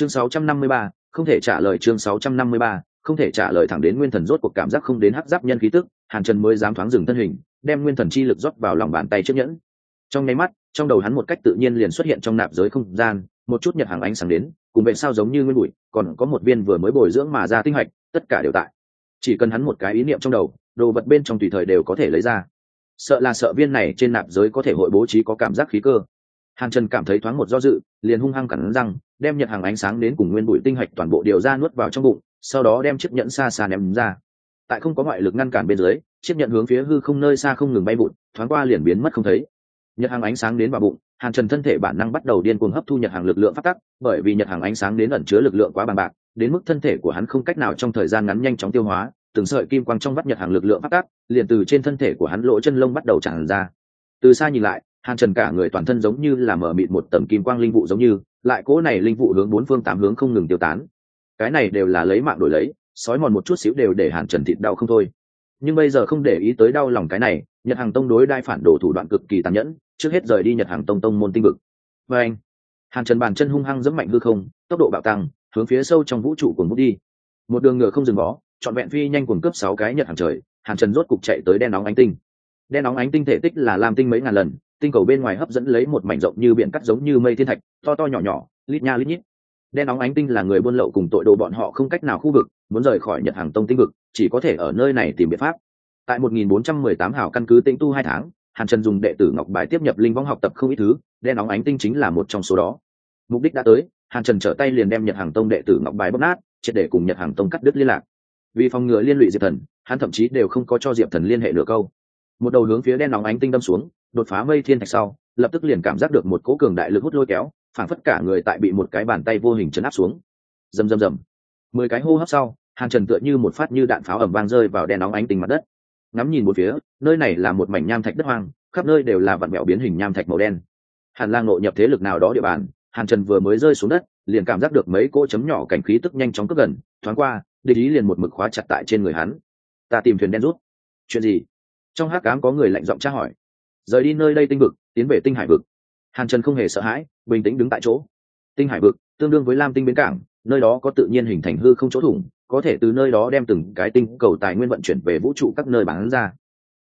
chương 653, không thể trả lời chương 653, không thể trả lời thẳng đến nguyên thần rốt cuộc cảm giác không đến hắc giáp nhân khí tức hàn trần mới dám thoáng dừng thân hình đem nguyên thần chi lực rót vào lòng bàn tay trước nhẫn. Trong nháy mắt trong đầu hắn một cách tự nhiên liền xuất hiện trong nạp giới không gian một chút nhật hàng ánh sáng đến cùng vệ sao giống như nguyên bụi còn có một viên vừa mới bồi dưỡng mà ra tinh hạch tất cả đều tại. Chỉ cần hắn một cái ý niệm trong đầu đồ vật bên trong tùy thời đều có thể lấy ra. Sợ là sợ viên này trên nạp giới có thể hội bố trí có cảm giác khí cơ hàn trần cảm thấy thoáng một do dự, liền hung hăng cắn răng, đem nhật hàng ánh sáng đến cùng nguyên bụi tinh hạch toàn bộ điều ra nuốt vào trong bụng, sau đó đem chiếc nhẫn xa xa ném ra. Tại không có ngoại lực ngăn cản bên dưới, chiếc nhẫn hướng phía hư không nơi xa không ngừng bay bụi thoáng qua liền biến mất không thấy. Nhật hàng ánh sáng đến vào bụng, hàn trần thân thể bản năng bắt đầu điên cuồng hấp thu nhật hàng lực lượng phát tắc, bởi vì nhật hàng ánh sáng đến ẩn chứa lực lượng quá bằng bạc, đến mức thân thể của hắn không cách nào trong thời gian ngắn nhanh chóng tiêu hóa, từng sợi kim quang trong vắt nhật hàng lực lượng phát tắc, liền từ trên thân thể của hắn lỗ chân lông bắt đầu tràn ra. Từ xa nhìn lại hàn trần cả người toàn thân giống như là mở mịt một tầm kim quang linh vụ giống như, lại cỗ này linh vụ hướng bốn phương tám hướng không ngừng tiêu tán. Cái này đều là lấy mạng đổi lấy, sói mòn một chút xíu đều để hàn trần thịt đau không thôi. Nhưng bây giờ không để ý tới đau lòng cái này, nhật hàng tông đối đai phản đồ thủ đoạn cực kỳ tàn nhẫn, trước hết rời đi nhật hàng tông tông môn tinh vực. Và anh, hàn trần bàn chân hung hăng dẫm mạnh hư không, tốc độ bạo tăng, hướng phía sâu trong vũ trụ cuồng bút đi. Một đường ngựa không dừng bó trọn vẹn phi nhanh cuồng cướp sáu cái nhật hàng trời, hàn trần rốt cục chạy tới đen nóng ánh tinh. Đen nóng ánh tinh thể tích là lam tinh mấy ngàn lần tinh cầu bên ngoài hấp dẫn lấy một mảnh rộng như biển cắt giống như mây thiên thạch, to to nhỏ nhỏ, lít nha lít nhít. Đen nóng ánh tinh là người buôn lậu cùng tội đồ bọn họ không cách nào khu vực, muốn rời khỏi nhật hàng tông tinh vực, chỉ có thể ở nơi này tìm biện pháp. Tại 1418 hào căn cứ tĩnh tu hai tháng, hàn trần dùng đệ tử ngọc bài tiếp nhập linh võng học tập không ít thứ, đen nóng ánh tinh chính là một trong số đó. Mục đích đã tới, hàn trần trở tay liền đem nhật hàng tông đệ tử ngọc bài bóc nát, triệt để cùng nhật hàng tông cắt đứt liên lạc. Vì phòng ngừa liên lụy diệp thần, hắn thậm chí đều không có cho diệp thần liên hệ nửa câu. Một đầu hướng phía đen nóng ánh tinh đâm xuống đột phá mây thiên thạch sau, lập tức liền cảm giác được một cố cường đại lực hút lôi kéo, phảng phất cả người tại bị một cái bàn tay vô hình chấn áp xuống. Rầm rầm rầm. Mười cái hô hấp sau, hàn trần tựa như một phát như đạn pháo ẩm vang rơi vào đen nóng ánh tình mặt đất. Ngắm nhìn một phía, nơi này là một mảnh nham thạch đất hoang, khắp nơi đều là vạn mẹo biến hình nham thạch màu đen. Hàn lang nội nhập thế lực nào đó địa bàn, hàn trần vừa mới rơi xuống đất, liền cảm giác được mấy cỗ chấm nhỏ cảnh khí tức nhanh chóng cất gần, thoáng qua, địch ý liền một mực khóa chặt tại trên người hắn. Ta tìm thuyền đen rút. Chuyện gì? Trong hát cám có người lạnh giọng tra hỏi rời đi nơi đây tinh vực, tiến về tinh hải vực. Hàn trần không hề sợ hãi, bình tĩnh đứng tại chỗ. Tinh hải vực, tương đương với lam tinh bến cảng, nơi đó có tự nhiên hình thành hư không chỗ thủng, có thể từ nơi đó đem từng cái tinh cầu tài nguyên vận chuyển về vũ trụ các nơi bán ra.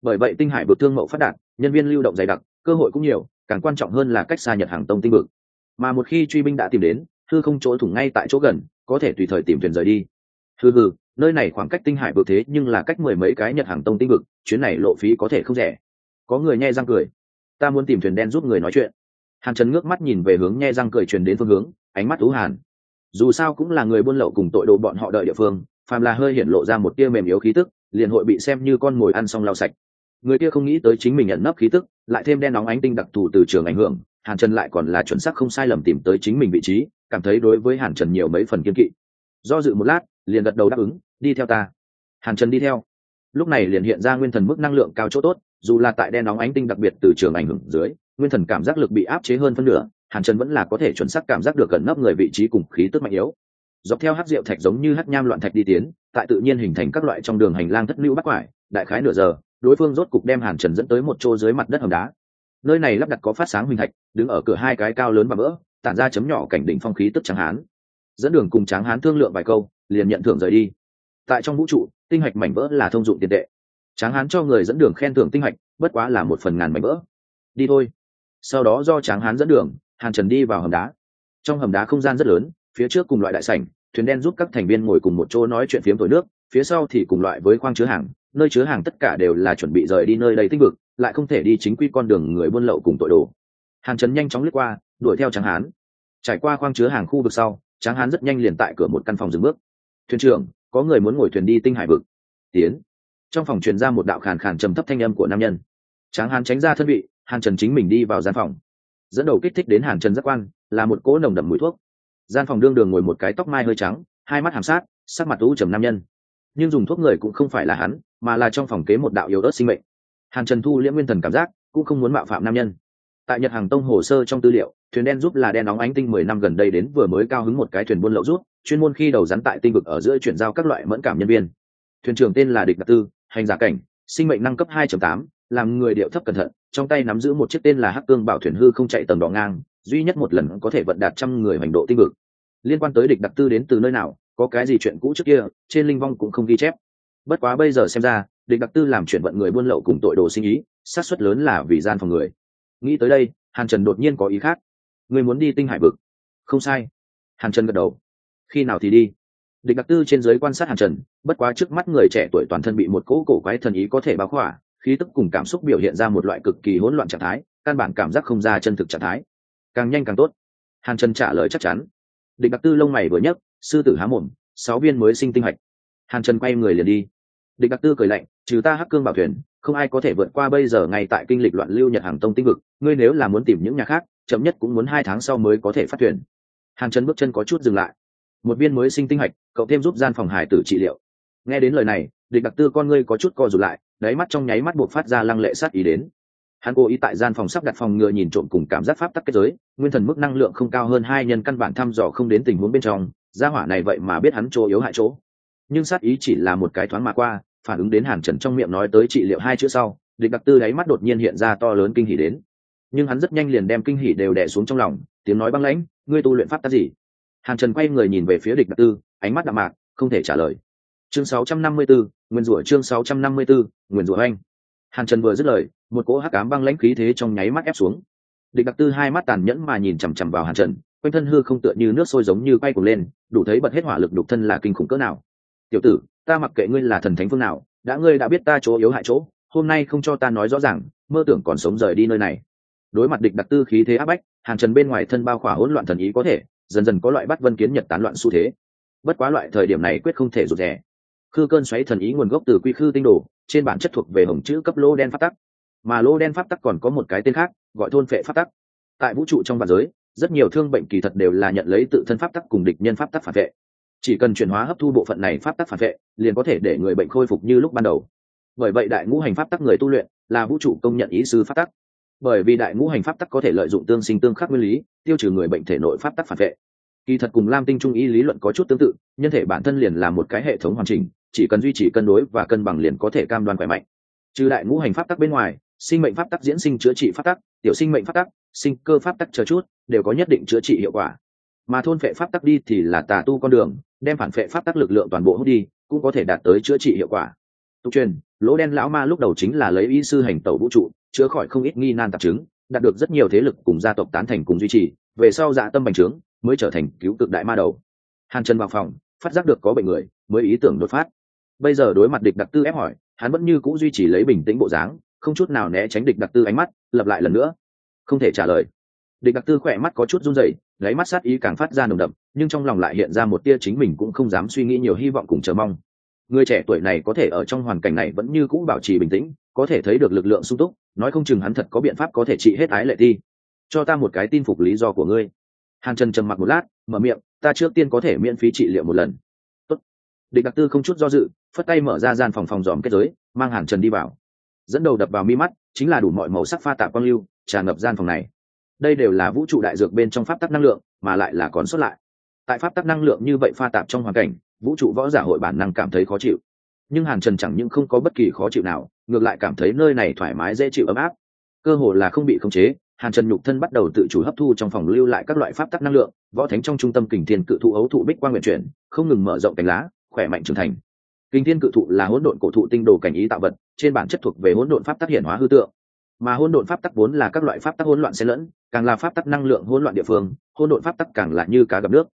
Bởi vậy tinh hải vực thương mậu phát đạt, nhân viên lưu động dày đặc, cơ hội cũng nhiều, càng quan trọng hơn là cách xa nhật hàng tông tinh vực. Mà một khi truy binh đã tìm đến, hư không chỗ thủng ngay tại chỗ gần, có thể tùy thời tìm thuyền rời đi. Hư hư nơi này khoảng cách tinh hải vực thế nhưng là cách mười mấy cái nhật hàng tông tinh vực, chuyến này lộ phí có thể không rẻ có người nhai răng cười. Ta muốn tìm thuyền đen giúp người nói chuyện. Hàn trần ngước mắt nhìn về hướng nhai răng cười truyền đến phương hướng, ánh mắt thú hàn. Dù sao cũng là người buôn lậu cùng tội đồ bọn họ đợi địa phương, phàm là hơi hiện lộ ra một tia mềm yếu khí tức, liền hội bị xem như con mồi ăn xong lau sạch. Người kia không nghĩ tới chính mình nhận nấp khí tức, lại thêm đen nóng ánh tinh đặc thù từ trường ảnh hưởng, hàn trần lại còn là chuẩn xác không sai lầm tìm tới chính mình vị trí, cảm thấy đối với hàn trần nhiều mấy phần kiên kỵ. Do dự một lát, liền gật đầu đáp ứng, đi theo ta. Hàn trần đi theo. Lúc này liền hiện ra nguyên thần mức năng lượng cao chỗ tốt dù là tại đen nóng ánh tinh đặc biệt từ trường ảnh hưởng dưới, nguyên thần cảm giác lực bị áp chế hơn phân nửa, hàn trần vẫn là có thể chuẩn xác cảm giác được gần nấp người vị trí cùng khí tức mạnh yếu. Dọc theo hát rượu thạch giống như hát nham loạn thạch đi tiến, tại tự nhiên hình thành các loại trong đường hành lang thất lưu bắc quải, đại khái nửa giờ, đối phương rốt cục đem hàn trần dẫn tới một chỗ dưới mặt đất hầm đá. Nơi này lắp đặt có phát sáng huỳnh thạch, đứng ở cửa hai cái cao lớn và vỡ tản ra chấm nhỏ cảnh đỉnh phong khí tức tráng hán. Dẫn đường cùng tráng hán thương lượng vài câu, liền nhận thưởng rời đi. Tại trong vũ trụ, tinh hạch mảnh vỡ là thông dụng tiền tệ tráng hán cho người dẫn đường khen thưởng tinh hạch, bất quá là một phần ngàn mảnh vỡ. Đi thôi. Sau đó do tráng hán dẫn đường, hàn trần đi vào hầm đá. Trong hầm đá không gian rất lớn, phía trước cùng loại đại sảnh, thuyền đen giúp các thành viên ngồi cùng một chỗ nói chuyện phiếm thổi nước, phía sau thì cùng loại với khoang chứa hàng, nơi chứa hàng tất cả đều là chuẩn bị rời đi nơi đây tích vực, lại không thể đi chính quy con đường người buôn lậu cùng tội đồ. Hàn trần nhanh chóng lướt qua, đuổi theo tráng hán. Trải qua khoang chứa hàng khu vực sau, tráng hán rất nhanh liền tại cửa một căn phòng dừng bước. Thuyền trưởng, có người muốn ngồi thuyền đi tinh hải vực. Tiến trong phòng truyền ra một đạo khàn khàn trầm thấp thanh âm của nam nhân. Tráng hán tránh ra thân vị, hàn trần chính mình đi vào gian phòng. Dẫn đầu kích thích đến hàn trần giác quan, là một cỗ nồng đậm mùi thuốc. Gian phòng đương đường ngồi một cái tóc mai hơi trắng, hai mắt hàm sát, sắc mặt u trầm nam nhân. Nhưng dùng thuốc người cũng không phải là hắn, mà là trong phòng kế một đạo yếu ớt sinh mệnh. Hàn trần thu liễm nguyên thần cảm giác, cũng không muốn mạo phạm nam nhân. Tại nhật hàng tông hồ sơ trong tư liệu, thuyền đen giúp là đen nóng ánh tinh mười năm gần đây đến vừa mới cao hứng một cái thuyền buôn lậu rút chuyên môn khi đầu rắn tại tinh vực ở giữa chuyển giao các loại mẫn cảm nhân viên. Thuyền trưởng tên là địch đặc tư hành giả cảnh sinh mệnh năng cấp 2.8, làm người điệu thấp cẩn thận trong tay nắm giữ một chiếc tên là hắc cương bảo thuyền hư không chạy tầng đỏ ngang duy nhất một lần có thể vận đạt trăm người hành độ tinh vực. Liên quan tới địch đặc tư đến từ nơi nào có cái gì chuyện cũ trước kia trên linh vong cũng không ghi chép. Bất quá bây giờ xem ra địch đặc tư làm chuyện vận người buôn lậu cùng tội đồ sinh ý sát suất lớn là vì gian phòng người. Nghĩ tới đây hàn trần đột nhiên có ý khác. Người muốn đi tinh hải vực. Không sai. Hàn trần gật đầu. Khi nào thì đi? Địch đặc tư trên giới quan sát hàn trần, bất quá trước mắt người trẻ tuổi toàn thân bị một cỗ cổ quái thần ý có thể báo khỏa, khí tức cùng cảm xúc biểu hiện ra một loại cực kỳ hỗn loạn trạng thái, căn bản cảm giác không ra chân thực trạng thái. Càng nhanh càng tốt. Hàn trần trả lời chắc chắn. Địch đặc tư lông mày vừa nhấc, sư tử há mồm, sáu viên mới sinh tinh hạch. Hàn trần quay người liền đi. Địch đặc tư cười lạnh, trừ ta hắc cương bảo thuyền, không ai có thể vượt qua bây giờ ngay tại kinh lịch loạn lưu nhật hàng tông tinh vực, ngươi nếu là muốn tìm những nhà khác, chậm nhất cũng muốn hai tháng sau mới có thể phát thuyền. Hàn trần bước chân có chút dừng lại một viên mới sinh tinh hạch cậu thêm giúp gian phòng hải tử trị liệu. Nghe đến lời này, địch đặc tư con ngươi có chút co rụt lại, đáy mắt trong nháy mắt buộc phát ra lăng lệ sát ý đến. Hắn cố ý tại gian phòng sắp đặt phòng ngừa nhìn trộm cùng cảm giác pháp tắc kết giới, nguyên thần mức năng lượng không cao hơn hai nhân căn bản thăm dò không đến tình huống bên trong, gia hỏa này vậy mà biết hắn chỗ yếu hại chỗ. Nhưng sát ý chỉ là một cái thoáng mà qua, phản ứng đến hàn trần trong miệng nói tới trị liệu hai chữ sau, địch đặc tư đáy mắt đột nhiên hiện ra to lớn kinh hỉ đến. Nhưng hắn rất nhanh liền đem kinh hỉ đều đẻ xuống trong lòng, tiếng nói băng lãnh, ngươi tu luyện pháp tắc gì? Hàn trần quay người nhìn về phía địch đặc tư ánh mắt đạm mạc không thể trả lời. Chương 654, nguyên rủa chương 654, nguyên rủa anh. Hàn trần vừa dứt lời một cỗ hắc ám băng lãnh khí thế trong nháy mắt ép xuống. Địch đặc tư hai mắt tàn nhẫn mà nhìn chằm chằm vào hàn trần quanh thân hư không tựa như nước sôi giống như quay cuồng lên đủ thấy bật hết hỏa lực đục thân là kinh khủng cỡ nào. Tiểu tử ta mặc kệ ngươi là thần thánh phương nào đã ngươi đã biết ta chỗ yếu hại chỗ hôm nay không cho ta nói rõ ràng mơ tưởng còn sống rời đi nơi này. Đối mặt địch đặc tư khí thế áp bách hàn trần bên ngoài thân bao khỏa hỗn loạn thần ý có thể dần dần có loại bắt vân kiến nhật tán loạn xu thế. Bất quá loại thời điểm này quyết không thể rụt rè. Khư cơn xoáy thần ý nguồn gốc từ quy khư tinh đồ, trên bản chất thuộc về hồng chữ cấp lô đen phát tắc. Mà lô đen pháp tắc còn có một cái tên khác, gọi thôn phệ pháp tắc. Tại vũ trụ trong vạn giới, rất nhiều thương bệnh kỳ thật đều là nhận lấy tự thân pháp tắc cùng địch nhân pháp tắc phản vệ. Chỉ cần chuyển hóa hấp thu bộ phận này pháp tắc phản vệ, liền có thể để người bệnh khôi phục như lúc ban đầu. Bởi vậy đại ngũ hành pháp tắc người tu luyện là vũ trụ công nhận ý sư pháp tắc bởi vì đại ngũ hành pháp tắc có thể lợi dụng tương sinh tương khắc nguyên lý, tiêu trừ người bệnh thể nội pháp tắc phản vệ. Kỳ thật cùng lam tinh trung ý lý luận có chút tương tự, nhân thể bản thân liền là một cái hệ thống hoàn chỉnh, chỉ cần duy trì cân đối và cân bằng liền có thể cam đoan khỏe mạnh. Trừ đại ngũ hành pháp tắc bên ngoài, sinh mệnh pháp tắc, diễn sinh chữa trị pháp tắc, tiểu sinh mệnh pháp tắc, sinh cơ pháp tắc chờ chút, đều có nhất định chữa trị hiệu quả. Mà thôn phệ pháp tắc đi thì là tà tu con đường, đem phản phệ pháp tắc lực lượng toàn bộ hút đi, cũng có thể đạt tới chữa trị hiệu quả. Tục truyền, lỗ đen lão ma lúc đầu chính là lấy y sư hành tẩu vũ trụ chữa khỏi không ít nghi nan tạp chứng, đạt được rất nhiều thế lực cùng gia tộc tán thành cùng duy trì, về sau dạ tâm bành trướng, mới trở thành cứu cực đại ma đầu. Hàn trần vào phòng, phát giác được có bệnh người, mới ý tưởng đột phát. Bây giờ đối mặt địch đặc tư ép hỏi, hắn vẫn như c ũ duy trì lấy bình tĩnh bộ dáng, không chút nào né tránh địch đặc tư ánh mắt, lặp lại lần nữa. Không thể trả lời. Địch đặc tư khỏe mắt có chút run rẩy lấy mắt sát ý càng phát ra nồng đậm, nhưng trong lòng lại hiện ra một tia chính mình cũng không dám suy nghĩ nhiều hy vọng cùng chờ mong người trẻ tuổi này có thể ở trong hoàn cảnh này vẫn như cũ bảo trì bình tĩnh, có thể thấy được lực lượng sung túc, nói không chừng hắn thật có biện pháp có thể trị hết ái lệ thi. Cho ta một cái tin phục lý do của ngươi. Hàn trần trầm mặc một lát, mở miệng, ta trước tiên có thể miễn phí trị liệu một lần. Tốt. địch đặc tư không chút do dự, phất tay mở ra gian phòng phòng dòm kết giới, mang hàn trần đi vào. Dẫn đầu đập vào mi mắt, chính là đủ mọi màu sắc pha tạp quang lưu, tràn ngập gian phòng này. Đây đều là vũ trụ đại dược bên trong pháp tắc năng lượng, mà lại là còn xuất lại. Tại pháp tắc năng lượng như vậy pha tạp trong hoàn cảnh vũ trụ võ giả hội bản năng cảm thấy khó chịu. Nhưng hàn trần chẳng những không có bất kỳ khó chịu nào, ngược lại cảm thấy nơi này thoải mái, dễ chịu, ấm áp. Cơ hồ là không bị khống chế, hàn trần nhục thân bắt đầu tự chủ hấp thu trong phòng lưu lại các loại pháp tắc năng lượng, võ thánh trong trung tâm kình thiên cự thụ ấu thụ bích quang nguyện chuyển, không ngừng mở rộng cánh lá, khỏe mạnh trưởng thành. Kình thiên cự thụ là hỗn độn cổ thụ tinh đồ cảnh ý tạo vật, trên bản chất thuộc về hỗn độn pháp tắc hiển hóa hư tượng. Mà hỗn độn pháp tắc vốn là các loại pháp tắc hỗn loạn xen lẫn, càng là pháp tắc năng lượng hỗn loạn địa phương, hỗn độn pháp tắc càng là như cá gặp nước.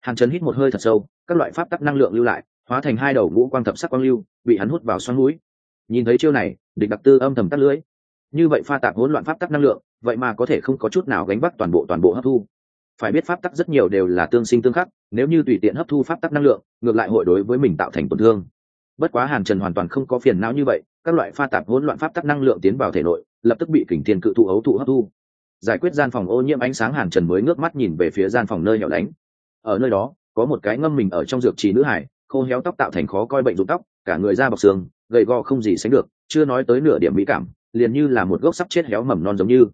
Hàn trần hít một hơi thật sâu các loại pháp tắc năng lượng lưu lại, hóa thành hai đầu ngũ quang thập sắc quang lưu, bị hắn hút vào xoắn núi. Nhìn thấy chiêu này, địch đặc tư âm thầm tắt lưới như vậy pha tạp hỗn loạn pháp tắc năng lượng, vậy mà có thể không có chút nào gánh vác toàn bộ toàn bộ hấp thu. Phải biết pháp tắc rất nhiều đều là tương sinh tương khắc, nếu như tùy tiện hấp thu pháp tắc năng lượng, ngược lại hội đối với mình tạo thành tổn thương. Bất quá hàn trần hoàn toàn không có phiền não như vậy, các loại pha tạp hỗn loạn pháp tắc năng lượng tiến vào thể nội, lập tức bị kình thiên cự thụ ấu thụ hấp thu. Giải quyết gian phòng ô nhiễm ánh sáng, hàn trần mới ngước mắt nhìn về phía gian phòng nơi nhỏ đánh ở nơi đó có một cái ngâm mình ở trong dược trì nữ hải, khô héo tóc tạo thành khó coi bệnh rụng tóc, cả người da bọc xương, gầy gò không gì sánh được, chưa nói tới nửa điểm mỹ cảm, liền như là một gốc sắp chết héo mầm non giống như.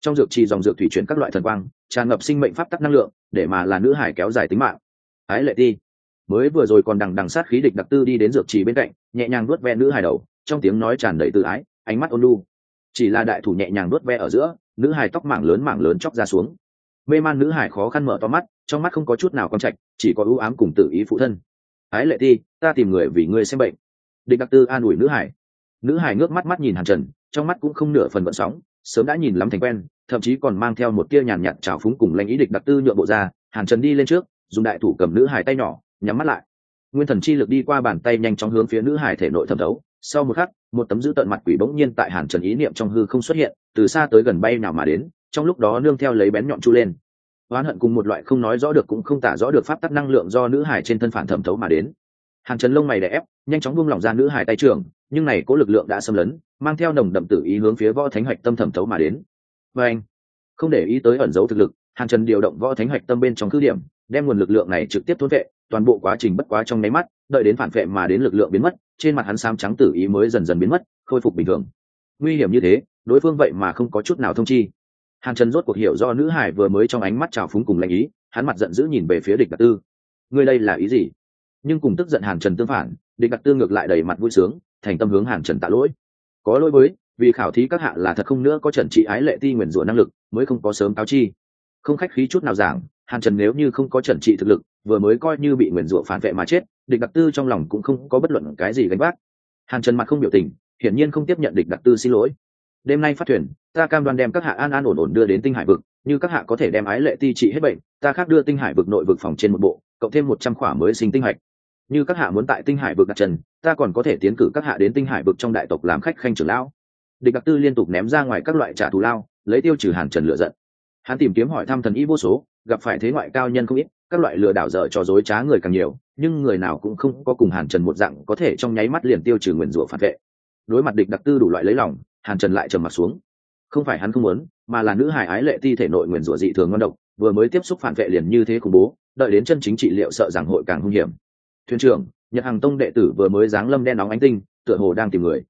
Trong dược trì dòng dược thủy chuyển các loại thần quang, tràn ngập sinh mệnh pháp tắc năng lượng, để mà là nữ hải kéo dài tính mạng. Ái lệ ti. Mới vừa rồi còn đằng đằng sát khí địch đặc tư đi đến dược trì bên cạnh, nhẹ nhàng nuốt ve nữ hải đầu, trong tiếng nói tràn đầy tự ái, ánh mắt ôn lu chỉ là đại thủ nhẹ nhàng nuốt ve ở giữa, nữ hải tóc mảng lớn mảng lớn chóc ra xuống. Mê man nữ hải khó khăn mở to mắt trong mắt không có chút nào con trạch, chỉ có ưu ám cùng tự ý phụ thân. Ái lệ ti, ta tìm người vì ngươi xem bệnh. Địch đặc tư an ủi nữ hải. Nữ hải ngước mắt mắt nhìn hàn trần, trong mắt cũng không nửa phần vận sóng, sớm đã nhìn lắm thành quen, thậm chí còn mang theo một tia nhàn nhạt trào phúng cùng lãnh ý địch đặc tư nhượng bộ ra, hàn trần đi lên trước, dùng đại thủ cầm nữ hải tay nhỏ, nhắm mắt lại. Nguyên thần chi lực đi qua bàn tay nhanh chóng hướng phía nữ hải thể nội thẩm thấu. Sau một khắc, một tấm dữ tợn mặt quỷ bỗng nhiên tại hàn trần ý niệm trong hư không xuất hiện, từ xa tới gần bay nào mà đến, trong lúc đó nương theo lấy bén nhọn chu lên oán hận cùng một loại không nói rõ được cũng không tả rõ được pháp tắc năng lượng do nữ hải trên thân phản thẩm thấu mà đến. Hàn trần lông mày đè ép, nhanh chóng buông lỏng ra nữ hải tay trường, nhưng này có lực lượng đã xâm lấn, mang theo nồng đậm tự ý hướng phía võ thánh hoạch tâm thẩm thấu mà đến. Và anh không để ý tới ẩn dấu thực lực hàn trần điều động võ thánh hoạch tâm bên trong cứ điểm, đem nguồn lực lượng này trực tiếp thốn vệ, toàn bộ quá trình bất quá trong nháy mắt, đợi đến phản vệ mà đến lực lượng biến mất, trên mặt hắn xám trắng tử ý mới dần dần biến mất, khôi phục bình thường. Nguy hiểm như thế, đối phương vậy mà không có chút nào thông chi hàn trần rốt cuộc hiểu do nữ hải vừa mới trong ánh mắt trào phúng cùng lạnh ý, hắn mặt giận dữ nhìn về phía địch đặc tư. Ngươi đây là ý gì? Nhưng cùng tức giận hàn trần tương phản, địch đặc tư ngược lại đầy mặt vui sướng, thành tâm hướng hàn trần tạ lỗi. Có lỗi với, vì khảo thí các hạ là thật không nữa có trần trị ái lệ ti nguyền rủa năng lực, mới không có sớm cáo chi. Không khách khí chút nào giảng, hàn trần nếu như không có trần trị thực lực, vừa mới coi như bị nguyền rủa phản vệ mà chết, địch đặc tư trong lòng cũng không có bất luận cái gì gánh vác. Hàn trần mặt không biểu tình, hiển nhiên không tiếp nhận địch đặc tư xin lỗi đêm nay phát thuyền, ta cam đoan đem các hạ an an ổn ổn đưa đến tinh hải vực, như các hạ có thể đem ái lệ ti trị hết bệnh, ta khác đưa tinh hải vực nội vực phòng trên một bộ, cộng thêm một trăm khỏa mới sinh tinh hạch. Như các hạ muốn tại tinh hải vực đặt trần ta còn có thể tiến cử các hạ đến tinh hải vực trong đại tộc làm khách khanh trưởng lão. Địch đặc tư liên tục ném ra ngoài các loại trả thù lao, lấy tiêu trừ hàn trần lựa giận. Hắn tìm kiếm hỏi thăm thần y vô số, gặp phải thế ngoại cao nhân không ít, các loại lừa đảo dở trò dối trá người càng nhiều, nhưng người nào cũng không có cùng hàn trần một dạng có thể trong nháy mắt liền tiêu trừ nguyền rủa phản vệ. Đối mặt địch đặc tư đủ loại lấy lòng hàn trần lại trầm mặt xuống. Không phải hắn không muốn, mà là nữ hải ái lệ ti thể nội nguyền rủa dị thường ngon độc, vừa mới tiếp xúc phản vệ liền như thế khủng bố, đợi đến chân chính trị liệu sợ rằng hội càng hung hiểm. Thuyền trưởng, nhật hàng tông đệ tử vừa mới giáng lâm đen nóng ánh tinh, tựa hồ đang tìm người.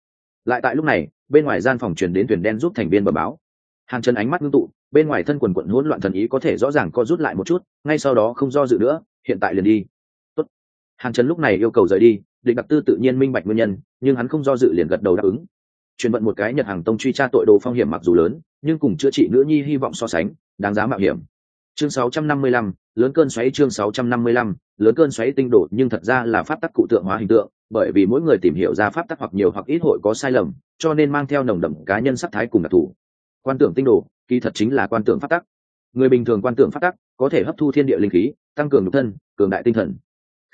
Lại tại lúc này, bên ngoài gian phòng truyền đến thuyền đen giúp thành viên bờ báo. Hàng chân ánh mắt ngưng tụ, bên ngoài thân quần quận hỗn loạn thần ý có thể rõ ràng co rút lại một chút, ngay sau đó không do dự nữa, hiện tại liền đi. Tốt. hàng chân lúc này yêu cầu rời đi định đặc tư tự nhiên minh bạch nguyên nhân, nhưng hắn không do dự liền gật đầu đáp ứng truyền vận một cái nhật hàng tông truy tra tội đồ phong hiểm mặc dù lớn nhưng cùng chữa trị nữ nhi hy vọng so sánh đáng giá mạo hiểm. Chương 655, lớn cơn xoáy chương 655, lớn cơn xoáy tinh độ nhưng thật ra là pháp tắc cụ tượng hóa hình tượng bởi vì mỗi người tìm hiểu ra pháp tắc hoặc nhiều hoặc ít hội có sai lầm cho nên mang theo nồng đậm cá nhân sắc thái cùng đặc thù. Quan tưởng tinh độ kỳ thật chính là quan tưởng pháp tắc. Người bình thường quan tưởng pháp tắc có thể hấp thu thiên địa linh khí tăng cường nhục thân cường đại tinh thần.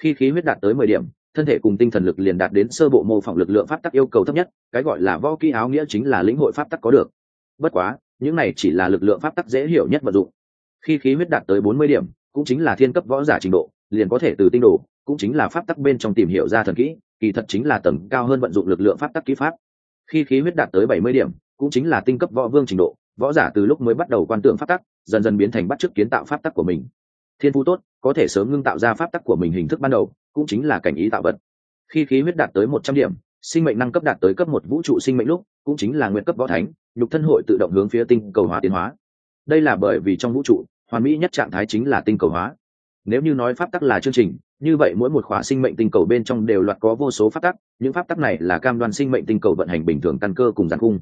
Khi khí huyết đạt tới mười điểm thân thể cùng tinh thần lực liền đạt đến sơ bộ mô phỏng lực lượng pháp tắc yêu cầu thấp nhất, cái gọi là võ kỹ áo nghĩa chính là lĩnh hội pháp tắc có được. Bất quá, những này chỉ là lực lượng pháp tắc dễ hiểu nhất vật dụng. Khi khí huyết đạt tới bốn mươi điểm, cũng chính là thiên cấp võ giả trình độ, liền có thể từ tinh đồ, cũng chính là pháp tắc bên trong tìm hiểu ra thần kỹ, kỳ thật chính là tầng cao hơn vận dụng lực lượng pháp tắc kỹ pháp. Khi khí huyết đạt tới bảy mươi điểm, cũng chính là tinh cấp võ vương trình độ, võ giả từ lúc mới bắt đầu quan tưởng pháp tắc, dần dần biến thành bắt chước kiến tạo pháp tắc của mình. Thiên phú tốt có thể sớm ngưng tạo ra pháp tắc của mình hình thức ban đầu, cũng chính là cảnh ý tạo vật. Khi khí huyết đạt tới một trăm điểm, sinh mệnh năng cấp đạt tới cấp một vũ trụ sinh mệnh lúc, cũng chính là nguyện cấp võ thánh, nhục thân hội tự động hướng phía tinh cầu hóa tiến hóa. Đây là bởi vì trong vũ trụ, hoàn mỹ nhất trạng thái chính là tinh cầu hóa. Nếu như nói pháp tắc là chương trình, như vậy mỗi một khóa sinh mệnh tinh cầu bên trong đều loạt có vô số pháp tắc, những pháp tắc này là cam đoan sinh mệnh tinh cầu vận hành bình thường căn cơ cùng giàn cung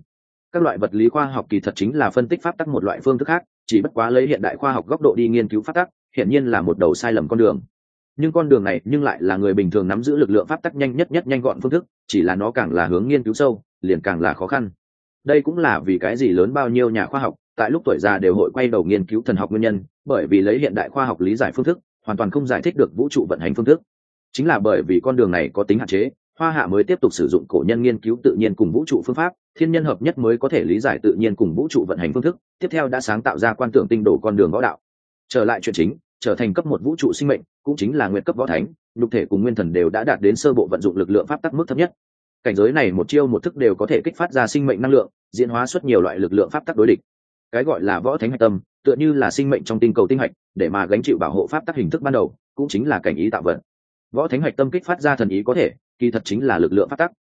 các loại vật lý khoa học kỳ thật chính là phân tích pháp tắc một loại phương thức khác, chỉ bất quá lấy hiện đại khoa học góc độ đi nghiên cứu pháp tắc hiện nhiên là một đầu sai lầm con đường. Nhưng con đường này nhưng lại là người bình thường nắm giữ lực lượng pháp tắc nhanh nhất nhất nhanh gọn phương thức, chỉ là nó càng là hướng nghiên cứu sâu, liền càng là khó khăn. Đây cũng là vì cái gì lớn bao nhiêu nhà khoa học, tại lúc tuổi già đều hội quay đầu nghiên cứu thần học nguyên nhân, bởi vì lấy hiện đại khoa học lý giải phương thức, hoàn toàn không giải thích được vũ trụ vận hành phương thức. Chính là bởi vì con đường này có tính hạn chế, hoa hạ mới tiếp tục sử dụng cổ nhân nghiên cứu tự nhiên cùng vũ trụ phương pháp, thiên nhân hợp nhất mới có thể lý giải tự nhiên cùng vũ trụ vận hành phương thức, tiếp theo đã sáng tạo ra quan tưởng tinh đồ con đường võ đạo trở lại chuyện chính, trở thành cấp một vũ trụ sinh mệnh, cũng chính là nguyện cấp võ thánh lục thể cùng nguyên thần đều đã đạt đến sơ bộ vận dụng lực lượng pháp tắc mức thấp nhất. Cảnh giới này một chiêu một thức đều có thể kích phát ra sinh mệnh năng lượng, diễn hóa xuất nhiều loại lực lượng pháp tắc đối địch. Cái gọi là võ thánh hạch tâm, tựa như là sinh mệnh trong tinh cầu tinh hạch, để mà gánh chịu bảo hộ pháp tắc hình thức ban đầu, cũng chính là cảnh ý tạo vật. Võ thánh hạch tâm kích phát ra thần ý có thể, kỳ thật chính là lực lượng pháp tắc.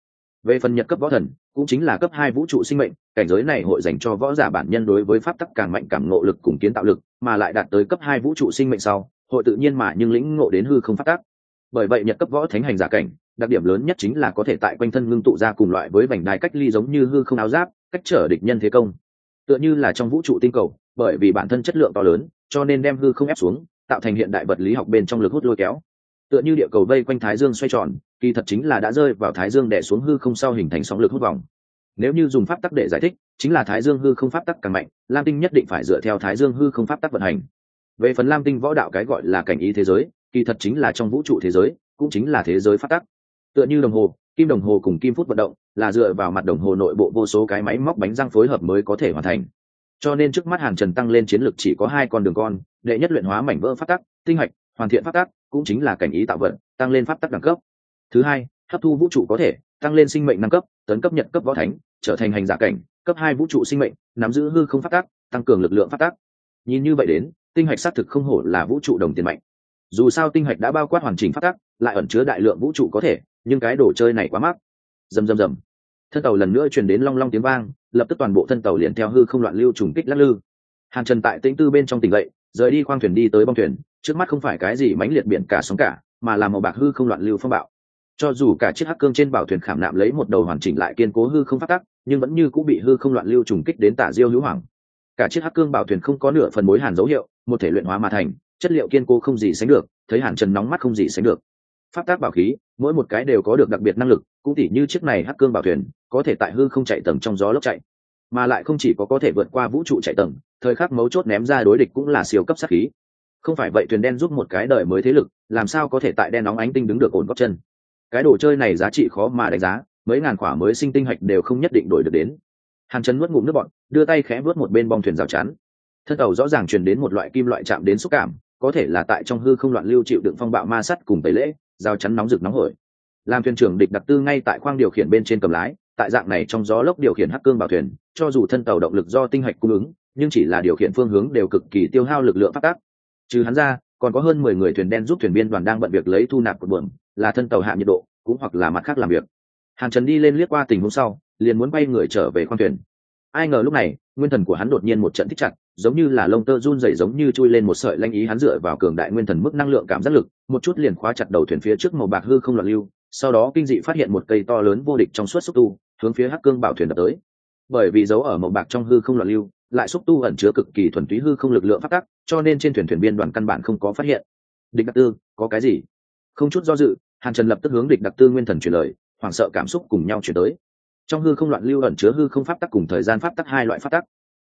Về phần nhật cấp võ thần cũng chính là cấp hai vũ trụ sinh mệnh, cảnh giới này hội dành cho võ giả bản nhân đối với pháp tắc càng mạnh cảm ngộ lực cùng kiến tạo lực, mà lại đạt tới cấp hai vũ trụ sinh mệnh sau, hội tự nhiên mà nhưng lĩnh ngộ đến hư không pháp tắc. Bởi vậy nhật cấp võ thánh hành giả cảnh, đặc điểm lớn nhất chính là có thể tại quanh thân ngưng tụ ra cùng loại với vành đai cách ly giống như hư không áo giáp, cách trở địch nhân thế công. Tựa như là trong vũ trụ tinh cầu, bởi vì bản thân chất lượng to lớn, cho nên đem hư không ép xuống, tạo thành hiện đại vật lý học bên trong lực hút lôi kéo. Tựa như địa cầu vây quanh thái dương xoay tròn kỳ thật chính là đã rơi vào thái dương đè xuống hư không sau hình thành sóng lực hút vòng. Nếu như dùng pháp tắc để giải thích, chính là thái dương hư không pháp tắc càng mạnh, lam tinh nhất định phải dựa theo thái dương hư không pháp tắc vận hành. Về phần lam tinh võ đạo cái gọi là cảnh ý thế giới, kỳ thật chính là trong vũ trụ thế giới, cũng chính là thế giới pháp tắc. Tựa như đồng hồ, kim đồng hồ cùng kim phút vận động, là dựa vào mặt đồng hồ nội bộ vô số cái máy móc bánh răng phối hợp mới có thể hoàn thành. Cho nên trước mắt hàn trần tăng lên chiến lược chỉ có hai con đường con, đệ nhất luyện hóa mảnh vỡ pháp tắc, tinh hạch hoàn thiện pháp tắc, cũng chính là cảnh ý tạo vận, tăng lên pháp tắc đẳng cấp thứ hai, hấp thu vũ trụ có thể tăng lên sinh mệnh năm cấp, tấn cấp nhận cấp võ thánh, trở thành hành giả cảnh, cấp hai vũ trụ sinh mệnh, nắm giữ hư không phát tác, tăng cường lực lượng phát tác. Nhìn như vậy đến, tinh hạch xác thực không hổ là vũ trụ đồng tiền mạnh. Dù sao tinh hạch đã bao quát hoàn chỉnh phát tác, lại ẩn chứa đại lượng vũ trụ có thể, nhưng cái đồ chơi này quá mắc. Rầm rầm rầm. Thân tàu lần nữa truyền đến long long tiếng vang, lập tức toàn bộ thân tàu liền theo hư không loạn lưu trùng kích lắc lư. Hàn trần tại tĩnh tư bên trong tỉnh lậy rời đi khoang thuyền đi tới bong thuyền, trước mắt không phải cái gì mãnh liệt biển cả sóng cả, mà là màu bạc hư không loạn lưu phong bạo cho dù cả chiếc hắc cương trên bảo thuyền khảm nạm lấy một đầu hoàn chỉnh lại kiên cố hư không phát tắc, nhưng vẫn như cũng bị hư không loạn lưu trùng kích đến tả diêu hữu hoàng cả chiếc hắc cương bảo thuyền không có nửa phần mối hàn dấu hiệu, một thể luyện hóa mà thành, chất liệu kiên cố không gì sánh được, thấy hàn trần nóng mắt không gì sánh được. Pháp tác bảo khí, mỗi một cái đều có được đặc biệt năng lực, cũng tỉ như chiếc này hắc cương bảo thuyền, có thể tại hư không chạy tầng trong gió lốc chạy, mà lại không chỉ có có thể vượt qua vũ trụ chạy tầng, thời khắc mấu chốt ném ra đối địch cũng là siêu cấp sát khí. Không phải vậy thuyền đen giúp một cái đời mới thế lực, làm sao có thể tại đen nóng ánh tinh đứng được ổn góc chân? Cái đồ chơi này giá trị khó mà đánh giá, mấy ngàn quả mới sinh tinh hạch đều không nhất định đổi được đến. Hàn chân nuốt ngụm nước bọn đưa tay khẽ vớt một bên bong thuyền rào chắn. Thân tàu rõ ràng truyền đến một loại kim loại chạm đến xúc cảm, có thể là tại trong hư không loạn lưu chịu đựng phong bạo ma sắt cùng tẩy lễ, rào chắn nóng rực nóng hổi. Làm thuyền trưởng địch đặc tư ngay tại khoang điều khiển bên trên cầm lái, tại dạng này trong gió lốc điều khiển hắc cương bảo thuyền, cho dù thân tàu động lực do tinh hạch cung ứng, nhưng chỉ là điều khiển phương hướng đều cực kỳ tiêu hao lực lượng phát tác. Trừ hắn ra, còn có hơn mười người thuyền đen giúp thuyền viên đoàn đang bận việc lấy thu nạp cột buồm là thân tàu hạ nhiệt độ, cũng hoặc là mặt khác làm việc. Hàn trần đi lên liếc qua tình huống sau, liền muốn bay người trở về khoang thuyền. Ai ngờ lúc này, nguyên thần của hắn đột nhiên một trận thích chặt, giống như là lông tơ run rẩy giống như chui lên một sợi lanh ý hắn dựa vào cường đại nguyên thần mức năng lượng cảm giác lực, một chút liền khóa chặt đầu thuyền phía trước màu bạc hư không loạn lưu, sau đó kinh dị phát hiện một cây to lớn vô địch trong suốt xúc tu, hướng phía hắc cương bảo thuyền đập tới. Bởi vì dấu ở màu bạc trong hư không loạn lưu, lại xúc tu ẩn chứa cực kỳ thuần túy hư không lực lượng phát tắc, cho nên trên thuyền thuyền viên đoàn căn bản không có phát hiện. Địch đặc tư, có cái gì? Không chút do dự hàn trần lập tức hướng địch đặc tư nguyên thần truyền lời, hoảng sợ cảm xúc cùng nhau chuyển tới. Trong hư không loạn lưu ẩn chứa hư không pháp tắc cùng thời gian pháp tắc hai loại pháp tắc.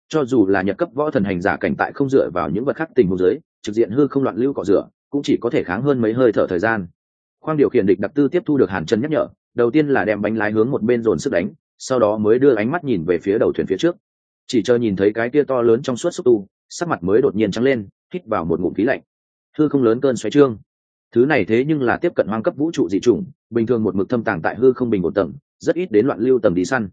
Cho dù là nhật cấp võ thần hành giả cảnh tại không dựa vào những vật khác tình huống dưới, trực diện hư không loạn lưu cọ rửa, cũng chỉ có thể kháng hơn mấy hơi thở thời gian. Khoang điều khiển địch đặc tư tiếp thu được hàn chân nhắc nhở, đầu tiên là đem bánh lái hướng một bên dồn sức đánh, sau đó mới đưa ánh mắt nhìn về phía đầu thuyền phía trước. Chỉ chờ nhìn thấy cái kia to lớn trong suốt xúc tu, sắc mặt mới đột nhiên trắng lên, hít vào một ngụm khí lạnh. Hư không lớn cơn xoáy trương thứ này thế nhưng là tiếp cận hoang cấp vũ trụ dị chủng, bình thường một mực thâm tàng tại hư không bình một tầng, rất ít đến loạn lưu tầng đi săn.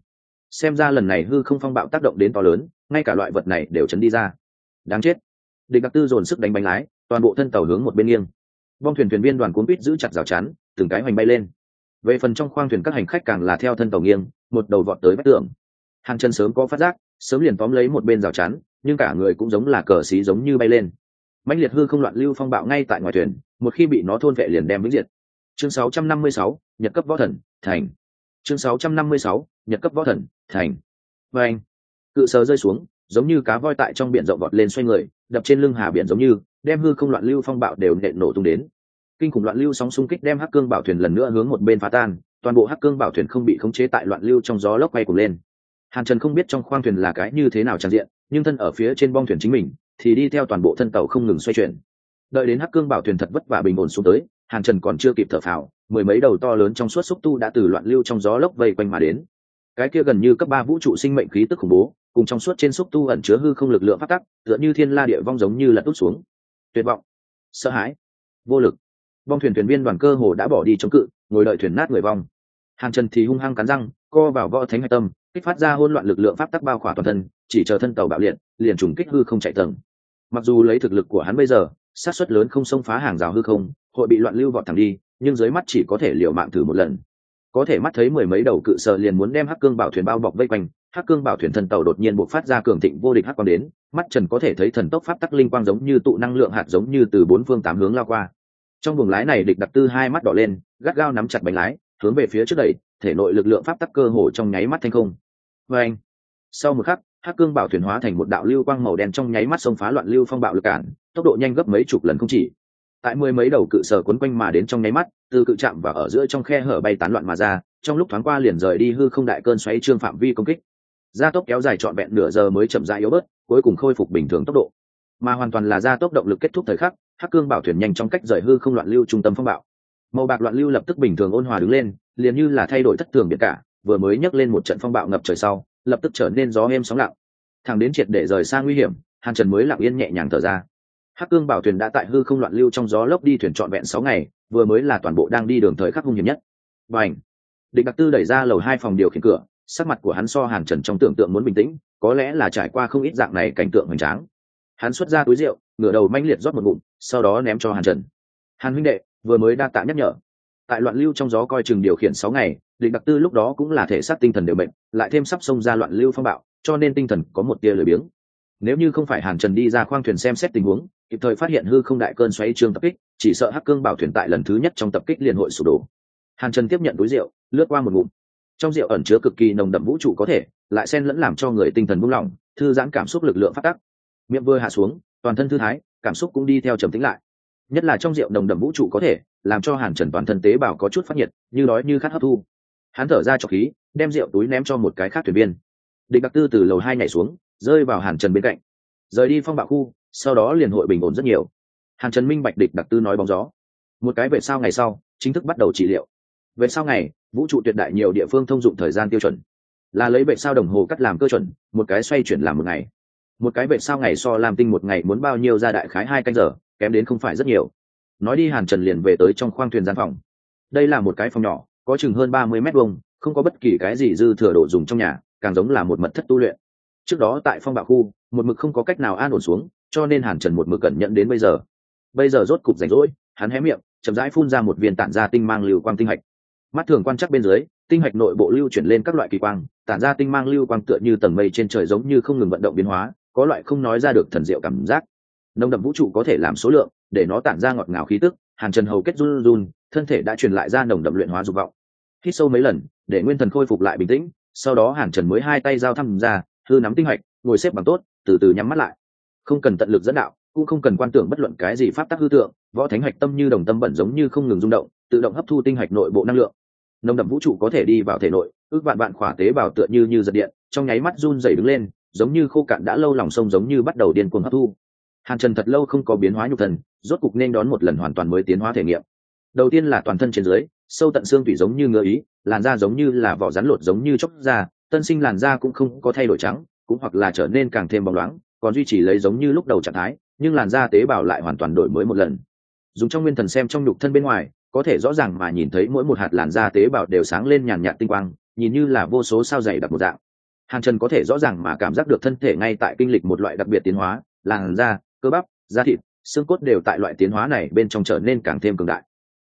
Xem ra lần này hư không phong bạo tác động đến to lớn, ngay cả loại vật này đều chấn đi ra. Đáng chết. Địch đặc tư dồn sức đánh bánh lái, toàn bộ thân tàu hướng một bên nghiêng. Bong thuyền thuyền viên đoàn cuốn quýt giữ chặt rào chắn, từng cái hoành bay lên. Về phần trong khoang thuyền các hành khách càng là theo thân tàu nghiêng, một đầu vọt tới vách tường. Hàng chân sớm có phát giác, sớm liền tóm lấy một bên rào chắn, nhưng cả người cũng giống là cờ xí giống như bay lên. Mãnh liệt hư không loạn lưu phong bạo ngay tại ngoài thuyền một khi bị nó thôn vệ liền đem vĩnh diệt. Chương 656, nhật cấp võ thần thành. Chương 656, nhật cấp võ thần thành. Và anh cự sờ rơi xuống giống như cá voi tại trong biển rộng vọt lên xoay người đập trên lưng hà biển giống như đem hư không loạn lưu phong bạo đều nện nổ tung đến. Kinh khủng loạn lưu sóng xung kích đem hắc cương bảo thuyền lần nữa hướng một bên phá tan toàn bộ hắc cương bảo thuyền không bị khống chế tại loạn lưu trong gió lốc quay cùng lên. Hàn trần không biết trong khoang thuyền là cái như thế nào trang diện nhưng thân ở phía trên bong thuyền chính mình thì đi theo toàn bộ thân tàu không ngừng xoay chuyển đợi đến hắc cương bảo thuyền thật vất vả bình ổn xuống tới, hàn trần còn chưa kịp thở phào, mười mấy đầu to lớn trong suốt xúc tu đã từ loạn lưu trong gió lốc vây quanh mà đến. Cái kia gần như cấp ba vũ trụ sinh mệnh khí tức khủng bố, cùng trong suốt trên xúc tu ẩn chứa hư không lực lượng phát tắc, tựa như thiên la địa vong giống như lật út xuống. Tuyệt vọng, sợ hãi, vô lực. Vong thuyền thuyền viên đoàn cơ hồ đã bỏ đi chống cự, ngồi đợi thuyền nát người vong. Hàn trần thì hung hăng cắn răng, co vào võ thánh hạch tâm, kích phát ra hỗn loạn lực lượng pháp tắc bao khỏa toàn thân, chỉ chờ thân tàu bạo liệt, liền trùng kích hư không chạy tầng. Mặc dù lấy thực lực của hắn bây giờ sát suất lớn không xông phá hàng rào hư không, hội bị loạn lưu vọt thẳng đi, nhưng dưới mắt chỉ có thể liều mạng thử một lần có thể mắt thấy mười mấy đầu cự sợ liền muốn đem hắc cương bảo thuyền bao bọc vây quanh, hắc cương bảo thuyền thần tàu đột nhiên buộc phát ra cường thịnh vô địch hắc quang đến, mắt trần có thể thấy thần tốc pháp tắc linh quang giống như tụ năng lượng hạt giống như từ bốn phương tám hướng lao qua trong buồng lái này địch đặc tư hai mắt đỏ lên, gắt gao nắm chặt bánh lái, hướng về phía trước đẩy, thể nội lực lượng pháp tắc cơ hồ trong nháy mắt thanh không Vây! anh, sau một khắc, hắc cương bảo thuyền hóa thành một đạo lưu quang màu đen trong nháy mắt xông phá loạn lưu phong bạo lực cản tốc độ nhanh gấp mấy chục lần không chỉ. Tại mười mấy đầu cự sở quấn quanh mà đến trong nháy mắt, từ cự chạm và ở giữa trong khe hở bay tán loạn mà ra, trong lúc thoáng qua liền rời đi hư không đại cơn xoáy trương phạm vi công kích. Gia tốc kéo dài trọn vẹn nửa giờ mới chậm rãi yếu bớt, cuối cùng khôi phục bình thường tốc độ. Mà hoàn toàn là gia tốc động lực kết thúc thời khắc, hắc cương bảo thuyền nhanh trong cách rời hư không loạn lưu trung tâm phong bạo. Màu bạc loạn lưu lập tức bình thường ôn hòa đứng lên, liền như là thay đổi thất thường biệt cả, vừa mới nhấc lên một trận phong bạo ngập trời sau, lập tức trở nên gió êm sóng lặng. Thẳng đến triệt để rời xa nguy hiểm, hàn trần mới lặng yên nhẹ nhàng thở ra hắc cương bảo thuyền đã tại hư không loạn lưu trong gió lốc đi thuyền trọn vẹn sáu ngày, vừa mới là toàn bộ đang đi đường thời khắc hung hiểm nhất. Và ảnh định đặc tư đẩy ra lầu hai phòng điều khiển cửa, sắc mặt của hắn so hàn trần trong tưởng tượng muốn bình tĩnh, có lẽ là trải qua không ít dạng này cảnh tượng hoành tráng. Hắn xuất ra túi rượu, ngửa đầu manh liệt rót một ngụm, sau đó ném cho hàn trần. Hàn huynh đệ, vừa mới đa tạ nhắc nhở. Tại loạn lưu trong gió coi chừng điều khiển sáu ngày định đặc tư lúc đó cũng là thể xác tinh thần đều bệnh, lại thêm sắp xông ra loạn lưu phong bạo, cho nên tinh thần có một tia lười biếng. Nếu như không phải hàn trần đi ra khoang thuyền xem xét tình huống kịp thời phát hiện hư không đại cơn xoáy trương tập kích, chỉ sợ hắc cương bảo thuyền tại lần thứ nhất trong tập kích liền hội sụp đổ. Hàn trần tiếp nhận túi rượu, lướt qua một ngụm. Trong rượu ẩn chứa cực kỳ nồng đậm vũ trụ có thể, lại xen lẫn làm cho người tinh thần buông lỏng, thư giãn cảm xúc lực lượng phát tắc miệng vừa hạ xuống, toàn thân thư thái, cảm xúc cũng đi theo trầm tĩnh lại. Nhất là trong rượu nồng đậm vũ trụ có thể, làm cho hàn trần toàn thân tế bào có chút phát nhiệt, như đói như khát hấp thu. Hắn thở ra cho khí, đem rượu túi ném cho một cái khác thuyền viên. Định đặc tư từ lầu hai nhảy xuống, rơi vào hàn trần bên cạnh. Rời đi phong bạo khu sau đó liền hội bình ổn rất nhiều. Hàn trần minh bạch địch đặc tư nói bóng gió. Một cái về sau ngày sau, chính thức bắt đầu trị liệu. Về sau ngày, vũ trụ tuyệt đại nhiều địa phương thông dụng thời gian tiêu chuẩn. Là lấy vệ sao đồng hồ cắt làm cơ chuẩn, một cái xoay chuyển làm một ngày. Một cái vệ sao ngày so làm tinh một ngày muốn bao nhiêu ra đại khái hai canh giờ, kém đến không phải rất nhiều. Nói đi hàn trần liền về tới trong khoang thuyền gian phòng. Đây là một cái phòng nhỏ, có chừng hơn ba mươi mét vuông, không có bất kỳ cái gì dư thừa đồ dùng trong nhà, càng giống là một mật thất tu luyện. Trước đó tại phong bạo khu, một mực không có cách nào an ổn xuống cho nên hàn trần một mực cẩn nhận đến bây giờ bây giờ rốt cục rảnh rỗi hắn hé miệng chậm rãi phun ra một viên tản ra tinh mang lưu quang tinh hạch mắt thường quan chắc bên dưới tinh hạch nội bộ lưu chuyển lên các loại kỳ quang tản ra tinh mang lưu quang tựa như tầng mây trên trời giống như không ngừng vận động biến hóa có loại không nói ra được thần diệu cảm giác nồng đậm vũ trụ có thể làm số lượng để nó tản ra ngọt ngào khí tức hàn trần hầu kết run run thân thể đã truyền lại ra nồng đậm luyện hóa dục vọng hít sâu mấy lần để nguyên thần khôi phục lại bình tĩnh sau đó hàn trần mới hai tay giao thăm ra hư nắm tinh hạch ngồi xếp bằng tốt từ từ nhắm mắt lại không cần tận lực dẫn đạo, cũng không cần quan tưởng bất luận cái gì pháp tắc hư tượng, võ thánh hạch tâm như đồng tâm bẩn giống như không ngừng rung động, tự động hấp thu tinh hạch nội bộ năng lượng. Nồng đậm vũ trụ có thể đi vào thể nội, ước vạn bạn khỏa tế bào tựa như như giật điện, trong nháy mắt run dày đứng lên, giống như khô cạn đã lâu lòng sông giống như bắt đầu điên cuồng hấp thu. Hàn trần thật lâu không có biến hóa nhục thần rốt cục nên đón một lần hoàn toàn mới tiến hóa thể nghiệm. Đầu tiên là toàn thân trên dưới, sâu tận xương tủy giống như ngựa ý, làn da giống như là vỏ rắn lột giống như chóc da, tân sinh làn da cũng không có thay đổi trắng, cũng hoặc là trở nên càng thêm bóng loáng còn duy trì lấy giống như lúc đầu trạng thái, nhưng làn da tế bào lại hoàn toàn đổi mới một lần. Dùng trong nguyên thần xem trong nhục thân bên ngoài, có thể rõ ràng mà nhìn thấy mỗi một hạt làn da tế bào đều sáng lên nhàn nhạt tinh quang, nhìn như là vô số sao dày đặc một dạng. Hàng trần có thể rõ ràng mà cảm giác được thân thể ngay tại kinh lịch một loại đặc biệt tiến hóa, làn da, cơ bắp, da thịt, xương cốt đều tại loại tiến hóa này bên trong trở nên càng thêm cường đại.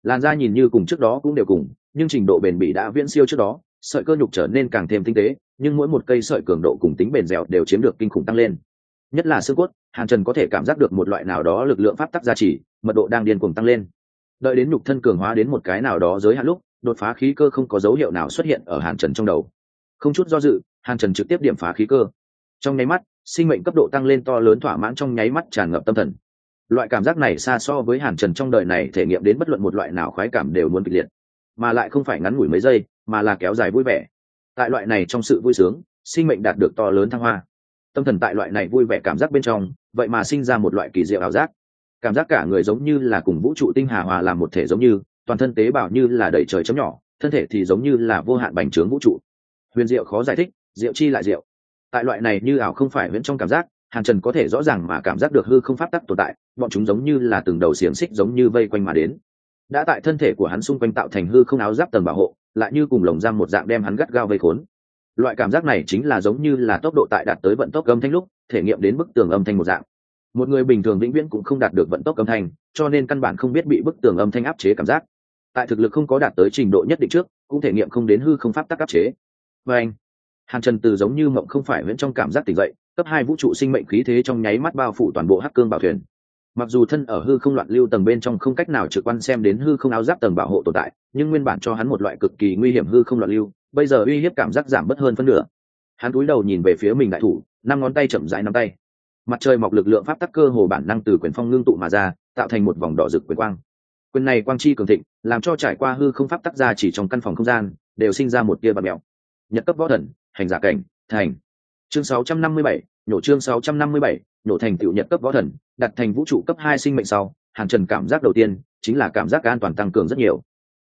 Làn da nhìn như cùng trước đó cũng đều cùng, nhưng trình độ bền bỉ đã viễn siêu trước đó, sợi cơ nhục trở nên càng thêm tinh tế, nhưng mỗi một cây sợi cường độ cùng tính bền dẻo đều chiếm được kinh khủng tăng lên nhất là xương cốt, hàn trần có thể cảm giác được một loại nào đó lực lượng pháp tắc gia trì, mật độ đang điên cuồng tăng lên. Đợi đến nhục thân cường hóa đến một cái nào đó giới hạn lúc, đột phá khí cơ không có dấu hiệu nào xuất hiện ở hàn trần trong đầu. Không chút do dự, hàn trần trực tiếp điểm phá khí cơ. Trong nháy mắt, sinh mệnh cấp độ tăng lên to lớn thỏa mãn trong nháy mắt tràn ngập tâm thần. Loại cảm giác này xa so với hàn trần trong đời này thể nghiệm đến bất luận một loại nào khoái cảm đều muốn kịch liệt. Mà lại không phải ngắn ngủi mấy giây, mà là kéo dài vui vẻ. Tại loại này trong sự vui sướng, sinh mệnh đạt được to lớn thăng hoa tâm thần tại loại này vui vẻ cảm giác bên trong, vậy mà sinh ra một loại kỳ diệu ảo giác. Cảm giác cả người giống như là cùng vũ trụ tinh hà hòa làm một thể giống như, toàn thân tế bào như là đầy trời chấm nhỏ, thân thể thì giống như là vô hạn bành trướng vũ trụ. Huyền diệu khó giải thích, diệu chi lại diệu. Tại loại này như ảo không phải huyễn trong cảm giác, hàn trần có thể rõ ràng mà cảm giác được hư không pháp tắc tồn tại, bọn chúng giống như là từng đầu xiềng xích giống như vây quanh mà đến. Đã tại thân thể của hắn xung quanh tạo thành hư không áo giáp tầng bảo hộ, lại như cùng lồng giam một dạng đem hắn gắt gao vây khốn loại cảm giác này chính là giống như là tốc độ tại đạt tới vận tốc âm thanh lúc, thể nghiệm đến bức tường âm thanh một dạng. Một người bình thường vĩnh viễn cũng không đạt được vận tốc âm thanh, cho nên căn bản không biết bị bức tường âm thanh áp chế cảm giác. Tại thực lực không có đạt tới trình độ nhất định trước, cũng thể nghiệm không đến hư không pháp tắc áp chế. Và anh, hàn trần từ giống như mộng không phải vẫn trong cảm giác tỉnh dậy, cấp hai vũ trụ sinh mệnh khí thế trong nháy mắt bao phủ toàn bộ hắc cương bảo thuyền. Mặc dù thân ở hư không loạn lưu tầng bên trong không cách nào trực quan xem đến hư không áo giáp tầng bảo hộ tồn tại, nhưng nguyên bản cho hắn một loại cực kỳ nguy hiểm hư không loạn lưu bây giờ uy hiếp cảm giác giảm bớt hơn phân nửa. Hắn cúi đầu nhìn về phía mình đại thủ năm ngón tay chậm rãi nắm tay. Mặt trời mọc lực lượng pháp tắc cơ hồ bản năng từ quyền phong ngưng tụ mà ra tạo thành một vòng đỏ rực quyền quang. Quyền này quang chi cường thịnh làm cho trải qua hư không pháp tắc ra chỉ trong căn phòng không gian đều sinh ra một tia bạt mèo. Nhật cấp võ thần hành giả cảnh thành. Chương 657, nhổ chương 657, nhổ thành tựu nhật cấp võ thần đặt thành vũ trụ cấp hai sinh mệnh sau hàn trần cảm giác đầu tiên chính là cảm giác an toàn tăng cường rất nhiều.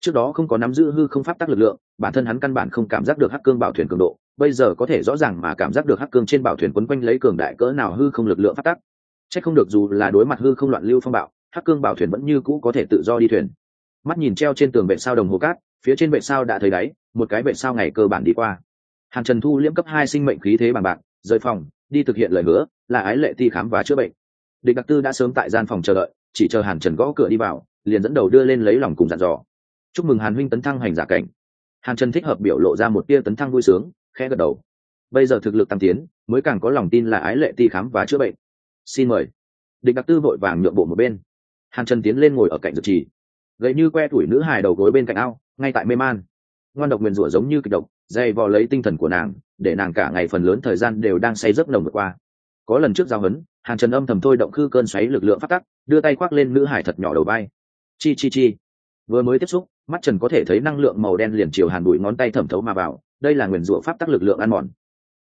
Trước đó không có nắm giữ hư không pháp tắc lực lượng bản thân hắn căn bản không cảm giác được hắc cương bảo thuyền cường độ, bây giờ có thể rõ ràng mà cảm giác được hắc cương trên bảo thuyền quấn quanh lấy cường đại cỡ nào hư không lực lượng phát tắc c không được dù là đối mặt hư không loạn lưu phong bạo, hắc cương bảo thuyền vẫn như cũ có thể tự do đi thuyền. Mắt nhìn treo trên tường vệ sao đồng hồ cát, phía trên vệ sao đã thấy đáy, một cái vệ sao ngày cơ bản đi qua. Hàn trần thu liễm cấp hai sinh mệnh khí thế bằng bạc, rời phòng, đi thực hiện lời hứa, là ái lệ thi khám và chữa bệnh. Địch đặc tư đã sớm tại gian phòng chờ đợi, chỉ chờ hàn trần gõ cửa đi vào, liền dẫn đầu đưa lên lấy lòng cùng dặn dò. Chúc mừng hàn huynh tấn thăng hành giả cảnh hàn trần thích hợp biểu lộ ra một tia tấn thăng vui sướng, khẽ gật đầu. Bây giờ thực lực tăng tiến, mới càng có lòng tin là ái lệ ti khám và chữa bệnh. Xin mời. Địch đặc tư vội vàng nhượng bộ một bên. Hàn trần tiến lên ngồi ở cạnh dược trì. Gậy như que tuổi nữ hài đầu gối bên cạnh ao, ngay tại mê man. Ngoan độc nguyền rủa giống như kịch độc, dày vò lấy tinh thần của nàng, để nàng cả ngày phần lớn thời gian đều đang say giấc nồng vượt qua. Có lần trước giao hấn, hàn trần âm thầm thôi động khư cơn xoáy lực lượng phát tắc, đưa tay khoác lên nữ hải thật nhỏ đầu vai. Chi chi chi. Vừa mới tiếp xúc mắt trần có thể thấy năng lượng màu đen liền chiều hàn bụi ngón tay thẩm thấu mà vào, đây là nguyền rủa pháp tắc lực lượng ăn mòn.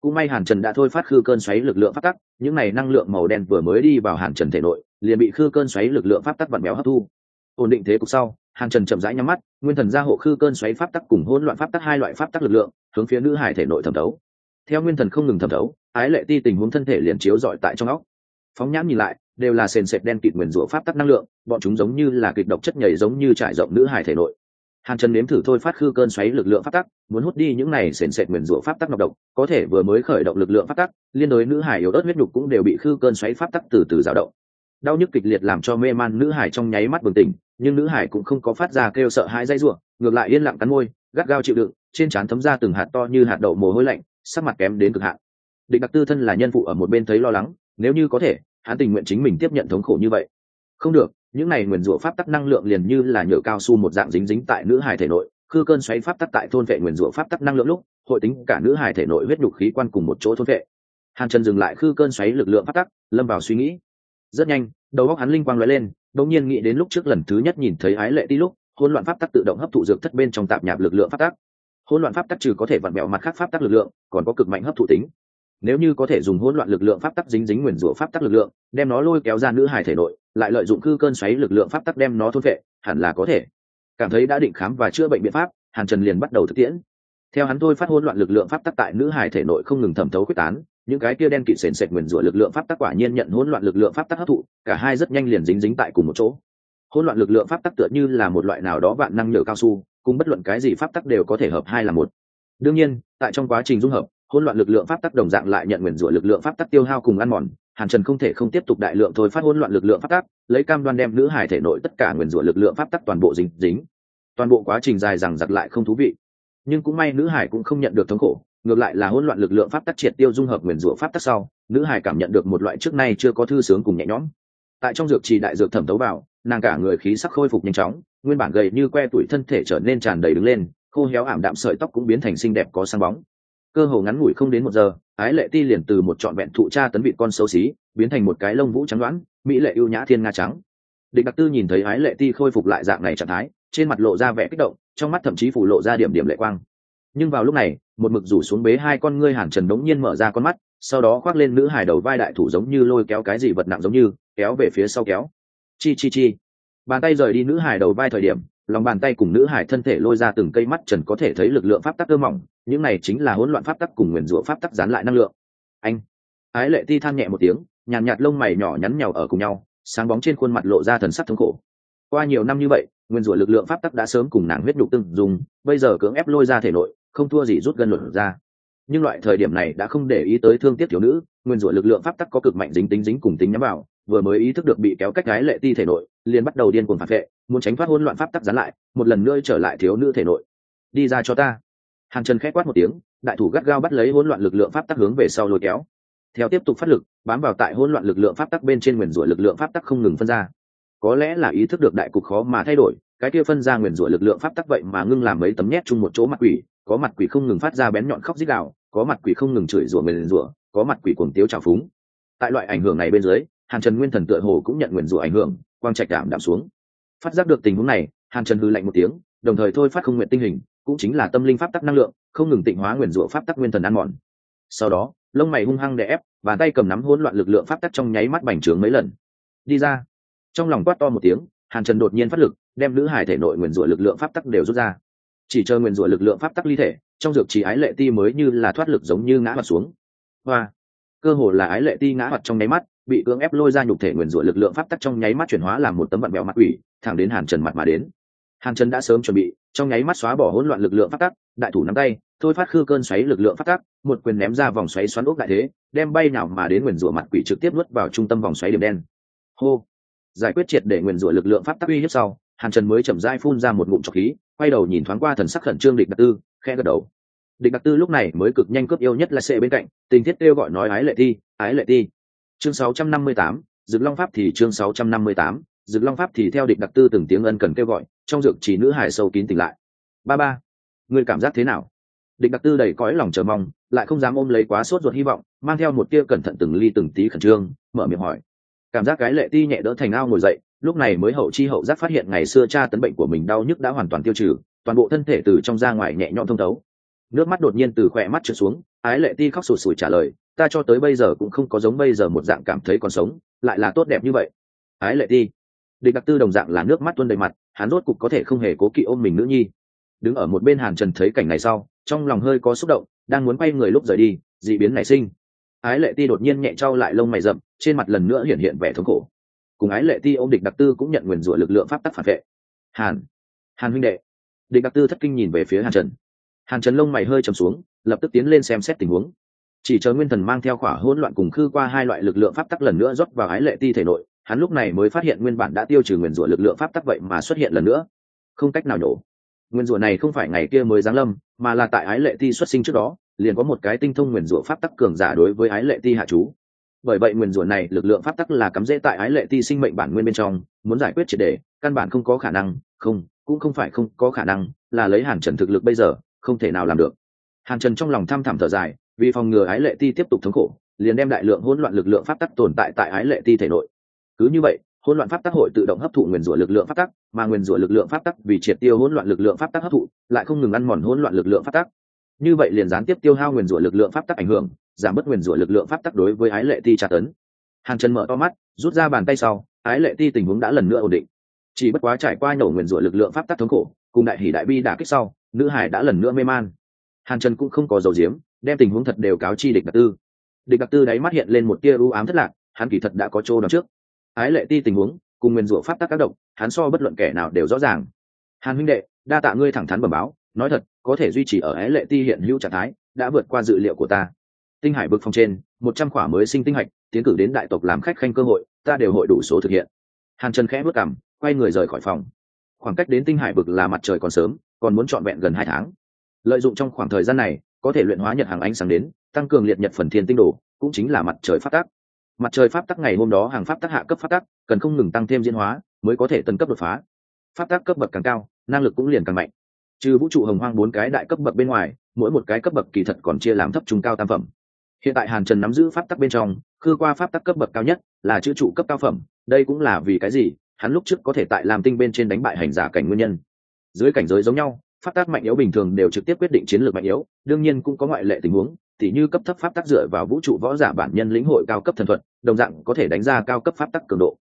Cũng may hàn trần đã thôi phát khư cơn xoáy lực lượng pháp tắc, những này năng lượng màu đen vừa mới đi vào hàn trần thể nội, liền bị khư cơn xoáy lực lượng pháp tắc vặn béo hấp thu. Ổn định thế cục sau, hàn trần chậm rãi nhắm mắt, nguyên thần gia hộ khư cơn xoáy pháp tắc cùng hỗn loạn pháp tắc hai loại pháp tắc lực lượng, hướng phía nữ hải thể nội thẩm thấu. Theo nguyên thần không ngừng thẩm thấu, ái lệ ti tình huống thân thể liền chiếu dọi tại trong óc. Phóng nhãn nhìn lại, đều là sền sệt đen kịt nguyền rủa pháp tắc năng lượng, bọn chúng giống như là kịch độc chất nhảy giống như trải rộng nữ hải thể nội hàn trần nếm thử thôi phát khư cơn xoáy lực lượng pháp tắc, muốn hút đi những này sền sệt nguyền rủa pháp tắc nọc độc, có thể vừa mới khởi động lực lượng pháp tắc, liên đối nữ hải yếu ớt huyết nhục cũng đều bị khư cơn xoáy pháp tắc từ từ dao động. Đau nhức kịch liệt làm cho mê man nữ hải trong nháy mắt bừng tỉnh, nhưng nữ hải cũng không có phát ra kêu sợ hãi dây ruộng ngược lại yên lặng cắn môi, gắt gao chịu đựng, trên trán thấm ra từng hạt to như hạt đậu mồ hôi lạnh, sắc mặt kém đến cực hạn. Định đặc tư thân là nhân phụ ở một bên thấy lo lắng, nếu như có thể, hắn tình nguyện chính mình tiếp nhận thống khổ như vậy. Không được những này nguyền rủa pháp tắc năng lượng liền như là nhựa cao su một dạng dính dính tại nữ hài thể nội, khư cơn xoáy pháp tắc tại thôn vệ nguyền rủa pháp tắc năng lượng lúc, hội tính cả nữ hài thể nội huyết nhục khí quan cùng một chỗ thôn vệ. Hàn trần dừng lại khư cơn xoáy lực lượng pháp tắc, lâm vào suy nghĩ. Rất nhanh, đầu óc hắn linh quang lóe lên, đột nhiên nghĩ đến lúc trước lần thứ nhất nhìn thấy ái lệ tí lúc, hỗn loạn pháp tắc tự động hấp thụ dược thất bên trong tạp nhạp lực lượng pháp tắc. Hỗn loạn pháp tắc trừ có thể vặn mẹo mặt khác pháp tắc lực lượng, còn có cực mạnh hấp thụ tính. Nếu như có thể dùng hỗn loạn lực lượng pháp tắc dính dính nguyền rủa pháp tắc lực lượng, đem nó lôi kéo ra nữ hài thể nội lại lợi dụng cư cơn xoáy lực lượng pháp tắc đem nó thôn vệ, hẳn là có thể. Cảm thấy đã định khám và chữa bệnh biện pháp, hàn trần liền bắt đầu thực tiễn. Theo hắn thôi phát hỗn loạn lực lượng pháp tắc tại nữ hải thể nội không ngừng thẩm thấu quyết tán, những cái kia đen kịt sền sệt nguyền rủa lực lượng pháp tắc quả nhiên nhận hỗn loạn lực lượng pháp tắc hấp thụ, cả hai rất nhanh liền dính dính tại cùng một chỗ. Hỗn loạn lực lượng pháp tắc tựa như là một loại nào đó vạn năng nhựa cao su, cùng bất luận cái gì pháp tắc đều có thể hợp hai là một. Đương nhiên, tại trong quá trình dung hợp, hỗn loạn lực lượng pháp tắc đồng dạng lại nhận nguyền rủa lực lượng pháp tắc tiêu hao cùng ăn mòn hàn trần không thể không tiếp tục đại lượng thôi phát hỗn loạn lực lượng pháp tắc, lấy cam đoan đem nữ hải thể nội tất cả nguyền rủa lực lượng pháp tắc toàn bộ dính dính. Toàn bộ quá trình dài rằng giặc lại không thú vị. Nhưng cũng may nữ hải cũng không nhận được thống khổ, ngược lại là hỗn loạn lực lượng pháp tắc triệt tiêu dung hợp nguyền rủa pháp tắc sau, nữ hải cảm nhận được một loại trước nay chưa có thư sướng cùng nhẹ nhõm. Tại trong dược trì đại dược thẩm tấu vào, nàng cả người khí sắc khôi phục nhanh chóng, nguyên bản gầy như que tuổi thân thể trở nên tràn đầy đứng lên, khô héo ảm đạm sợi tóc cũng biến thành xinh đẹp có sáng bóng cơ hồ ngắn ngủi không đến một giờ, ái lệ ti liền từ một trọn vẹn thụ cha tấn vị con xấu xí, biến thành một cái lông vũ trắng đoán, mỹ lệ ưu nhã thiên nga trắng. Địch đặc tư nhìn thấy ái lệ ti khôi phục lại dạng này trạng thái, trên mặt lộ ra vẻ kích động, trong mắt thậm chí phủ lộ ra điểm điểm lệ quang. Nhưng vào lúc này, một mực rủ xuống bế hai con ngươi hàn trần đống nhiên mở ra con mắt, sau đó khoác lên nữ hải đầu vai đại thủ giống như lôi kéo cái gì vật nặng giống như, kéo về phía sau kéo. Chi chi chi. Bàn tay rời đi nữ hải đầu vai thời điểm lòng bàn tay cùng nữ hải thân thể lôi ra từng cây mắt trần có thể thấy lực lượng pháp tắc cơ mỏng những này chính là hỗn loạn pháp tắc cùng nguyền rủa pháp tắc dán lại năng lượng. Anh ái lệ ti than nhẹ một tiếng nhàn nhạt, lông mày nhỏ nhắn nhào ở cùng nhau sáng bóng trên khuôn mặt lộ ra thần sắc thống khổ. Qua nhiều năm như vậy nguyên rủa lực lượng pháp tắc đã sớm cùng nàng huyết nhục từng dùng bây giờ cưỡng ép lôi ra thể nội không thua gì rút gân luận ra. Nhưng loại thời điểm này đã không để ý tới thương tiếc thiếu nữ nguyên rủa lực lượng pháp tắc có cực mạnh dính tính dính cùng tính nhắm vào vừa mới ý thức được bị kéo cách gái lệ ti thể nội liền bắt đầu điên cuồng phản vệ muốn tránh thoát hỗn loạn pháp tắc dán lại, một lần nữa trở lại thiếu nữ thể nội. Đi ra cho ta. Hàng chân khẽ quát một tiếng, đại thủ gắt gao bắt lấy hỗn loạn lực lượng pháp tắc hướng về sau lôi kéo. Theo tiếp tục phát lực, bám vào tại hỗn loạn lực lượng pháp tắc bên trên nguyền rủa lực lượng pháp tắc không ngừng phân ra. Có lẽ là ý thức được đại cục khó mà thay đổi, cái kia phân ra nguyền rủa lực lượng pháp tắc vậy mà ngưng làm mấy tấm nhét chung một chỗ mặt quỷ, có mặt quỷ không ngừng phát ra bén nhọn khóc dích đạo có mặt quỷ không ngừng chửi rủa nguyền rủa, có mặt quỷ cuồng tiếu trào phúng. Tại loại ảnh hưởng này bên dưới, hàn trần nguyên thần tựa hồ cũng nhận nguyền rủa ảnh hưởng, quang trạch đảm đạm xuống phát giác được tình huống này, hàn trần hư lạnh một tiếng, đồng thời thôi phát không nguyện tinh hình, cũng chính là tâm linh pháp tắc năng lượng, không ngừng tịnh hóa nguyền rủa pháp tắc nguyên thần ăn mòn. Sau đó, lông mày hung hăng đè ép, và tay cầm nắm hỗn loạn lực lượng pháp tắc trong nháy mắt bành trướng mấy lần. Đi ra. Trong lòng quát to một tiếng, hàn trần đột nhiên phát lực, đem nữ hải thể nội nguyền rủa lực lượng pháp tắc đều rút ra. Chỉ chờ nguyền rủa lực lượng pháp tắc ly thể, trong dược chỉ ái lệ ti mới như là thoát lực giống như ngã mặt xuống. Hoa. Cơ hồ là ái lệ ti ngã mặt trong nháy mắt bị cưỡng ép lôi ra nhục thể nguyền rủa lực lượng pháp tắc trong nháy mắt chuyển hóa làm một tấm vặn bèo mặt ủy thẳng đến hàn trần mặt mà đến. Hàn trần đã sớm chuẩn bị, trong nháy mắt xóa bỏ hỗn loạn lực lượng pháp tắc, đại thủ nắm tay, thôi phát khư cơn xoáy lực lượng pháp tắc, một quyền ném ra vòng xoáy xoắn ốc đại thế, đem bay nào mà đến nguyền rủa mặt quỷ trực tiếp nuốt vào trung tâm vòng xoáy điểm đen. Hô! Giải quyết triệt để nguyền rủa lực lượng pháp tắc uy hiếp sau, hàn trần mới chậm rãi phun ra một ngụm trọc khí, quay đầu nhìn thoáng qua thần sắc khẩn trương địch đặc tư khe gật đầu. Địch đặc tư lúc này mới cực nhanh cướp yêu nhất là sệ bên cạnh, tình thiết kêu gọi nói, ái lệ thi, ái lệ thi chương 658, Dược long pháp thì chương 658, Dược long pháp thì theo địch đặc tư từng tiếng ân cần kêu gọi trong dược chỉ nữ hải sâu kín tỉnh lại. Ba ba người cảm giác thế nào? Địch đặc tư đầy cõi lòng chờ mong lại không dám ôm lấy quá sốt ruột hy vọng mang theo một tia cẩn thận từng ly từng tí khẩn trương mở miệng hỏi. Cảm giác cái lệ ti nhẹ đỡ thành ao ngồi dậy lúc này mới hậu chi hậu giác phát hiện ngày xưa cha tấn bệnh của mình đau nhức đã hoàn toàn tiêu trừ toàn bộ thân thể từ trong ra ngoài nhẹ nhõm thông thấu. Nước mắt đột nhiên từ khỏe mắt trượt xuống ái lệ ti khóc sụt sùi trả lời ta cho tới bây giờ cũng không có giống bây giờ một dạng cảm thấy còn sống, lại là tốt đẹp như vậy. Ái lệ ti. Địch đặc tư đồng dạng là nước mắt tuôn đầy mặt, hắn rốt cục có thể không hề cố kỵ ôm mình nữ nhi. Đứng ở một bên hàn trần thấy cảnh này sau, trong lòng hơi có xúc động, đang muốn quay người lúc rời đi d ị biến nảy sinh. Ái lệ ti đột nhiên nhẹ trao lại lông mày rậm, trên mặt lần nữa hiện hiện vẻ thống khổ. Cùng ái lệ ti ô m địch đặc tư cũng nhận nguyền rủa lực lượng pháp tắc phản vệ. Hàn. Hàn huynh đệ. Địch đặc tư thất kinh nhìn về phía hàn trần. Hàn trần lông mày hơi trầm xuống, lập tức tiến lên xem xét tình huống chỉ chờ nguyên thần mang theo khỏa hỗn loạn cùng khư qua hai loại lực lượng pháp tắc lần nữa rót vào ái lệ ti thể nội, hắn lúc này mới phát hiện nguyên bản đã tiêu trừ nguyền rủa lực lượng pháp tắc vậy mà xuất hiện lần nữa. Không cách nào nhổ. Nguyên rủa này không phải ngày kia mới giáng lâm, mà là tại ái lệ ti xuất sinh trước đó, liền có một cái tinh thông nguyền rủa pháp tắc cường giả đối với ái lệ ti hạ chú. Bởi vậy nguyền rủa này lực lượng pháp tắc là cắm rễ tại ái lệ ti sinh mệnh bản nguyên bên trong, muốn giải quyết triệt đề, căn bản không có khả năng, không, cũng không phải không có khả năng, là lấy hàn trần thực lực bây giờ, không thể nào làm được. Hàn trần trong lòng thăm thẳm thở dài vì phòng ngừa ái lệ ti tiếp tục thống khổ, liền đem đại lượng hỗn loạn lực lượng pháp tắc tồn tại tại ái lệ ti thể nội. Cứ như vậy, hỗn loạn pháp tắc hội tự động hấp thụ nguyền rủa lực lượng pháp tắc, mà nguyền rủa lực lượng pháp tắc vì triệt tiêu hỗn loạn lực lượng pháp tắc hấp thụ, lại không ngừng ăn mòn hỗn loạn lực lượng pháp tắc. Như vậy liền gián tiếp tiêu hao nguyền rủa lực lượng pháp tắc ảnh hưởng, giảm bớt nguyền rủa lực lượng pháp tắc đối với ái lệ ti tra tấn. Hàng chân mở to mắt, rút ra bàn tay sau, ái lệ ti tình huống đã lần nữa ổn định. Chỉ bất quá trải qua nổ nguyền rủa lực lượng pháp tắc thống khổ, cùng đại hỷ đại bi đả kích sau, nữ hải đã lần nữa mê man. Hàn trần cũng không có dầu diếm đem tình huống thật đều cáo chi địch đặc tư. Địch đặc tư đáy mắt hiện lên một tia ưu ám thất lạc, hắn kỳ thật đã có chỗ đón trước. Ái lệ ti tình huống, cùng nguyên rủa pháp tắc tác động, hắn so bất luận kẻ nào đều rõ ràng. Hàn huynh đệ, đa tạ ngươi thẳng thắn bẩm báo, nói thật, có thể duy trì ở ái lệ ti hiện hữu trạng thái, đã vượt qua dự liệu của ta. Tinh hải vực phòng trên, một trăm khỏa mới sinh tinh hạch, tiến cử đến đại tộc làm khách khanh cơ hội, ta đều hội đủ số thực hiện. Hàn trần khẽ bước cảm quay người rời khỏi phòng. Khoảng cách đến tinh hải vực là mặt trời còn sớm, còn muốn trọn vẹn gần hai tháng. Lợi dụng trong khoảng thời gian này có thể luyện hóa nhật hàng ánh sáng đến, tăng cường liệt nhật phần thiên tinh đồ, cũng chính là mặt trời phát tác mặt trời pháp tắc ngày hôm đó hàng pháp tắc hạ cấp pháp tắc, cần không ngừng tăng thêm diễn hóa, mới có thể tân cấp đột phá. Pháp tắc cấp bậc càng cao, năng lực cũng liền càng mạnh. Trừ vũ trụ hồng hoang bốn cái đại cấp bậc bên ngoài, mỗi một cái cấp bậc kỳ thật còn chia làm thấp trung cao tam phẩm. Hiện tại hàn trần nắm giữ pháp tắc bên trong, khư qua pháp tắc cấp bậc cao nhất là chữ trụ cấp cao phẩm, đây cũng là vì cái gì, hắn lúc trước có thể tại làm tinh bên trên đánh bại hành giả cảnh nguyên nhân. Dưới cảnh giới giống nhau pháp tác mạnh yếu bình thường đều trực tiếp quyết định chiến lược mạnh yếu đương nhiên cũng có ngoại lệ tình huống tỉ như cấp thấp pháp tác dựa vào vũ trụ võ giả bản nhân lĩnh hội cao cấp thần thuật đồng dạng có thể đánh ra cao cấp pháp tác cường độ.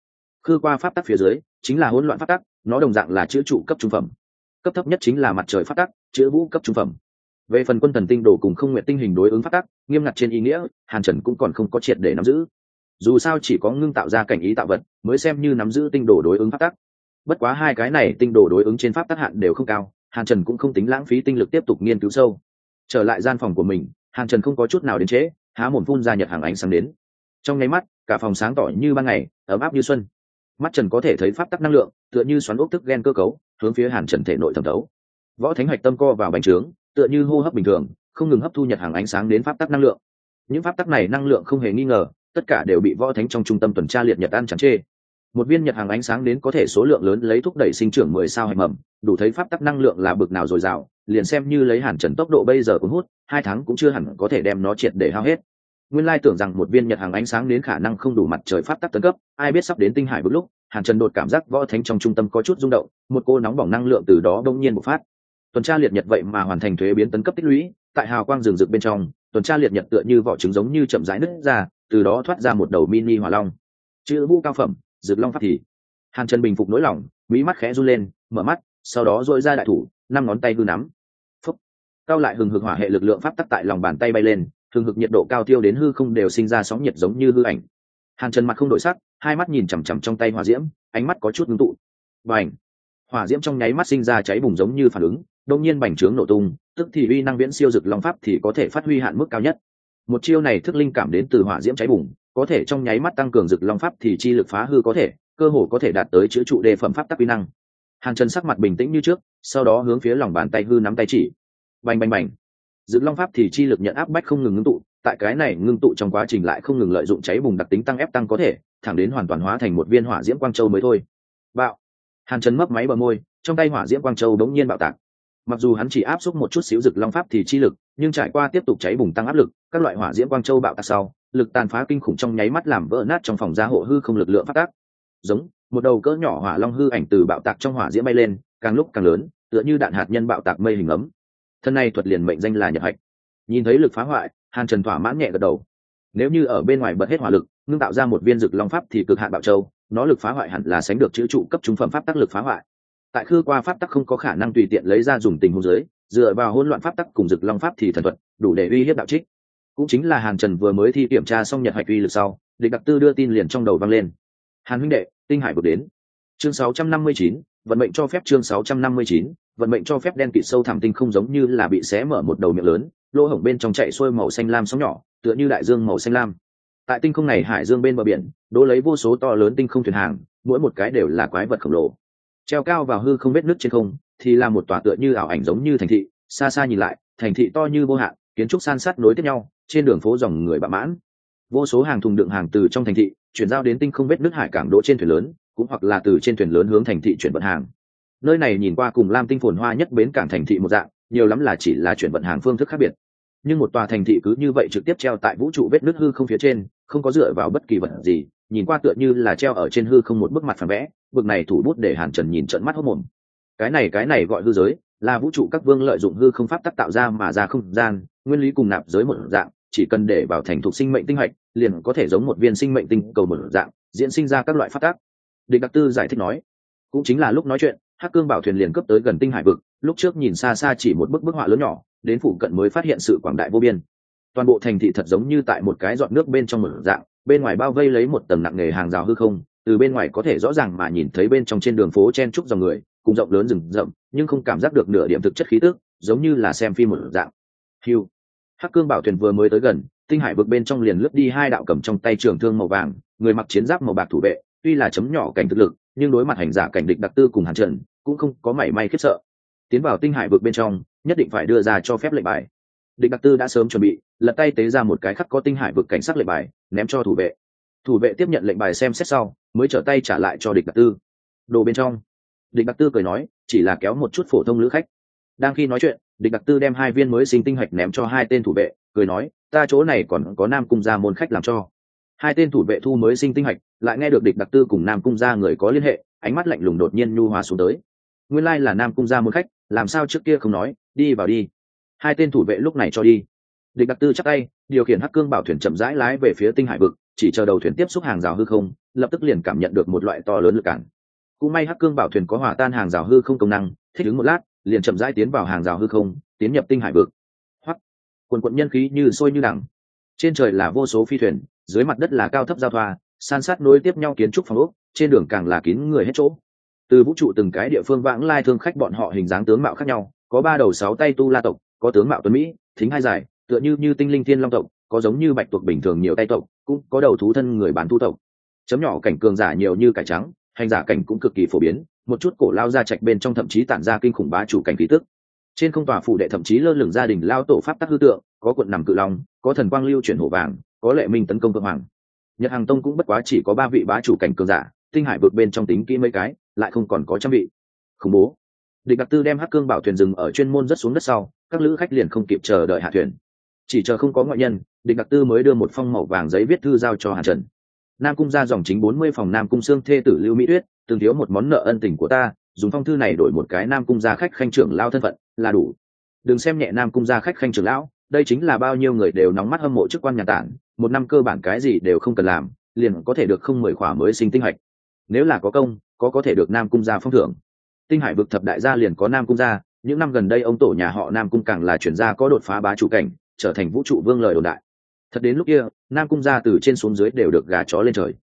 Khư qua pháp tác phía dưới chính là hỗn loạn pháp tác, nó đồng dạng là chữ trụ cấp trung phẩm. Cấp thấp nhất chính là mặt trời pháp tác, chữ vũ cấp trung phẩm. Về phần quân thần tinh đồ cùng không nguyện tinh hình đối ứng pháp tác, nghiêm ngặt trên ý nghĩa hàn trần cũng còn không có triệt để nắm giữ. Dù sao chỉ có ngưng tạo ra cảnh ý tạo vật mới xem như nắm giữ tinh đồ đối ứng pháp tác. bất quá hai cái này tinh đồ đối ứng trên pháp tác hạn đều không cao hàn trần cũng không tính lãng phí tinh lực tiếp tục nghiên cứu sâu. Trở lại gian phòng của mình, hàn trần không có chút nào đến trễ, há mồm phun ra nhật hàng ánh sáng đến. Trong nháy mắt, cả phòng sáng tỏ như ban ngày, ấm áp như xuân. Mắt trần có thể thấy pháp tắc năng lượng, tựa như xoắn ốc thức ghen cơ cấu, hướng phía hàn trần thể nội thẩm thấu. Võ thánh hạch tâm co vào bánh trướng, tựa như hô hấp bình thường, không ngừng hấp thu nhật hàng ánh sáng đến pháp tắc năng lượng. Những pháp tắc này năng lượng không hề nghi ngờ, tất cả đều bị võ thánh trong trung tâm tuần tra liệt nhật ăn chẳng chê một viên nhật hàng ánh sáng đến có thể số lượng lớn lấy thúc đẩy sinh trưởng mười sao hạch mầm, đủ thấy pháp tắc năng lượng là bực nào dồi dào, liền xem như lấy hàn trần tốc độ bây giờ cũng hút, hai tháng cũng chưa hẳn có thể đem nó triệt để hao hết. Nguyên lai tưởng rằng một viên nhật hàng ánh sáng đến khả năng không đủ mặt trời pháp tắc tấn cấp, ai biết sắp đến tinh hải bước lúc, hàn trần đột cảm giác võ thánh trong trung tâm có chút rung động, một cô nóng bỏng năng lượng từ đó đông nhiên bộc phát. Tuần tra liệt nhật vậy mà hoàn thành thuế biến tấn cấp tích lũy, tại hào quang rừng rực bên trong, tuần tra liệt nhật tựa như vỏ trứng giống như chậm rãi nứt ra, từ đó thoát ra một đầu mini hỏa long. Chữ vũ cao phẩm rực long pháp thì. Hàn trần bình phục nỗi lòng, mỹ mắt khẽ run lên, mở mắt, sau đó dội ra đại thủ, năm ngón tay hư nắm. Phúc. Cao lại hừng hực hỏa hệ lực lượng pháp tắc tại lòng bàn tay bay lên, hừng hực nhiệt độ cao tiêu đến hư không đều sinh ra sóng nhiệt giống như hư ảnh. Hàn trần mặt không đổi sắc, hai mắt nhìn chằm chằm trong tay hỏa diễm, ánh mắt có chút ngưng tụ. Và ảnh hỏa diễm trong nháy mắt sinh ra cháy bùng giống như phản ứng đông nhiên bành trướng nổ tung, tức thì uy năng viễn siêu dực long pháp thì có thể phát huy hạn mức cao nhất. Một chiêu này thức linh cảm đến từ hỏa diễm cháy bùng có thể trong nháy mắt tăng cường rực long pháp thì chi lực phá hư có thể, cơ hồ có thể đạt tới chữ trụ đề phẩm pháp tắc uy năng. Hàn trần sắc mặt bình tĩnh như trước, sau đó hướng phía lòng bàn tay hư nắm tay chỉ. Bành bành bành. Rực long pháp thì chi lực nhận áp bách không ngừng ngưng tụ, tại cái này ngưng tụ trong quá trình lại không ngừng lợi dụng cháy bùng đặc tính tăng ép tăng có thể, thẳng đến hoàn toàn hóa thành một viên hỏa diễm quang châu mới thôi. Bạo. Hàn trần mấp máy bờ môi, trong tay hỏa diễm quang châu đống nhiên bạo tạc. Mặc dù hắn chỉ áp suất một chút xíu rực long pháp thì chi lực, nhưng trải qua tiếp tục cháy bùng tăng áp lực, các loại hỏa diễm quang châu bạo tạc sau lực tàn phá kinh khủng trong nháy mắt làm vỡ nát trong phòng gia hộ hư không lực lượng phát tác. Giống, một đầu cỡ nhỏ hỏa long hư ảnh từ bạo tạc trong hỏa diễm bay lên, càng lúc càng lớn, tựa như đạn hạt nhân bạo tạc mây hình ấm. Thân này thuật liền mệnh danh là nhập hạch. Nhìn thấy lực phá hoại, hàn trần thỏa mãn nhẹ gật đầu. Nếu như ở bên ngoài bật hết hỏa lực, ngưng tạo ra một viên rực long pháp thì cực hạn bạo châu, nó lực phá hoại hẳn là sánh được chữ trụ cấp trung phẩm pháp tác lực phá hoại. Tại khư qua pháp tắc không có khả năng tùy tiện lấy ra dùng tình huống giới, dựa vào hỗn loạn pháp tắc cùng dực long pháp thì thần thuật, đủ để uy hiếp đạo trích cũng chính là hàn trần vừa mới thi kiểm tra xong nhật hạch uy lực sau địch đặc tư đưa tin liền trong đầu vang lên. Hàn huynh đệ tinh hải vượt đến. Chương 659, vận mệnh cho phép chương 659, vận mệnh cho phép đen kịt sâu thẳm tinh không giống như là bị xé mở một đầu miệng lớn lỗ hổng bên trong chạy xuôi màu xanh lam sóng nhỏ tựa như đại dương màu xanh lam. Tại tinh không này hải dương bên bờ biển đỗ lấy vô số to lớn tinh không thuyền hàng mỗi một cái đều là quái vật khổng lồ. Treo cao vào hư không vết nước trên không thì là một tòa tựa như ảo ảnh giống như thành thị xa xa nhìn lại thành thị to như vô hạn kiến trúc san sát nối tiếp nhau trên đường phố dòng người bạ mãn. Vô số hàng thùng đựng hàng từ trong thành thị, chuyển giao đến tinh không vết nước hải cảng đỗ trên thuyền lớn, cũng hoặc là từ trên thuyền lớn hướng thành thị chuyển vận hàng. Nơi này nhìn qua cùng lam tinh phồn hoa nhất bến cảng thành thị một dạng, nhiều lắm là chỉ là chuyển vận hàng phương thức khác biệt. Nhưng một tòa thành thị cứ như vậy trực tiếp treo tại vũ trụ vết nước hư không phía trên, không có dựa vào bất kỳ vật gì, nhìn qua tựa như là treo ở trên hư không một bức mặt phản vẽ bức này thủ bút để hàn trần nhìn trận mắt hốc mồm. Cái này cái này gọi hư giới, là vũ trụ các vương lợi dụng hư không pháp tắc tạo ra mà ra không gian, nguyên lý cùng nạp giới một dạng chỉ cần để vào thành thuộc sinh mệnh tinh hạch, liền có thể giống một viên sinh mệnh tinh cầu một dạng, diễn sinh ra các loại pháp tắc địch đặc tư giải thích nói, cũng chính là lúc nói chuyện, hắc cương bảo thuyền liền cấp tới gần tinh hải vực, lúc trước nhìn xa xa chỉ một bức bức họa lớn nhỏ, đến phủ cận mới phát hiện sự quảng đại vô biên. Toàn bộ thành thị thật giống như tại một cái giọt nước bên trong một dạng, bên ngoài bao vây lấy một tầng nặng nghề hàng rào hư không, từ bên ngoài có thể rõ ràng mà nhìn thấy bên trong trên đường phố chen trúc dòng người, cùng rộng lớn rừng rậm, nhưng không cảm giác được nửa điểm thực chất khí tức, giống như là xem phim một dạng. Hiu hắc cương bảo thuyền vừa mới tới gần, tinh hải vực bên trong liền lướt đi hai đạo cầm trong tay trường thương màu vàng, người mặc chiến giáp màu bạc thủ vệ, tuy là chấm nhỏ cảnh thực lực, nhưng đối mặt hành giả cảnh địch đặc tư cùng hàn trần cũng không có mảy may khiếp sợ. Tiến vào tinh hải vực bên trong, nhất định phải đưa ra cho phép lệnh bài. Địch đặc tư đã sớm chuẩn bị, lật tay tế ra một cái khắc có tinh hải vực cảnh sát lệnh bài, ném cho thủ vệ. Thủ vệ tiếp nhận lệnh bài xem xét sau, mới trở tay trả lại cho địch đặc tư. Đồ bên trong. Địch đặc tư cười nói, chỉ là kéo một chút phổ thông lữ khách. Đang khi nói chuyện địch đặc tư đem hai viên mới sinh tinh hạch ném cho hai tên thủ vệ, cười nói, ta chỗ này còn có nam cung gia môn khách làm cho. Hai tên thủ vệ thu mới sinh tinh hạch, lại nghe được địch đặc tư cùng nam cung gia người có liên hệ, ánh mắt lạnh lùng đột nhiên nhu hòa xuống tới. Nguyên lai là nam cung gia môn khách, làm sao trước kia không nói, đi vào đi. Hai tên thủ vệ lúc này cho đi. Địch đặc tư chắc tay, điều khiển hắc cương bảo thuyền chậm rãi lái về phía tinh hải vực, chỉ chờ đầu thuyền tiếp xúc hàng rào hư không, lập tức liền cảm nhận được một loại to lớn lực cản. Cũng may hắc cương bảo thuyền có hỏa tan hàng rào hư không công năng, thích ứng một lát liền chậm rãi tiến vào hàng rào hư không, tiến nhập tinh hải vực. Hoặc quần quận nhân khí như sôi như đẳng trên trời là vô số phi thuyền, dưới mặt đất là cao thấp giao thoa, san sát nối tiếp nhau kiến trúc phòng ốc, trên đường càng là kín người hết chỗ. Từ vũ trụ từng cái địa phương vãng lai thương khách bọn họ hình dáng tướng mạo khác nhau, có ba đầu sáu tay tu la tộc, có tướng mạo tuấn mỹ, thính hai dài, tựa như như tinh linh thiên long tộc, có giống như bạch tuộc bình thường nhiều tay tộc, cũng có đầu thú thân người bán thu tộc. Chấm nhỏ cảnh cường giả nhiều như cải trắng, hành giả cảnh cũng cực kỳ phổ biến một chút cổ lao ra trạch bên trong thậm chí tản ra kinh khủng bá chủ cảnh khí tức. Trên không tòa phủ đệ thậm chí lơ lửng gia đình lao tổ pháp tắc hư tượng, có quận nằm cự long, có thần quang lưu chuyển hổ vàng, có lệ minh tấn công vương hoàng. Nhật hàng tông cũng bất quá chỉ có ba vị bá chủ cảnh cường giả, tinh hải vượt bên trong tính kỹ mấy cái, lại không còn có trăm vị. Khủng bố. Địch đặc tư đem hắc cương bảo thuyền rừng ở chuyên môn rất xuống đất sau, các lữ khách liền không kịp chờ đợi hạ thuyền. Chỉ chờ không có ngoại nhân, địch đặc tư mới đưa một phong màu vàng giấy viết thư giao cho hàn trần nam cung ra dòng chính bốn mươi phòng nam cung xương thê tử lưu mỹ tuyết, từng thiếu một món nợ ân tình của ta, dùng phong thư này đổi một cái nam cung gia khách khanh trưởng lao thân phận, là đủ. Đừng xem nhẹ nam cung gia khách khanh trưởng lão, đây chính là bao nhiêu người đều nóng mắt hâm mộ chức quan nhà tản, một năm cơ bản cái gì đều không cần làm, liền có thể được không mười khỏa mới sinh tinh hạch. Nếu là có công, có có thể được nam cung gia phong thưởng. Tinh hải vực thập đại gia liền có nam cung gia những năm gần đây ông tổ nhà họ nam cung càng là chuyển gia có đột phá bá chủ cảnh, trở thành vũ trụ vương lời đồn đại thật đến lúc kia, nam cung gia từ trên xuống dưới đều được gà chó lên trời.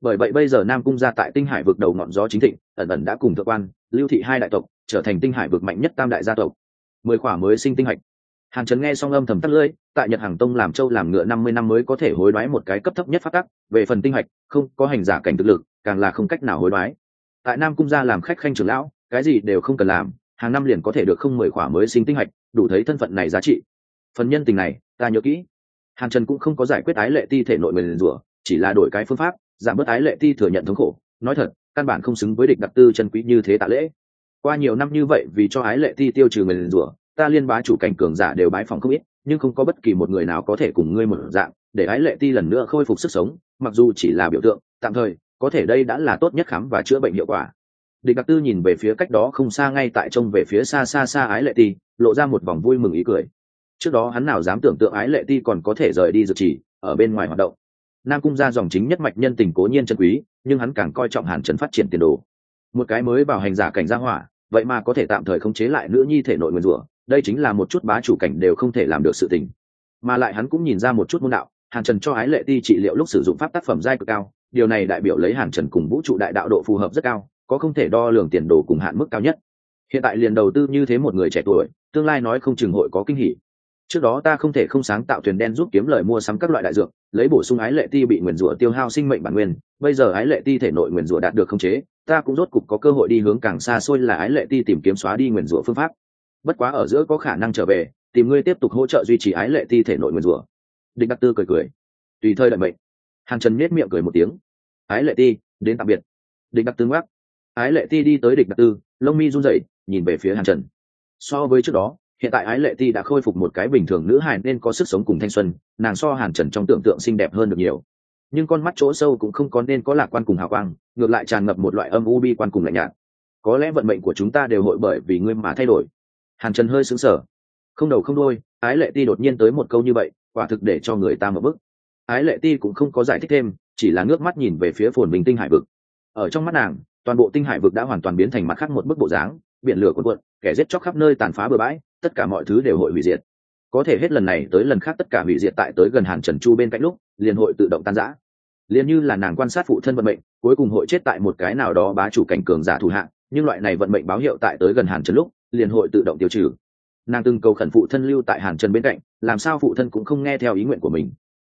Bởi vậy bây giờ nam cung gia tại tinh hải vực đầu ngọn gió chính thịnh, ẩn ẩn đã cùng thượng quan, lưu thị hai đại tộc, trở thành tinh hải vực mạnh nhất tam đại gia tộc. Mười khỏa mới sinh tinh hạch. Hàn trấn nghe xong âm thầm tắt lưỡi, tại nhật hàng tông làm châu làm ngựa năm mươi năm mới có thể hối đoái một cái cấp thấp nhất phát tắc, về phần tinh hạch, không, có hành giả cảnh thực lực, càng là không cách nào hối đoái. Tại nam cung gia làm khách khanh trưởng lão, cái gì đều không cần làm, hàng năm liền có thể được không mười khỏa mới sinh tinh hạch, đủ thấy thân phận này giá trị. Phần nhân tình này, ta nhớ kỹ hàn trần cũng không có giải quyết ái lệ ti thể nội mình rủa, chỉ là đổi cái phương pháp, giảm bớt ái lệ ti thừa nhận thống khổ. Nói thật, căn bản không xứng với địch đặc tư chân quý như thế tạ lễ. Qua nhiều năm như vậy vì cho ái lệ ti tiêu trừ mình rủa, ta liên bá chủ cảnh cường giả đều bái phòng không ít, nhưng không có bất kỳ một người nào có thể cùng ngươi một dạng, để ái lệ ti lần nữa khôi phục sức sống, mặc dù chỉ là biểu tượng, tạm thời, có thể đây đã là tốt nhất khám và chữa bệnh hiệu quả. Địch đặc tư nhìn về phía cách đó không xa ngay tại trông về phía xa xa xa ái lệ ti, lộ ra một vòng vui mừng ý cười trước đó hắn nào dám tưởng tượng ái lệ ti còn có thể rời đi dược chỉ, ở bên ngoài hoạt động. Nam cung ra dòng chính nhất mạch nhân tình cố nhiên chân quý, nhưng hắn càng coi trọng hàn trần phát triển tiền đồ. Một cái mới vào hành giả cảnh gia hỏa, vậy mà có thể tạm thời khống chế lại nữ nhi thể nội nguyên rủa, đây chính là một chút bá chủ cảnh đều không thể làm được sự tình. Mà lại hắn cũng nhìn ra một chút môn đạo, hàn trần cho ái lệ ti trị liệu lúc sử dụng pháp tác phẩm giai cực cao, điều này đại biểu lấy hàn trần cùng vũ trụ đại đạo độ phù hợp rất cao, có không thể đo lường tiền đồ cùng hạn mức cao nhất. Hiện tại liền đầu tư như thế một người trẻ tuổi, tương lai nói không chừng hội có kinh hỉ trước đó ta không thể không sáng tạo thuyền đen giúp kiếm lời mua sắm các loại đại dược, lấy bổ sung ái lệ ti bị nguyền rủa tiêu hao sinh mệnh bản nguyên, bây giờ ái lệ ti thể nội nguyền rủa đạt được khống chế, ta cũng rốt cục có cơ hội đi hướng càng xa xôi là ái lệ ti tìm kiếm xóa đi nguyền rủa phương pháp. Bất quá ở giữa có khả năng trở về, tìm ngươi tiếp tục hỗ trợ duy trì ái lệ ti thể nội nguyền rủa. Địch đặc tư cười cười. Tùy thời đợi mệnh. Hàng trần miết miệng cười một tiếng. Ái lệ ti, đến tạm biệt. Địch đặc tư ngoác ái lệ ti đi tới địch đặc tư, lông mi run rẩy, nhìn về phía hàn trần. So với trước đó hiện tại ái lệ ti đã khôi phục một cái bình thường nữ hài nên có sức sống cùng thanh xuân, nàng so hàn trần trong tưởng tượng xinh đẹp hơn được nhiều. Nhưng con mắt chỗ sâu cũng không có nên có lạc quan cùng hào quang, ngược lại tràn ngập một loại âm u bi quan cùng lạnh nhạt. Có lẽ vận mệnh của chúng ta đều hội bởi vì ngươi mà thay đổi. Hàn trần hơi sững sờ. Không đầu không đôi ái lệ ti đột nhiên tới một câu như vậy, quả thực để cho người ta mở bức. Ái lệ ti cũng không có giải thích thêm, chỉ là ngước mắt nhìn về phía phồn bình tinh hải vực. Ở trong mắt nàng, toàn bộ tinh hải vực đã hoàn toàn biến thành mặt khác một bức bộ dáng, biển lửa cuộn cuộn, kẻ giết chóc khắp nơi tàn phá bừa bãi tất cả mọi thứ đều hội hủy diệt. Có thể hết lần này tới lần khác tất cả hủy diệt tại tới gần hàn trần chu bên cạnh lúc liền hội tự động tan rã. Liền như là nàng quan sát phụ thân vận mệnh cuối cùng hội chết tại một cái nào đó bá chủ cảnh cường giả thủ hạng nhưng loại này vận mệnh báo hiệu tại tới gần hàn trần lúc liền hội tự động tiêu trừ. Nàng từng cầu khẩn phụ thân lưu tại hàn trần bên cạnh làm sao phụ thân cũng không nghe theo ý nguyện của mình.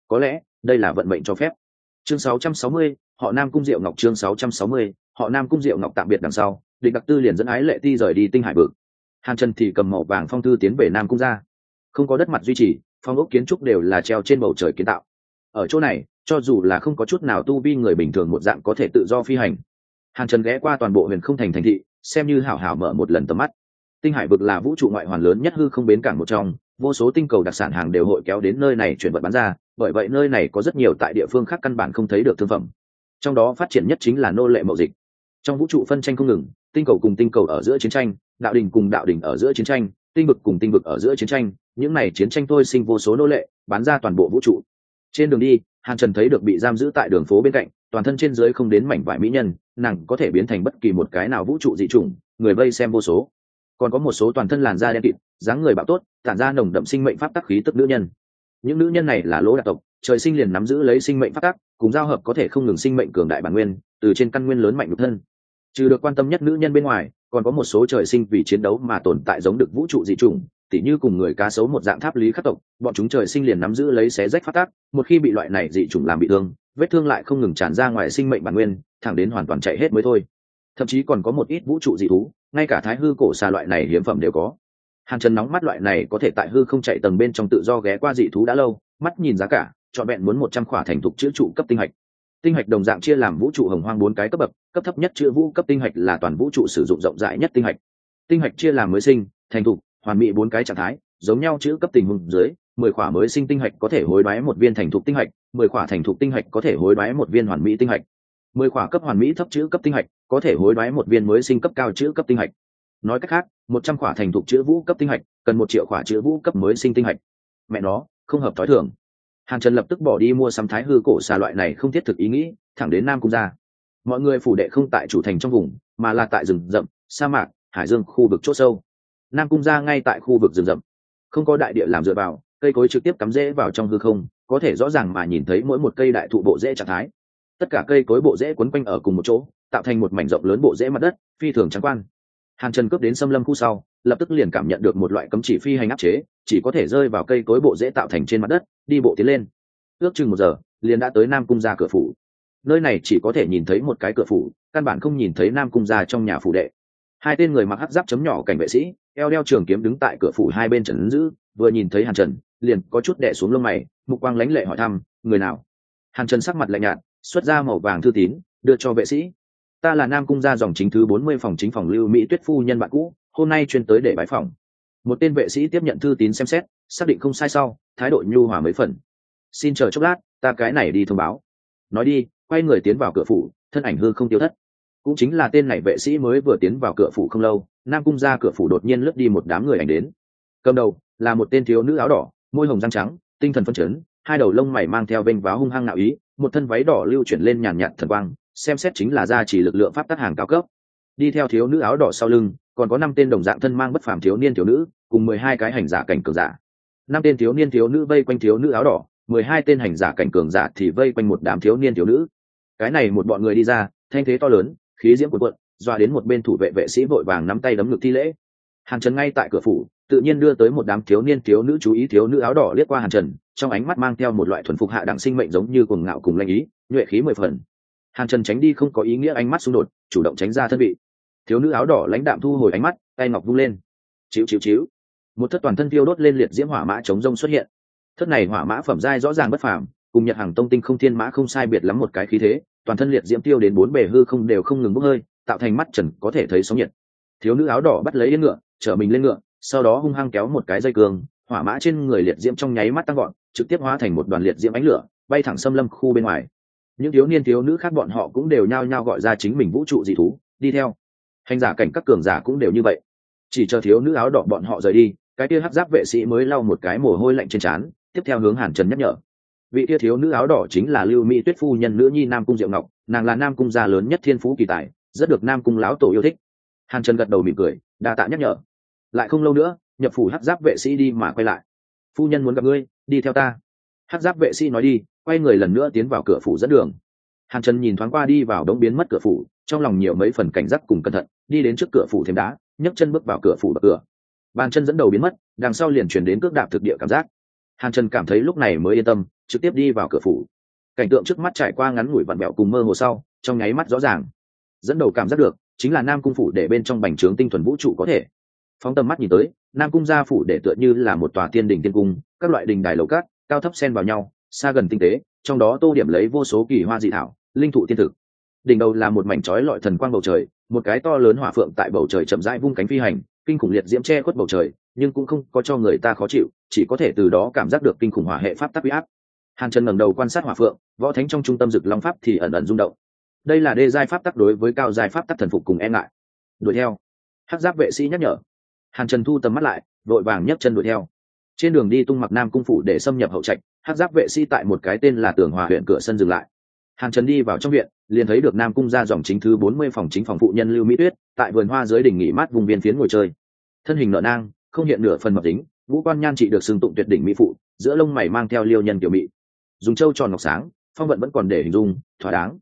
Có lẽ đây là vận mệnh cho phép. Chương 660, họ nam cung diệu ngọc chương 660, họ nam cung diệu ngọc tạm biệt đằng sau địch đặc tư liền dẫn ái lệ ti rời đi tinh hải vực hàn trần thì cầm màu vàng phong thư tiến về nam cung ra không có đất mặt duy trì, phong ốc kiến trúc đều là treo trên bầu trời kiến tạo. Ở chỗ này, cho dù là không có chút nào tu vi người bình thường một dạng có thể tự do phi hành. Hàn trần ghé qua toàn bộ huyền không thành thành thị, xem như hảo hảo mở một lần tầm mắt. Tinh hải vực là vũ trụ ngoại hoàn lớn nhất hư không bến cảng một trong, vô số tinh cầu đặc sản hàng đều hội kéo đến nơi này chuyển vật bán ra, bởi vậy nơi này có rất nhiều tại địa phương khác căn bản không thấy được thương phẩm. Trong đó phát triển nhất chính là nô lệ mậu dịch. Trong vũ trụ phân tranh không ngừng tinh cầu cùng tinh cầu ở giữa chiến tranh, đạo đình cùng đạo đình ở giữa chiến tranh, tinh vực cùng tinh vực ở giữa chiến tranh, những này chiến tranh thôi sinh vô số nô lệ bán ra toàn bộ vũ trụ. Trên đường đi, hàn trần thấy được bị giam giữ tại đường phố bên cạnh, toàn thân trên dưới không đến mảnh vải mỹ nhân, nàng có thể biến thành bất kỳ một cái nào vũ trụ dị chủng, người vây xem vô số. Còn có một số toàn thân làn da đen kịt, dáng người bạo tốt, tản ra nồng đậm sinh mệnh pháp tắc khí tức nữ nhân. Những nữ nhân này là lỗ đặc tộc, trời sinh liền nắm giữ lấy sinh mệnh pháp tắc, cùng giao hợp có thể không ngừng sinh mệnh cường đại bản nguyên, từ trên căn nguyên lớn mạnh nhục thân trừ được quan tâm nhất nữ nhân bên ngoài, còn có một số trời sinh vì chiến đấu mà tồn tại giống được vũ trụ dị chủng, tỉ như cùng người cá sấu một dạng tháp lý khắc tộc, bọn chúng trời sinh liền nắm giữ lấy xé rách phát tác, một khi bị loại này dị chủng làm bị thương, vết thương lại không ngừng tràn ra ngoài sinh mệnh bản nguyên, thẳng đến hoàn toàn chạy hết mới thôi. Thậm chí còn có một ít vũ trụ dị thú, ngay cả thái hư cổ xà loại này hiếm phẩm đều có. Hàng trần nóng mắt loại này có thể tại hư không chạy tầng bên trong tự do ghé qua dị thú đã lâu, mắt nhìn giá cả, trọn vẹn muốn một trăm khỏa thành thục chữ trụ cấp tinh hạch tinh hạch đồng dạng chia làm vũ trụ hồng hoang bốn cái cấp bậc, cấp thấp nhất chữ vũ, cấp tinh hạch là toàn vũ trụ sử dụng rộng rãi nhất tinh hạch. Tinh hạch chia làm mới sinh, thành thục, hoàn mỹ bốn cái trạng thái, giống nhau chữ cấp tình huống dưới, mười khỏa mới sinh tinh hạch có thể hối đoái một viên thành thục tinh hạch, mười khỏa thành thục tinh hạch có thể hối đoái một viên hoàn mỹ tinh hạch. Mười khỏa cấp hoàn mỹ thấp chữ cấp tinh hạch có thể hối đoái một viên mới sinh cấp cao chữ cấp tinh hạch. Nói cách khác, một trăm khỏa thành thục chữ vũ cấp tinh hạch cần một triệu khỏa chữ vũ cấp mới sinh tinh hạch. Mẹ nó, không hợp t h ó i thường hàn trần lập tức bỏ đi mua sắm thái hư cổ xà loại này không thiết thực ý nghĩ, thẳng đến nam cung ra. Mọi người phủ đệ không tại chủ thành trong vùng, mà là tại rừng rậm, sa mạc, hải dương khu vực c h ỗ sâu. Nam cung ra ngay tại khu vực rừng rậm. Không có đại địa làm dựa vào, cây cối trực tiếp cắm rễ vào trong hư không, có thể rõ ràng mà nhìn thấy mỗi một cây đại thụ bộ rễ trạng thái. Tất cả cây cối bộ rễ quấn quanh ở cùng một chỗ, tạo thành một mảnh rộng lớn bộ rễ mặt đất, phi thường trắng quan hàn trần cướp đến xâm lâm khu sau, lập tức liền cảm nhận được một loại cấm chỉ phi hành áp chế, chỉ có thể rơi vào cây cối bộ dễ tạo thành trên mặt đất, đi bộ tiến lên. Ước chừng một giờ, liền đã tới nam cung ra cửa phủ. Nơi này chỉ có thể nhìn thấy một cái cửa phủ, căn bản không nhìn thấy nam cung ra trong nhà phủ đệ. Hai tên người mặc hắc giáp chấm nhỏ cảnh vệ sĩ, eo đeo trường kiếm đứng tại cửa phủ hai bên trần giữ, vừa nhìn thấy hàn trần, liền có chút đẻ xuống lông mày, mục quang lãnh lệ hỏi thăm, người nào? Hàn trần sắc mặt lạnh nhạt, xuất ra màu vàng thư tín, đưa cho vệ sĩ ta là nam cung gia dòng chính thứ bốn mươi phòng chính phòng lưu mỹ tuyết phu nhân bạn cũ, hôm nay chuyên tới để bái phòng một tên vệ sĩ tiếp nhận thư tín xem xét, xác định không sai sau, thái độ nhu hòa mấy phần. Xin chờ chốc lát, ta cái này đi thông báo. Nói đi, quay người tiến vào cửa phủ, thân ảnh hư không tiêu thất. Cũng chính là tên này vệ sĩ mới vừa tiến vào cửa phủ không lâu, nam cung ra cửa phủ đột nhiên lướt đi một đám người ảnh đến. Cầm đầu, là một tên thiếu nữ áo đỏ, môi hồng răng trắng, tinh thần phân chấn, hai đầu lông mày mang theo vênh váo hung hăng nạo ý, một thân váy đỏ lưu chuyển lên nhàn nhạt thần quang xem xét chính là gia chỉ lực lượng pháp tắc hàng cao cấp. Đi theo thiếu nữ áo đỏ sau lưng, còn có năm tên đồng dạng thân mang bất phàm thiếu niên thiếu nữ, cùng mười hai cái hành giả cảnh cường giả. Năm tên thiếu niên thiếu nữ vây quanh thiếu nữ áo đỏ, mười hai tên hành giả cảnh cường giả thì vây quanh một đám thiếu niên thiếu nữ. Cái này một bọn người đi ra, thanh thế to lớn, khí diễm cuộn cuộn doa đến một bên thủ vệ vệ sĩ vội vàng nắm tay đấm ngực thi lễ. Hàn trần ngay tại cửa phủ, tự nhiên đưa tới một đám thiếu niên thiếu nữ chú ý thiếu nữ áo đỏ liếc qua hàn trần, trong ánh mắt mang theo một loại thuần phục hạ đẳng sinh mệnh giống như cuồng ngạo cùng lanh ý, nhuệ khí mười phần hàn trần tránh đi không có ý nghĩa ánh mắt xung đột, chủ động tránh ra thân vị. Thiếu nữ áo đỏ lãnh đạm thu hồi ánh mắt, tay ngọc vung lên. Chịu chịu chịu một thất toàn thân tiêu đốt lên liệt diễm hỏa mã chống rông xuất hiện. Thất này hỏa mã phẩm giai rõ ràng bất phàm, cùng nhật hàng tông tinh không thiên mã không sai biệt lắm một cái khí thế, toàn thân liệt diễm tiêu đến bốn bề hư không đều không ngừng bốc hơi, tạo thành mắt trần có thể thấy sóng nhiệt. Thiếu nữ áo đỏ bắt lấy yên ngựa, chở mình lên ngựa, sau đó hung hăng kéo một cái dây cường, hỏa mã trên người liệt diễm trong nháy mắt tăng gọn, trực tiếp hóa thành một đoàn liệt diễm ánh lửa, bay thẳng xâm lâm khu bên ngoài những thiếu niên thiếu nữ khác bọn họ cũng đều nhao nhao gọi ra chính mình vũ trụ dị thú, đi theo. Hành giả cảnh các cường giả cũng đều như vậy. Chỉ chờ thiếu nữ áo đỏ bọn họ rời đi, cái kia hắc giáp vệ sĩ mới lau một cái mồ hôi lạnh trên trán, tiếp theo hướng hàn trần nhắc nhở. Vị kia thiếu nữ áo đỏ chính là lưu mỹ tuyết phu nhân nữ nhi nam cung diệu ngọc, nàng là nam cung gia lớn nhất thiên phú kỳ tài, rất được nam cung lão tổ yêu thích. Hàn trần gật đầu mỉm cười, đa tạ nhắc nhở. Lại không lâu nữa, nhập phủ hắc giáp vệ sĩ đi mà quay lại. Phu nhân muốn gặp ngươi, đi theo ta. Hắc giáp vệ sĩ nói đi quay người lần nữa tiến vào cửa phủ dẫn đường. Hàn trần nhìn thoáng qua đi vào đống biến mất cửa phủ, trong lòng nhiều mấy phần cảnh giác cùng cẩn thận, đi đến trước cửa phủ thêm đá, nhấc chân bước vào cửa phủ bậc cửa. Bàn chân dẫn đầu biến mất, đằng sau liền chuyển đến cước đạp thực địa cảm giác. Hàn trần cảm thấy lúc này mới yên tâm, trực tiếp đi vào cửa phủ. Cảnh tượng trước mắt trải qua ngắn ngủi vặn bẹo cùng mơ hồ sau, trong nháy mắt rõ ràng. Dẫn đầu cảm giác được, chính là nam cung phủ để bên trong bành trướng tinh thuần vũ trụ có thể. Phóng tầm mắt nhìn tới, nam cung gia phủ để tựa như là một tòa tiên đình tiên cung, các loại đình đài lầu cát, cao thấp xen vào nhau xa gần tinh tế, trong đó tô điểm lấy vô số kỳ hoa dị thảo, linh thụ thiên thực. Đỉnh đầu là một mảnh trói lọi thần quang bầu trời, một cái to lớn hỏa phượng tại bầu trời chậm rãi vung cánh phi hành, kinh khủng liệt diễm che khuất bầu trời, nhưng cũng không có cho người ta khó chịu, chỉ có thể từ đó cảm giác được kinh khủng hỏa hệ pháp tắc huy áp. Hàn trần ngẩng đầu quan sát hỏa phượng, võ thánh trong trung tâm dực long pháp thì ẩn ẩn rung động. Đây là đê giai pháp tắc đối với cao giai pháp tắc thần phục cùng e ngại. Đuổi theo. Hắc giáp vệ sĩ nhắc nhở. Hàn trần thu tầm mắt lại, vội vàng nhấc chân đuổi theo. Trên đường đi tung mặc nam cung phủ để xâm nhập hậu trạch hát giáp vệ sĩ tại một cái tên là tường hòa huyện cửa sân dừng lại. Hàn trần đi vào trong viện liền thấy được nam cung ra dòng chính thứ bốn mươi phòng chính phòng phụ nhân lưu mỹ tuyết tại vườn hoa dưới đỉnh nghỉ mát vùng biên phiến ngồi chơi. Thân hình nợ nang không hiện nửa phần mập tính vũ quan nhan trị được xưng tụng tuyệt đỉnh mỹ phụ giữa lông mày mang theo liêu nhân kiểu mỹ dùng trâu tròn ngọc sáng phong vận vẫn còn để hình dung thỏa đáng.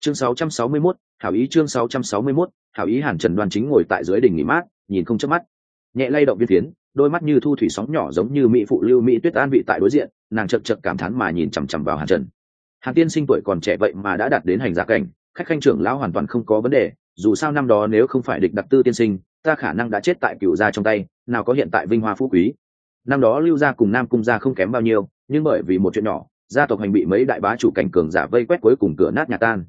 Chương 661, hảo ý chương 661, hảo ý hàn trần đoan chính ngồi tại dưới đỉnh nghỉ mát nhìn không chớp mắt. Nhẹ lay động viên phiến đôi mắt như thu thủy sóng nhỏ giống như mỹ phụ lưu mỹ tuyết an vị tại đối diện, nàng chật chật cảm thán mà nhìn chằm chằm vào hàn trần. Hàn tiên sinh tuổi còn trẻ vậy mà đã đạt đến hành giả cảnh, khách khanh trưởng lão hoàn toàn không có vấn đề, dù sao năm đó nếu không phải địch đặc tư tiên sinh, ta khả năng đã chết tại cựu gia trong tay, nào có hiện tại vinh hoa phú quý. Năm đó lưu gia cùng nam cung gia không kém bao nhiêu, nhưng bởi vì một chuyện nhỏ, gia tộc hành bị mấy đại bá chủ cảnh cường giả vây quét cuối cùng cửa nát nhà tan.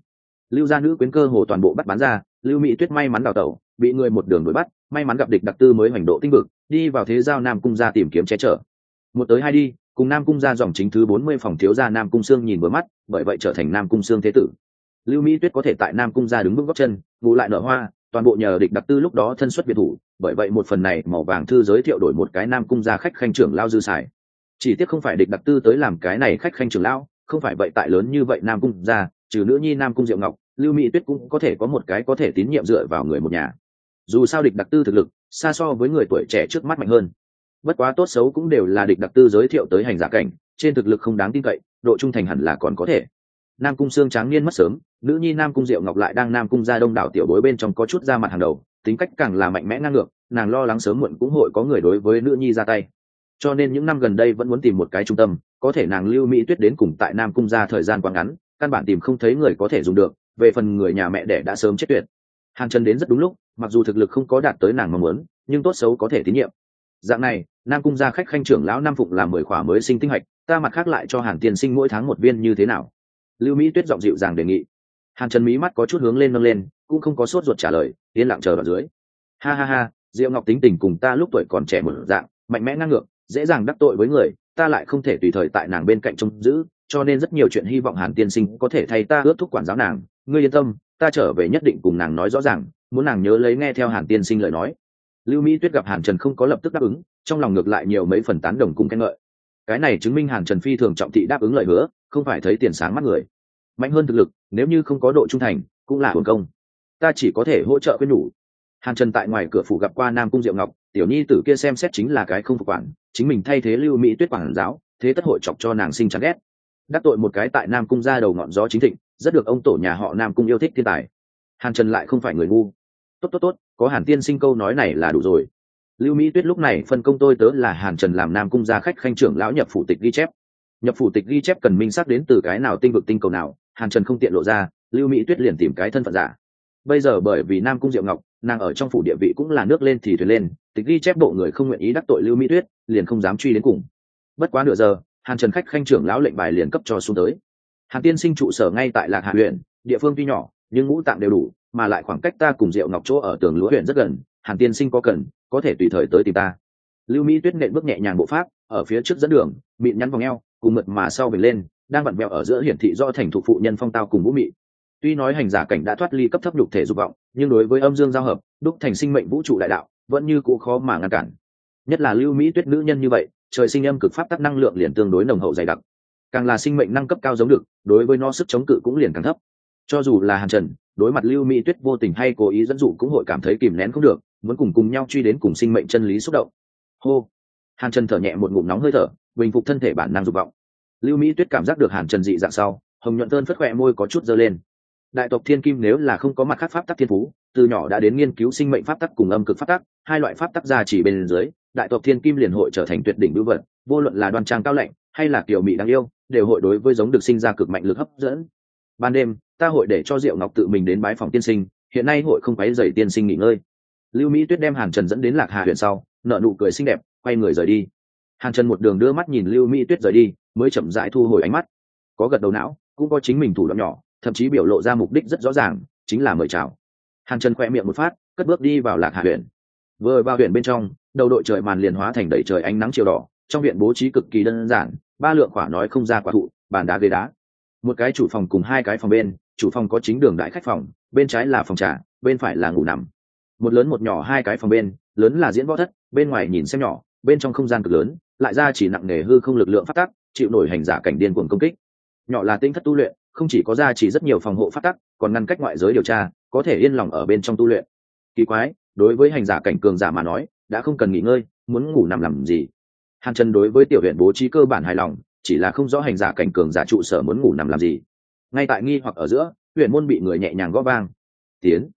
Lưu gia nữ quyến cơ hồ toàn bộ bắt bán ra, lưu mỹ tuyết may mắn đào tẩu bị người một đường đuổi bắt, may mắn gặp địch đặc tư mới hoành độ tinh vực, đi vào thế giao nam cung ra tìm kiếm che chở. Một tới hai đi, cùng nam cung ra dòng chính thứ bốn mươi phòng thiếu gia nam cung sương nhìn vừa mắt, bởi vậy trở thành nam cung sương thế tử. Lưu mỹ tuyết có thể tại nam cung ra đứng bước góc chân, ngủ lại nở hoa, toàn bộ nhờ địch đặc tư lúc đó thân xuất biệt thủ, bởi vậy một phần này màu vàng thư giới thiệu đổi một cái nam cung ra khách khanh trưởng lao dư xài. Chỉ tiếc không phải địch đặc tư tới làm cái này khách khanh trưởng lao không phải vậy tại lớn như vậy nam cung ra, trừ nữ nhi nam cung diệu ngọc, lưu mỹ tuyết cũng có thể có một cái có thể tín nhiệm dựa vào người một nhà dù sao địch đặc tư thực lực, xa so với người tuổi trẻ trước mắt mạnh hơn. Bất quá tốt xấu cũng đều là địch đặc tư giới thiệu tới hành giả cảnh, trên thực lực không đáng tin cậy, độ trung thành hẳn là còn có thể. Nam cung xương tráng niên mất sớm, nữ nhi nam cung diệu ngọc lại đang nam cung ra đông đảo tiểu bối bên trong có chút ra mặt hàng đầu, tính cách càng là mạnh mẽ ngang ngược, nàng lo lắng sớm muộn cũng hội có người đối với nữ nhi ra tay. Cho nên những năm gần đây vẫn muốn tìm một cái trung tâm, có thể nàng lưu mỹ tuyết đến cùng tại nam cung ra thời gian quá ngắn, căn bản tìm không thấy người có thể dùng được, về phần người nhà mẹ đẻ đã sớm chết tuyệt hàn trần đến rất đúng lúc, mặc dù thực lực không có đạt tới nàng mong muốn, nhưng tốt xấu có thể tín nhiệm. Dạng này, nam cung gia khách khanh trưởng lão nam phụng làm mười khỏa mới sinh tinh hạch, ta mặt khác lại cho hàn tiên sinh mỗi tháng một viên như thế nào? Lưu mỹ tuyết giọng dịu dàng đề nghị. Hàn trần mỹ mắt có chút hướng lên nâng lên, cũng không có sốt ruột trả lời, yên lặng chờ ở dưới. Ha ha ha, diệu ngọc tính tình cùng ta lúc tuổi còn trẻ một dạng, mạnh mẽ ngang ngược, dễ dàng đắc tội với người, ta lại không thể tùy thời tại nàng bên cạnh trông giữ, cho nên rất nhiều chuyện hy vọng hàn tiên sinh có thể thay ta ước thúc quản giáo nàng ngươi yên tâm, ta trở về nhất định cùng nàng nói rõ ràng, muốn nàng nhớ lấy nghe theo hàn tiên sinh lời nói. Lưu mỹ tuyết gặp hàn trần không có lập tức đáp ứng, trong lòng ngược lại nhiều mấy phần tán đồng cùng khen ngợi. Cái này chứng minh hàn trần phi thường trọng thị đáp ứng lời hứa, không phải thấy tiền sáng mắt người. Mạnh hơn thực lực, nếu như không có độ trung thành, cũng là hồn công. Ta chỉ có thể hỗ trợ khuyên nhủ. Hàn trần tại ngoài cửa phủ gặp qua nam cung diệu ngọc, tiểu nhi tử kia xem xét chính là cái không phục quản, chính mình thay thế lưu mỹ tuyết quản giáo, thế tất hội chọc cho nàng sinh chán ghét. Đắc tội một cái tại nam cung ra đầu ngọn gió chính thịnh rất được ông tổ nhà họ nam cung yêu thích thiên tài. Hàn trần lại không phải người ngu. Tốt tốt tốt, có hàn tiên sinh câu nói này là đủ rồi. Lưu mỹ tuyết lúc này phân công tôi tớ là hàn trần làm nam cung gia khách khanh trưởng lão nhập phủ tịch ghi chép. Nhập phủ tịch ghi chép cần minh xác đến từ cái nào tinh vực tinh cầu nào, hàn trần không tiện lộ ra, lưu mỹ tuyết liền tìm cái thân phận giả. Bây giờ bởi vì nam cung diệu ngọc, nàng ở trong phủ địa vị cũng là nước lên thì thuyền lên, tịch ghi chép bộ người không nguyện ý đắc tội lưu mỹ tuyết, liền không dám truy đến cùng. Bất quá nửa giờ, hàn trần khách khanh trưởng lão lệnh bài liền cấp cho xuống tới hàn tiên sinh trụ sở ngay tại lạc hạ huyện, địa phương tuy nhỏ, nhưng ngũ tạng đều đủ, mà lại khoảng cách ta cùng diệu ngọc chỗ ở tường lúa huyện rất gần, hàn tiên sinh có cần, có thể tùy thời tới tìm ta. Lưu mỹ tuyết nện bước nhẹ nhàng bộ pháp, ở phía trước dẫn đường, mịn nhắn vòng eo, cùng mượt mà sau về lên, đang vặn vẹo ở giữa hiển thị do thành thục phụ nhân phong tao cùng vũ mị. Tuy nói hành giả cảnh đã thoát ly cấp thấp lục thể dục vọng, nhưng đối với âm dương giao hợp, đúc thành sinh mệnh vũ trụ đại đạo, vẫn như cũ khó mà ngăn cản. Nhất là lưu mỹ tuyết nữ nhân như vậy, trời sinh âm cực pháp tắc năng lượng liền tương đối nồng hậu dày đặc càng là sinh mệnh năng cấp cao giống được, đối với nó sức chống cự cũng liền càng thấp. Cho dù là hàn trần, đối mặt lưu mỹ tuyết vô tình hay cố ý dẫn dụ cũng hội cảm thấy kìm nén không được, muốn cùng cùng nhau truy đến cùng sinh mệnh chân lý xúc động. Hô! Hàn trần thở nhẹ một ngụm nóng hơi thở, bình phục thân thể bản năng dục vọng. Lưu mỹ tuyết cảm giác được hàn trần dị dạng sau, hồng nhuận tơn phất khỏe môi có chút dơ lên. Đại tộc thiên kim nếu là không có mặt khác pháp tắc thiên phú, từ nhỏ đã đến nghiên cứu sinh mệnh pháp tắc cùng âm cực pháp tắc, hai loại pháp tắc ra chỉ bên dưới, đại tộc thiên kim liền hội trở thành tuyệt đỉnh bưu vật, vô luận là đoan trang cao lạnh, hay là kiểu mỹ đáng yêu đều hội đối với giống được sinh ra cực mạnh lực hấp dẫn. Ban đêm, ta hội để cho diệu ngọc tự mình đến bái phòng tiên sinh, hiện nay hội không quấy dày tiên sinh nghỉ ngơi. Lưu mỹ tuyết đem hàn trần dẫn đến lạc hà huyện sau nợ nụ cười xinh đẹp, quay người rời đi. Hàn trần một đường đưa mắt nhìn lưu mỹ tuyết rời đi, mới chậm rãi thu hồi ánh mắt. Có gật đầu não, cũng có chính mình thủ đoạn nhỏ, thậm chí biểu lộ ra mục đích rất rõ ràng, chính là mời chào. Hàn trần khoe miệng một phát, cất bước đi vào lạc hà huyện. Vừa vào huyện bên trong, đầu đội trời màn liền hóa thành đầy trời ánh nắng chiều đỏ, trong viện bố trí cực kỳ đơn giản ba lượng quả nói không ra quả thụ, bàn đá ghế đá. Một cái chủ phòng cùng hai cái phòng bên, chủ phòng có chính đường đại khách phòng, bên trái là phòng trà, bên phải là ngủ nằm. Một lớn một nhỏ hai cái phòng bên, lớn là diễn võ thất, bên ngoài nhìn xem nhỏ, bên trong không gian cực lớn, lại ra chỉ nặng nề hư không lực lượng phát tắc, chịu nổi hành giả cảnh điên cuồng công kích. Nhỏ là tinh thất tu luyện, không chỉ có ra chỉ rất nhiều phòng hộ phát tắc, còn ngăn cách ngoại giới điều tra, có thể yên lòng ở bên trong tu luyện. Kỳ quái, đối với hành giả cảnh cường giả mà nói, đã không cần nghỉ ngơi, muốn ngủ nằm làm gì? Hàn trần đối với tiểu huyện bố trí cơ bản hài lòng, chỉ là không rõ hành giả cảnh cường giả trụ sở muốn ngủ nằm làm gì. Ngay tại nghi hoặc ở giữa, huyện môn bị người nhẹ nhàng gõ vang. Tiến.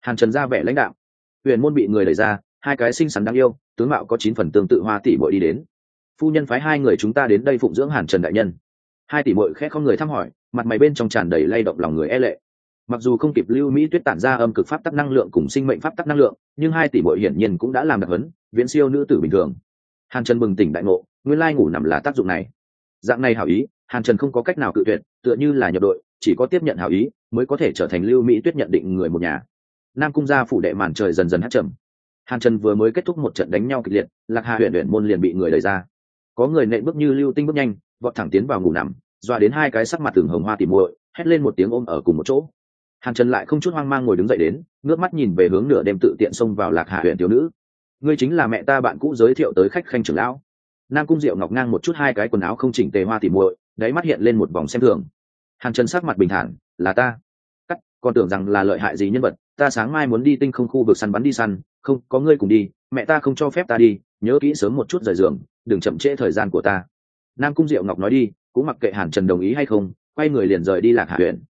Hàn trần ra vẻ lãnh đạo. Huyện môn bị người đẩy ra, hai cái xinh xắn đáng yêu, tướng mạo có chín phần tương tự hoa tỷ bội đi đến. Phu nhân phái hai người chúng ta đến đây phụng dưỡng hàn trần đại nhân. Hai tỷ bội khẽ không người thăm hỏi, mặt mày bên trong tràn đầy lay động lòng người e lệ. Mặc dù không kịp lưu mỹ tuyết tản ra âm cực pháp tắc năng lượng cùng sinh mệnh pháp tắc năng lượng, nhưng hai tỷ bội hiển nhiên cũng đã làm đặc hấn viễn siêu nữ tử bình thường hàn trần bừng tỉnh đại ngộ, nguyên lai ngủ nằm là tác dụng này. Dạng này hảo ý, hàn trần không có cách nào cự tuyệt, tựa như là nhập đội, chỉ có tiếp nhận hảo ý mới có thể trở thành lưu mỹ tuyết nhận định người một nhà. Nam cung gia phủ đệ màn trời dần dần hát trầm. Hàn trần vừa mới kết thúc một trận đánh nhau kịch liệt, lạc hà huyện huyện môn liền bị người đẩy ra. Có người nện bước như lưu tinh bước nhanh, vọt thẳng tiến vào ngủ nằm doa đến hai cái sắc mặt tường hồng hoa tìm muội, hét lên một tiếng ôm ở cùng một chỗ. Hàn trần lại không chút hoang mang ngồi đứng dậy đến, ngước mắt nhìn về hướng nửa đêm tự tiện xông vào lạc hà huyện thiếu nữ ngươi chính là mẹ ta bạn cũ giới thiệu tới khách khanh trưởng lão. Nam cung diệu ngọc ngang một chút hai cái quần áo không chỉnh tề hoa tỉ muội đáy mắt hiện lên một vòng xem thường. Hàn trần sắc mặt bình thản là ta. Cắt còn tưởng rằng là lợi hại gì nhân vật ta sáng mai muốn đi tinh không khu vực săn bắn đi săn không có ngươi cùng đi mẹ ta không cho phép ta đi nhớ kỹ sớm một chút rời giường đừng chậm trễ thời gian của ta. Nam cung diệu ngọc nói đi cũng mặc kệ hàn trần đồng ý hay không quay người liền rời đi lạc hạ huyện.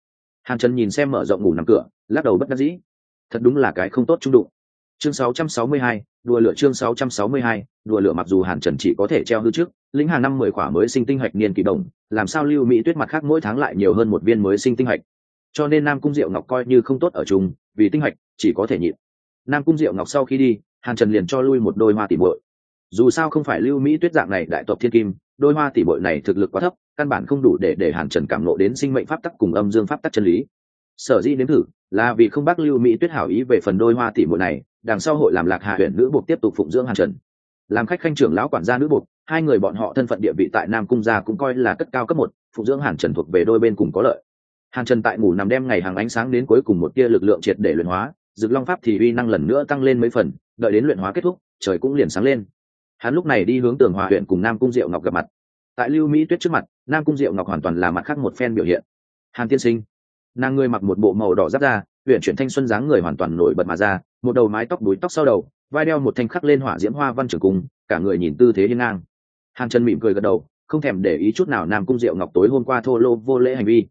Hàn trần nhìn xem mở rộng ngủ nằm cửa lắc đầu bất đắc dĩ. Thật đúng là cái không tốt trung đụng. Chương 662, đùa lửa chương 662, đùa lửa mặc dù hàn trần chỉ có thể treo hư trước lĩnh hàng năm mười quả mới sinh tinh hạch niên kỳ đồng làm sao lưu mỹ tuyết mặt khác mỗi tháng lại nhiều hơn một viên mới sinh tinh hạch. Cho nên nam cung diệu ngọc coi như không tốt ở chung vì tinh hạch chỉ có thể nhịn. Nam cung diệu ngọc sau khi đi hàn trần liền cho lui một đôi hoa tỉ bội dù sao không phải lưu mỹ tuyết dạng này đại tộc thiên kim đôi hoa tỉ bội này thực lực quá thấp căn bản không đủ để để hàn trần cảm ngộ đến sinh mệnh pháp tắc cùng âm dương pháp tắc chân lý sở dĩ nếm thử là vì không bác lưu mỹ tuyết hảo ý về phần đôi hoa tỷ muội này, đằng sau hội làm lạc hạ huyện nữ buộc tiếp tục phụng dưỡng hàn trần. Làm khách khanh trưởng lão quản gia nữ buộc, hai người bọn họ thân phận địa vị tại nam cung gia cũng coi là cất cao cấp một, phụng dưỡng hàn trần thuộc về đôi bên cùng có lợi. Hàn trần tại ngủ nằm đêm ngày hàng ánh sáng đến cuối cùng một tia lực lượng triệt để luyện hóa, dực long pháp thì uy năng lần nữa tăng lên mấy phần, đợi đến luyện hóa kết thúc, trời cũng liền sáng lên. Hắn lúc này đi hướng tường hòa huyện cùng nam cung diệu ngọc gặp mặt. Tại lưu mỹ tuyết trước mặt, nam cung diệu ngọc hoàn toàn là mặt khác một phen biểu hiện. Hàn tiên sinh nàng người mặc một bộ màu đỏ giáp da, huyện chuyển thanh xuân dáng người hoàn toàn nổi bật mà ra một đầu mái tóc đuối tóc sau đầu vai đeo một thanh khắc lên hỏa diễm hoa văn trường cung cả người nhìn tư thế hiên ngang. Hàn chân mỉm cười gật đầu không thèm để ý chút nào nam cung diệu ngọc tối hôm qua thô lô vô lễ hành vi.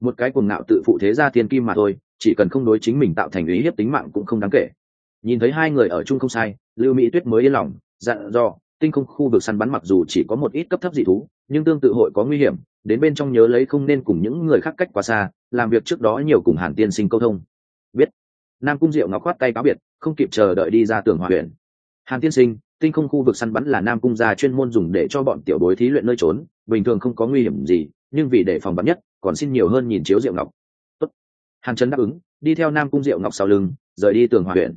Một cái cuồng ngạo tự phụ thế gia thiên kim mà thôi chỉ cần không đối chính mình tạo thành ý hiếp tính mạng cũng không đáng kể. Nhìn thấy hai người ở chung không sai lưu mỹ tuyết mới yên lòng dặn dò tinh không khu vực săn bắn mặc dù chỉ có một ít cấp thấp dị thú nhưng tương tự hội có nguy hiểm, đến bên trong nhớ lấy không nên cùng những người khác cách quá xa, làm việc trước đó nhiều cùng hàn tiên sinh câu thông. Biết. Nam cung diệu ngọc khoát tay cáo biệt, không kịp chờ đợi đi ra tường hòa huyện. Hàn tiên sinh, tinh không khu vực săn bắn là nam cung gia chuyên môn dùng để cho bọn tiểu bối thí luyện nơi trốn, bình thường không có nguy hiểm gì, nhưng vì để phòng bắn nhất, còn xin nhiều hơn nhìn chiếu diệu ngọc. Tốt. hàn trấn đáp ứng, đi theo nam cung diệu ngọc sau lưng, rời đi tường hòa huyện.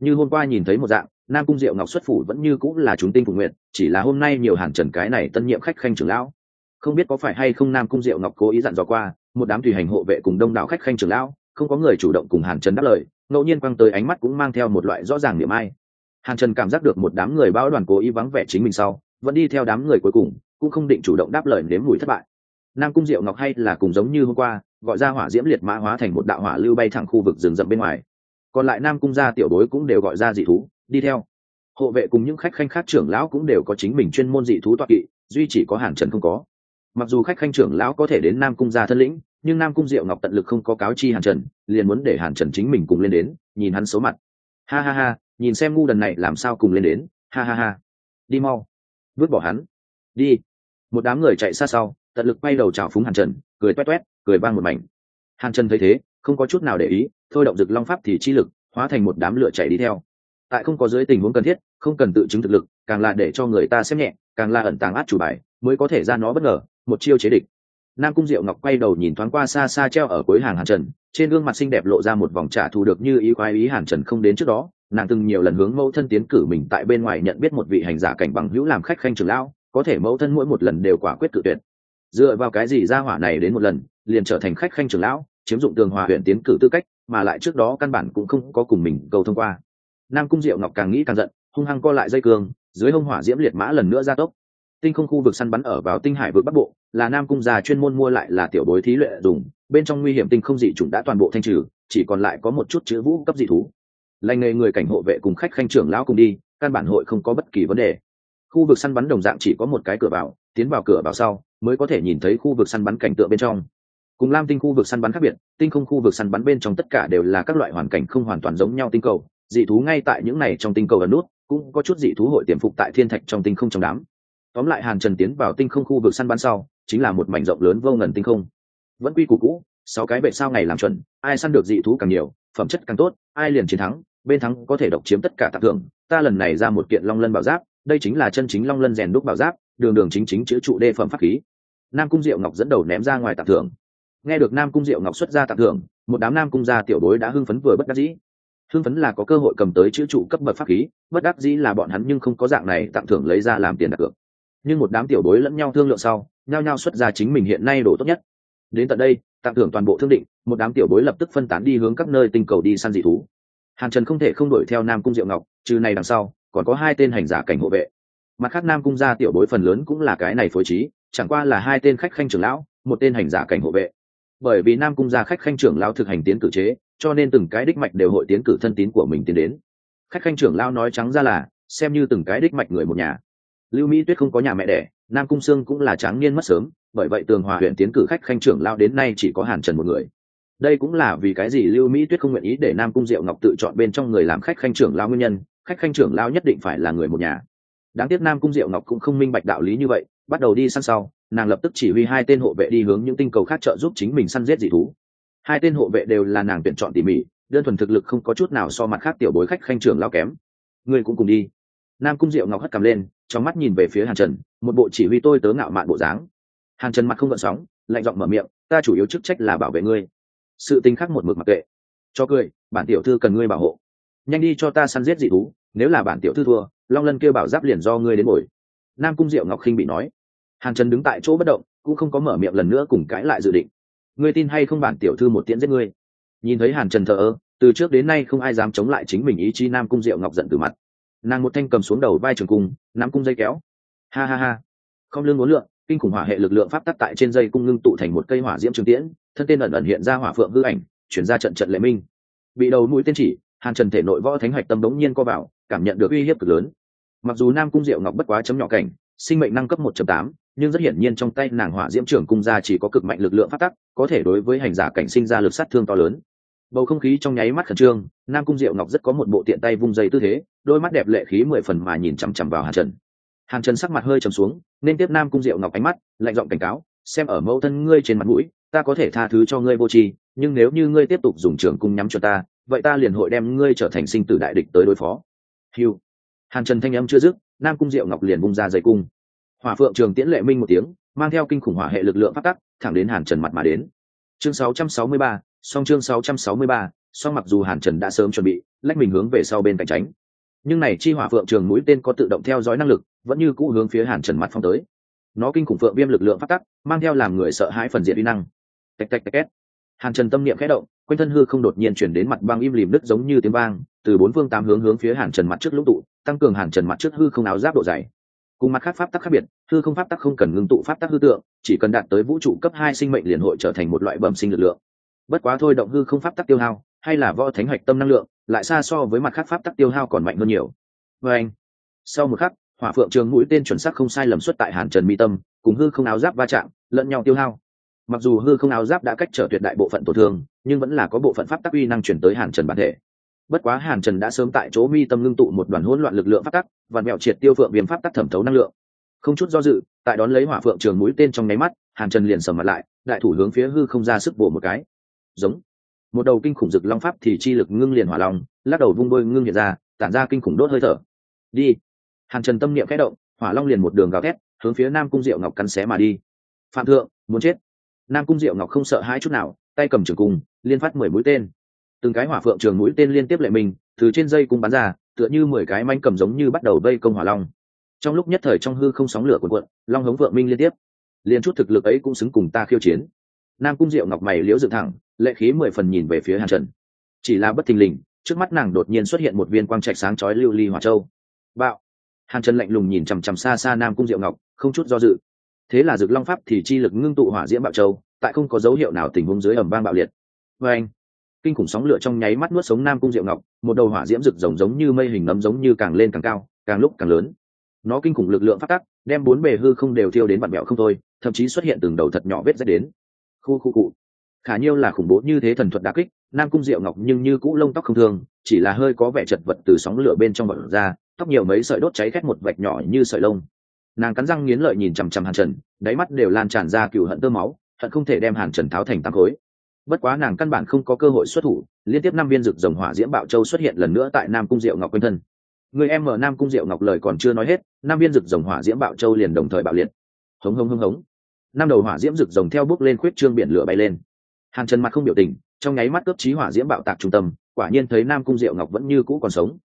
Như hôm qua nhìn thấy một dạng nam cung diệu ngọc xuất phủ vẫn như cũng là chúng tinh phục nguyện, chỉ là hôm nay nhiều hàn trần cái này tân nhiệm khách khanh trưởng lão. Không biết có phải hay không nam cung diệu ngọc cố ý dặn dò qua, một đám tùy hành hộ vệ cùng đông đảo khách khanh trưởng lão, không có người chủ động cùng hàn trần đáp lời, ngẫu nhiên quăng tới ánh mắt cũng mang theo một loại rõ ràng niệm ai. Hàn trần cảm giác được một đám người bao đoàn cố ý vắng vẻ chính mình sau, vẫn đi theo đám người cuối cùng, cũng không định chủ động đáp lời nếm mùi thất bại. Nam cung diệu ngọc hay là cùng giống như hôm qua, gọi ra hỏa diễm liệt mã hóa thành một đạo hỏa lưu bay thẳng khu vực rừng rậm bên ngoài. Còn lại nam cung gia tiểu đối cũng đều gọi ra dị thú đi theo. Hộ vệ cùng những khách khanh khác trưởng lão cũng đều có chính mình chuyên môn dị thú toa kỵ, duy chỉ có hàn trần không có. Mặc dù khách khanh trưởng lão có thể đến nam cung gia thân lĩnh, nhưng nam cung diệu ngọc tận lực không có cáo chi hàn trần, liền muốn để hàn trần chính mình cùng lên đến, nhìn hắn số mặt. Ha ha ha, nhìn xem ngu đần này làm sao cùng lên đến, ha ha ha. Đi mau. Vứt bỏ hắn. Đi. Một đám người chạy xa sau, tận lực quay đầu chào phúng hàn trần, cười toét toét, cười vang một mảnh. Hàn trần thấy thế, không có chút nào để ý, thôi động rực long pháp thì chi lực, hóa thành một đám lửa chạy đi theo tại không có dưới tình huống cần thiết, không cần tự chứng thực lực, càng là để cho người ta xem nhẹ, càng là ẩn tàng át chủ bài, mới có thể ra nó bất ngờ, một chiêu chế địch. Nam cung diệu ngọc quay đầu nhìn thoáng qua xa xa treo ở cuối hàng hàn trần, trên gương mặt xinh đẹp lộ ra một vòng trả thù được như ý khoái ý hàn trần không đến trước đó, nàng từng nhiều lần hướng mẫu thân tiến cử mình tại bên ngoài nhận biết một vị hành giả cảnh bằng hữu làm khách khanh trường lão, có thể mẫu thân mỗi một lần đều quả quyết tự tuyệt. Dựa vào cái gì ra hỏa này đến một lần, liền trở thành khách khanh trường lão, chiếm dụng tường hòa huyện tiến cử tư cách, mà lại trước đó căn bản cũng không có cùng mình cầu thông qua nam cung diệu ngọc càng nghĩ càng giận, hung hăng co lại dây cương, dưới hông hỏa diễm liệt mã lần nữa ra tốc. Tinh không khu vực săn bắn ở vào tinh hải vực bắc bộ, là nam cung già chuyên môn mua lại là tiểu bối thí luyện dùng, bên trong nguy hiểm tinh không dị chủng đã toàn bộ thanh trừ, chỉ còn lại có một chút chữ vũ cấp dị thú. Lành nghề người cảnh hộ vệ cùng khách khanh trưởng lão cùng đi, căn bản hội không có bất kỳ vấn đề. Khu vực săn bắn đồng dạng chỉ có một cái cửa vào, tiến vào cửa vào sau, mới có thể nhìn thấy khu vực săn bắn cảnh tượng bên trong. Cùng lam tinh khu vực săn bắn khác biệt, tinh không khu vực săn bắn bên trong tất cả đều là các loại hoàn cảnh không hoàn toàn giống nhau tinh cầu dị thú ngay tại những này trong tinh cầu ẩn nút, cũng có chút dị thú hội tiềm phục tại thiên thạch trong tinh không trong đám. Tóm lại hàn trần tiến vào tinh không khu vực săn bắn sau, chính là một mảnh rộng lớn vô ngần tinh không. Vẫn quy củ cũ, sáu cái vệ sao ngày làm chuẩn, ai săn được dị thú càng nhiều, phẩm chất càng tốt, ai liền chiến thắng, bên thắng có thể độc chiếm tất cả tặng thưởng. Ta lần này ra một kiện long lân bảo giáp, đây chính là chân chính long lân rèn đúc bảo giáp, đường đường chính chính chữ trụ đê phẩm pháp khí. Nam cung diệu ngọc dẫn đầu ném ra ngoài tặng thưởng. Nghe được nam cung diệu ngọc xuất ra tặng thưởng, một đám nam cung gia tiểu bối đã hưng phấn vừa bất đắc dĩ hưng phấn là có cơ hội cầm tới chữ trụ cấp bậc pháp khí, bất đắc dĩ là bọn hắn nhưng không có dạng này tặng thưởng lấy ra làm tiền đặt cược. Nhưng một đám tiểu bối lẫn nhau thương lượng sau, nhao nhao xuất ra chính mình hiện nay đồ tốt nhất. Đến tận đây, tặng thưởng toàn bộ thương định, một đám tiểu bối lập tức phân tán đi hướng các nơi tinh cầu đi săn dị thú. Hàn trần không thể không đuổi theo nam cung diệu ngọc, trừ này đằng sau, còn có hai tên hành giả cảnh hộ vệ. Mặt khác nam cung gia tiểu bối phần lớn cũng là cái này phối trí, chẳng qua là hai tên khách khanh trưởng lão, một tên hành giả cảnh hộ vệ. Bởi vì nam cung gia khách khanh trưởng lão thực hành tiến cử chế cho nên từng cái đích mạch đều hội tiến cử thân tín của mình tiến đến. Khách khanh trưởng lao nói trắng ra là, xem như từng cái đích mạch người một nhà. Lưu mỹ tuyết không có nhà mẹ đẻ, nam cung sương cũng là tráng niên mất sớm, bởi vậy tường hòa huyện tiến cử khách khanh trưởng lao đến nay chỉ có hàn trần một người. Đây cũng là vì cái gì lưu mỹ tuyết không nguyện ý để nam cung diệu ngọc tự chọn bên trong người làm khách khanh trưởng lao nguyên nhân, khách khanh trưởng lao nhất định phải là người một nhà. Đáng tiếc nam cung diệu ngọc cũng không minh bạch đạo lý như vậy, bắt đầu đi săn sau, nàng lập tức chỉ huy hai tên hộ vệ đi hướng những tinh cầu khác trợ giúp chính mình săn giết dị thú hai tên hộ vệ đều là nàng tuyển chọn tỉ mỉ, đơn thuần thực lực không có chút nào so mặt khác tiểu bối khách khanh trưởng lao kém. Ngươi cũng cùng đi. Nam cung diệu ngọc hất cầm lên, trong mắt nhìn về phía hàn trần, một bộ chỉ huy tôi tớ ngạo mạn bộ dáng. Hàn trần mặt không gợn sóng, lạnh giọng mở miệng, ta chủ yếu chức trách là bảo vệ ngươi. Sự tình khắc một mực mặc kệ. Cho cười, bản tiểu thư cần ngươi bảo hộ. Nhanh đi cho ta săn giết dị thú, nếu là bản tiểu thư thua, long lân kêu bảo giáp liền do ngươi đến bồi. Nam cung diệu ngọc khinh bị nói. Hàn trần đứng tại chỗ bất động, cũng không có mở miệng lần nữa cùng cãi lại dự định ngươi tin hay không bản tiểu thư một tiễn giết ngươi? Nhìn thấy hàn trần thờ ơ, từ trước đến nay không ai dám chống lại chính mình ý chí nam cung diệu ngọc giận từ mặt. Nàng một thanh cầm xuống đầu vai trường cung, nắm cung dây kéo. Ha ha ha. Không lương ngốn lượng, kinh khủng hỏa hệ lực lượng pháp tắc tại trên dây cung ngưng tụ thành một cây hỏa diễm trường tiễn, thân tên ẩn ẩn hiện ra hỏa phượng hư ảnh, chuyển ra trận trận lệ minh. Bị đầu mũi tên chỉ, hàn trần thể nội võ thánh hoạch tâm đống nhiên co vào, cảm nhận được uy hiếp cực lớn. Mặc dù nam cung diệu ngọc bất quá chấm nhỏ cảnh sinh mệnh năng cấp một tám, nhưng rất hiển nhiên trong tay nàng hỏa diễm trưởng cung ra chỉ có cực mạnh lực lượng phát tắc, có thể đối với hành giả cảnh sinh ra lực sát thương to lớn. Bầu không khí trong nháy mắt khẩn trương, nam cung diệu ngọc rất có một bộ tiện tay vung dây tư thế, đôi mắt đẹp lệ khí mười phần mà nhìn chằm chằm vào hàn trần. Hàn trần sắc mặt hơi trầm xuống, nên tiếp nam cung diệu ngọc ánh mắt, lạnh giọng cảnh cáo, xem ở mẫu thân ngươi trên mặt mũi, ta có thể tha thứ cho ngươi vô tri, nhưng nếu như ngươi tiếp tục dùng trưởng cung nhắm cho ta, vậy ta liền hội đem ngươi trở thành sinh tử đại địch tới đối phó. Hiu hàn trần thanh âm chưa dứt nam cung diệu ngọc liền bung ra dây cung. Hỏa phượng trường tiễn lệ minh một tiếng mang theo kinh khủng hỏa hệ lực lượng phát tắc thẳng đến hàn trần mặt mà đến. Chương 663, song chương 663, song mặc dù hàn trần đã sớm chuẩn bị lách mình hướng về sau bên cạnh tránh. Nhưng này chi hỏa phượng trường mũi tên có tự động theo dõi năng lực vẫn như cũ hướng phía hàn trần mặt phong tới. Nó kinh khủng phượng viêm lực lượng phát tắc mang theo làm người sợ hãi phần diện uy năng. Tạch tạch tạch két. Hàn trần tâm niệm khẽ động quanh thân hư không đột nhiên chuyển đến mặt băng im lìm đứt giống như tiếng vang từ bốn phương tám hướng hướng phía hàn trần mặt trước lũng tụ tăng cường hàn trần mặt trước hư không áo giáp độ dày. Cùng mặt khác pháp tắc khác biệt, hư không pháp tắc không cần ngưng tụ pháp tắc hư tượng, chỉ cần đạt tới vũ trụ cấp hai sinh mệnh liền hội trở thành một loại bẩm sinh lực lượng. Bất quá thôi động hư không pháp tắc tiêu hao, hay là võ thánh hoạch tâm năng lượng, lại xa so với mặt khác pháp tắc tiêu hao còn mạnh hơn nhiều. Và anh, sau một khắc, hỏa phượng trường mũi tên chuẩn xác không sai lầm xuất tại hàn trần mi tâm, cùng hư không áo giáp va chạm, lẫn nhau tiêu hao. Mặc dù hư không áo giáp đã cách trở tuyệt đại bộ phận tổn thương, nhưng vẫn là có bộ phận pháp tắc uy năng chuyển tới hàn trần bản thể bất quá hàn trần đã sớm tại chỗ mi tâm ngưng tụ một đoàn hỗn loạn lực lượng pháp tắc và mẹo triệt tiêu phượng viêm pháp tắc thẩm thấu năng lượng. Không chút do dự, tại đón lấy hỏa phượng trường mũi tên trong nháy mắt, hàn trần liền sầm mặt lại, đại thủ hướng phía hư không ra sức bổ một cái. Giống. Một đầu kinh khủng rực long pháp thì chi lực ngưng liền hỏa long, lắc đầu vung đôi ngưng hiện ra, tản ra kinh khủng đốt hơi thở. Đi. Hàn trần tâm niệm khẽ động, hỏa long liền một đường gào thét, hướng phía nam cung diệu ngọc cắn xé mà đi. Phạm thượng, muốn chết. Nam cung diệu ngọc không sợ hai chút nào, tay cầm trường cung, liên phát mười mũi tên từng cái hỏa phượng trường mũi tên liên tiếp lệ mình, từ trên dây cung bắn ra, tựa như mười cái manh cầm giống như bắt đầu vây công hỏa long. Trong lúc nhất thời trong hư không sóng lửa cuộn cuộn, long hống vượng minh liên tiếp. Liên chút thực lực ấy cũng xứng cùng ta khiêu chiến. Nam cung diệu ngọc mày liễu dựng thẳng, lệ khí mười phần nhìn về phía hàn trần. Chỉ là bất thình lình, trước mắt nàng đột nhiên xuất hiện một viên quang trạch sáng chói lưu ly hỏa châu. Bạo! Hàn trần lạnh lùng nhìn chằm chằm xa xa nam cung diệu ngọc, không chút do dự. Thế là dực long pháp thì chi lực ngưng tụ hỏa diễm bạo châu, tại không có dấu hiệu nào tình huống dưới ẩm vang bạo liệt. Vê anh kinh khủng sóng lửa trong nháy mắt nuốt sống nam cung diệu ngọc, một đầu hỏa diễm rực rồng giống như mây hình nấm giống như càng lên càng cao, càng lúc càng lớn. Nó kinh khủng lực lượng phát tắc, đem bốn bề hư không đều thiêu đến bạn mẹo không thôi, thậm chí xuất hiện từng đầu thật nhỏ vết rách đến. Khu khu cụ. Khả nhiêu là khủng bố như thế thần thuật đá kích, nam cung diệu ngọc nhưng như cũ lông tóc không thương, chỉ là hơi có vẻ chật vật từ sóng lửa bên trong vật ra, tóc nhiều mấy sợi đốt cháy khét một vạch nhỏ như sợi lông. Nàng cắn răng nghiến lợi nhìn chằm chằm hàn trần, đáy mắt đều lan tràn ra cựu hận tơ máu, hận không thể đem hàn trần tháo thành tăng khối bất quá nàng căn bản không có cơ hội xuất thủ, liên tiếp năm viên rực rồng hỏa diễm bạo châu xuất hiện lần nữa tại nam cung diệu ngọc quanh thân. Người em mở nam cung diệu ngọc lời còn chưa nói hết, năm viên rực rồng hỏa diễm bạo châu liền đồng thời bạo liệt. Hống hống hống hống. Năm đầu hỏa diễm rực rồng theo bước lên khuyết trương biển lửa bay lên. Hàn trần mặt không biểu tình, trong nháy mắt cấp trí hỏa diễm bạo tạc trung tâm, quả nhiên thấy nam cung diệu ngọc vẫn như cũ còn sống.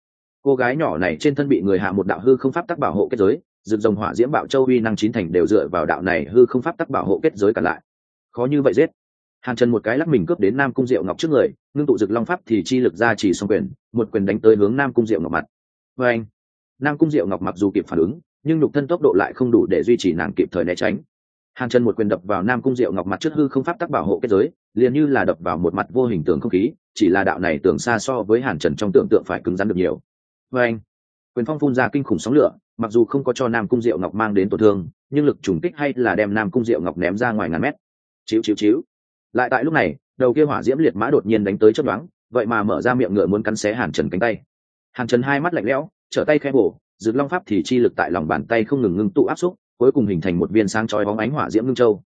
Cô gái nhỏ này trên thân bị người hạ một đạo hư không pháp tắc bảo hộ kết giới, rực rồng hỏa diễm bạo châu uy năng chín thành đều dựa vào đạo này hư không pháp tắc bảo hộ kết giới cả lại. Khó như vậy giết hàn trần một cái lắc mình cướp đến nam cung diệu ngọc trước người, ngưng tụ Dực long pháp thì chi lực ra chỉ xong quyền, một quyền đánh tới hướng nam cung diệu ngọc mặt. Vê anh, nam cung diệu ngọc mặc dù kịp phản ứng, nhưng nhục thân tốc độ lại không đủ để duy trì nàng kịp thời né tránh. Hàn trần một quyền đập vào nam cung diệu ngọc mặt trước hư không pháp tắc bảo hộ kết giới, liền như là đập vào một mặt vô hình tường không khí, chỉ là đạo này tưởng xa so với hàn trần trong tưởng tượng phải cứng rắn được nhiều. Vê anh, quyền phong phun ra kinh khủng sóng lửa, mặc dù không có cho nam cung diệu ngọc mang đến tổn thương, nhưng lực trùng kích hay là đem nam cung diệu ngọc ném ra ngoài ngàn mét. Chiếu chiếu chiếu lại tại lúc này, đầu kia hỏa diễm liệt mã đột nhiên đánh tới chớp đoán vậy mà mở ra miệng ngựa muốn cắn xé hàn trần cánh tay. Hàn trần hai mắt lạnh lẽo, trở tay khẽ bổ dựng long pháp thì chi lực tại lòng bàn tay không ngừng ngưng tụ áp xúc, cuối cùng hình thành một viên sáng chói bóng ánh hỏa diễm ngưng châu.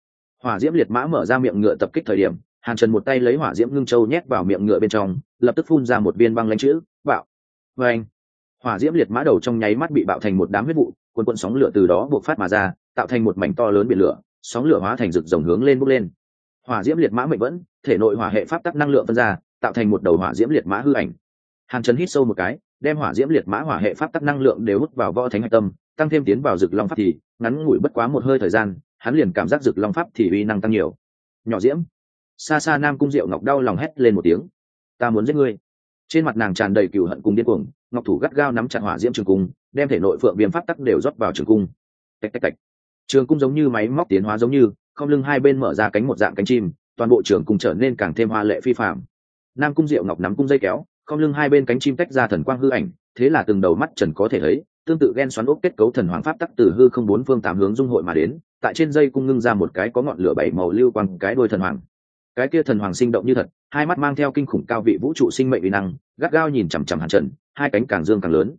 Hỏa diễm liệt mã mở ra miệng ngựa tập kích thời điểm, hàn trần một tay lấy hỏa diễm ngưng châu nhét vào miệng ngựa bên trong, lập tức phun ra một viên băng lãnh chữ, bạo. Vê anh hỏa diễm liệt mã đầu trong nháy mắt bị bạo thành một đám huyết vụ quần quận sóng lửa từ đó buộc phát mà ra, tạo thành một mảnh to lớn biển lửa, sóng lửa hóa thành rực rồng hướng lên bốc lên hỏa diễm liệt mã mệnh vẫn, thể nội hỏa hệ pháp tắc năng lượng phân ra, tạo thành một đầu hỏa diễm liệt mã hư ảnh. Hàn trần hít sâu một cái, đem hỏa diễm liệt mã hỏa hệ pháp tắc năng lượng đều hút vào võ thánh hạch tâm, tăng thêm tiến vào rực long pháp thì, ngắn ngủi bất quá một hơi thời gian, hắn liền cảm giác rực long pháp thì uy năng tăng nhiều. Nhỏ diễm. Xa xa nam cung diệu ngọc đau lòng hét lên một tiếng. Ta muốn giết ngươi. Trên mặt nàng tràn đầy cừu hận cùng điên cuồng, ngọc thủ gắt gao nắm chặt hỏa diễm trường cung, đem thể nội phượng viêm pháp tắc đều rót vào trường cung. Tạch tạch tạch. Trường cung giống như máy móc tiến hóa giống như không lưng hai bên mở ra cánh một dạng cánh chim, toàn bộ trường cung trở nên càng thêm hoa lệ phi phạm nam cung diệu ngọc nắm cung dây kéo, không lưng hai bên cánh chim tách ra thần quang hư ảnh, thế là từng đầu mắt trần có thể thấy, tương tự ghen xoắn ốc kết cấu thần hoàng pháp tắc từ hư không bốn phương tám hướng dung hội mà đến, tại trên dây cung ngưng ra một cái có ngọn lửa bảy màu lưu quang cái đôi thần hoàng. Cái kia thần hoàng sinh động như thật, hai mắt mang theo kinh khủng cao vị vũ trụ sinh mệnh uy năng, gắt gao nhìn chằm chằm hàn trần, hai cánh càng dương càng lớn.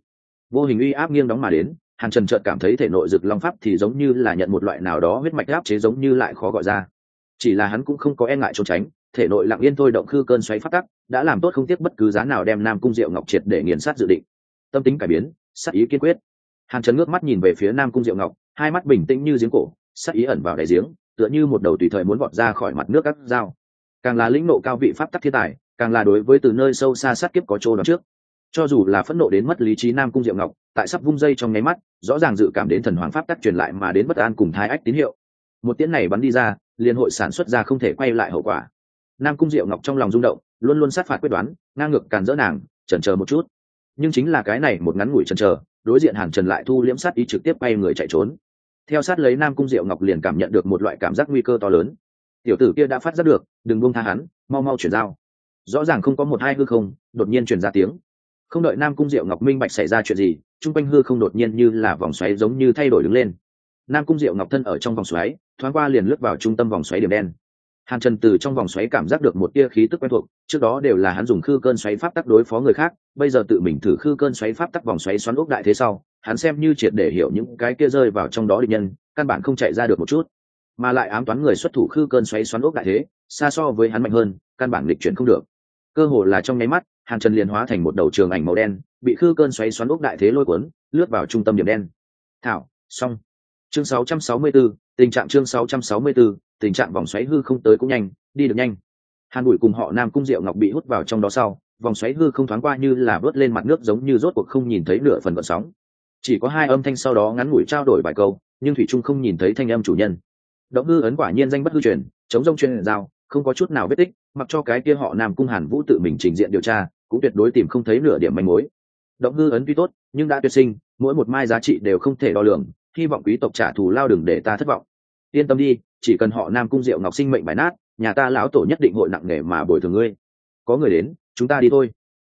Vô hình uy áp nghiêng đóng mà đến hàn trần chợt cảm thấy thể nội rực long pháp thì giống như là nhận một loại nào đó huyết mạch áp chế giống như lại khó gọi ra. Chỉ là hắn cũng không có e ngại trốn tránh, thể nội lặng yên thôi động khư cơn xoáy phát tắc, đã làm tốt không tiếc bất cứ giá nào đem nam cung diệu ngọc triệt để nghiền sát dự định. Tâm tính cải biến sắc ý kiên quyết. Hàn trần ngước mắt nhìn về phía nam cung diệu ngọc, hai mắt bình tĩnh như giếng cổ sắc ý ẩn vào đáy giếng, tựa như một đầu tùy thời muốn vọt ra khỏi mặt nước các dao. Càng là lĩnh nộ cao vị pháp tắc thiên tài, càng là đối với từ nơi sâu xa sát kiếp có chỗ đó trước cho dù là phẫn nộ đến mất lý trí nam cung diệu ngọc, tại sắp vung dây trong nháy mắt, rõ ràng dự cảm đến thần hoàng pháp tắc truyền lại mà đến bất an cùng thái ách tín hiệu. Một tiễn này bắn đi ra, liền hội sản xuất ra không thể quay lại hậu quả. Nam cung diệu ngọc trong lòng rung động, luôn luôn sát phạt quyết đoán, ngang ngược càn dỡ nàng, chần chờ một chút. Nhưng chính là cái này một ngắn ngủi chần chờ, đối diện hàn trần lại thu liễm sát ý trực tiếp bay người chạy trốn. Theo sát lấy nam cung diệu ngọc liền cảm nhận được một loại cảm giác nguy cơ to lớn. Tiểu tử kia đã phát giác được, đừng buông tha hắn, mau mau chuyển giao. Rõ ràng không có một hai hư không, đột nhiên truyền ra tiếng không đợi nam cung diệu ngọc minh bạch xảy ra chuyện gì, chung quanh hư không đột nhiên như là vòng xoáy giống như thay đổi đứng lên. Nam cung diệu ngọc thân ở trong vòng xoáy, thoáng qua liền lướt vào trung tâm vòng xoáy điểm đen. Hàn trần từ trong vòng xoáy cảm giác được một tia khí tức quen thuộc, trước đó đều là hắn dùng khư cơn xoáy pháp tắc đối phó người khác, bây giờ tự mình thử khư cơn xoáy pháp tắc vòng xoáy xoắn ốc đại thế sau, hắn xem như triệt để hiểu những cái kia rơi vào trong đó địch nhân, căn bản không chạy ra được một chút. Mà lại ám toán người xuất thủ khư cơn xoáy xoắn ốc đại thế, xa so với hắn mạnh hơn, căn bản lịch chuyển không được. Cơ hồ là trong nháy mắt hàn trần liền hóa thành một đầu trường ảnh màu đen bị khư cơn xoáy xoắn ốc đại thế lôi cuốn lướt vào trung tâm điểm đen. Thảo xong. Chương 664, tình trạng chương 664, tình trạng vòng xoáy hư không tới cũng nhanh đi được nhanh. Hàn bụi cùng họ nam cung diệu ngọc bị hút vào trong đó sau vòng xoáy hư không thoáng qua như là vớt lên mặt nước giống như rốt cuộc không nhìn thấy nửa phần vận sóng. Chỉ có hai âm thanh sau đó ngắn ngủi trao đổi vài câu nhưng thủy trung không nhìn thấy thanh âm chủ nhân. Động hư ấn quả nhiên danh bất hư truyền chống rông chuyên giao không có chút nào vết tích mặc cho cái kia họ nam cung hàn vũ tự mình trình diện điều tra cũng tuyệt đối tìm không thấy nửa điểm manh mối. Động hư ấn tuy tốt, nhưng đã tuyệt sinh, mỗi một mai giá trị đều không thể đo lường, hy vọng quý tộc trả thù lao đừng để ta thất vọng. Yên tâm đi, chỉ cần họ nam cung diệu ngọc sinh mệnh bài nát, nhà ta lão tổ nhất định hội nặng nề mà bồi thường ngươi. Có người đến, chúng ta đi thôi.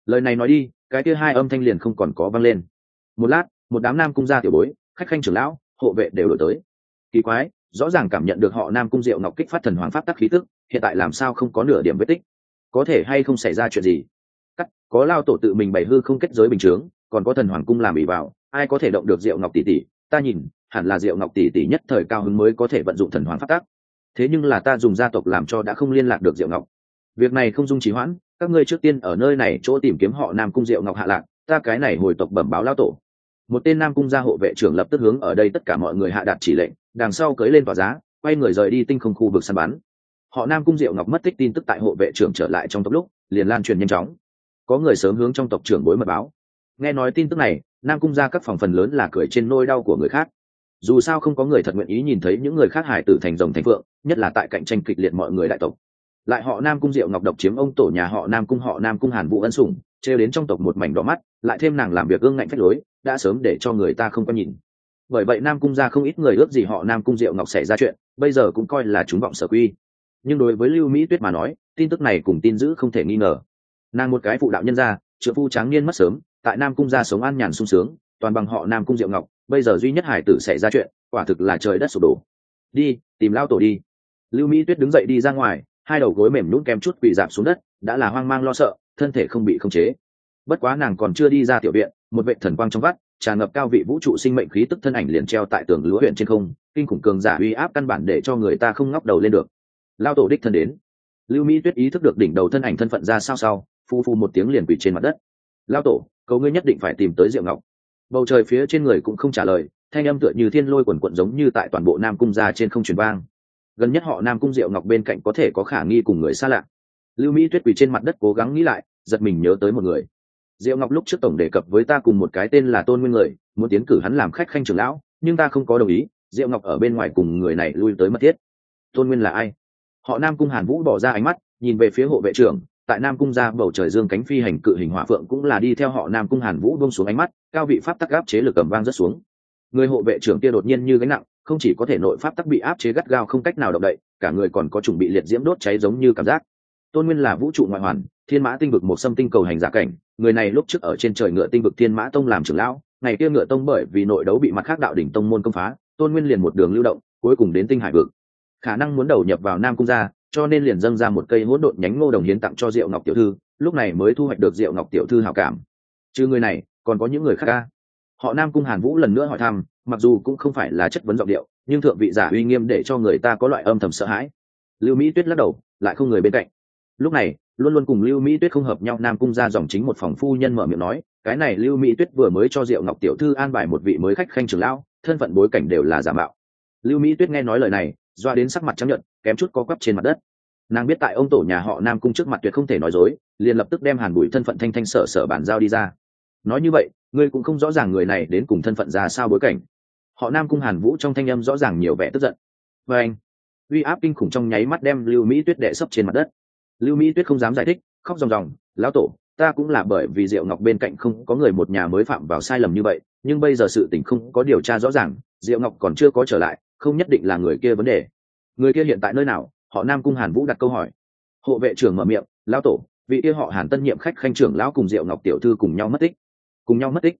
Lời này nói đi, cái kia hai âm thanh liền không còn có vang lên. Một lát, một đám nam cung gia tiểu bối, khách khanh trưởng lão, hộ vệ đều đổi tới. Kỳ quái, rõ ràng cảm nhận được họ nam cung diệu ngọc kích phát thần hoàng pháp tắc khí tức, hiện tại làm sao không có nửa điểm vết tích? Có thể hay không xảy ra chuyện gì? Cắt, có lao tổ tự mình bày hư không kết giới bình chướng, còn có thần hoàng cung làm ỉ vào, ai có thể động được diệu ngọc tỷ tỷ? Ta nhìn, hẳn là diệu ngọc tỷ tỷ nhất thời cao hứng mới có thể vận dụng thần hoàng phát tác. thế nhưng là ta dùng gia tộc làm cho đã không liên lạc được diệu ngọc. Việc này không dung trí hoãn, các ngươi trước tiên ở nơi này chỗ tìm kiếm họ nam cung diệu ngọc hạ lạc, ta cái này hồi tộc bẩm báo lao tổ. Một tên nam cung gia hộ vệ trưởng lập tức hướng ở đây tất cả mọi người hạ đạt chỉ lệnh, đằng sau cưới lên tòa giá, quay người rời đi tinh không khu vực săn bắn. Họ nam cung diệu ngọc mất tích tin tức tại hộ vệ trưởng trở lại trong tốc lúc, liền lan truyền nhanh chóng có người sớm hướng trong tộc trưởng bối mật báo. Nghe nói tin tức này, nam cung ra các phòng phần lớn là cười trên nôi đau của người khác. Dù sao không có người thật nguyện ý nhìn thấy những người khác hải tử thành rồng thành phượng, nhất là tại cạnh tranh kịch liệt mọi người đại tộc. Lại họ nam cung diệu ngọc độc chiếm ông tổ nhà họ nam cung, họ nam cung hàn vũ ân sủng, trêu đến trong tộc một mảnh đỏ mắt, lại thêm nàng làm việc gương ngạnh phách lối, đã sớm để cho người ta không có nhìn. Bởi vậy nam cung ra không ít người ước gì họ nam cung diệu ngọc xảy ra chuyện, bây giờ cũng coi là chúng vọng sở quy. Nhưng đối với lưu mỹ tuyết mà nói, tin tức này cùng tin giữ không thể nghi ngờ nàng một cái phụ đạo nhân gia trợ phu tráng niên mất sớm, tại nam cung gia sống an nhàn sung sướng, toàn bằng họ nam cung diệu ngọc, bây giờ duy nhất hải tử xảy ra chuyện, quả thực là trời đất sụp đổ. Đi, tìm lao tổ đi. Lưu mỹ tuyết đứng dậy đi ra ngoài, hai đầu gối mềm nhún kém chút quỳ dạp xuống đất, đã là hoang mang lo sợ, thân thể không bị khống chế. Bất quá nàng còn chưa đi ra tiểu viện, một vệ thần quang trong vắt, tràn ngập cao vị vũ trụ sinh mệnh khí tức thân ảnh liền treo tại tường lúa huyện trên không, kinh khủng cường giả uy áp căn bản để cho người ta không ngóc đầu lên được. Lao tổ đích thân đến. Lưu mỹ tuyết ý thức được đỉnh đầu thân ảnh thân phận ra sao sao phu phu một tiếng liền quỳ trên mặt đất. Lao tổ, cầu ngươi nhất định phải tìm tới diệu ngọc. Bầu trời phía trên người cũng không trả lời, thanh âm tựa như thiên lôi quần quận giống như tại toàn bộ nam cung ra trên không truyền vang. Gần nhất họ nam cung diệu ngọc bên cạnh có thể có khả nghi cùng người xa lạ. Lưu mỹ tuyết quỳ trên mặt đất cố gắng nghĩ lại, giật mình nhớ tới một người. Diệu ngọc lúc trước tổng đề cập với ta cùng một cái tên là tôn nguyên người, muốn tiến cử hắn làm khách khanh trưởng lão, nhưng ta không có đồng ý, diệu ngọc ở bên ngoài cùng người này lui tới mất thiết. Tôn nguyên là ai? Họ nam cung hàn vũ bỏ ra ánh mắt, nhìn về phía hộ vệ trưởng tại nam cung ra bầu trời dương cánh phi hành cự hình hỏa phượng cũng là đi theo họ nam cung hàn vũ bông xuống ánh mắt, cao vị pháp tắc áp chế lực cầm vang rất xuống. Người hộ vệ trưởng kia đột nhiên như gánh nặng, không chỉ có thể nội pháp tắc bị áp chế gắt gao không cách nào động đậy, cả người còn có chuẩn bị liệt diễm đốt cháy giống như cảm giác. Tôn nguyên là vũ trụ ngoại hoàn, thiên mã tinh vực một xâm tinh cầu hành giả cảnh, người này lúc trước ở trên trời ngựa tinh vực thiên mã tông làm trưởng lão, ngày kia ngựa tông bởi vì nội đấu bị mặt khác đạo đỉnh tông môn công phá, tôn nguyên liền một đường lưu động, cuối cùng đến tinh hải vực. Khả năng muốn đầu nhập vào nam cung gia cho nên liền dâng ra một cây hỗn độn nhánh ngô đồng hiến tặng cho diệu ngọc tiểu thư, lúc này mới thu hoạch được diệu ngọc tiểu thư hảo cảm. Chứ người này, còn có những người khác ca họ nam cung hàn vũ lần nữa hỏi thăm, mặc dù cũng không phải là chất vấn giọng điệu, nhưng thượng vị giả uy nghiêm để cho người ta có loại âm thầm sợ hãi. Lưu mỹ tuyết lắc đầu, lại không người bên cạnh. Lúc này, luôn luôn cùng lưu mỹ tuyết không hợp nhau, nam cung ra dòng chính một phòng phu nhân mở miệng nói, cái này lưu mỹ tuyết vừa mới cho diệu ngọc tiểu thư an bài một vị mới khách khanh trường lão, thân phận bối cảnh đều là giả mạo. Lưu mỹ tuyết nghe nói lời này, doa đến sắc mặt trắng nhận kém chút có quắp trên mặt đất. Nàng biết tại ông tổ nhà họ nam cung trước mặt tuyệt không thể nói dối, liền lập tức đem hàn bụi thân phận thanh thanh sở sở bản giao đi ra. Nói như vậy, ngươi cũng không rõ ràng người này đến cùng thân phận ra sao bối cảnh. Họ nam cung hàn vũ trong thanh âm rõ ràng nhiều vẻ tức giận. Và anh, uy áp kinh khủng trong nháy mắt đem lưu mỹ tuyết đệ sấp trên mặt đất. Lưu mỹ tuyết không dám giải thích, khóc ròng ròng, lão tổ, ta cũng là bởi vì diệu ngọc bên cạnh không có người một nhà mới phạm vào sai lầm như vậy, nhưng bây giờ sự tình không có điều tra rõ ràng, diệu ngọc còn chưa có trở lại, không nhất định là người kia vấn đề người kia hiện tại nơi nào? Họ nam cung hàn vũ đặt câu hỏi. Hộ vệ trưởng mở miệng, lão tổ, vị kia họ hàn tân nhiệm khách khanh trưởng lão cùng diệu ngọc tiểu thư cùng nhau mất tích. Cùng nhau mất tích?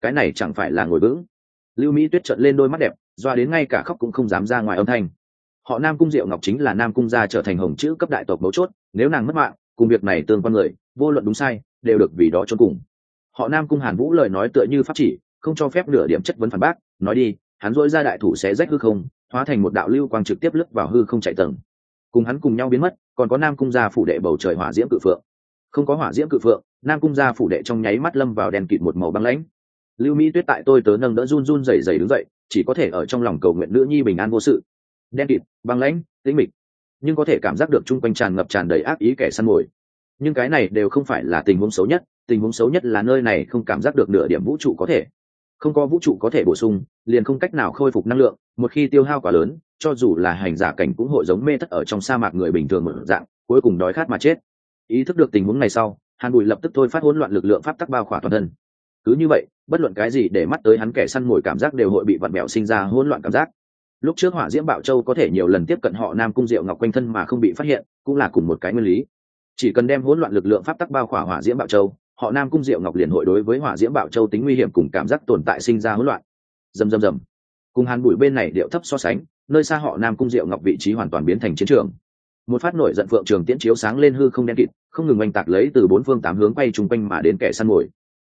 Cái này chẳng phải là ngồi vững. Lưu mỹ tuyết trợn lên đôi mắt đẹp, doa đến ngay cả khóc cũng không dám ra ngoài âm thanh. Họ nam cung diệu ngọc chính là nam cung gia trở thành hồng chữ cấp đại tộc mấu chốt, nếu nàng mất mạng, cùng việc này tương quan người, vô luận đúng sai, đều được vì đó cho cùng. Họ nam cung hàn vũ lời nói tựa như pháp chỉ, không cho phép nửa điểm chất vấn phản bác, nói đi, hắn dỗi ra đại thủ sẽ rách hư không hóa thành một đạo lưu quang trực tiếp lướt vào hư không chạy tầng. Cùng hắn cùng nhau biến mất, còn có nam cung gia phủ đệ bầu trời hỏa diễm cự phượng. Không có hỏa diễm cự phượng, nam cung gia phủ đệ trong nháy mắt lâm vào đèn kịt một màu băng lãnh. Lưu mỹ tuyết tại tôi tớ nâng đỡ run run rẩy rẩy đứng dậy, chỉ có thể ở trong lòng cầu nguyện nữ nhi bình an vô sự. Đen kịt, băng lãnh, tĩnh mịch. Nhưng có thể cảm giác được chung quanh tràn ngập tràn đầy ác ý kẻ săn mồi. Nhưng cái này đều không phải là tình huống xấu nhất, tình huống xấu nhất là nơi này không cảm giác được nửa điểm vũ trụ có thể không có vũ trụ có thể bổ sung, liền không cách nào khôi phục năng lượng, một khi tiêu hao quá lớn, cho dù là hành giả cảnh cũng hội giống mê thất ở trong sa mạc người bình thường một dạng, cuối cùng đói khát mà chết. Ý thức được tình huống này sau, hàn bùi lập tức thôi phát hỗn loạn lực lượng pháp tắc bao khỏa toàn thân. Cứ như vậy, bất luận cái gì để mắt tới hắn kẻ săn mồi cảm giác đều hội bị vặn mẹo sinh ra hỗn loạn cảm giác. Lúc trước hỏa diễm bạo châu có thể nhiều lần tiếp cận họ nam cung diệu ngọc quanh thân mà không bị phát hiện, cũng là cùng một cái nguyên lý. Chỉ cần đem hỗn loạn lực lượng pháp tắc bao khỏa hỏa diễm bạo châu họ nam cung diệu ngọc liền hội đối với hỏa diễm Bảo châu tính nguy hiểm cùng cảm giác tồn tại sinh ra hỗn loạn. Dầm dầm dầm. Cùng hàn bụi bên này điệu thấp so sánh nơi xa họ nam cung diệu ngọc vị trí hoàn toàn biến thành chiến trường. Một phát nổi giận phượng trường tiễn chiếu sáng lên hư không đen kịt không ngừng oanh tạc lấy từ bốn phương tám hướng quay chung quanh mà đến kẻ săn mồi.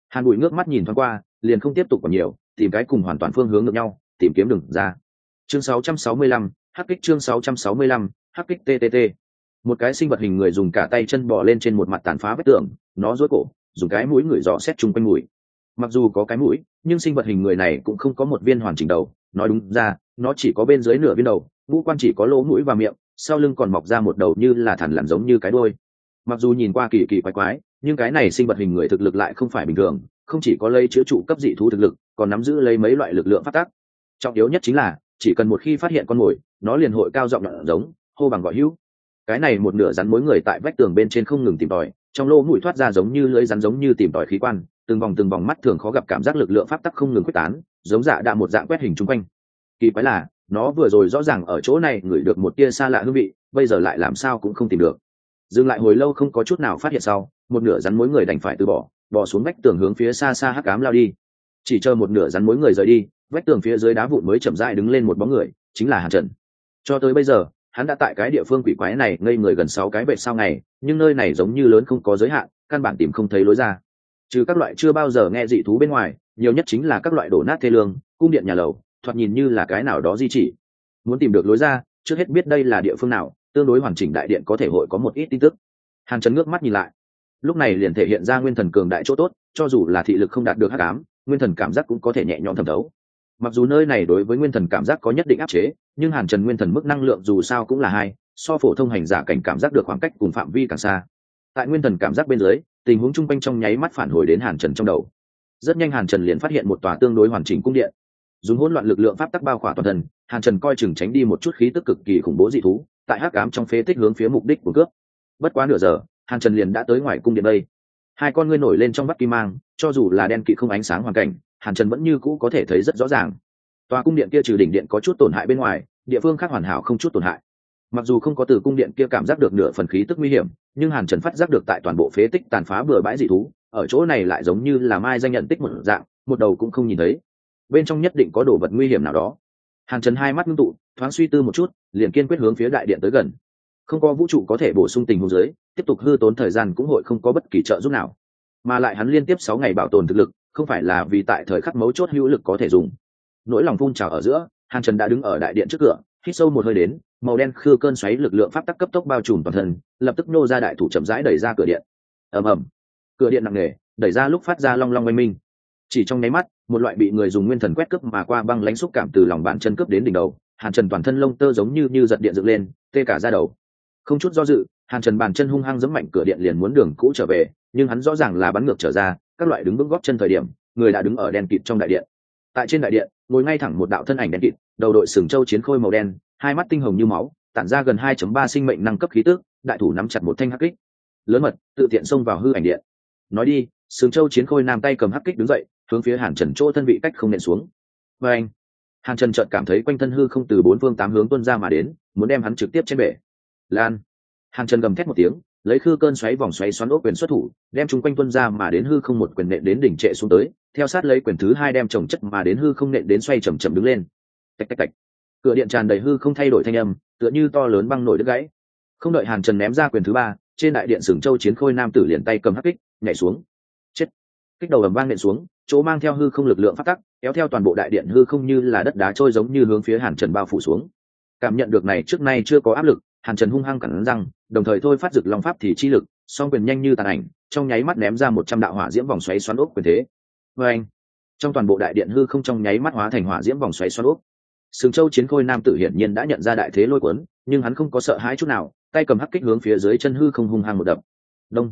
Hàn bụi ngước mắt nhìn thoáng qua liền không tiếp tục còn nhiều tìm cái cùng hoàn toàn phương hướng ngược nhau tìm kiếm đường ra. Chương 665, hắc kích chương 665, hắc kích ttt một cái sinh vật hình người dùng cả tay chân bò lên trên một mặt tàn phá vết tường nó rối cổ dùng cái mũi người dò xét chung quanh mũi. Mặc dù có cái mũi, nhưng sinh vật hình người này cũng không có một viên hoàn chỉnh đầu. Nói đúng ra, nó chỉ có bên dưới nửa viên đầu, ngũ quan chỉ có lỗ mũi và miệng, sau lưng còn mọc ra một đầu như là thằn lằn giống như cái đôi mặc dù nhìn qua kỳ kỳ quái quái, nhưng cái này sinh vật hình người thực lực lại không phải bình thường, không chỉ có lây chữa trụ cấp dị thú thực lực, còn nắm giữ lấy mấy loại lực lượng phát tác. Trọng yếu nhất chính là, chỉ cần một khi phát hiện con mồi, nó liền hội cao giọng nhận giống, hô bằng gọi hữu. Cái này một nửa rắn mối người tại vách tường bên trên không ngừng tìm tòi trong lỗ mũi thoát ra giống như lưỡi rắn giống như tìm tòi khí quan, từng vòng từng vòng mắt thường khó gặp cảm giác lực lượng pháp tắc không ngừng quyết tán, giống dạ đạ một dạng quét hình chung quanh. Kỳ quái là, nó vừa rồi rõ ràng ở chỗ này ngửi được một tia xa lạ hương vị, bây giờ lại làm sao cũng không tìm được. Dừng lại hồi lâu không có chút nào phát hiện sau, một nửa rắn mối người đành phải từ bỏ bỏ xuống vách tường hướng phía xa xa hắc cám lao đi. Chỉ chờ một nửa rắn mối người rời đi, vách tường phía dưới đá vụn mới chậm rãi đứng lên một bóng người, chính là hàn trần. Cho tới bây giờ hắn đã tại cái địa phương quỷ quái này ngây người gần sáu cái vệ sau ngày, nhưng nơi này giống như lớn không có giới hạn, căn bản tìm không thấy lối ra. Trừ các loại chưa bao giờ nghe dị thú bên ngoài, nhiều nhất chính là các loại đổ nát thê lương, cung điện nhà lầu, thoạt nhìn như là cái nào đó di chỉ. Muốn tìm được lối ra, trước hết biết đây là địa phương nào, tương đối hoàn chỉnh đại điện có thể hội có một ít tin tức. Hàn Trấn ngước mắt nhìn lại. Lúc này liền thể hiện ra nguyên thần cường đại chỗ tốt, cho dù là thị lực không đạt được hắc ám, nguyên thần cảm giác cũng có thể nhẹ nhõm thẩm thấu mặc dù nơi này đối với nguyên thần cảm giác có nhất định áp chế, nhưng hàn trần nguyên thần mức năng lượng dù sao cũng là hai, so phổ thông hành giả cảnh cảm giác được khoảng cách cùng phạm vi càng xa. Tại nguyên thần cảm giác bên dưới, tình huống chung quanh trong nháy mắt phản hồi đến hàn trần trong đầu. Rất nhanh hàn trần liền phát hiện một tòa tương đối hoàn chỉnh cung điện. Dùng hỗn loạn lực lượng pháp tắc bao khỏa toàn thân, hàn trần coi chừng tránh đi một chút khí tức cực kỳ khủng bố dị thú, tại hắc ám trong phế tích hướng phía mục đích của cướp. Bất quá nửa giờ, hàn trần liền đã tới ngoài cung điện đây. Hai con ngươi nổi lên trong bắt kim mang, cho dù là đen kỵ không ánh sáng hoàn cảnh hàn trần vẫn như cũ có thể thấy rất rõ ràng. Tòa cung điện kia trừ đỉnh điện có chút tổn hại bên ngoài, địa phương khác hoàn hảo không chút tổn hại. Mặc dù không có từ cung điện kia cảm giác được nửa phần khí tức nguy hiểm, nhưng hàn trần phát giác được tại toàn bộ phế tích tàn phá bừa bãi dị thú, ở chỗ này lại giống như là mai danh nhận tích một dạng, một đầu cũng không nhìn thấy. Bên trong nhất định có đồ vật nguy hiểm nào đó. Hàn trần hai mắt ngưng tụ, thoáng suy tư một chút, liền kiên quyết hướng phía đại điện tới gần. Không có vũ trụ có thể bổ sung tình huống giới tiếp tục hư tốn thời gian cũng hội không có bất kỳ trợ giúp nào. Mà lại hắn liên tiếp sáu ngày bảo tồn thực lực không phải là vì tại thời khắc mấu chốt hữu lực có thể dùng. Nỗi lòng phun trào ở giữa, hàn trần đã đứng ở đại điện trước cửa, hít sâu một hơi đến, màu đen khư cơn xoáy lực lượng pháp tắc cấp tốc bao trùm toàn thân, lập tức nô ra đại thủ chậm rãi đẩy ra cửa điện. Ầm ầm. Cửa điện nặng nề, đẩy ra lúc phát ra long long oanh minh. Chỉ trong nháy mắt, một loại bị người dùng nguyên thần quét cướp mà qua băng lãnh xúc cảm từ lòng bàn chân cướp đến đỉnh đầu, hàn trần toàn thân lông tơ giống như như giật điện dựng lên, tê cả ra đầu. Không chút do dự, hàn trần bàn chân hung hăng giẫm mạnh cửa điện liền muốn đường cũ trở về nhưng hắn rõ ràng là bắn ngược trở ra, các loại đứng bước góp chân thời điểm, người đã đứng ở đèn kịt trong đại điện. Tại trên đại điện, ngồi ngay thẳng một đạo thân ảnh đen kịt, đầu đội sừng châu chiến khôi màu đen, hai mắt tinh hồng như máu, tản ra gần 2.3 sinh mệnh năng cấp khí tức, đại thủ nắm chặt một thanh hắc kích. Lớn mật, tự tiện xông vào hư ảnh điện. Nói đi, sừng châu chiến khôi nam tay cầm hắc kích đứng dậy, hướng phía hàn trần chỗ thân vị cách không nện xuống. Và anh, hàn trần chợt cảm thấy quanh thân hư không từ bốn phương tám hướng tuân ra mà đến, muốn đem hắn trực tiếp trên bể. Lan, hàn trần gầm thét một tiếng lấy khư cơn xoáy vòng xoáy xoắn ốc quyền xuất thủ, đem chúng quanh tuân ra mà đến hư không một quyền nện đến đỉnh trệ xuống tới, theo sát lấy quyền thứ hai đem trồng chất mà đến hư không nện đến xoay chầm chầm đứng lên. Tạch tạch tạch. Cửa điện tràn đầy hư không thay đổi thanh âm, tựa như to lớn băng nổi đứt gãy. Không đợi hàn trần ném ra quyền thứ ba, trên đại điện sừng châu chiến khôi nam tử liền tay cầm hắc kích, nhảy xuống. Chết. Kích đầu ầm vang nện xuống, chỗ mang theo hư không lực lượng phát tắc, kéo theo toàn bộ đại điện hư không như là đất đá trôi giống như hướng phía hàn trần bao phủ xuống. Cảm nhận được này, trước nay chưa có áp lực hàn trần hung hăng cẳng răng, đồng thời thôi phát dực long pháp thì chi lực, song quyền nhanh như tàn ảnh, trong nháy mắt ném ra một trăm đạo hỏa diễm vòng xoáy xoắn ốc quyền thế. Vê anh, trong toàn bộ đại điện hư không trong nháy mắt hóa thành hỏa diễm vòng xoáy xoắn ốc. Sừng châu chiến khôi nam tử hiển nhiên đã nhận ra đại thế lôi cuốn, nhưng hắn không có sợ hãi chút nào, tay cầm hắc kích hướng phía dưới chân hư không hung hăng một đập. Đông.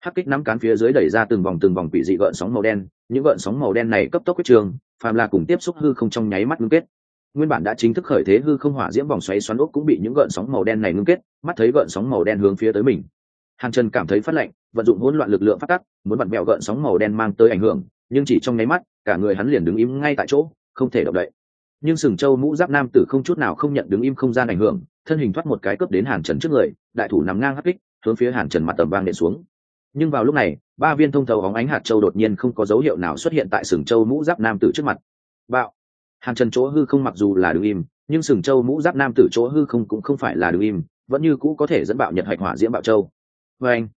Hắc kích nắm cán phía dưới đẩy ra từng vòng từng vòng quỷ dị gợn sóng màu đen, những gợn sóng màu đen này cấp tốc quyết trường, phàm là cùng tiếp xúc hư không trong nháy mắt ngưng kết nguyên bản đã chính thức khởi thế hư không hỏa diễm vòng xoáy xoắn ốc cũng bị những gợn sóng màu đen này ngưng kết, mắt thấy gợn sóng màu đen hướng phía tới mình. Hàng chân cảm thấy phát lạnh, vận dụng hỗn loạn lực lượng phát tắc, muốn bật mẹo gợn sóng màu đen mang tới ảnh hưởng, nhưng chỉ trong nháy mắt, cả người hắn liền đứng im ngay tại chỗ, không thể động đậy. Nhưng sừng châu mũ giáp nam tử không chút nào không nhận đứng im không gian ảnh hưởng, thân hình thoát một cái cướp đến hàn trần trước người, đại thủ nằm ngang hấp kích, hướng phía hàn trần mặt tầm vang nện xuống. Nhưng vào lúc này, ba viên thông thầu hóng ánh hạt châu đột nhiên không có dấu hiệu nào xuất hiện tại sừng châu mũ giáp nam tử trước mặt. Bạo! Hàn trần chỗ hư không mặc dù là đứng im, nhưng sừng châu mũ giáp nam tử chỗ hư không cũng không phải là đứng im, vẫn như cũ có thể dẫn bạo nhật hạch hỏa diễm bạo châu. Vê anh,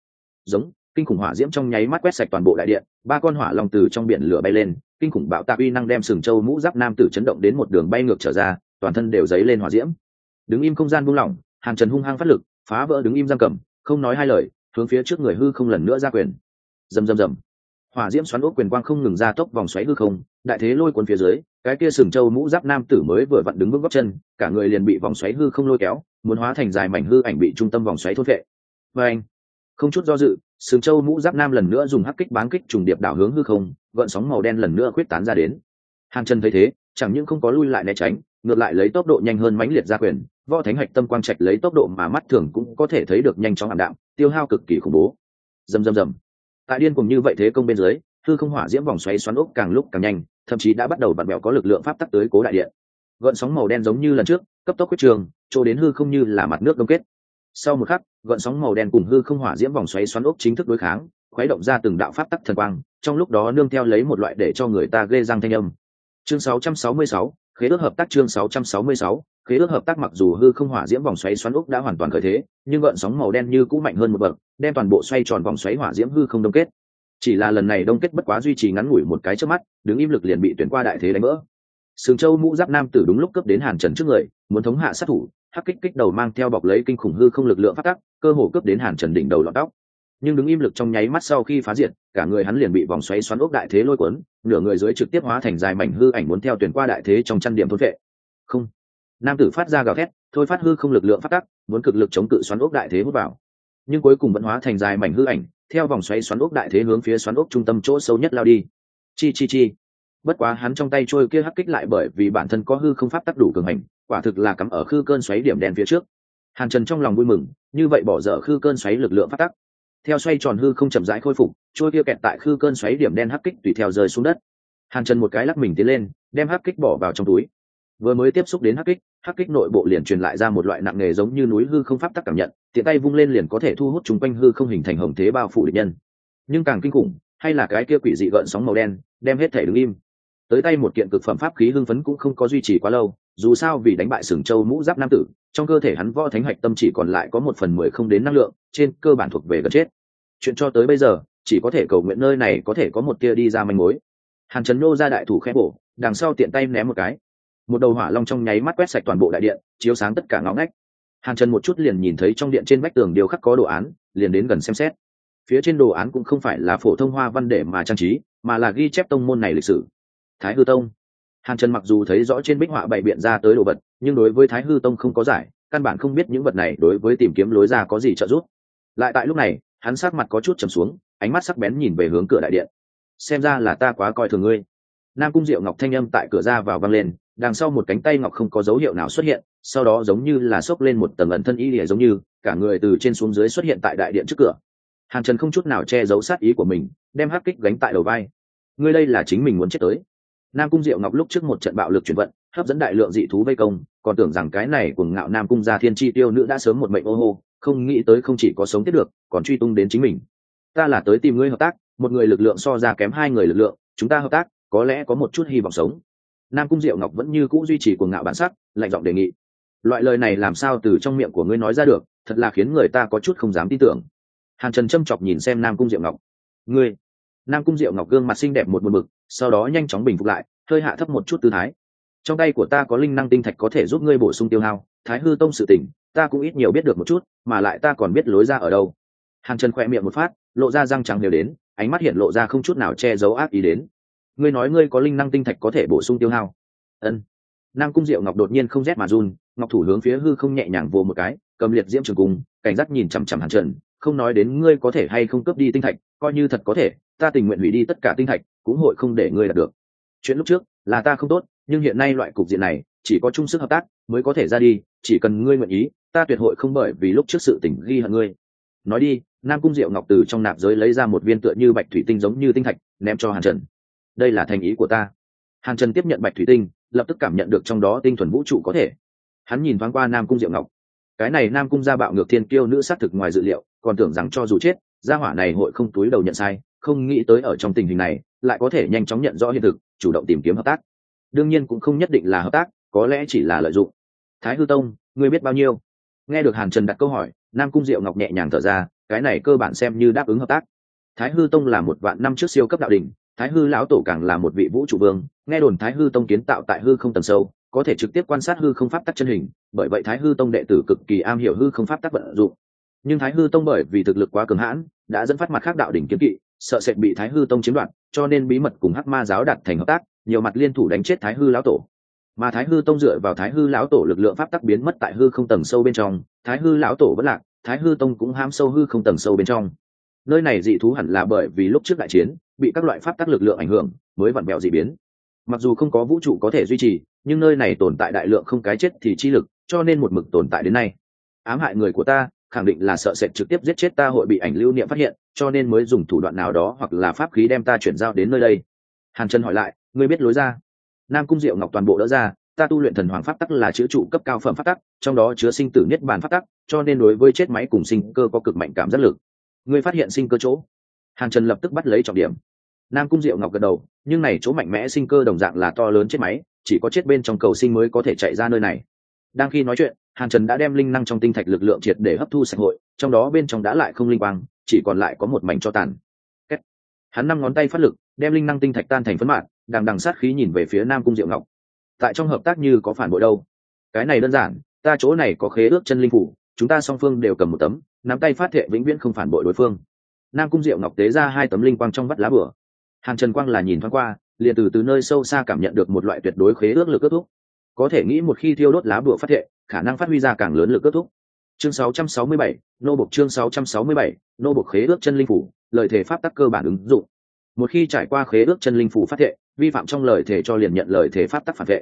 giống, kinh khủng hỏa diễm trong nháy mắt quét sạch toàn bộ đại điện, ba con hỏa long từ trong biển lửa bay lên, kinh khủng bạo tạc uy năng đem sừng châu mũ giáp nam tử chấn động đến một đường bay ngược trở ra, toàn thân đều dấy lên hỏa diễm. Đứng im không gian buông lỏng, hàn trần hung hăng phát lực, phá vỡ đứng im giam cầm, không nói hai lời, hướng phía trước người hư không lần nữa ra quyền. Rầm rầm rầm. Hỏa diễm xoắn ốc quyền quang không ngừng ra tốc vòng xoáy hư không, đại thế lôi cuốn phía dưới cái kia sừng châu mũ giáp nam tử mới vừa vặn đứng vững góc chân, cả người liền bị vòng xoáy hư không lôi kéo, muốn hóa thành dài mảnh hư ảnh bị trung tâm vòng xoáy thốt vệ và anh, không chút do dự, sừng châu mũ giáp nam lần nữa dùng hắc kích bán kích trùng điệp đảo hướng hư không, gợn sóng màu đen lần nữa khuyết tán ra đến. Hàng chân thấy thế, chẳng những không có lui lại né tránh, ngược lại lấy tốc độ nhanh hơn mãnh liệt ra quyền, võ thánh hạch tâm quang trạch lấy tốc độ mà mắt thường cũng có thể thấy được nhanh chóng ảm đạm, tiêu hao cực kỳ khủng bố. Dầm dầm dầm tại điên cùng như vậy thế công bên dưới, hư không hỏa diễm vòng xoáy xoắn ốc càng lúc càng nhanh thậm chí đã bắt đầu vặn mẹo có lực lượng pháp tắc tới cố đại điện. Gợn sóng màu đen giống như lần trước cấp tốc quyết trường chỗ đến hư không như là mặt nước đông kết. Sau một khắc gợn sóng màu đen cùng hư không hỏa diễm vòng xoáy xoắn ốc chính thức đối kháng khuấy động ra từng đạo pháp tắc thần quang trong lúc đó nương theo lấy một loại để cho người ta ghê răng thanh âm. Chương 666, khế ước hợp tác chương 666, khế ước hợp tác mặc dù hư không hỏa diễm vòng xoáy xoắn ốc đã hoàn toàn khởi thế nhưng gợn sóng màu đen như cũng mạnh hơn một bậc đem toàn bộ xoay tròn vòng xoáy hỏa diễm hư không đông kết chỉ là lần này đông kết bất quá duy trì ngắn ngủi một cái trước mắt, đứng im lực liền bị tuyển qua đại thế đánh vỡ. Sừng châu mũ giáp nam tử đúng lúc cấp đến hàn trần trước người, muốn thống hạ sát thủ, hắc kích kích đầu mang theo bọc lấy kinh khủng hư không lực lượng phát tắc, cơ hồ cướp đến hàn trần đỉnh đầu lọt tóc. Nhưng đứng im lực trong nháy mắt sau khi phá diệt, cả người hắn liền bị vòng xoáy xoắn ốc đại thế lôi cuốn, nửa người dưới trực tiếp hóa thành dài mảnh hư ảnh muốn theo tuyển qua đại thế trong chăn điểm thôn vệ. Không. Nam tử phát ra gào thét, thôi phát hư không lực lượng phát tắc, muốn cực lực chống cự xoắn ốc đại thế hút vào. Nhưng cuối cùng vẫn hóa thành dài mảnh hư ảnh theo vòng xoáy xoắn ốc đại thế hướng phía xoắn ốc trung tâm chỗ sâu nhất lao đi. Chi chi chi. Bất quá hắn trong tay trôi kia hắc kích lại bởi vì bản thân có hư không pháp tắc đủ cường hành, quả thực là cắm ở khư cơn xoáy điểm đen phía trước. Hàn trần trong lòng vui mừng, như vậy bỏ dở khư cơn xoáy lực lượng pháp tắc. Theo xoay tròn hư không chậm rãi khôi phục, trôi kia kẹt tại khư cơn xoáy điểm đen hắc kích tùy theo rơi xuống đất. Hàn trần một cái lắc mình tiến lên, đem hắc kích bỏ vào trong túi vừa mới tiếp xúc đến hắc kích hắc kích nội bộ liền truyền lại ra một loại nặng nề giống như núi hư không pháp tắc cảm nhận, tiện tay vung lên liền có thể thu hút chúng quanh hư không hình thành hồng thế bao phủ địch nhân. Nhưng càng kinh khủng, hay là cái kia quỷ dị gợn sóng màu đen, đem hết thể đứng im. Tới tay một kiện cực phẩm pháp khí hưng phấn cũng không có duy trì quá lâu, dù sao vì đánh bại sừng châu mũ giáp nam tử, trong cơ thể hắn võ thánh hạch tâm chỉ còn lại có một phần mười không đến năng lượng, trên cơ bản thuộc về gần chết. Chuyện cho tới bây giờ, chỉ có thể cầu nguyện nơi này có thể có một tia đi ra manh mối. Hàn trấn nô ra đại thủ khẽ bổ, đằng sau tiện tay ném một cái một đầu hỏa long trong nháy mắt quét sạch toàn bộ đại điện, chiếu sáng tất cả ngõ ngách. Hàn trần một chút liền nhìn thấy trong điện trên vách tường điều khắc có đồ án, liền đến gần xem xét. Phía trên đồ án cũng không phải là phổ thông hoa văn để mà trang trí, mà là ghi chép tông môn này lịch sử. Thái hư tông. Hàn trần mặc dù thấy rõ trên bích họa bày biện ra tới đồ vật, nhưng đối với thái hư tông không có giải, căn bản không biết những vật này đối với tìm kiếm lối ra có gì trợ giúp. Lại tại lúc này, hắn sát mặt có chút trầm xuống, ánh mắt sắc bén nhìn về hướng cửa đại điện. Xem ra là ta quá coi thường ngươi. Nam cung diệu ngọc thanh âm tại cửa ra vào vang lên đằng sau một cánh tay ngọc không có dấu hiệu nào xuất hiện, sau đó giống như là xốc lên một tầng ẩn thân y lìa giống như, cả người từ trên xuống dưới xuất hiện tại đại điện trước cửa. Hàn trần không chút nào che giấu sát ý của mình, đem hắc kích gánh tại đầu vai. Ngươi đây là chính mình muốn chết tới. Nam cung diệu ngọc lúc trước một trận bạo lực chuyển vận, hấp dẫn đại lượng dị thú vây công, còn tưởng rằng cái này cùng ngạo nam cung gia thiên chi tiêu nữ đã sớm một mệnh ô hô, không nghĩ tới không chỉ có sống tiếp được, còn truy tung đến chính mình. Ta là tới tìm ngươi hợp tác, một người lực lượng so ra kém hai người lực lượng, chúng ta hợp tác, có lẽ có một chút hy vọng sống nam cung diệu ngọc vẫn như cũ duy trì cuồng ngạo bản sắc, lạnh giọng đề nghị. Loại lời này làm sao từ trong miệng của ngươi nói ra được, thật là khiến người ta có chút không dám tin tưởng. Hàn trần châm chọc nhìn xem nam cung diệu ngọc. Ngươi? Nam cung diệu ngọc gương mặt xinh đẹp một một mực sau đó nhanh chóng bình phục lại, hơi hạ thấp một chút tư thái. Trong tay của ta có linh năng tinh thạch có thể giúp ngươi bổ sung tiêu hao, thái hư tông sự tỉnh ta cũng ít nhiều biết được một chút, mà lại ta còn biết lối ra ở đâu. Hàn trần khỏe miệng một phát, lộ ra răng trắng đều đến, ánh mắt hiện lộ ra không chút nào che giấu ác ý đến ngươi nói ngươi có linh năng tinh thạch có thể bổ sung tiêu hao. Ân. Nam cung diệu ngọc đột nhiên không rét mà run, ngọc thủ hướng phía hư không nhẹ nhàng vô một cái, cầm liệt diễm trường cung cảnh giác nhìn chằm chằm hàn trần, không nói đến ngươi có thể hay không cướp đi tinh thạch, coi như thật có thể, ta tình nguyện hủy đi tất cả tinh thạch, cũng hội không để ngươi đạt được. Chuyện lúc trước là ta không tốt, nhưng hiện nay loại cục diện này, chỉ có chung sức hợp tác mới có thể ra đi, chỉ cần ngươi nguyện ý, ta tuyệt hội không bởi vì lúc trước sự tỉnh ghi hận ngươi. Nói đi, nam cung diệu ngọc từ trong nạp giới lấy ra một viên tựa như bạch thủy tinh giống như tinh thạch, ném cho hàn trần đây là thành ý của ta. Hàn trần tiếp nhận bạch thủy tinh, lập tức cảm nhận được trong đó tinh thuần vũ trụ có thể. Hắn nhìn thoáng qua nam cung diệu ngọc. Cái này nam cung gia bạo ngược thiên kiêu nữ sát thực ngoài dự liệu, còn tưởng rằng cho dù chết, gia hỏa này hội không túi đầu nhận sai, không nghĩ tới ở trong tình hình này, lại có thể nhanh chóng nhận rõ hiện thực, chủ động tìm kiếm hợp tác. Đương nhiên cũng không nhất định là hợp tác, có lẽ chỉ là lợi dụng. Thái hư tông, ngươi biết bao nhiêu? Nghe được hàn trần đặt câu hỏi, nam cung diệu ngọc nhẹ nhàng thở ra, cái này cơ bản xem như đáp ứng hợp tác. Thái hư tông là một vạn năm trước siêu cấp đạo đình thái hư lão tổ càng là một vị vũ trụ vương nghe đồn thái hư tông kiến tạo tại hư không tầng sâu có thể trực tiếp quan sát hư không pháp tắc chân hình bởi vậy thái hư tông đệ tử cực kỳ am hiểu hư không pháp tắc vận dụng nhưng thái hư tông bởi vì thực lực quá cường hãn đã dẫn phát mặt khác đạo đỉnh kiếm kỵ sợ sệt bị thái hư tông chiếm đoạt cho nên bí mật cùng hắc ma giáo đặt thành hợp tác nhiều mặt liên thủ đánh chết thái hư lão tổ mà thái hư tông dựa vào thái hư lão tổ lực lượng pháp tắc biến mất tại hư không tầng sâu bên trong thái hư lão tổ vẫn lạc thái hư tông cũng ham sâu hư không tầng sâu bên trong nơi này dị thú hẳn là bởi vì lúc trước đại chiến, bị các loại pháp tắc lực lượng ảnh hưởng, mới vặn vẹo dị biến. Mặc dù không có vũ trụ có thể duy trì, nhưng nơi này tồn tại đại lượng không cái chết thì chi lực, cho nên một mực tồn tại đến nay. Ám hại người của ta, khẳng định là sợ sệt trực tiếp giết chết ta hội bị ảnh lưu niệm phát hiện, cho nên mới dùng thủ đoạn nào đó hoặc là pháp khí đem ta chuyển giao đến nơi đây. Hàn trần hỏi lại, ngươi biết lối ra? Nam cung diệu ngọc toàn bộ đỡ ra, ta tu luyện thần hoàng pháp tắc là chữ trụ cấp cao phẩm pháp tắc, trong đó chứa sinh tử niết bàn pháp tắc, cho nên đối với chết máy cùng sinh cơ có cực mạnh cảm giác lực ngươi phát hiện sinh cơ chỗ. Hàn trần lập tức bắt lấy trọng điểm. Nam cung diệu ngọc gật đầu, nhưng này chỗ mạnh mẽ sinh cơ đồng dạng là to lớn chết máy, chỉ có chết bên trong cầu sinh mới có thể chạy ra nơi này. Đang khi nói chuyện hàn trần đã đem linh năng trong tinh thạch lực lượng triệt để hấp thu sạch hội, trong đó bên trong đã lại không linh quang, chỉ còn lại có một mảnh cho tàn. Kết. hắn năm ngón tay phát lực, đem linh năng tinh thạch tan thành phấn mạng đằng đằng sát khí nhìn về phía nam cung diệu ngọc. Tại trong hợp tác như có phản bội đâu? Cái này đơn giản, ta chỗ này có khế ước chân linh phủ, chúng ta song phương đều cầm một tấm nắm tay phát thệ vĩnh viễn không phản bội đối phương. Nam cung diệu ngọc tế ra hai tấm linh quang trong vắt lá bửa. Hàng trần quang là nhìn thoáng qua liền từ từ nơi sâu xa cảm nhận được một loại tuyệt đối khế ước lực kết thúc. Có thể nghĩ một khi thiêu đốt lá bửa phát thệ khả năng phát huy ra càng lớn lực kết thúc. Chương 667, nô bộc chương 667, nô bộc khế ước chân linh phủ lời thể pháp tắc cơ bản ứng dụng. Một khi trải qua khế ước chân linh phủ phát thệ vi phạm trong lời thể cho liền nhận lời thể pháp tắc phản vệ.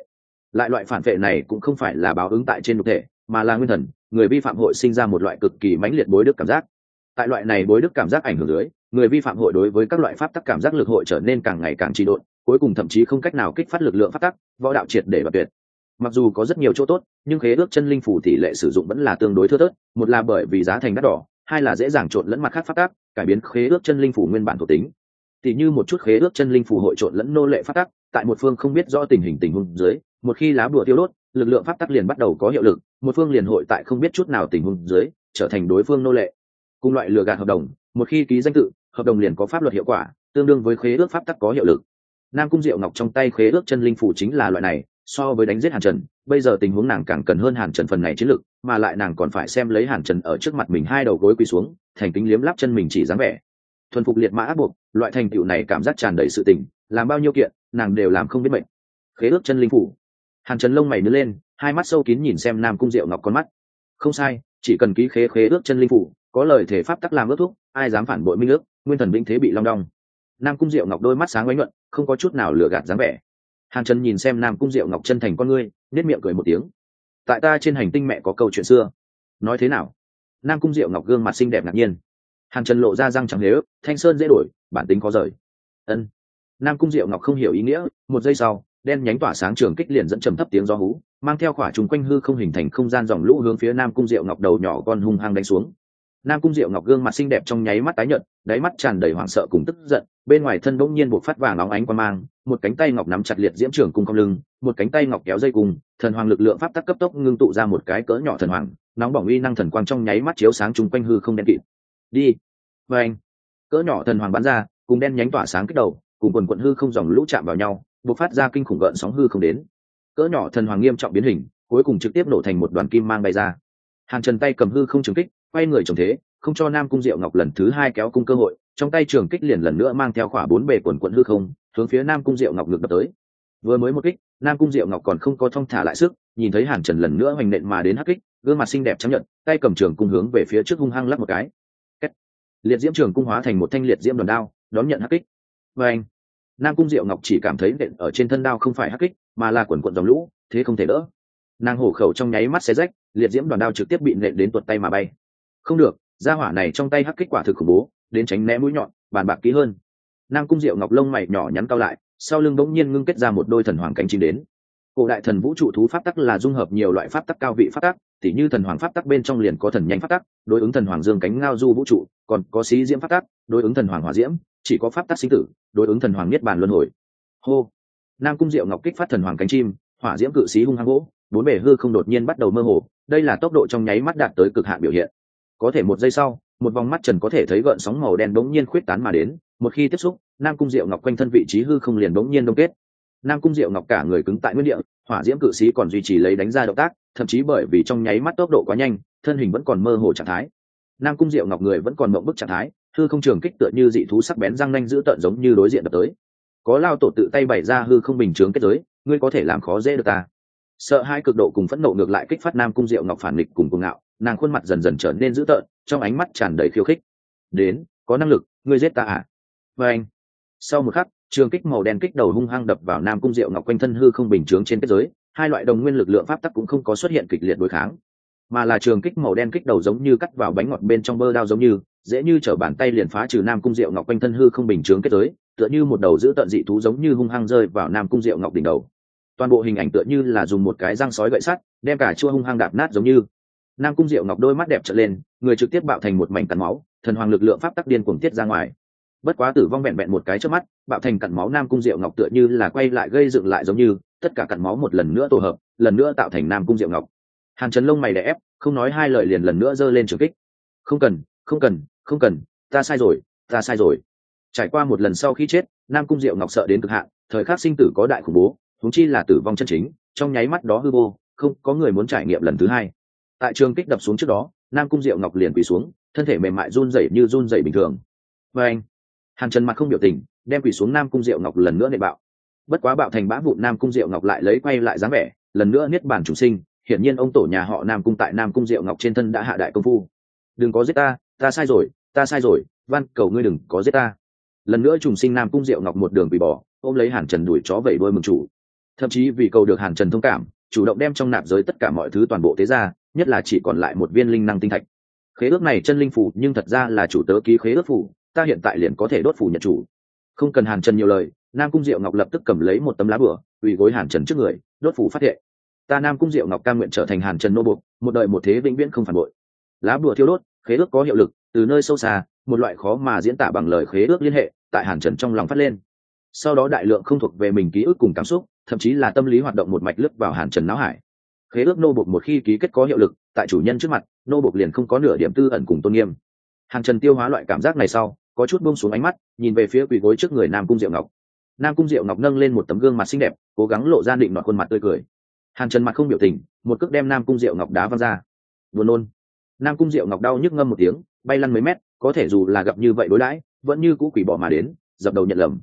Lại loại phản vệ này cũng không phải là báo ứng tại trên đục thể mà là nguyên thần người vi phạm hội sinh ra một loại cực kỳ mãnh liệt bối đức cảm giác. Tại loại này bối đức cảm giác ảnh hưởng dưới, người vi phạm hội đối với các loại pháp tắc cảm giác lực hội trở nên càng ngày càng trị độn, cuối cùng thậm chí không cách nào kích phát lực lượng pháp tắc, võ đạo triệt để và tuyệt. Mặc dù có rất nhiều chỗ tốt, nhưng khế ước chân linh phủ tỷ lệ sử dụng vẫn là tương đối thưa thớt, một là bởi vì giá thành đắt đỏ, hai là dễ dàng trộn lẫn mặt khác pháp tắc, cải biến khế ước chân linh phủ nguyên bản thuộc tính. Tỉ như một chút khế ước chân linh phủ hội trộn lẫn nô lệ pháp tắc, tại một phương không biết rõ tình hình tình huống dưới, một khi lá bùa tiêu đốt, lực lượng pháp tắc liền bắt đầu có hiệu lực một phương liền hội tại không biết chút nào tình huống dưới, trở thành đối phương nô lệ. Cùng loại lừa gạt hợp đồng, một khi ký danh tự, hợp đồng liền có pháp luật hiệu quả, tương đương với khế ước pháp tắc có hiệu lực. Nam cung diệu ngọc trong tay khế ước chân linh phủ chính là loại này, so với đánh giết hàn trần, bây giờ tình huống nàng càng cần hơn hàn trần phần này chiến lực, mà lại nàng còn phải xem lấy hàn trần ở trước mặt mình hai đầu gối quỳ xuống, thành kính liếm lắp chân mình chỉ dáng vẻ. Thuần phục liệt mã áp buộc, loại thành tựu này cảm giác tràn đầy sự tình, làm bao nhiêu kiện, nàng đều làm không biết mệnh. Khế ước chân linh phủ. Hàn trần lông mày nứa lên hai mắt sâu kín nhìn xem nam cung diệu ngọc con mắt. Không sai, chỉ cần ký khế khế ước chân linh phủ, có lời thể pháp tắc làm ước thúc, ai dám phản bội minh ước, nguyên thần vĩnh thế bị long đong. Nam cung diệu ngọc đôi mắt sáng oánh nhuận, không có chút nào lừa gạt dáng vẻ. Hàn trần nhìn xem nam cung diệu ngọc chân thành con ngươi nết miệng cười một tiếng. Tại ta trên hành tinh mẹ có câu chuyện xưa. Nói thế nào? Nam cung diệu ngọc gương mặt xinh đẹp ngạc nhiên. Hàn trần lộ ra răng chẳng nếu thanh sơn dễ đổi, bản tính có rời. Ân. Nam cung diệu ngọc không hiểu ý nghĩa, một giây sau, đen nhánh tỏa sáng trường kích liền dẫn trầm thấp tiếng do hú mang theo khỏa trùng quanh hư không hình thành không gian dòng lũ hướng phía nam cung diệu ngọc đầu nhỏ con hung hăng đánh xuống. Nam cung diệu ngọc gương mặt xinh đẹp trong nháy mắt tái nhợt, đáy mắt tràn đầy hoảng sợ cùng tức giận, bên ngoài thân bỗng nhiên buộc phát vàng óng ánh qua mang, một cánh tay ngọc nắm chặt liệt diễm trưởng cung cong lưng, một cánh tay ngọc kéo dây cung, thần hoàng lực lượng pháp tắc cấp tốc ngưng tụ ra một cái cỡ nhỏ thần hoàng, nóng bỏng uy năng thần quang trong nháy mắt chiếu sáng chung quanh hư không đen kịt. Đi. Và anh, cỡ nhỏ thần hoàng bắn ra, cùng đen nhánh tỏa sáng kích đầu, cùng quần quận hư không dòng lũ chạm vào nhau, buộc phát ra kinh khủng gợn sóng hư không đến cỡ nhỏ thần hoàng nghiêm trọng biến hình, cuối cùng trực tiếp nổ thành một đoàn kim mang bay ra. Hàng trần tay cầm hư không trường kích, quay người trồng thế, không cho nam cung diệu ngọc lần thứ hai kéo cung cơ hội, trong tay trường kích liền lần nữa mang theo khỏa bốn bề quần quận hư không, hướng phía nam cung diệu ngọc ngược đập tới. Vừa mới một kích, nam cung diệu ngọc còn không có thong thả lại sức, nhìn thấy hàn trần lần nữa hoành nện mà đến hắc kích, gương mặt xinh đẹp chấp nhận tay cầm trường cung hướng về phía trước hung hăng lắp một cái. Liệt diễm trường cung hóa thành một thanh liệt diễm đòn đao, đón nhận hắc kích. Và anh nam cung diệu ngọc chỉ cảm thấy nện ở trên thân đao không phải hắc kích mà là quần quận dòng lũ, thế không thể đỡ. Nàng hổ khẩu trong nháy mắt xé rách, liệt diễm đoàn đao trực tiếp bị nện đến tuột tay mà bay. Không được ra hỏa này trong tay hắc kích quả thực khủng bố, đến tránh né mũi nhọn, bàn bạc kỹ hơn. Nam cung diệu ngọc lông mày nhỏ nhắn cao lại, sau lưng bỗng nhiên ngưng kết ra một đôi thần hoàng cánh chim đến. Cổ đại thần vũ trụ thú pháp tắc là dung hợp nhiều loại pháp tắc cao vị pháp tắc thì như thần hoàng pháp tắc bên trong liền có thần nhanh pháp tắc, đối ứng thần hoàng dương cánh ngao du vũ trụ, còn có xí diễm pháp tắc, đối ứng thần hoàng hòa diễm, chỉ có pháp tắc sinh tử, đối ứng thần hoàng niết bàn luân hồi. Hô! Nam cung diệu ngọc kích phát thần hoàng cánh chim, hỏa diễm cự sĩ hung hăng gỗ, bốn bể hư không đột nhiên bắt đầu mơ hồ, đây là tốc độ trong nháy mắt đạt tới cực hạn biểu hiện. Có thể một giây sau, một vòng mắt trần có thể thấy gợn sóng màu đen đống nhiên khuyết tán mà đến, một khi tiếp xúc, nam cung diệu ngọc quanh thân vị trí hư không liền đống nhiên đông kết. Nam cung diệu ngọc cả người cứng tại nguyên địa, hỏa diễm cự sĩ còn duy trì lấy đánh ra động tác, thậm chí bởi vì trong nháy mắt tốc độ quá nhanh, thân hình vẫn còn mơ hồ trạng thái. Nam cung diệu ngọc người vẫn còn mộng bức trạng thái, hư không trường kích tựa như dị thú sắc bén răng nanh giữ tợn giống như đối diện đập tới có lao tổ tự tay bày ra hư không bình chướng kết giới, ngươi có thể làm khó dễ được ta. Sợ hai cực độ cùng phẫn nộ ngược lại kích phát nam cung diệu ngọc phản nghịch cùng cuồng ngạo, nàng khuôn mặt dần dần trở nên dữ tợn, trong ánh mắt tràn đầy khiêu khích. Đến, có năng lực, ngươi giết ta à? Và anh, sau một khắc, trường kích màu đen kích đầu hung hăng đập vào nam cung diệu ngọc quanh thân hư không bình chướng trên kết giới, hai loại đồng nguyên lực lượng pháp tắc cũng không có xuất hiện kịch liệt đối kháng. Mà là trường kích màu đen kích đầu giống như cắt vào bánh ngọt bên trong bơ đao giống như, dễ như chở bàn tay liền phá trừ nam cung diệu ngọc quanh thân hư không bình chướng kết giới tựa như một đầu giữ tận dị thú giống như hung hăng rơi vào nam cung diệu ngọc đỉnh đầu. Toàn bộ hình ảnh tựa như là dùng một cái răng sói gậy sắt, đem cả chua hung hăng đạp nát giống như. Nam cung diệu ngọc đôi mắt đẹp trở lên, người trực tiếp bạo thành một mảnh cắn máu, thần hoàng lực lượng pháp tắc điên cuồng tiết ra ngoài. Bất quá tử vong vẹn vẹn một cái trước mắt, bạo thành cặn máu nam cung diệu ngọc tựa như là quay lại gây dựng lại giống như, tất cả cặn máu một lần nữa tổ hợp, lần nữa tạo thành nam cung diệu ngọc. Hàn trần lông mày đè ép, không nói hai lời liền lần nữa giơ lên trường kích. Không cần không cần không cần, ta sai rồi, ta sai rồi trải qua một lần sau khi chết, nam cung diệu ngọc sợ đến cực hạn, thời khắc sinh tử có đại khủng bố thúng chi là tử vong chân chính, trong nháy mắt đó hư vô, không có người muốn trải nghiệm lần thứ hai. Tại trường kích đập xuống trước đó, nam cung diệu ngọc liền quỳ xuống, thân thể mềm mại run rẩy như run rẩy bình thường. Và anh, hàn trần mặt không biểu tình, đem quỳ xuống nam cung diệu ngọc lần nữa nệ bạo. Bất quá bạo thành bã vụ nam cung diệu ngọc lại lấy quay lại dáng vẻ, lần nữa niết bàn chủ sinh, hiển nhiên ông tổ nhà họ nam cung tại nam cung diệu ngọc trên thân đã hạ đại công phu. Đừng có giết ta ta sai rồi, ta sai rồi van cầu ngươi đừng có giết ta lần nữa trùng sinh nam cung diệu ngọc một đường bị bỏ, ôm lấy hàn trần đuổi chó vẩy đôi mừng chủ. Thậm chí vì cầu được hàn trần thông cảm, chủ động đem trong nạp giới tất cả mọi thứ toàn bộ tế ra, nhất là chỉ còn lại một viên linh năng tinh thạch. Khế ước này chân linh phủ, nhưng thật ra là chủ tớ ký khế ước phủ, ta hiện tại liền có thể đốt phủ nhận chủ. Không cần hàn trần nhiều lời, nam cung diệu ngọc lập tức cầm lấy một tấm lá bửa ủy gối hàn trần trước người, đốt phủ phát hệ ta nam cung diệu ngọc ca nguyện trở thành hàn trần nô bục một đời một thế vĩnh viễn không phản bội. Lá bùa thiêu đốt, khế ước có hiệu lực, từ nơi sâu xa một loại khó mà diễn tả bằng lời khế ước liên hệ, tại hàn trần trong lòng phát lên. Sau đó đại lượng không thuộc về mình ký ức cùng cảm xúc, thậm chí là tâm lý hoạt động một mạch lướt vào hàn trần não hải. Khế ước nô bột một khi ký kết có hiệu lực, tại chủ nhân trước mặt, nô bột liền không có nửa điểm tư ẩn cùng tôn nghiêm. Hàn trần tiêu hóa loại cảm giác này sau, có chút bông xuống ánh mắt, nhìn về phía quỳ gối trước người nam cung diệu ngọc. Nam cung diệu ngọc nâng lên một tấm gương mặt xinh đẹp, cố gắng lộ ra định nọt khuôn mặt tươi cười. Hàn trần mặt không biểu tình, một cước đem nam cung diệu ngọc đá văng ra. Buồn nôn nam cung diệu ngọc đau nhức ngâm một tiếng bay lăn mấy mét có thể dù là gặp như vậy đối đãi vẫn như cũ quỷ bỏ mà đến dập đầu nhận lầm.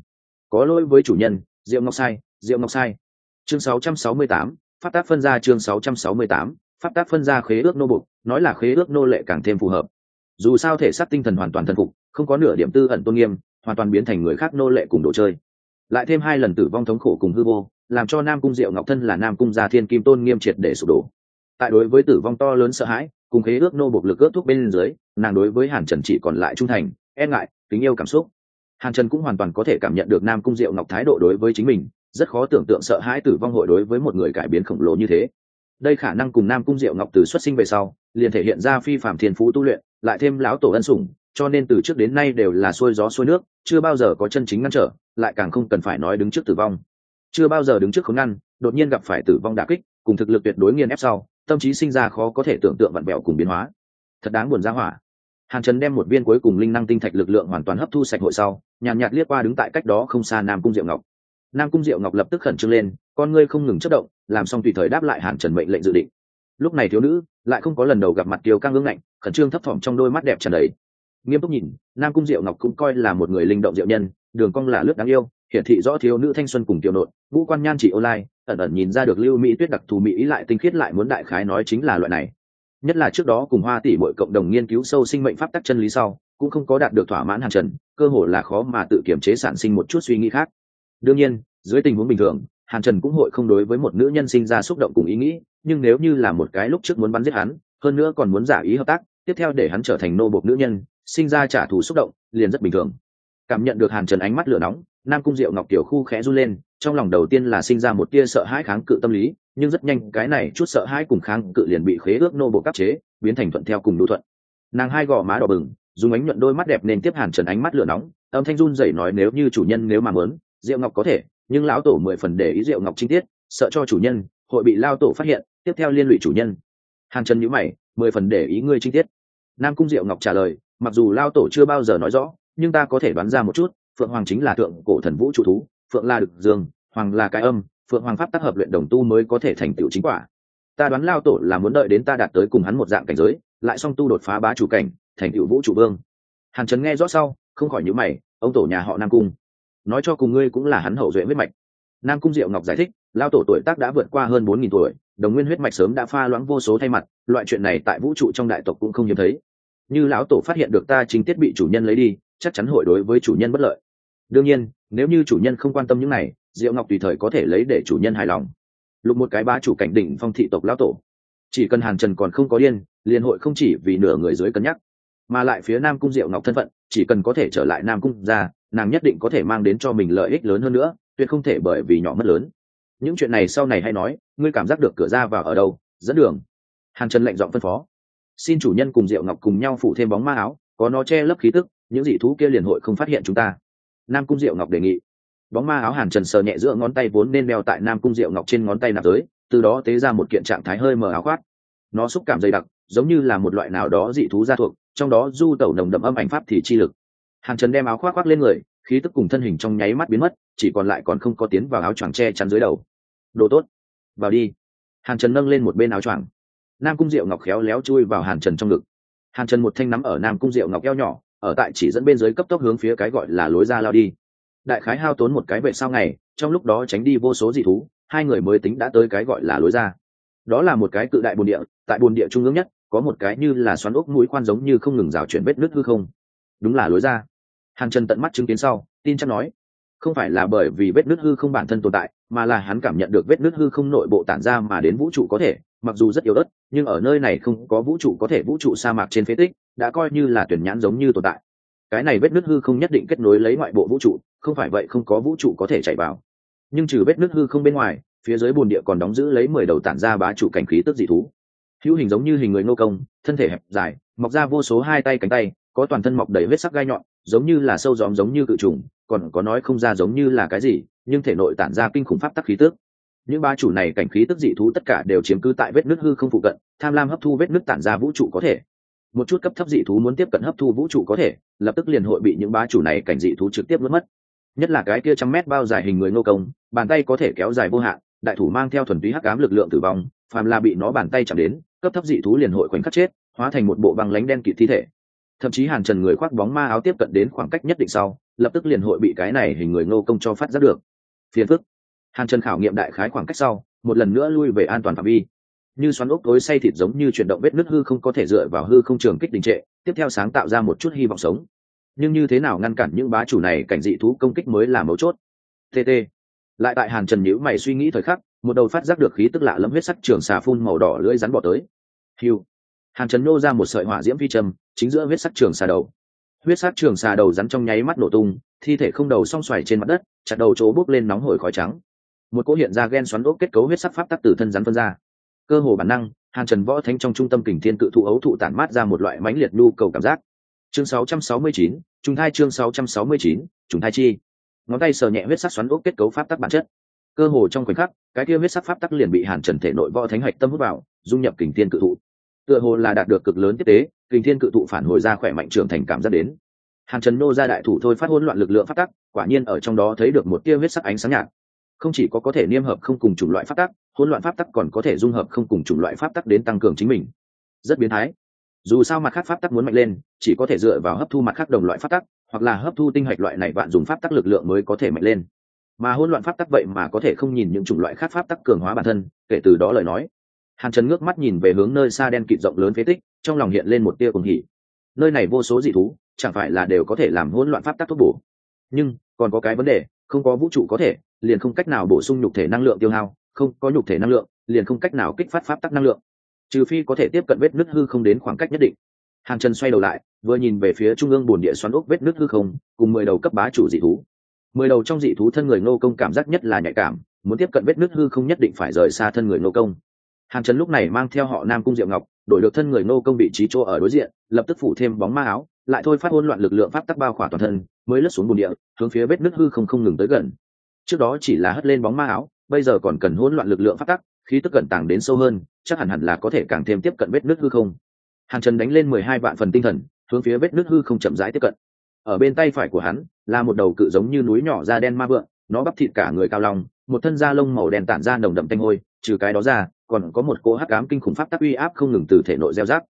Có lỗi với chủ nhân diệu ngọc sai diệu ngọc sai. Chương 668, pháp tác phân ra chương 668, pháp tác phân ra khế ước nô bục nói là khế ước nô lệ càng thêm phù hợp. Dù sao thể xác tinh thần hoàn toàn thần phục không có nửa điểm tư ẩn tôn nghiêm hoàn toàn biến thành người khác nô lệ cùng đồ chơi. Lại thêm hai lần tử vong thống khổ cùng hư vô làm cho nam cung diệu ngọc thân là nam cung gia thiên kim tôn nghiêm triệt để sụp đổ. Tại đối với tử vong to lớn sợ hãi cùng khế ước nô bộc lực ước thuốc bên dưới, nàng đối với hàn trần chỉ còn lại trung thành e ngại tình yêu cảm xúc. Hàn trần cũng hoàn toàn có thể cảm nhận được nam cung diệu ngọc thái độ đối với chính mình, rất khó tưởng tượng sợ hãi tử vong hội đối với một người cải biến khổng lồ như thế. Đây khả năng cùng nam cung diệu ngọc từ xuất sinh về sau, liền thể hiện ra phi phạm thiên phú tu luyện, lại thêm lão tổ ân sủng, cho nên từ trước đến nay đều là xuôi gió xuôi nước, chưa bao giờ có chân chính ngăn trở, lại càng không cần phải nói đứng trước tử vong. Chưa bao giờ đứng trước khốn ngăn, đột nhiên gặp phải tử vong đả kích, cùng thực lực tuyệt đối nghiền ép sau tâm trí sinh ra khó có thể tưởng tượng vặn vẹo cùng biến hóa. Thật đáng buồn ra hỏa. Hàn trần đem một viên cuối cùng linh năng tinh thạch lực lượng hoàn toàn hấp thu sạch hội sau nhàn nhạt, nhạt liếc qua đứng tại cách đó không xa nam cung diệu ngọc. Nam cung diệu ngọc lập tức khẩn trương lên con ngươi không ngừng chất động làm xong tùy thời đáp lại hàn trần mệnh lệnh dự định. Lúc này thiếu nữ lại không có lần đầu gặp mặt kiều căng ngưng ngạnh khẩn trương thấp thỏm trong đôi mắt đẹp trần đầy. Nghiêm túc nhìn nam cung diệu ngọc cũng coi là một người linh động diệu nhân đường cong là lướt đáng yêu hiển thị rõ thiếu nữ thanh xuân cùng tiểu nội ngũ quan nhan chỉ online ẩn ẩn nhìn ra được lưu mỹ tuyết đặc thù mỹ lại tinh khiết lại muốn đại khái nói chính là loại này. Nhất là trước đó cùng hoa tỷ bội cộng đồng nghiên cứu sâu sinh mệnh pháp tắc chân lý sau, cũng không có đạt được thỏa mãn hàng trần, cơ hội là khó mà tự kiểm chế sản sinh một chút suy nghĩ khác. Đương nhiên, dưới tình huống bình thường, hàn trần cũng hội không đối với một nữ nhân sinh ra xúc động cùng ý nghĩ, nhưng nếu như là một cái lúc trước muốn bắn giết hắn, hơn nữa còn muốn giả ý hợp tác, tiếp theo để hắn trở thành nô bộc nữ nhân, sinh ra trả thù xúc động, liền rất bình thường cảm nhận được hàn trần ánh mắt lửa nóng, nam cung diệu ngọc tiểu khu khẽ run lên, trong lòng đầu tiên là sinh ra một tia sợ hãi kháng cự tâm lý, nhưng rất nhanh, cái này chút sợ hãi cùng kháng cự liền bị khế ước nô bộ cấp chế, biến thành thuận theo cùng đu thuận. Nàng hai gò má đỏ bừng, dùng ánh nhuận đôi mắt đẹp nên tiếp hàn trần ánh mắt lửa nóng, âm thanh run rẩy nói nếu như chủ nhân nếu mà muốn, diệu ngọc có thể, nhưng lão tổ mười phần để ý diệu ngọc chi tiết, sợ cho chủ nhân, hội bị lao tổ phát hiện, tiếp theo liên lụy chủ nhân. Hàn trần nhữ mày, mười phần để ý ngươi chi tiết. Nam cung diệu ngọc trả lời, mặc dù lao tổ chưa bao giờ nói rõ nhưng ta có thể đoán ra một chút, phượng hoàng chính là thượng cổ thần vũ trụ thú, phượng la được dương, hoàng là cái âm, phượng hoàng pháp tác hợp luyện đồng tu mới có thể thành tựu chính quả. Ta đoán lao tổ là muốn đợi đến ta đạt tới cùng hắn một dạng cảnh giới, lại song tu đột phá bá chủ cảnh, thành tựu vũ trụ vương. Hàn Trấn nghe rõ sau, không khỏi nhữ mày, ông tổ nhà họ nam cung. Nói cho cùng ngươi cũng là hắn hậu duệ huyết mạch. Nam cung diệu ngọc giải thích, lao tổ tuổi tác đã vượt qua hơn bốn nghìn tuổi, đồng nguyên huyết mạch sớm đã pha loãng vô số thay mặt, loại chuyện này tại vũ trụ trong đại tộc cũng không hiếm thấy. Như lão tổ phát hiện được ta chính tiết bị chủ nhân lấy đi chắc chắn hội đối với chủ nhân bất lợi. Đương nhiên, nếu như chủ nhân không quan tâm những này, diệu ngọc tùy thời có thể lấy để chủ nhân hài lòng. Lục một cái ba chủ cảnh đỉnh phong thị tộc lão tổ. Chỉ cần hàn trần còn không có điên liền hội không chỉ vì nửa người dưới cân nhắc, mà lại phía nam cung diệu ngọc thân phận, chỉ cần có thể trở lại nam cung ra, nàng nhất định có thể mang đến cho mình lợi ích lớn hơn nữa, tuyệt không thể bởi vì nhỏ mất lớn. Những chuyện này sau này hay nói, ngươi cảm giác được cửa ra vào ở đâu, dẫn đường. Hàn trần lệnh giọng phân phó. Xin chủ nhân cùng diệu ngọc cùng nhau phủ thêm bóng ma áo, có nó che lấp khí tức những dị thú kia liền hội không phát hiện chúng ta. Nam cung diệu ngọc đề nghị. Bóng ma áo hàn trần sờ nhẹ giữa ngón tay vốn nên đeo tại nam cung diệu ngọc trên ngón tay nạp giới từ đó tế ra một kiện trạng thái hơi mờ áo khoác. Nó xúc cảm dày đặc, giống như là một loại nào đó dị thú gia thuộc, trong đó du tẩu nồng đậm âm ảnh pháp thì chi lực. Hàn trần đem áo khoác khoác lên người, khí tức cùng thân hình trong nháy mắt biến mất, chỉ còn lại còn không có tiến vào áo choàng che chắn dưới đầu. Đồ tốt, vào đi. Hàn trần nâng lên một bên áo choàng. Nam cung diệu ngọc khéo léo chui vào hàn trần trong ngực. Hàn trần một thanh nắm ở nam cung diệu ngọc eo nhỏ ở tại chỉ dẫn bên dưới cấp tốc hướng phía cái gọi là lối ra lao đi. Đại khái hao tốn một cái vệ sau ngày, trong lúc đó tránh đi vô số dị thú, hai người mới tính đã tới cái gọi là lối ra. Đó là một cái cự đại bồn địa, tại bồn địa trung ương nhất, có một cái như là xoắn ốc mũi khoan giống như không ngừng rào chuyển vết nước hư không. Đúng là lối ra. Hàn trần tận mắt chứng kiến sau, tin chắc nói, không phải là bởi vì vết nước hư không bản thân tồn tại, mà là hắn cảm nhận được vết nước hư không nội bộ tản ra mà đến vũ trụ có thể, mặc dù rất yếu đất nhưng ở nơi này không có vũ trụ có thể vũ trụ sa mạc trên phế tích đã coi như là tuyển nhãn giống như tồn tại. Cái này vết nước hư không nhất định kết nối lấy ngoại bộ vũ trụ, không phải vậy không có vũ trụ có thể chạy vào. Nhưng trừ vết nước hư không bên ngoài, phía dưới bồn địa còn đóng giữ lấy mười đầu tản ra bá chủ cảnh khí tức dị thú. Hữu hình giống như hình người nô công, thân thể hẹp, dài, mọc ra vô số hai tay cánh tay, có toàn thân mọc đầy vết sắc gai nhọn, giống như là sâu dòm giống như cự trùng, còn có nói không ra giống như là cái gì, nhưng thể nội tản ra kinh khủng pháp tắc khí tức. Những ba chủ này cảnh khí tức dị thú tất cả đều chiếm cứ tại vết nước hư không phụ cận, tham lam hấp thu vết nước tản ra vũ trụ có thể một chút cấp thấp dị thú muốn tiếp cận hấp thu vũ trụ có thể, lập tức liền hội bị những bá chủ này cảnh dị thú trực tiếp mất mất. Nhất là cái kia trăm mét bao dài hình người ngô công, bàn tay có thể kéo dài vô hạn, đại thủ mang theo thuần túy hắc ám lực lượng tử vong, phàm là bị nó bàn tay chạm đến, cấp thấp dị thú liền hội khoảnh khắc chết, hóa thành một bộ băng lánh đen kịt thi thể. Thậm chí hàn trần người khoác bóng ma áo tiếp cận đến khoảng cách nhất định sau, lập tức liền hội bị cái này hình người ngô công cho phát giác được. Phiền phức. Hàn trần khảo nghiệm đại khái khoảng cách sau, một lần nữa lui về an toàn phạm vi như xoắn ốc tối say thịt giống như chuyển động vết nứt hư không có thể dựa vào hư không trường kích đình trệ, tiếp theo sáng tạo ra một chút hy vọng sống. Nhưng như thế nào ngăn cản những bá chủ này cảnh dị thú công kích mới là mấu chốt. Tt lại tại hàn trần nhữ mày suy nghĩ thời khắc, một đầu phát giác được khí tức lạ lẫm huyết sắc trường xà phun màu đỏ lưỡi rắn bỏ tới. Hiu hàn trần nô ra một sợi hỏa diễm phi trầm chính giữa huyết sắc trường xà đầu. Huyết sắc trường xà đầu rắn trong nháy mắt nổ tung, thi thể không đầu song xoài trên mặt đất, chặt đầu chỗ bốc lên nóng hổi khói trắng. Một cỗ hiện ra ghen xoắn ốc kết cấu huyết sắc pháp tắc từ thân rắn phân ra cơ hồ bản năng hàn trần võ thánh trong trung tâm kình thiên cự thụ ấu thụ tản mát ra một loại mãnh liệt nhu cầu cảm giác. Chương 669, trùng thai chương 669, trùng thai chi. Ngón tay sờ nhẹ huyết sắc xoắn ốc kết cấu pháp tắc bản chất. Cơ hồ trong khoảnh khắc cái kia huyết sắc pháp tắc liền bị hàn trần thể nội võ thánh hạch tâm hút vào dung nhập kình thiên cự thụ. Tựa hồ là đạt được cực lớn tiếp tế kình thiên cự thụ phản hồi ra khỏe mạnh trưởng thành cảm giác đến. Hàn trần nô ra đại thủ thôi phát hỗn loạn lực lượng pháp tắc quả nhiên ở trong đó thấy được một tia huyết sắc ánh sáng nhạt không chỉ có có thể niêm hợp không cùng chủng loại pháp tắc, hỗn loạn pháp tắc còn có thể dung hợp không cùng chủng loại pháp tắc đến tăng cường chính mình. Rất biến thái. Dù sao mặt khác pháp tắc muốn mạnh lên, chỉ có thể dựa vào hấp thu mặt khác đồng loại pháp tắc, hoặc là hấp thu tinh hạch loại này bạn dùng pháp tắc lực lượng mới có thể mạnh lên. Mà hỗn loạn pháp tắc vậy mà có thể không nhìn những chủng loại khác pháp tắc cường hóa bản thân, kể từ đó lời nói. Hàn trần ngước mắt nhìn về hướng nơi xa đen kịt rộng lớn phế tích, trong lòng hiện lên một tia cùng hỉ. Nơi này vô số dị thú, chẳng phải là đều có thể làm hỗn loạn pháp tắc thuốc bổ. Nhưng, còn có cái vấn đề, không có vũ trụ có thể liền không cách nào bổ sung nhục thể năng lượng tiêu hao, không có nhục thể năng lượng, liền không cách nào kích phát pháp tắc năng lượng. Trừ phi có thể tiếp cận vết nứt hư không đến khoảng cách nhất định. Hàng chân xoay đầu lại, vừa nhìn về phía trung ương bồn địa xoắn ốc vết nứt hư không, cùng mười đầu cấp bá chủ dị thú. Mười đầu trong dị thú thân người nô công cảm giác nhất là nhạy cảm, muốn tiếp cận vết nứt hư không nhất định phải rời xa thân người nô công. Hàng chân lúc này mang theo họ nam cung diệu ngọc, đổi được thân người nô công vị trí chỗ ở đối diện, lập tức phủ thêm bóng ma áo, lại thôi phát hôn loạn lực lượng pháp tắc bao khỏa toàn thân, mới lướt xuống bồn địa, hướng phía vết nứt hư không không ngừng tới gần trước đó chỉ là hất lên bóng ma áo, bây giờ còn cần hỗn loạn lực lượng phát tắc, khí tức cận tàng đến sâu hơn, chắc hẳn hẳn là có thể càng thêm tiếp cận vết nước hư không. Hàn trần đánh lên mười hai vạn phần tinh thần, hướng phía vết nước hư không chậm rãi tiếp cận. Ở bên tay phải của hắn, là một đầu cự giống như núi nhỏ da đen ma vượng, nó bắp thịt cả người cao lòng một thân da lông màu đen tản ra nồng đậm tanh hôi, trừ cái đó ra, còn có một cỗ hắc ám kinh khủng pháp tắc uy áp không ngừng từ thể nội gieo rác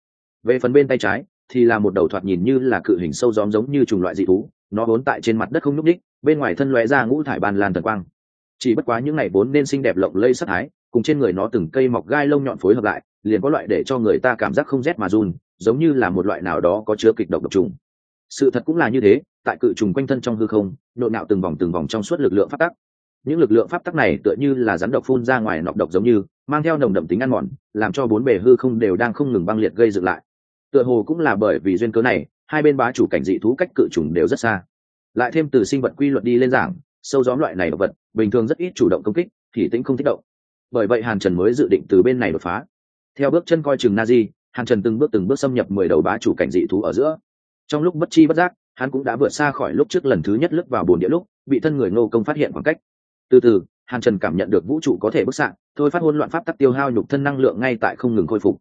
về phần bên tay trái, thì là một đầu thoạt nhìn như là cự hình sâu gióm giống như trùng loại dị thú nó vốn tại trên mặt đất không nhúc ních bên ngoài thân lóe ra ngũ thải ban lan thần quang. Chỉ bất quá những ngày vốn nên xinh đẹp lộng lây sắc thái, cùng trên người nó từng cây mọc gai lông nhọn phối hợp lại, liền có loại để cho người ta cảm giác không rét mà run, giống như là một loại nào đó có chứa kịch độc độc trùng. Sự thật cũng là như thế, tại cự trùng quanh thân trong hư không nội nạo từng vòng từng vòng trong suốt lực lượng pháp tắc những lực lượng pháp tắc này tựa như là rắn độc phun ra ngoài nọc độc giống như, mang theo nồng đậm tính ăn mòn, làm cho bốn bề hư không đều đang không ngừng băng liệt gây dựng lại. Tựa hồ cũng là bởi vì duyên cớ này hai bên bá chủ cảnh dị thú cách cự trùng đều rất xa. Lại thêm từ sinh vật quy luật đi lên giảng, sâu gióm loại này đ vật, bình thường rất ít chủ động công kích, thì tính không thích động. Bởi vậy hàn trần mới dự định từ bên này đột phá. Theo bước chân coi chừng na di, hàn trần từng bước từng bước xâm nhập mười đầu bá chủ cảnh dị thú ở giữa. Trong lúc bất chi bất giác, hắn cũng đã vượt xa khỏi lúc trước lần thứ nhất lướt vào bồn địa lúc, bị thân người ngô công phát hiện khoảng cách. Từ từ, hàn trần cảm nhận được vũ trụ có thể bức xạ, thôi phát hôn loạn pháp tắc tiêu hao nhục thân năng lượng ngay tại không ngừng khôi phục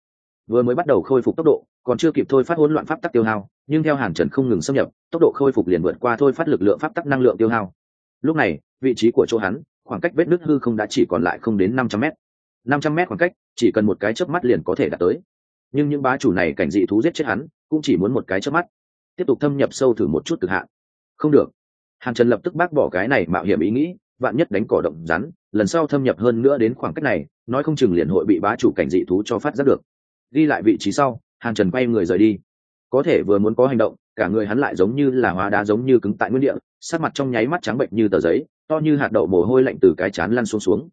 vừa mới bắt đầu khôi phục tốc độ, còn chưa kịp thôi phát hỗn loạn pháp tắc tiêu hao, nhưng theo hàn trần không ngừng xâm nhập, tốc độ khôi phục liền vượt qua thôi phát lực lượng pháp tắc năng lượng tiêu hao. Lúc này, vị trí của chỗ hắn, khoảng cách vết nứt hư không đã chỉ còn lại không đến năm trăm mét. năm trăm mét khoảng cách, chỉ cần một cái chớp mắt liền có thể đạt tới. Nhưng những bá chủ này cảnh dị thú giết chết hắn, cũng chỉ muốn một cái chớp mắt. Tiếp tục thâm nhập sâu thử một chút cực hạn. Không được. Hàn trần lập tức bác bỏ cái này mạo hiểm ý nghĩ, vạn nhất đánh cỏ động rắn, lần sau thâm nhập hơn nữa đến khoảng cách này, nói không chừng liền hội bị bá chủ cảnh dị thú cho phát giác được ghi lại vị trí sau, hàn trần quay người rời đi. Có thể vừa muốn có hành động, cả người hắn lại giống như là hóa đá giống như cứng tại nguyên địa, sắc mặt trong nháy mắt trắng bệnh như tờ giấy, to như hạt đậu mồ hôi lạnh từ cái chán lăn xuống xuống.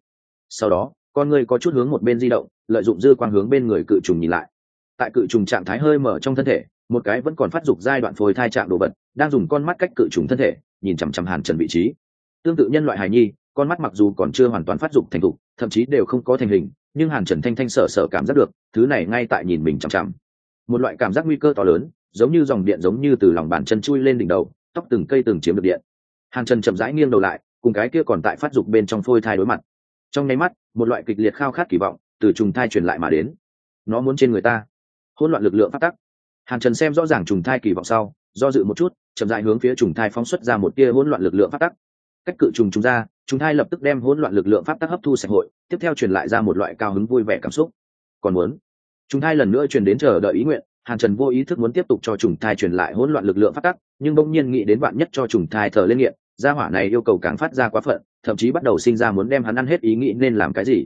Sau đó, con người có chút hướng một bên di động, lợi dụng dư quang hướng bên người cự trùng nhìn lại. Tại cự trùng trạng thái hơi mở trong thân thể, một cái vẫn còn phát dục giai đoạn phôi thai trạng đồ vật, đang dùng con mắt cách cự trùng thân thể, nhìn chằm chằm hàn trần vị trí. Tương tự nhân loại hài nhi, con mắt mặc dù còn chưa hoàn toàn phát dục thành thục, thậm chí đều không có thành hình nhưng hàn trần thanh thanh sợ sợ cảm giác được thứ này ngay tại nhìn mình chằm chằm một loại cảm giác nguy cơ to lớn giống như dòng điện giống như từ lòng bàn chân chui lên đỉnh đầu tóc từng cây từng chiếm được điện hàn trần chậm rãi nghiêng đầu lại cùng cái kia còn tại phát dục bên trong phôi thai đối mặt trong nháy mắt một loại kịch liệt khao khát kỳ vọng từ trùng thai truyền lại mà đến nó muốn trên người ta hỗn loạn lực lượng phát tắc hàn trần xem rõ ràng trùng thai kỳ vọng sau do dự một chút chậm rãi hướng phía trùng thai phóng xuất ra một tia hỗn loạn lực lượng phát tắc cách cự trùng chúng ra trùng thai lập tức đem hỗn loạn lực lượng pháp tắc hấp thu sạch hội, tiếp theo truyền lại ra một loại cao hứng vui vẻ cảm xúc. Còn muốn trùng thai lần nữa truyền đến chờ đợi ý nguyện, hàn trần vô ý thức muốn tiếp tục cho trùng thai truyền lại hỗn loạn lực lượng phát tắc, nhưng bỗng nhiên nghĩ đến bạn nhất cho trùng thai thờ lên nghiện, gia hỏa này yêu cầu càng phát ra quá phận, thậm chí bắt đầu sinh ra muốn đem hắn ăn hết ý nghĩ nên làm cái gì.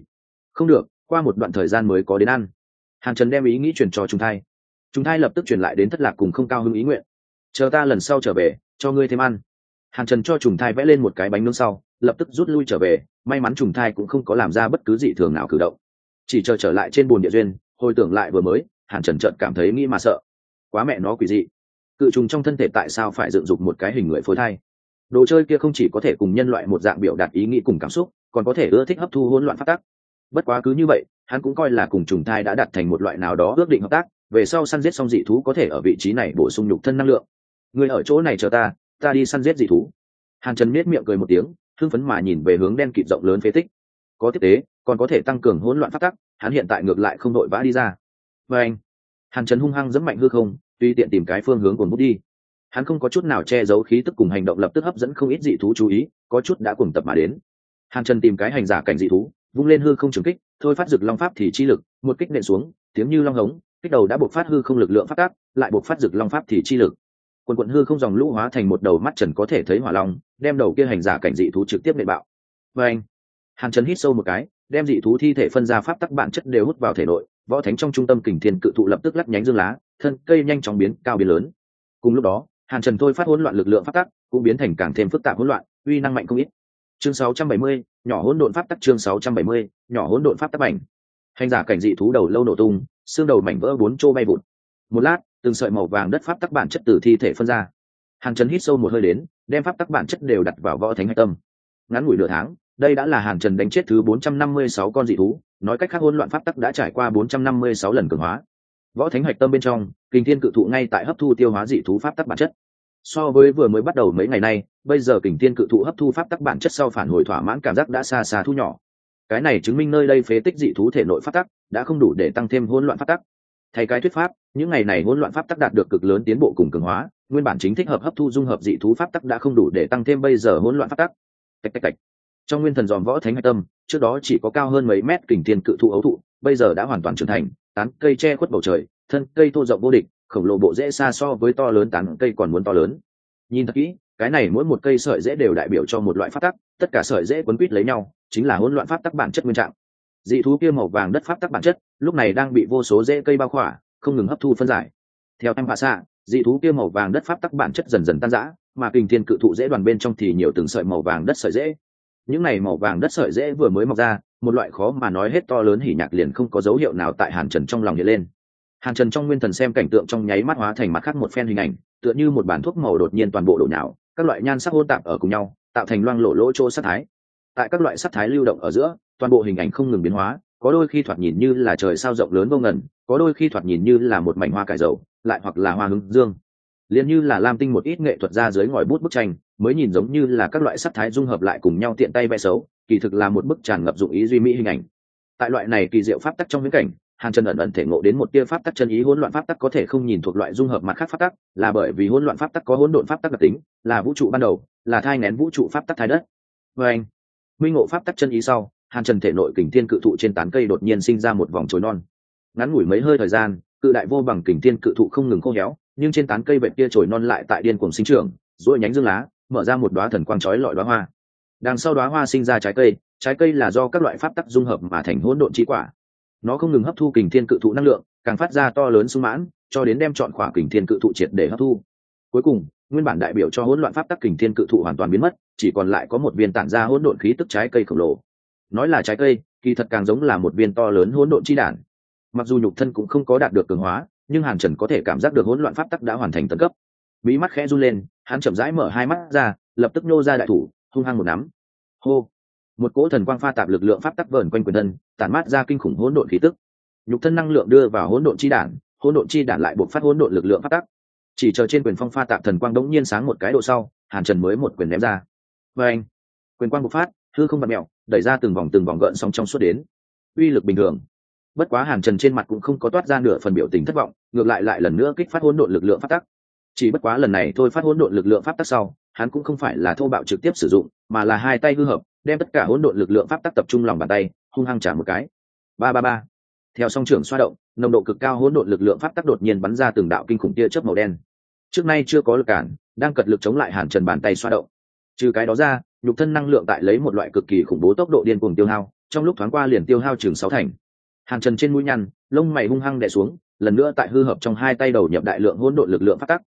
Không được, qua một đoạn thời gian mới có đến ăn. Hàn trần đem ý nghĩ truyền cho trùng thai. Trùng thai lập tức truyền lại đến thất lạc cùng không cao hứng ý nguyện. Chờ ta lần sau trở về, cho ngươi thêm ăn. Hàn trần cho trùng thai vẽ lên một cái bánh nướng sau lập tức rút lui trở về, may mắn trùng thai cũng không có làm ra bất cứ gì thường nào cử động. Chỉ chờ trở lại trên bồn địa duyên, hồi tưởng lại vừa mới, hàn trần trợn cảm thấy nghĩ mà sợ. Quá mẹ nó quỷ dị. Cự trùng trong thân thể tại sao phải dựng dục một cái hình người phối thai? Đồ chơi kia không chỉ có thể cùng nhân loại một dạng biểu đạt ý nghĩ cùng cảm xúc, còn có thể ưa thích hấp thu hỗn loạn phát tác. Bất quá cứ như vậy, hắn cũng coi là cùng trùng thai đã đặt thành một loại nào đó ước định hợp tác, về sau săn giết xong dị thú có thể ở vị trí này bổ sung nhục thân năng lượng. Người ở chỗ này chờ ta ta đi săn giết dị thú. Hàn trần miết miệng cười một tiếng hưng phấn mà nhìn về hướng đen kịt rộng lớn phế tích. Có tiếp tế, còn có thể tăng cường hỗn loạn phát tắc, hắn hiện tại ngược lại không đội vã đi ra. Và anh, hàn trần hung hăng dẫm mạnh hư không tuy tiện tìm cái phương hướng cồn bút đi. Hắn không có chút nào che giấu khí tức cùng hành động lập tức hấp dẫn không ít dị thú chú ý, có chút đã cùng tập mà đến. Hàn trần tìm cái hành giả cảnh dị thú, vung lên hư không trường kích, thôi phát rực long pháp thì chi lực, một kích nện xuống, tiếng như long hống, kích đầu đã buộc phát hư không lực lượng phát tác lại buộc phát rực long pháp thì chi lực quần quận hư không dòng lũ hóa thành một đầu mắt trần có thể thấy hỏa long đem đầu kia hành giả cảnh dị thú trực tiếp nệ bạo. Và anh hàn trần hít sâu một cái đem dị thú thi thể phân ra pháp tắc bản chất đều hút vào thể nội võ thánh trong trung tâm kình thiên cự thụ lập tức lắc nhánh dương lá thân cây nhanh chóng biến cao biến lớn. Cùng lúc đó hàn trần thôi phát hỗn loạn lực lượng pháp tắc cũng biến thành càng thêm phức tạp hỗn loạn uy năng mạnh không ít. Chương 670, nhỏ hỗn độn pháp tắc chương 670, nhỏ hỗn độn pháp tắc ảnh. hành giả cảnh dị thú đầu lâu nổ tung xương đầu mảnh vỡ bốn chỗ bay vụt. Một lát từng sợi màu vàng đất pháp tắc bản chất từ thi thể phân ra. Hàn trần hít sâu một hơi đến, đem pháp tắc bản chất đều đặt vào võ thánh hạch tâm. Ngắn ngủi nửa tháng, đây đã là hàn trần đánh chết thứ 456 con dị thú, nói cách khác hỗn loạn pháp tắc đã trải qua 456 lần cường hóa. Võ thánh hạch tâm bên trong kinh thiên cự thụ ngay tại hấp thu tiêu hóa dị thú pháp tắc bản chất. So với vừa mới bắt đầu mấy ngày nay, bây giờ kình thiên cự thụ hấp thu pháp tắc bản chất sau phản hồi thỏa mãn cảm giác đã xa xa thu nhỏ. Cái này chứng minh nơi đây phế tích dị thú thể nội pháp tắc đã không đủ để tăng thêm hỗn loạn pháp tắc thay cái thuyết pháp, những ngày này hỗn loạn pháp tắc đạt được cực lớn tiến bộ cùng cường hóa, nguyên bản chính thích hợp hấp thu dung hợp dị thú pháp tắc đã không đủ để tăng thêm bây giờ hỗn loạn pháp tắc. Tạch tạch tạch. Trong nguyên thần dòm võ thánh hạch tâm, trước đó chỉ có cao hơn mấy mét kình thiên cự thụ ấu thụ, bây giờ đã hoàn toàn trưởng thành, tán cây che khuất bầu trời, thân cây thô rộng vô địch, khổng lồ bộ dễ xa so với to lớn tán cây còn muốn to lớn. Nhìn thật kỹ, cái này mỗi một cây sợi dễ đều đại biểu cho một loại pháp tắc, tất cả sợi dễ quấn quýt lấy nhau, chính là hỗn loạn pháp tắc bản chất nguyên trạng dị thú kia màu vàng đất pháp tắc bản chất, lúc này đang bị vô số rễ cây bao khỏa, không ngừng hấp thu phân giải. Theo em hạ xạ, dị thú kia màu vàng đất pháp tắc bản chất dần dần tan rã, mà kình thiên cự thụ dễ đoàn bên trong thì nhiều từng sợi màu vàng đất sợi dễ những này màu vàng đất sợi dễ vừa mới mọc ra, một loại khó mà nói hết to lớn hỉ nhạc liền không có dấu hiệu nào tại hàn trần trong lòng hiện lên. Hàn trần trong nguyên thần xem cảnh tượng trong nháy mắt hóa thành mắt khác một phen hình ảnh, tựa như một bản thuốc màu đột nhiên toàn bộ đổ nhào, các loại nhan sắc hôn tạp ở cùng nhau, tạo thành loang lộ lỗ chỗ sắc thái. Tại các loại sắc thái lưu động ở giữa toàn bộ hình ảnh không ngừng biến hóa, có đôi khi thoạt nhìn như là trời sao rộng lớn vô ngần, có đôi khi thoạt nhìn như là một mảnh hoa cải dầu, lại hoặc là hoa hướng dương. Liền như là lam tinh một ít nghệ thuật ra dưới ngòi bút bức tranh, mới nhìn giống như là các loại sắc thái dung hợp lại cùng nhau tiện tay vẽ xấu, kỳ thực là một bức tràn ngập dụng ý duy mỹ hình ảnh. Tại loại này kỳ diệu pháp tắc trong viễn cảnh, hàn trần ẩn ẩn thể ngộ đến một tia pháp tắc chân ý hỗn loạn pháp tắc có thể không nhìn thuộc loại dung hợp mặt khác pháp tắc, là bởi vì hỗn loạn pháp tắc có hỗn độn pháp tắc đặc tính, là vũ trụ ban đầu, là thai nén vũ trụ pháp tắc thái đất. Vê anh, minh ngộ pháp tắc chân ý sau hàn trần thể nội kình thiên cự thụ trên tán cây đột nhiên sinh ra một vòng chối non. Ngắn ngủi mấy hơi thời gian, cự đại vô bằng kình thiên cự thụ không ngừng khô héo, nhưng trên tán cây bệnh kia chồi non lại tại điên cuồng sinh trưởng, rồi nhánh dương lá, mở ra một đoá thần quang trói lọi đoá hoa. Đằng sau đoá hoa sinh ra trái cây trái cây là do các loại pháp tắc dung hợp mà thành hỗn độn trí quả. Nó không ngừng hấp thu kình thiên cự thụ năng lượng, càng phát ra to lớn sung mãn, cho đến đem chọn khỏa kình thiên cự thụ triệt để hấp thu. Cuối cùng, nguyên bản đại biểu cho hỗn loạn pháp tắc kình thiên cự thụ hoàn toàn biến mất, chỉ còn lại có một viên tản ra hỗn độn khí tức trái cây khổng lồ nói là trái cây, kỳ thật càng giống là một viên to lớn hỗn độn chi đản. Mặc dù nhục thân cũng không có đạt được cường hóa, nhưng hàn trần có thể cảm giác được hỗn loạn pháp tắc đã hoàn thành tận cấp. Bí mắt khẽ run lên, hắn chậm rãi mở hai mắt ra, lập tức nô ra đại thủ, hung hăng một nắm. Hô! Một cỗ thần quang pha tạp lực lượng pháp tắc vờn quanh quyền thân, tản mát ra kinh khủng hỗn độn khí tức. Nhục thân năng lượng đưa vào hỗn độn chi đản, hỗn độn chi đản lại buộc phát hỗn độn lực lượng pháp tắc. Chỉ chờ trên quyền phong pha tạp thần quang đống nhiên sáng một cái độ sau, hàn trần mới một quyền ném ra. Và anh, quyền quang bộc phát, hư không bật mẹo đẩy ra từng vòng từng vòng gợn sóng trong suốt đến. Uy lực bình thường. Bất quá hàn trần trên mặt cũng không có toát ra nửa phần biểu tình thất vọng, ngược lại lại lần nữa kích phát hỗn độn lực lượng pháp tắc. Chỉ bất quá lần này thôi phát hỗn độn lực lượng pháp tắc sau, hắn cũng không phải là thô bạo trực tiếp sử dụng, mà là hai tay hư hợp, đem tất cả hỗn độn lực lượng pháp tắc tập trung lòng bàn tay, hung hăng trả một cái. Ba ba ba. Theo song trưởng xoa động, nồng độ cực cao hỗn độn lực lượng pháp tắc đột nhiên bắn ra từng đạo kinh khủng tia chớp màu đen. Trước nay chưa có lực cản, đang cật lực chống lại hàn trần bàn tay xoa động. Trừ cái đó ra nhục thân năng lượng tại lấy một loại cực kỳ khủng bố tốc độ điên cuồng tiêu hao, trong lúc thoáng qua liền tiêu hao chừng sáu thành. Hàn trần trên mũi nhăn, lông mày hung hăng đè xuống, lần nữa tại hư hợp trong hai tay đầu nhập đại lượng hỗn độn lực lượng pháp tắc.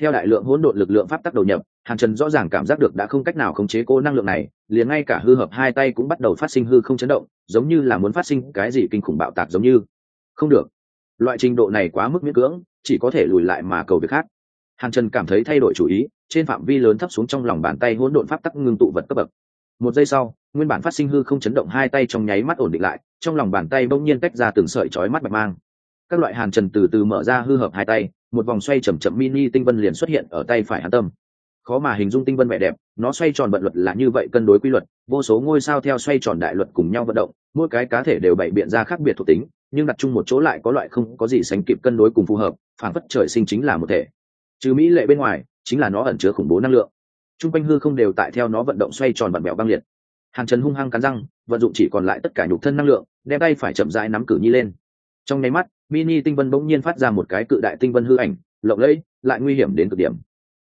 Theo đại lượng hỗn độn lực lượng pháp tắc đầu nhập, hàn trần rõ ràng cảm giác được đã không cách nào khống chế cố năng lượng này, liền ngay cả hư hợp hai tay cũng bắt đầu phát sinh hư không chấn động, giống như là muốn phát sinh cái gì kinh khủng bạo tạc giống như. Không được. Loại trình độ này quá mức miễn cưỡng, chỉ có thể lùi lại mà cầu việc khác hàn trần cảm thấy thay đổi chủ ý, trên phạm vi lớn thấp xuống trong lòng bàn tay hỗn độn pháp tắc ngưng tụ vật cấp bậc. Một giây sau, nguyên bản phát sinh hư không chấn động hai tay trong nháy mắt ổn định lại, trong lòng bàn tay bỗng nhiên tách ra từng sợi chói mắt bạch mang. Các loại hàn trần từ từ mở ra hư hợp hai tay, một vòng xoay chầm chậm mini tinh vân liền xuất hiện ở tay phải hàn tâm. Khó mà hình dung tinh vân vẻ đẹp, nó xoay tròn vận luật là như vậy cân đối quy luật, vô số ngôi sao theo xoay tròn đại luật cùng nhau vận động, mỗi cái cá thể đều bày biện ra khác biệt thuộc tính, nhưng đặt chung một chỗ lại có loại không có gì sánh kịp cân đối cùng phù hợp phản phất trời sinh chính là một thể trừ mỹ lệ bên ngoài, chính là nó ẩn chứa khủng bố năng lượng. T r u n g quanh hư không đều tại theo nó vận động xoay tròn vặn mẹo băng liệt. Hàn trần hung hăng cắn răng, vận dụng chỉ còn lại tất cả nhục thân năng lượng, đem tay phải chậm rãi nắm cử nhi lên. Trong nháy mắt, mini tinh vân bỗng nhiên phát ra một cái cự đại tinh vân hư ảnh, lộng lẫy, lại nguy hiểm đến cực điểm.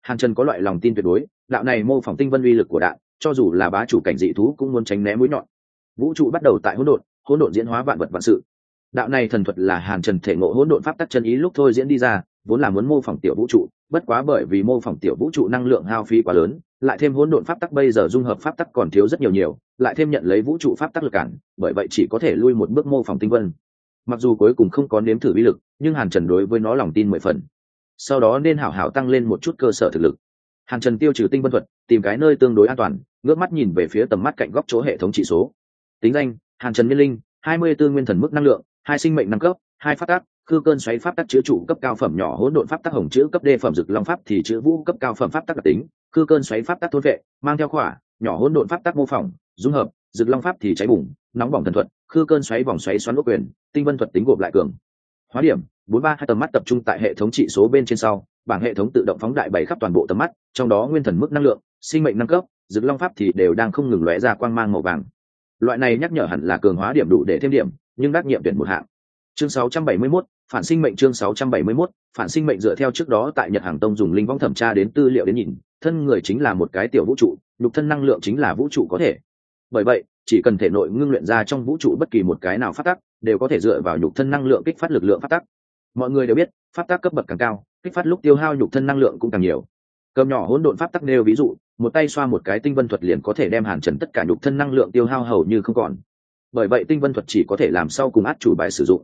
Hàn trần có loại lòng tin tuyệt đối, đạo này mô phỏng tinh vân uy lực của đạn cho dù là bá chủ cảnh dị thú cũng muốn tránh né mũi nhọn. Vũ trụ bắt đầu tại hỗn độn hỗn độn diễn hóa vạn vật vạn sự. Đạo này thần thuật là hàn trần thể ngộ hỗn độn pháp tắc chân ý lúc thôi diễn đi ra vốn là muốn mô phỏng tiểu vũ trụ, bất quá bởi vì mô phỏng tiểu vũ trụ năng lượng hao phí quá lớn, lại thêm hỗn độn pháp tắc bây giờ dung hợp pháp tắc còn thiếu rất nhiều nhiều, lại thêm nhận lấy vũ trụ pháp tắc lực cản, bởi vậy chỉ có thể lui một bước mô phỏng tinh vân. Mặc dù cuối cùng không có nếm thử uy lực, nhưng hàn trần đối với nó lòng tin mười phần. Sau đó nên hảo hảo tăng lên một chút cơ sở thực lực. Hàn trần tiêu trừ tinh vân thuật, tìm cái nơi tương đối an toàn, ngước mắt nhìn về phía tầm mắt cạnh góc chỗ hệ thống trị số. Tính danh, hàn trần nhân linh, hai mươi tư nguyên thần mức năng lượng, hai sinh mệnh năm cấp, hai phát tác khư cơn xoáy pháp tắc chứa trụ cấp cao phẩm nhỏ hỗn độn pháp tắc hồng chữ cấp đê phẩm dực long pháp thì chữ vũ cấp cao phẩm pháp tắc đặc tính. Khư cơn xoáy pháp tắc thôn vệ mang theo khỏa nhỏ hỗn độn pháp tắc mô phỏng dung hợp dực long pháp thì cháy bùng nóng bỏng thần thuật khư cơn xoáy vòng xoáy xoắn ốc quyền tinh vân thuật tính gộp lại cường. Hóa điểm bốn ba hai tầm mắt tập trung tại hệ thống trị số bên trên sau bảng hệ thống tự động phóng đại bảy khắp toàn bộ tầm mắt trong đó nguyên thần mức năng lượng sinh mệnh năng cấp dực long pháp thì đều đang không ngừng lóe ra quang mang màu vàng. Loại này nhắc nhở hẳn là cường hóa điểm đủ để thêm điểm nhưng đắc nhiệm tuyển một hạng. Chương 671, phản sinh mệnh chương 671, phản sinh mệnh dựa theo trước đó tại Nhật Hàng Tông dùng linh vong thẩm tra đến tư liệu đến nhìn, thân người chính là một cái tiểu vũ trụ, nhục thân năng lượng chính là vũ trụ có thể. Bởi vậy, chỉ cần thể nội ngưng luyện ra trong vũ trụ bất kỳ một cái nào phát tắc, đều có thể dựa vào nhục thân năng lượng kích phát lực lượng phát tắc. Mọi người đều biết, phát tác cấp bậc càng cao, kích phát lúc tiêu hao nhục thân năng lượng cũng càng nhiều. cầm nhỏ hỗn độn pháp tắc nêu ví dụ một tay xoa một cái tinh vân thuật liền có thể đem hàn trần tất cả nhục thân năng lượng tiêu hao hầu như không còn bởi vậy tinh vân thuật chỉ có thể làm sau cùng át chủ bài sử dụng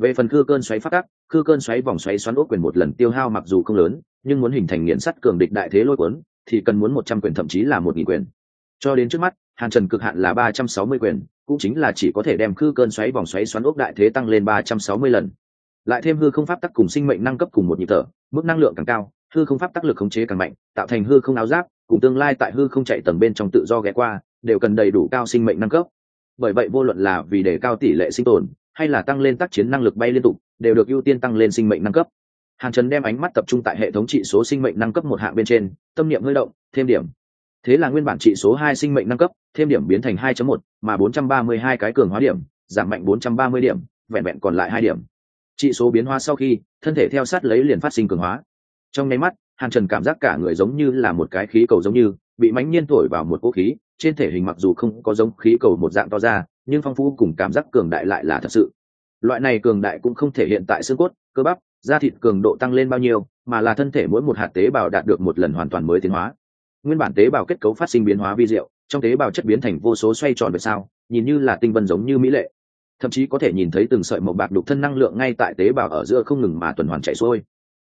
về phần khư cơn xoáy phát tắc khư cơn xoáy vòng xoáy xoắn ốc quyền một lần tiêu hao mặc dù không lớn, nhưng muốn hình thành nghiện sắt cường địch đại thế lôi cuốn, thì cần muốn một trăm quyền thậm chí là một nghìn quyền. Cho đến trước mắt, hàn trần cực hạn là ba trăm sáu mươi quyền, cũng chính là chỉ có thể đem khư cơn xoáy vòng xoáy xoắn ốc đại thế tăng lên ba trăm sáu mươi lần. Lại thêm hư không pháp tắc cùng sinh mệnh năng cấp cùng một nhịp thở, mức năng lượng càng cao, hư không pháp tắc lực khống chế càng mạnh, tạo thành hư không áo giáp, cùng tương lai tại hư không chạy tầng bên trong tự do ghé qua, đều cần đầy đủ cao sinh mệnh năng cấp. Bởi vậy vô luận là vì để cao tỷ lệ sinh tồn hay là tăng lên tác chiến năng lực bay liên tục đều được ưu tiên tăng lên sinh mệnh năng cấp. Hàn trần đem ánh mắt tập trung tại hệ thống trị số sinh mệnh năng cấp một hạng bên trên tâm niệm hơi động thêm điểm. Thế là nguyên bản trị số hai sinh mệnh năng cấp thêm điểm biến thành 2 một, mà 432 cái cường hóa điểm giảm mạnh 430 điểm vẹn vẹn còn lại hai điểm. Trị số biến hóa sau khi thân thể theo sát lấy liền phát sinh cường hóa. Trong nháy mắt hàn trần cảm giác cả người giống như là một cái khí cầu giống như bị mãnh nhiên thổi vào một vũ khí trên thể hình mặc dù không có giống khí cầu một dạng to ra, nhưng phong phú cùng cảm giác cường đại lại là thật sự. Loại này cường đại cũng không thể hiện tại xương cốt, cơ bắp, da thịt cường độ tăng lên bao nhiêu, mà là thân thể mỗi một hạt tế bào đạt được một lần hoàn toàn mới tiến hóa. Nguyên bản tế bào kết cấu phát sinh biến hóa vi diệu, trong tế bào chất biến thành vô số xoay tròn về sao nhìn như là tinh vân giống như mỹ lệ. Thậm chí có thể nhìn thấy từng sợi màu bạc đục thân năng lượng ngay tại tế bào ở giữa không ngừng mà tuần hoàn chạy xuôi.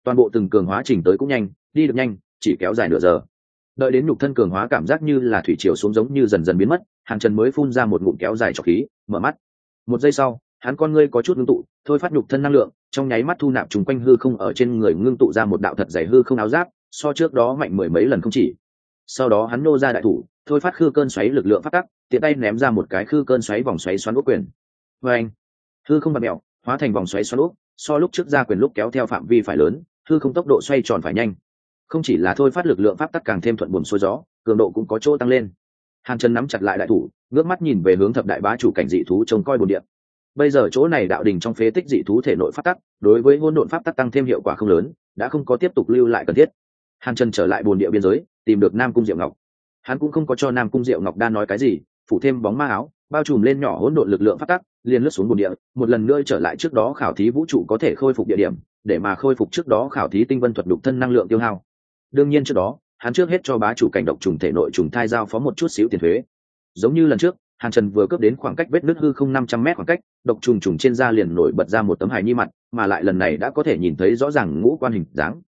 Toàn bộ từng cường hóa trình tới cũng nhanh, đi được nhanh, chỉ kéo dài nửa giờ đợi đến nhục thân cường hóa cảm giác như là thủy chiều xuống giống như dần dần biến mất, Hàn trần mới phun ra một ngụm kéo dài trọc khí, mở mắt. Một giây sau, hắn con ngươi có chút ngưng tụ, thôi phát nhục thân năng lượng, trong nháy mắt thu nạp trùng quanh hư không ở trên người ngưng tụ ra một đạo thật dày hư không áo giáp, so trước đó mạnh mười mấy lần không chỉ. Sau đó hắn nô ra đại thủ, thôi phát khư cơn xoáy lực lượng phát tắc, tiện tay ném ra một cái khư cơn xoáy vòng xoáy xoắn ốc quyền. Vê anh, hư không bật mẹo, hóa thành vòng xoáy xoắn ốc, so lúc trước ra quyền lúc kéo theo phạm vi phải lớn, hư không tốc độ xoay tròn phải nhanh không chỉ là thôi phát lực lượng pháp tắc càng thêm thuận buồm xuôi gió, cường độ cũng có chỗ tăng lên. Hàn chân nắm chặt lại đại thủ, ngước mắt nhìn về hướng thập đại bá chủ cảnh dị thú trông coi bồn điện bây giờ chỗ này đạo đình trong phế tích dị thú thể nội pháp tắc, đối với ngôn độn pháp tắc tăng thêm hiệu quả không lớn, đã không có tiếp tục lưu lại cần thiết. Hàn chân trở lại bồn địa biên giới, tìm được nam cung diệu ngọc. Hắn cũng không có cho nam cung diệu ngọc đa nói cái gì, phủ thêm bóng ma áo, bao trùm lên nhỏ hỗn độn lực lượng pháp tắc, liền lướt xuống bồn địa, một lần nữa trở lại trước đó khảo thí vũ trụ có thể khôi phục địa điểm, để mà khôi phục trước đó khảo thí tinh vân thuật đục thân năng lượng tiêu hao đương nhiên trước đó, hắn trước hết cho bá chủ cảnh độc trùng thể nội trùng thai giao phó một chút xíu tiền thuế. Giống như lần trước, hàn trần vừa cướp đến khoảng cách vết nước hư không năm trăm m khoảng cách, độc trùng trùng trên da liền nổi bật ra một tấm hài nhi mặt, mà lại lần này đã có thể nhìn thấy rõ ràng ngũ quan hình dáng.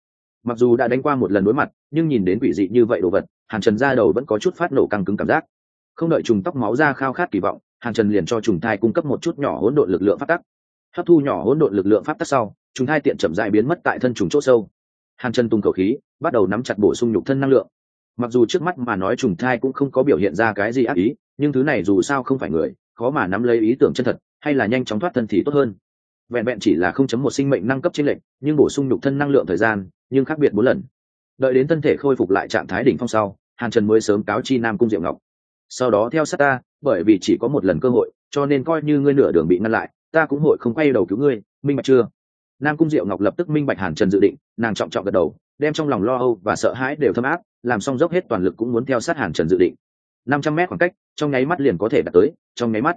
Mặc dù đã đánh qua một lần đối mặt, nhưng nhìn đến quỷ dị như vậy đồ vật, hàn trần ra đầu vẫn có chút phát nổ căng cứng cảm giác. Không đợi trùng tóc máu ra khao khát kỳ vọng, hàn trần liền cho trùng thai cung cấp một chút nhỏ hỗn độn lực lượng phát tắc. Hấp thu nhỏ hỗn độn lực lượng pháp tắc sau, trùng thai tiện chậm dại biến mất tại thân trùng c h ỗ sâu hàn chân tung cầu khí, bắt đầu nắm chặt bổ sung nhục thân năng lượng. Mặc dù trước mắt mà nói trùng thai cũng không có biểu hiện ra cái gì ác ý, nhưng thứ này dù sao không phải người, khó mà nắm lấy ý tưởng chân thật, hay là nhanh chóng thoát thân thì tốt hơn. Vẹn vẹn chỉ là không chấm một sinh mệnh năng cấp trên lệnh nhưng bổ sung nhục thân năng lượng thời gian, nhưng khác biệt bốn lần. Đợi đến thân thể khôi phục lại trạng thái đỉnh phong sau, hàn trần mới sớm cáo chi nam cung diệu ngọc. Sau đó theo sát ta, bởi vì chỉ có một lần cơ hội, cho nên coi như ngươi nửa đường bị ngăn lại, ta cũng hội không quay đầu cứu ngươi, minh bạch chưa? Nam cung diệu ngọc lập tức minh bạch hàn trần dự định, nàng trọng trọng gật đầu, đem trong lòng lo âu và sợ hãi đều thâm áp, làm xong dốc hết toàn lực cũng muốn theo sát hàn trần dự định. Năm trăm mét khoảng cách, trong nháy mắt liền có thể đạt tới, trong nháy mắt.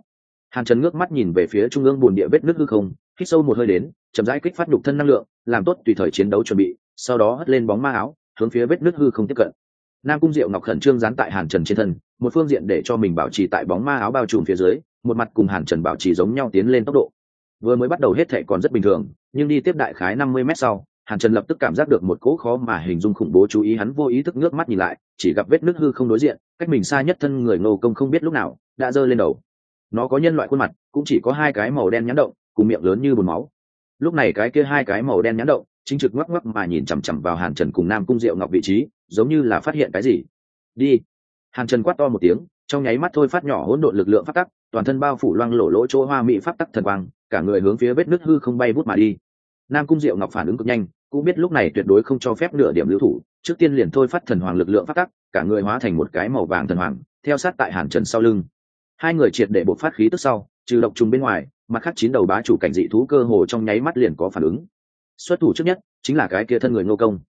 Hàn trần ngước mắt nhìn về phía trung ương bồn địa vết nước hư không, hít sâu một hơi đến, chậm rãi kích phát đục thân năng lượng, làm tốt tùy thời chiến đấu chuẩn bị, sau đó hất lên bóng ma áo, hướng phía vết nước hư không tiếp cận. Nam cung diệu ngọc khẩn trương dán tại hàn trần trên thân, một phương diện để cho mình bảo trì tại bóng ma áo bao trùm phía dưới, một mặt cùng hàn trần bảo trì giống nhau tiến lên tốc độ vừa mới bắt đầu hết thệ còn rất bình thường, nhưng đi tiếp đại khái năm mươi mét sau, hàn trần lập tức cảm giác được một cỗ khó mà hình dung khủng bố chú ý, hắn vô ý thức nước mắt nhìn lại, chỉ gặp vết nước hư không đối diện, cách mình xa nhất thân người ngô công không biết lúc nào, đã giơ lên đầu. Nó có nhân loại khuôn mặt, cũng chỉ có hai cái màu đen nhãn động, cùng miệng lớn như bùn máu. Lúc này cái kia hai cái màu đen nhãn động, chính trực ngoắc ngoắc mà nhìn chằm chằm vào hàn trần cùng nam cung diệu ngọc vị trí, giống như là phát hiện cái gì. Đi. Hàn trần quát to một tiếng trong nháy mắt thôi phát nhỏ hỗn độn lực lượng phát tắc, toàn thân bao phủ loang lổ lỗ chỗ hoa mỹ phát tắc thần quang, cả người hướng phía vết nước hư không bay vút mà đi. Nam cung diệu ngọc phản ứng cực nhanh, cũng biết lúc này tuyệt đối không cho phép nửa điểm lưu thủ, trước tiên liền thôi phát thần hoàng lực lượng phát tắc, cả người hóa thành một cái màu vàng thần hoàng, theo sát tại hàn trần sau lưng. Hai người triệt để bộc phát khí tức sau, trừ độc trùng bên ngoài, mặt khác chín đầu bá chủ cảnh dị thú cơ hồ trong nháy mắt liền có phản ứng. Xuất thủ trước nhất, chính là cái kia thân người ngô công.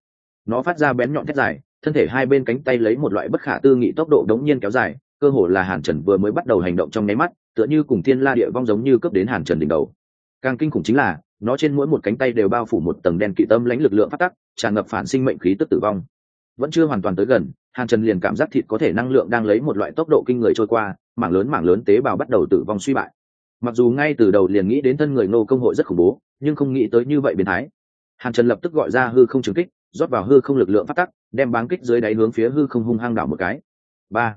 Nó phát ra bén nhọn thét dài, thân thể hai bên cánh tay lấy một loại bất khả tư nghị tốc độ đống nhiên kéo dài cơ hồ là hàn trần vừa mới bắt đầu hành động trong nháy mắt, tựa như cùng thiên la địa vong giống như cướp đến hàn trần đỉnh đầu. Càng kinh khủng chính là, nó trên mỗi một cánh tay đều bao phủ một tầng đen kỵ tâm lãnh lực lượng phát tắc, tràn ngập phản sinh mệnh khí tức tử vong. Vẫn chưa hoàn toàn tới gần, hàn trần liền cảm giác thịt có thể năng lượng đang lấy một loại tốc độ kinh người trôi qua, mảng lớn mảng lớn tế bào bắt đầu tử vong suy bại. Mặc dù ngay từ đầu liền nghĩ đến thân người nô công hội rất khủng bố, nhưng không nghĩ tới như vậy biến thái. Hàn trần lập tức gọi ra hư không trừng kích, rót vào hư không lực lượng phát tắc, đem báng kích dưới đáy hướng phía hư không hung hăng đảo một cái. Ba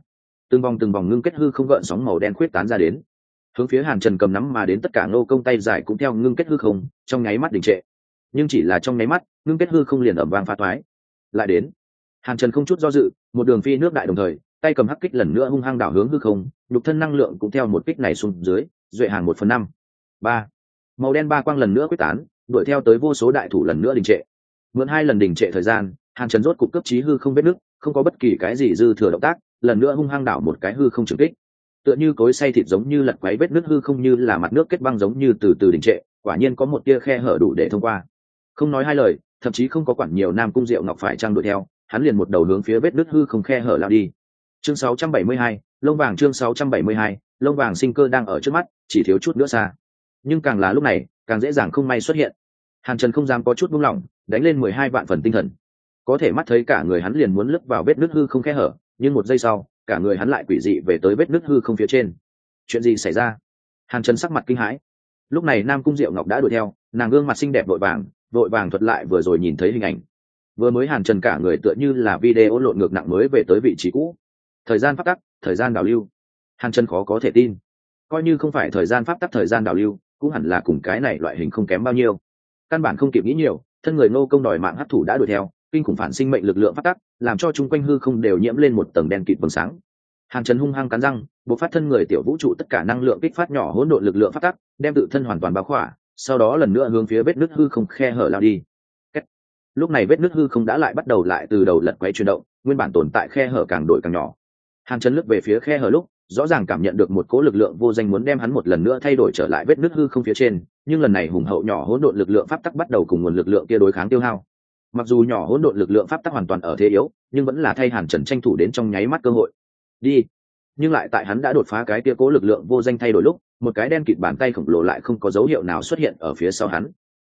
từng vòng từng vòng ngưng kết hư không gợn sóng màu đen khuyết tán ra đến. Hướng phía hàn trần cầm nắm mà đến tất cả nô công tay dài cũng theo ngưng kết hư không, trong nháy mắt đình trệ. Nhưng chỉ là trong nháy mắt, ngưng kết hư không liền ẩm vang phá toái lại đến, hàn trần không chút do dự, một đường phi nước đại đồng thời, tay cầm hắc kích lần nữa hung hăng đảo hướng hư không, nhục thân năng lượng cũng theo một kích này xuống dưới, duệ hàng một phần năm. Ba. Màu đen ba quang lần nữa quyết tán, đuổi theo tới vô số đại thủ lần nữa đình trệ. Mượn hai lần đình trệ thời gian, hàn trần rốt cục cấp trí hư không vết nước không có bất kỳ cái gì dư thừa động tác lần nữa hung hăng đảo một cái hư không trực kích. Tựa như cối say thịt giống như lật quáy vết nước hư không như là mặt nước kết băng giống như từ từ đình trệ quả nhiên có một tia khe hở đủ để thông qua. Không nói hai lời thậm chí không có quản nhiều nam cung diệu ngọc phải trang đuổi theo hắn liền một đầu hướng phía vết nước hư không khe hở lao đi. Chương 672, lông vàng chương 672, lông vàng sinh cơ đang ở trước mắt chỉ thiếu chút nữa xa. Nhưng càng là lúc này càng dễ dàng không may xuất hiện. Hàn trần không dám có chút buông lỏng đánh lên mười hai vạn phần tinh thần. Có thể mắt thấy cả người hắn liền muốn lướt vào vết nước hư không khe hở nhưng một giây sau, cả người hắn lại quỷ dị về tới vết nứt hư không phía trên. Chuyện gì xảy ra? Hàn trần sắc mặt kinh hãi. Lúc này nam cung diệu ngọc đã đuổi theo, nàng gương mặt xinh đẹp vội vàng vội vàng thuật lại vừa rồi nhìn thấy hình ảnh. Vừa mới hàn trần cả người tựa như là video lộn ngược nặng mới về tới vị trí cũ. Thời gian phát tắc, thời gian đảo lưu. Hàn trần khó có thể tin. Coi như không phải thời gian pháp tắc, thời gian đảo lưu, cũng hẳn là cùng cái này loại hình không kém bao nhiêu. Căn bản không kịp nghĩ nhiều, thân người nô công đòi mạng hấp thủ đã đuổi theo kinh khủng phản sinh mệnh lực lượng phát tắc làm cho chung quanh hư không đều nhiễm lên một tầng đen kịt vầng sáng. Hàng trần hung hăng cắn răng buộc phát thân người tiểu vũ trụ tất cả năng lượng kích phát nhỏ hỗn độn lực lượng phát tắc đem tự thân hoàn toàn báo khỏa, sau đó lần nữa hướng phía vết nứt hư không khe hở lao đi. Lúc này vết nứt hư không đã lại bắt đầu lại từ đầu lật quay chuyển động, nguyên bản tồn tại khe hở càng đổi càng nhỏ. Hàng chân lướt về phía khe hở lúc, rõ ràng cảm nhận được một cố lực lượng vô danh muốn đem hắn một lần nữa thay đổi trở lại vết nứt hư không phía trên, nhưng lần này hùng hậu nhỏ hỗn độn lực lượng pháp tắc bắt đầu cùng nguồn lực lượng kia đối kháng tiêu hao mặc dù nhỏ hỗn độn lực lượng pháp tắc hoàn toàn ở thế yếu, nhưng vẫn là thay hàn trần tranh thủ đến trong nháy mắt cơ hội. Đi. Nhưng lại tại hắn đã đột phá cái kia cố lực lượng vô danh thay đổi lúc, một cái đen kịt bàn tay khổng lồ lại không có dấu hiệu nào xuất hiện ở phía sau hắn.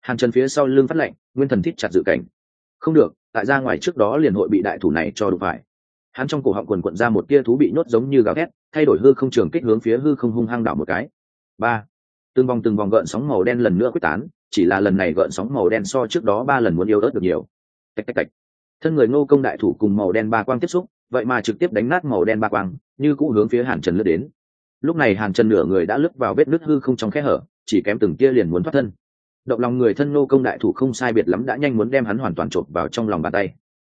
Hàn trần phía sau lưng phát lệnh, nguyên thần thích chặt dự cảnh. Không được, tại ra ngoài trước đó liền hội bị đại thủ này cho đụng phải. Hắn trong cổ họng quần quận ra một tia thú bị nhốt giống như gào thét, thay đổi hư không trường kích hướng phía hư không hung hăng đảo một cái. Ba từng vòng từng vòng gợn sóng màu đen lần nữa quyết tán, chỉ là lần này gợn sóng màu đen so trước đó ba lần muốn yêu ớt được nhiều. Tạch tạch tạch. Thân người ngô công đại thủ cùng màu đen ba quang tiếp xúc, vậy mà trực tiếp đánh nát màu đen ba quang, như cũ hướng phía hàn trần lướt đến. Lúc này hàn trần nửa người đã lướt vào vết nứt hư không trong khe hở, chỉ kém từng kia liền muốn thoát thân. Động lòng người thân Ngô công đại thủ không sai biệt lắm đã nhanh muốn đem hắn hoàn toàn chộp vào trong lòng bàn tay.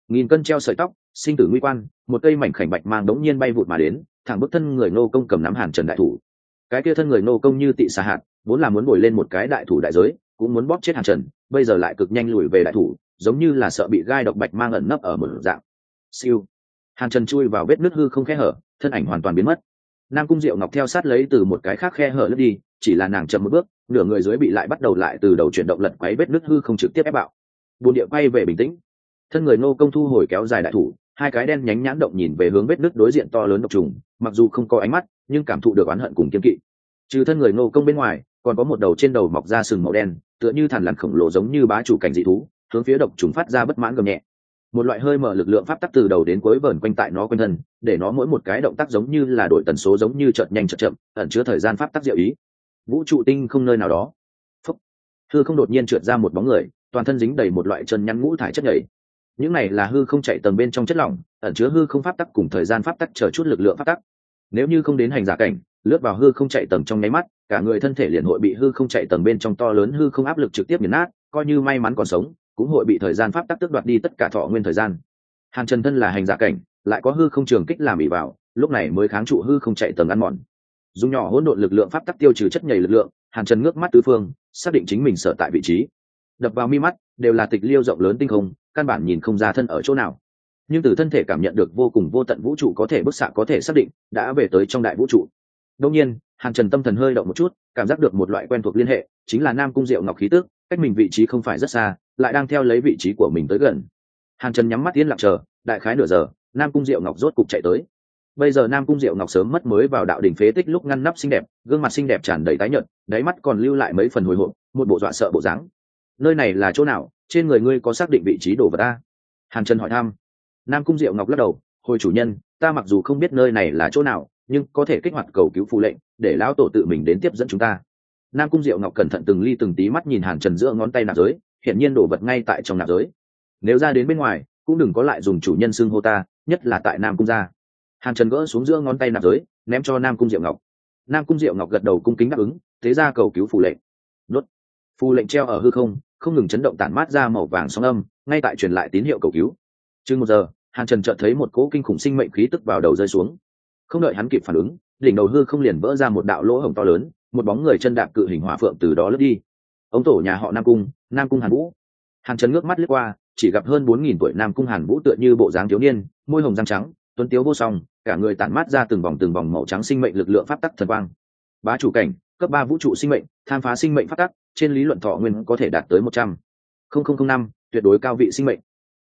Nghìn cân treo sợi tóc, sinh tử nguy quan, một cây mảnh khảnh bạch mang đống nhiên bay vụt mà đến, thẳng bức thân người Ngô công cầm nắm hàn trần đại thủ cái kia thân người nô công như tị xà hạt, vốn là muốn bồi lên một cái đại thủ đại giới, cũng muốn bóp chết hàn trần, bây giờ lại cực nhanh lùi về đại thủ, giống như là sợ bị gai độc bạch mang ẩn nấp ở một dạng. Siêu. Hàn trần chui vào vết nước hư không khe hở, thân ảnh hoàn toàn biến mất. Nam cung diệu ngọc theo sát lấy từ một cái khác khe hở lướt đi, chỉ là nàng chậm một bước, nửa người dưới bị lại bắt đầu lại từ đầu chuyển động lật quấy vết nứt hư không trực tiếp ép bạo. Bồn địa quay về bình tĩnh. Thân người nô công thu hồi kéo dài đại thủ, hai cái đen nhánh nhãn động nhìn về hướng vết nứt đối diện to lớn độc trùng, mặc dù không có ánh mắt nhưng cảm thụ được oán hận cùng kiên kỵ. Trừ thân người ngô công bên ngoài, còn có một đầu trên đầu mọc ra sừng màu đen, tựa như thằn lằn khổng lồ giống như bá chủ cảnh dị thú, hướng phía độc trùng phát ra bất mãn gầm nhẹ. Một loại hơi mở lực lượng pháp tắc từ đầu đến cuối vờn quanh tại nó quanh thân, để nó mỗi một cái động tác giống như là đổi tần số giống như chợt nhanh chợt chậm, ẩn chứa thời gian pháp tắc diệu ý. Vũ trụ tinh không nơi nào đó. Phúc. Hư không đột nhiên trượt ra một bóng người, toàn thân dính đầy một loại chân nhăn ngũ thải chất nhảy những này là hư không chạy tầng bên trong chất lỏng, ẩn chứa hư không pháp tắc cùng thời gian pháp tắc chờ chút lực lượng pháp tắc nếu như không đến hành giả cảnh, lướt vào hư không chạy tầng trong nháy mắt, cả người thân thể liền hội bị hư không chạy tầng bên trong to lớn hư không áp lực trực tiếp nghiền nát, coi như may mắn còn sống, cũng hội bị thời gian pháp tắc tước đoạt đi tất cả thọ nguyên thời gian. Hàn trần thân là hành giả cảnh, lại có hư không trường kích làm ỉ vào, lúc này mới kháng trụ hư không chạy tầng ăn mòn. Dùng nhỏ hỗn độn lực lượng pháp tắc tiêu trừ chất nhảy lực lượng, hàn trần ngước mắt tứ phương, xác định chính mình sở tại vị trí. Đập vào mi mắt, đều là tịch liêu rộng lớn tinh không, căn bản nhìn không ra thân ở chỗ nào nhưng từ thân thể cảm nhận được vô cùng vô tận vũ trụ có thể bức xạ có thể xác định, đã về tới trong đại vũ trụ. Đông nhiên, hàn trần tâm thần hơi động một chút, cảm giác được một loại quen thuộc liên hệ, chính là nam cung diệu ngọc khí tước cách mình vị trí không phải rất xa, lại đang theo lấy vị trí của mình tới gần. Hàn trần nhắm mắt yên lặng chờ, đại khái nửa giờ, nam cung diệu ngọc rốt cục chạy tới. Bây giờ nam cung diệu ngọc sớm mất mới vào đạo đỉnh phế tích lúc ngăn nắp xinh đẹp, gương mặt xinh đẹp tràn đầy tái nhợt, đáy mắt còn lưu lại mấy phần hồi hộp, một bộ dọa sợ bộ dáng. Nơi này là chỗ nào? Trên người ngươi có xác định vị trí đồ vật ta hàn trần hỏi thăm nam cung diệu ngọc lắc đầu, hồi chủ nhân, ta mặc dù không biết nơi này là chỗ nào, nhưng có thể kích hoạt cầu cứu phụ lệnh, để lão tổ tự mình đến tiếp dẫn chúng ta. Nam cung diệu ngọc cẩn thận từng ly từng tí mắt nhìn hàn trần giữa ngón tay nạp giới hiện nhiên đổ vật ngay tại trong nạp giới. Nếu ra đến bên ngoài, cũng đừng có lại dùng chủ nhân xưng hô ta, nhất là tại nam cung gia. Hàn trần gỡ xuống giữa ngón tay nạp giới, ném cho nam cung diệu ngọc. Nam cung diệu ngọc gật đầu cung kính đáp ứng, thế ra cầu cứu phù lệnh. Đốt. Phù lệnh treo ở hư không không ngừng chấn động tản mát ra màu vàng sóng âm, ngay tại truyền lại tín hiệu cầu cứu chừng một giờ, hàn trần chợt thấy một cỗ kinh khủng sinh mệnh khí tức vào đầu rơi xuống. Không đợi hắn kịp phản ứng, đỉnh đầu hư không liền vỡ ra một đạo lỗ hổng to lớn, một bóng người chân đạp cự hình hỏa phượng từ đó lướt đi. Ông tổ nhà họ nam cung nam cung hàn vũ. Hàn trần ngước mắt lướt qua, chỉ gặp hơn bốn nghìn tuổi nam cung hàn vũ tựa như bộ dáng thiếu niên, môi hồng răng trắng, tuấn tiếu vô song, cả người tản mát ra từng vòng từng vòng màu trắng sinh mệnh lực lượng pháp tắc thần quang. Bá chủ cảnh, cấp ba vũ trụ sinh mệnh, tham phá sinh mệnh pháp tắc, trên lý luận thọ nguyên có thể đạt tới một trăm. Linh năm, tuyệt đối cao vị sinh mệnh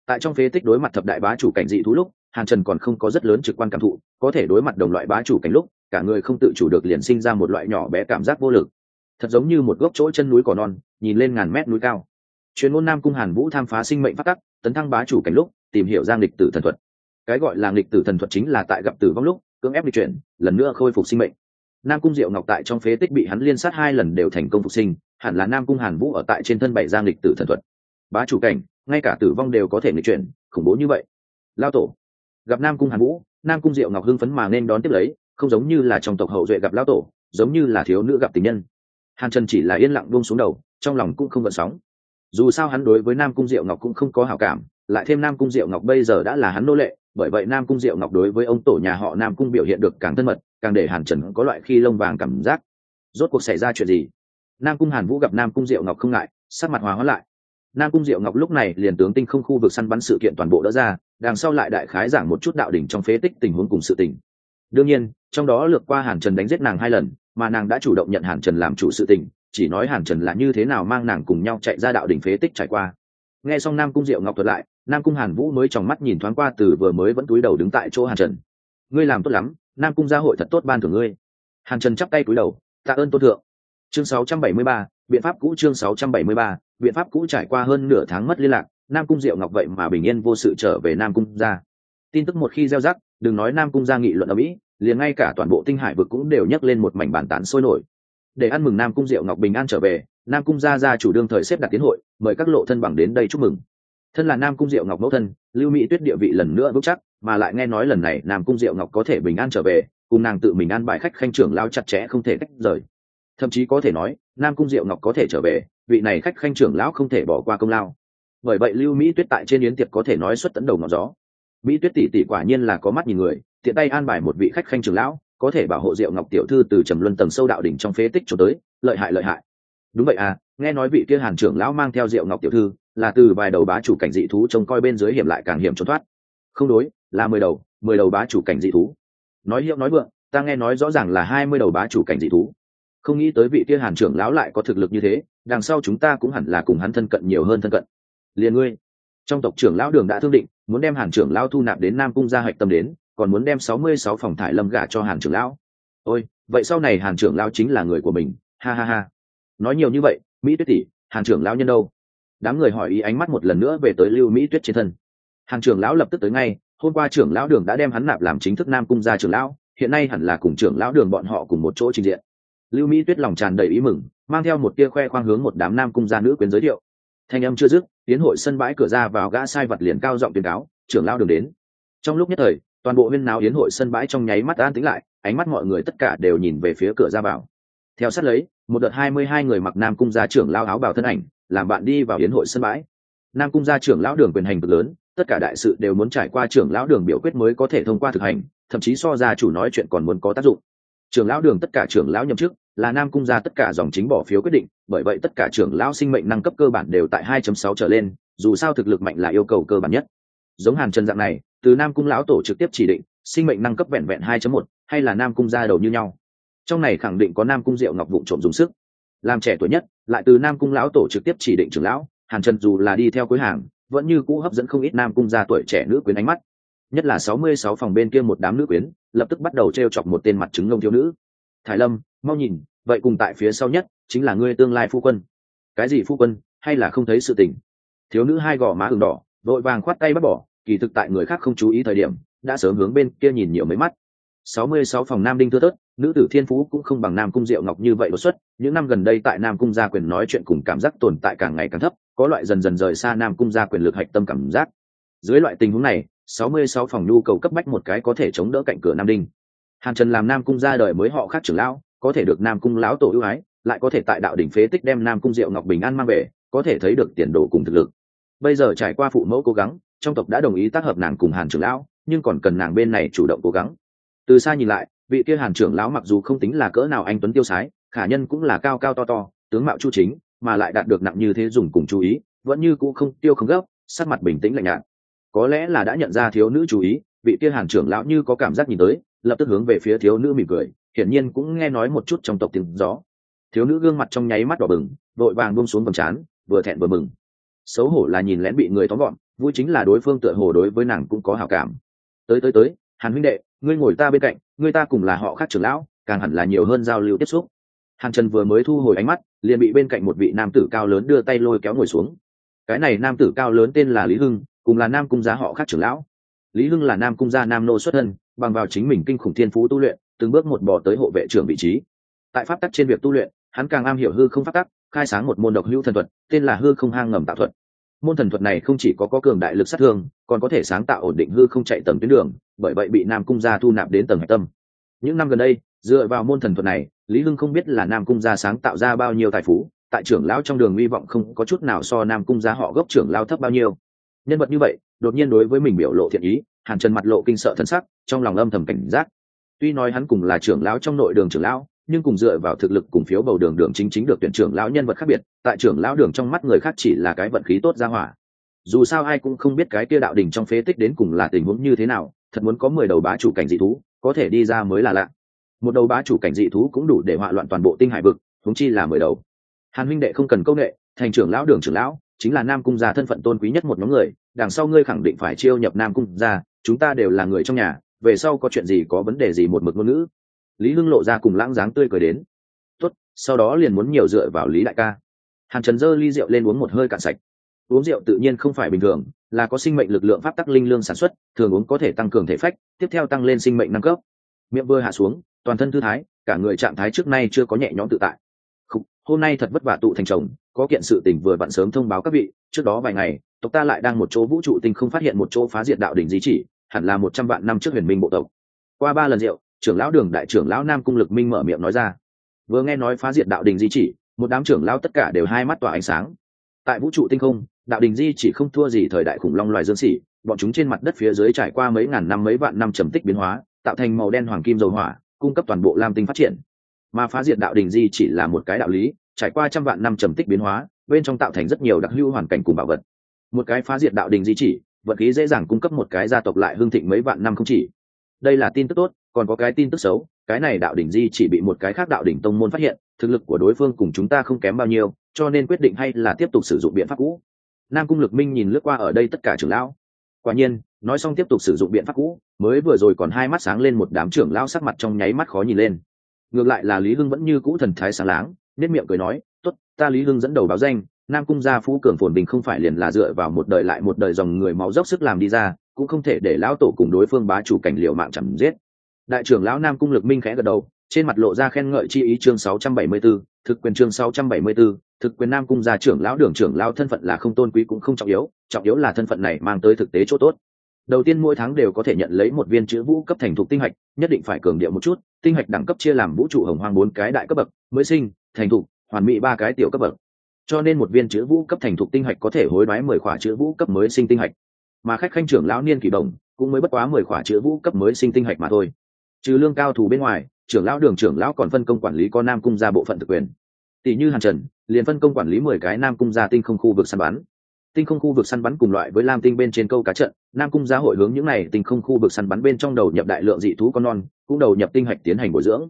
tại trong phế tích đối mặt thập đại bá chủ cảnh dị thú lúc, hàn trần còn không có rất lớn trực quan cảm thụ, có thể đối mặt đồng loại bá chủ cảnh lúc, cả người không tự chủ được liền sinh ra một loại nhỏ bé cảm giác vô lực. Thật giống như một gốc chỗ chân núi cỏ non, nhìn lên ngàn mét núi cao. Chuyên môn nam cung hàn vũ tham phá sinh mệnh phát tắc, tấn thăng bá chủ cảnh lúc, tìm hiểu giang lịch tử thần thuật. Cái gọi là lịch tử thần thuật chính là tại gặp tử vong lúc, cưỡng ép đi chuyển, lần nữa khôi phục sinh mệnh. Nam cung diệu ngọc tại trong phế tích bị hắn liên sát hai lần đều thành công phục sinh, hẳn là nam cung hàn vũ ở tại trên thân bảy giang lịch tử thần thuật. Bá chủ cảnh ngay cả tử vong đều có thể nghịch chuyển, khủng bố như vậy. Lao tổ, gặp nam cung hàn vũ, nam cung diệu ngọc hưng phấn mà nên đón tiếp lấy, không giống như là trong tộc hậu duệ gặp lao tổ, giống như là thiếu nữ gặp tình nhân. Hàn trần chỉ là yên lặng buông xuống đầu, trong lòng cũng không gợn sóng. Dù sao hắn đối với nam cung diệu ngọc cũng không có hảo cảm, lại thêm nam cung diệu ngọc bây giờ đã là hắn nô lệ, bởi vậy nam cung diệu ngọc đối với ông tổ nhà họ nam cung biểu hiện được càng thân mật, càng để hàn trần có loại khi lông vàng cảm giác. Rốt cuộc xảy ra chuyện gì? Nam cung hàn vũ gặp nam cung diệu ngọc không ngại, sắc mặt hòa hóa lại nam cung diệu ngọc lúc này liền tướng tinh không khu vực săn bắn sự kiện toàn bộ đỡ ra đằng sau lại đại khái giảng một chút đạo đỉnh trong phế tích tình huống cùng sự tình. Đương nhiên trong đó lược qua hàn trần đánh giết nàng hai lần mà nàng đã chủ động nhận hàn trần làm chủ sự tình chỉ nói hàn trần là như thế nào mang nàng cùng nhau chạy ra đạo đỉnh phế tích trải qua. Nghe xong nam cung diệu ngọc thuật lại nam cung hàn vũ mới tròng mắt nhìn thoáng qua từ vừa mới vẫn túi đầu đứng tại chỗ hàn trần. Ngươi làm tốt lắm nam cung gia hội thật tốt ban thưởng ngươi. Hàn trần chắp tay túi đầu tạ ơn tôn thượng. Chương 673, biện pháp cũ chương 673, biện pháp cũ trải qua hơn nửa tháng mất liên lạc nam cung diệu ngọc vậy mà bình yên vô sự trở về nam cung gia. Tin tức một khi gieo rắc đừng nói nam cung gia nghị luận ở mỹ liền ngay cả toàn bộ tinh hải vực cũng đều nhấc lên một mảnh bàn tán sôi nổi. Để ăn mừng nam cung diệu ngọc bình an trở về nam cung gia gia chủ đương thời xếp đặt tiến hội mời các lộ thân bằng đến đây chúc mừng. Thân là nam cung diệu ngọc mẫu thân lưu mỹ tuyết địa vị lần nữa vững chắc mà lại nghe nói lần này nam cung diệu ngọc có thể bình an trở về cùng nàng tự mình an bài khách khanh trưởng lao chặt chẽ không thể tách rời. Thậm chí có thể nói nam cung diệu ngọc có thể trở về, vị này khách khanh trưởng lão không thể bỏ qua công lao. Bởi vậy lưu mỹ tuyết tại trên yến tiệc có thể nói xuất tấn đầu ngọn gió. Mỹ tuyết tỷ tỷ quả nhiên là có mắt nhìn người, tiện tay an bài một vị khách khanh trưởng lão, có thể bảo hộ diệu ngọc tiểu thư từ trầm luân tầng sâu đạo đỉnh trong phế tích cho tới, lợi hại lợi hại. Đúng vậy à nghe nói vị kia hàn trưởng lão mang theo diệu ngọc tiểu thư, là từ vài đầu bá chủ cảnh dị thú trông coi bên dưới hiểm lại càng hiểm trốn thoát. Không đối, là mười đầu mười đầu bá chủ cảnh dị thú. Nói hiệu nói vượng, ta nghe nói rõ ràng là hai mươi đầu bá chủ cảnh dị thú không nghĩ tới vị kia hàn trưởng lão lại có thực lực như thế, đằng sau chúng ta cũng hẳn là cùng hắn thân cận nhiều hơn thân cận. Liền ngươi, trong tộc trưởng lão đường đã thương định, muốn đem hàn trưởng lão thu nạp đến nam cung gia hạch tâm đến, còn muốn đem sáu mươi sáu phòng thải lâm gả cho hàn trưởng lão. Ôi, vậy sau này hàn trưởng lão chính là người của mình, ha ha ha. Nói nhiều như vậy, mỹ tuyết tỷ, hàn trưởng lão nhân đâu? Đám người hỏi ý ánh mắt một lần nữa về tới lưu mỹ tuyết trên thân. Hàn trưởng lão lập tức tới ngay, hôm qua trưởng lão đường đã đem hắn nạp làm chính thức nam cung gia trưởng lão, hiện nay hẳn là cùng trưởng lão đường bọn họ cùng một chỗ trình diện lưu mỹ tuyết lòng tràn đầy ý mừng, mang theo một tia khoe khoang hướng một đám nam cung gia nữ quyến giới thiệu. Thanh âm chưa dứt, tiến hội sân bãi cửa ra vào gã sai vật liền cao giọng tuyên cáo, trưởng lão đường đến. Trong lúc nhất thời, toàn bộ viên náo yến hội sân bãi trong nháy mắt an tĩnh lại, ánh mắt mọi người tất cả đều nhìn về phía cửa ra vào. Theo sát lấy, một đợt hai mươi hai người mặc nam cung gia trưởng lao áo bào thân ảnh, làm bạn đi vào yến hội sân bãi. Nam cung gia trưởng lão đường quyền hành cực lớn, tất cả đại sự đều muốn trải qua trưởng lão đường biểu quyết mới có thể thông qua thực hành, thậm chí so ra chủ nói chuyện còn muốn có tác dụng. Trưởng lão đường tất cả trưởng lão nhậm chức là nam cung gia tất cả dòng chính bỏ phiếu quyết định bởi vậy tất cả trưởng lão sinh mệnh năng cấp cơ bản đều tại 2.6 trở lên dù sao thực lực mạnh là yêu cầu cơ bản nhất. Giống hàn trần dạng này từ nam cung lão tổ trực tiếp chỉ định sinh mệnh năng cấp vẹn vẹn 2.1, hay là nam cung gia đầu như nhau. Trong này khẳng định có nam cung diệu ngọc vụ trộm dùng sức. Làm trẻ tuổi nhất lại từ nam cung lão tổ trực tiếp chỉ định trưởng lão hàn trần dù là đi theo cuối hàng vẫn như cũ hấp dẫn không ít nam cung gia tuổi trẻ nữ quyến ánh mắt. Nhất là sáu mươi sáu phòng bên kia một đám nữ quyến lập tức bắt đầu t r e o chọc một tên mặt trứng ngông thiếu nữ thải lâm, mau nhìn, vậy cùng tại phía sau nhất chính là ngươi tương lai phu quân. Cái gì phu quân, hay là không thấy sự tình? Thiếu nữ hai gò má ừng đỏ, vội vàng khoát tay bắt bỏ, kỳ thực tại người khác không chú ý thời điểm, đã sớm hướng bên kia nhìn nhiều mấy mắt. Sáu mươi sáu phòng nam đinh thưa thớt, nữ tử thiên phú cũng không bằng nam cung diệu ngọc như vậy đột xuất, những năm gần đây tại nam cung gia quyền nói chuyện cùng cảm giác tồn tại càng ngày càng thấp, có loại dần dần rời xa nam cung gia quyền lực hạch tâm cảm giác. Dưới loại tình huống này, sáu mươi sáu phòng nhu cầu cấp bách một cái có thể chống đỡ cạnh cửa nam đinh hàn trần làm nam cung ra đời mới họ khác trưởng lão, có thể được nam cung lão tổ ưu ái, lại có thể tại đạo đỉnh phế tích đem nam cung diệu ngọc bình an mang về, có thể thấy được tiền đồ cùng thực lực. Bây giờ trải qua phụ mẫu cố gắng, trong tộc đã đồng ý tác hợp nàng cùng hàn trưởng lão, nhưng còn cần nàng bên này chủ động cố gắng. Từ xa nhìn lại, vị kia hàn trưởng lão mặc dù không tính là cỡ nào anh tuấn tiêu sái, khả nhân cũng là cao cao to to, tướng mạo chu chính, mà lại đạt được nặng như thế dùng cùng chú ý, vẫn như cũ không tiêu không gấp, sắc mặt bình tĩnh lạnh nhạt. Có lẽ là đã nhận ra thiếu nữ chú ý, vị kia hàn trưởng lão như có cảm giác nhìn tới lập tức hướng về phía thiếu nữ mỉm cười, hiển nhiên cũng nghe nói một chút trong tộc tiếng gió. Thiếu nữ gương mặt trong nháy mắt đỏ bừng vội vàng buông xuống vầng trán, vừa thẹn vừa mừng. Xấu hổ là nhìn lén bị người tóm gọn, vui chính là đối phương tựa hồ đối với nàng cũng có hảo cảm. Tới tới tới, hàn huynh đệ, ngươi ngồi ta bên cạnh, ngươi ta cùng là họ khác trưởng lão, càng hẳn là nhiều hơn giao lưu tiếp xúc. Hàn trần vừa mới thu hồi ánh mắt, liền bị bên cạnh một vị nam tử cao lớn đưa tay lôi kéo ngồi xuống. Cái này nam tử cao lớn tên là lý hưng, cùng là nam cung gia họ khác trưởng lão. Lý hưng là nam cung gia nam nô xuất thân bằng vào chính mình kinh khủng thiên phú tu luyện, từng bước một bỏ tới hộ vệ trưởng vị trí. Tại pháp tắc trên việc tu luyện, hắn càng am hiểu hư không pháp tắc, khai sáng một môn độc hữu thần thuật, tên là hư không hang ngầm tạo thuật. Môn thần thuật này không chỉ có có cường đại lực sát thương, còn có thể sáng tạo ổn định hư không chạy tầng tuyến đường, bởi vậy bị nam cung gia thu nạp đến tầng hạch tâm. Những năm gần đây, dựa vào môn thần thuật này, lý hưng không biết là nam cung gia sáng tạo ra bao nhiêu tài phú, tại trưởng lão trong đường hy vọng không có chút nào so nam cung gia họ gốc trưởng lao thấp bao nhiêu. Nhân vật như vậy, đột nhiên đối với mình biểu lộ thiện ý hàn trần mặt lộ kinh sợ thân sắc, trong lòng âm thầm cảnh giác. Tuy nói hắn cùng là trưởng lão trong nội đường trưởng lão, nhưng cùng dựa vào thực lực cùng phiếu bầu đường đường chính chính được tuyển trưởng lão nhân vật khác biệt, tại trưởng lão đường trong mắt người khác chỉ là cái vận khí tốt ra hỏa. Dù sao ai cũng không biết cái kia đạo đình trong phế tích đến cùng là tình huống như thế nào, thật muốn có mười đầu bá chủ cảnh dị thú, có thể đi ra mới là lạ. Một đầu bá chủ cảnh dị thú cũng đủ để hoạ loạn toàn bộ tinh hải vực thúng chi là mười đầu. Hàn huynh đệ không cần công nghệ, thành trưởng lão đường trưởng lão, chính là nam cung gia thân phận tôn quý nhất một nhóm người, đằng sau ngươi khẳng định phải chiêu nhập nam cung gia chúng ta đều là người trong nhà, về sau có chuyện gì có vấn đề gì một mực ngôn ngữ. Lý hưng lộ ra cùng lãng dáng tươi cười đến. Tốt, sau đó liền muốn nhiều dựa vào lý đại ca. Hàn trần dơ ly rượu lên uống một hơi cạn sạch. Uống rượu tự nhiên không phải bình thường, là có sinh mệnh lực lượng pháp tắc linh lương sản xuất, thường uống có thể tăng cường thể phách, tiếp theo tăng lên sinh mệnh năng cấp. Miệng vừa hạ xuống, toàn thân thư thái, cả người trạng thái trước nay chưa có nhẹ nhõm tự tại. Hôm nay thật vất vả tụ thành chồng, có kiện sự tình vừa vặn sớm thông báo các vị, trước đó vài ngày tộc ta lại đang một chỗ vũ trụ tinh không phát hiện một chỗ phá diệt đạo đỉnh di chỉ, hẳn là một trăm vạn năm trước huyền minh bộ tộc. Qua ba lần rượu, trưởng lão đường đại trưởng lão nam cung lực minh mở miệng nói ra. Vừa nghe nói phá diệt đạo đình di chỉ, một đám trưởng lão tất cả đều hai mắt tỏa ánh sáng. Tại vũ trụ tinh không, đạo đình di chỉ không thua gì thời đại khủng long loài dương xỉ bọn chúng trên mặt đất phía dưới trải qua mấy ngàn năm mấy vạn năm trầm tích biến hóa, tạo thành màu đen hoàng kim dầu hỏa, cung cấp toàn bộ lam tinh phát triển. Mà phá diệt đạo đình di chỉ là một cái đạo lý, trải qua trăm vạn năm trầm tích biến hóa, bên trong tạo thành rất nhiều đặc lưu hoàn cảnh cùng bảo vật một cái phá diệt đạo đình di chỉ vật khí dễ dàng cung cấp một cái gia tộc lại hương thịnh mấy vạn năm không chỉ. Đây là tin tức tốt, còn có cái tin tức xấu, cái này đạo đỉnh di chỉ bị một cái khác đạo đỉnh tông môn phát hiện, thực lực của đối phương cùng chúng ta không kém bao nhiêu, cho nên quyết định hay là tiếp tục sử dụng biện pháp cũ. Nam cung lực minh nhìn lướt qua ở đây tất cả trưởng lão. Quả nhiên, nói xong tiếp tục sử dụng biện pháp cũ, mới vừa rồi còn hai mắt sáng lên một đám trưởng lão sắc mặt trong nháy mắt khó nhìn lên. Ngược lại là lý hưng vẫn như cũ thần thái sáng láng nết miệng cười nói t ố t ta lý hưng dẫn đầu báo danh nam cung gia phú cường phồn bình không phải liền là dựa vào một đời lại một đời dòng người máu dốc sức làm đi ra cũng không thể để lão tổ cùng đối phương bá chủ cảnh liệu mạng chẳng giết. Đại trưởng lão nam cung lực minh khẽ gật đầu trên mặt lộ ra khen ngợi chi ý chương 674, thực quyền chương 674, thực quyền nam cung gia trưởng lão đường trưởng lão thân phận là không tôn quý cũng không trọng yếu trọng yếu là thân phận này mang tới thực tế chỗ tốt. Đầu tiên mỗi tháng đều có thể nhận lấy một viên chữ vũ cấp thành thục tinh hạch nhất định phải cường điệu một chút tinh hạch đẳng cấp chia làm vũ trụ hồng hoang bốn cái đại cấp bậc mới sinh thành thục hoàn mỹ ba cái tiểu cấp bậc cho nên một viên chữ vũ cấp thành thục tinh hạch có thể hối đoái mười khỏa chữ vũ cấp mới sinh tinh hạch. Mà khách khanh trưởng lão niên kỳ đồng cũng mới bất quá mười khỏa chữ vũ cấp mới sinh tinh hạch mà thôi. Trừ lương cao thủ bên ngoài, trưởng lão đường trưởng lão còn phân công quản lý có nam cung ra bộ phận thực quyền. Tỷ như hàn trần, liền phân công quản lý mười cái nam cung gia tinh không khu vực săn bắn. Tinh không khu vực săn bắn cùng loại với lam tinh bên trên câu cá trận, nam cung gia hội hướng những n à y tinh không khu vực săn bắn bên trong đầu nhập đại lượng dị thú con non, cũng đầu nhập tinh hạch tiến hành bồi dưỡng.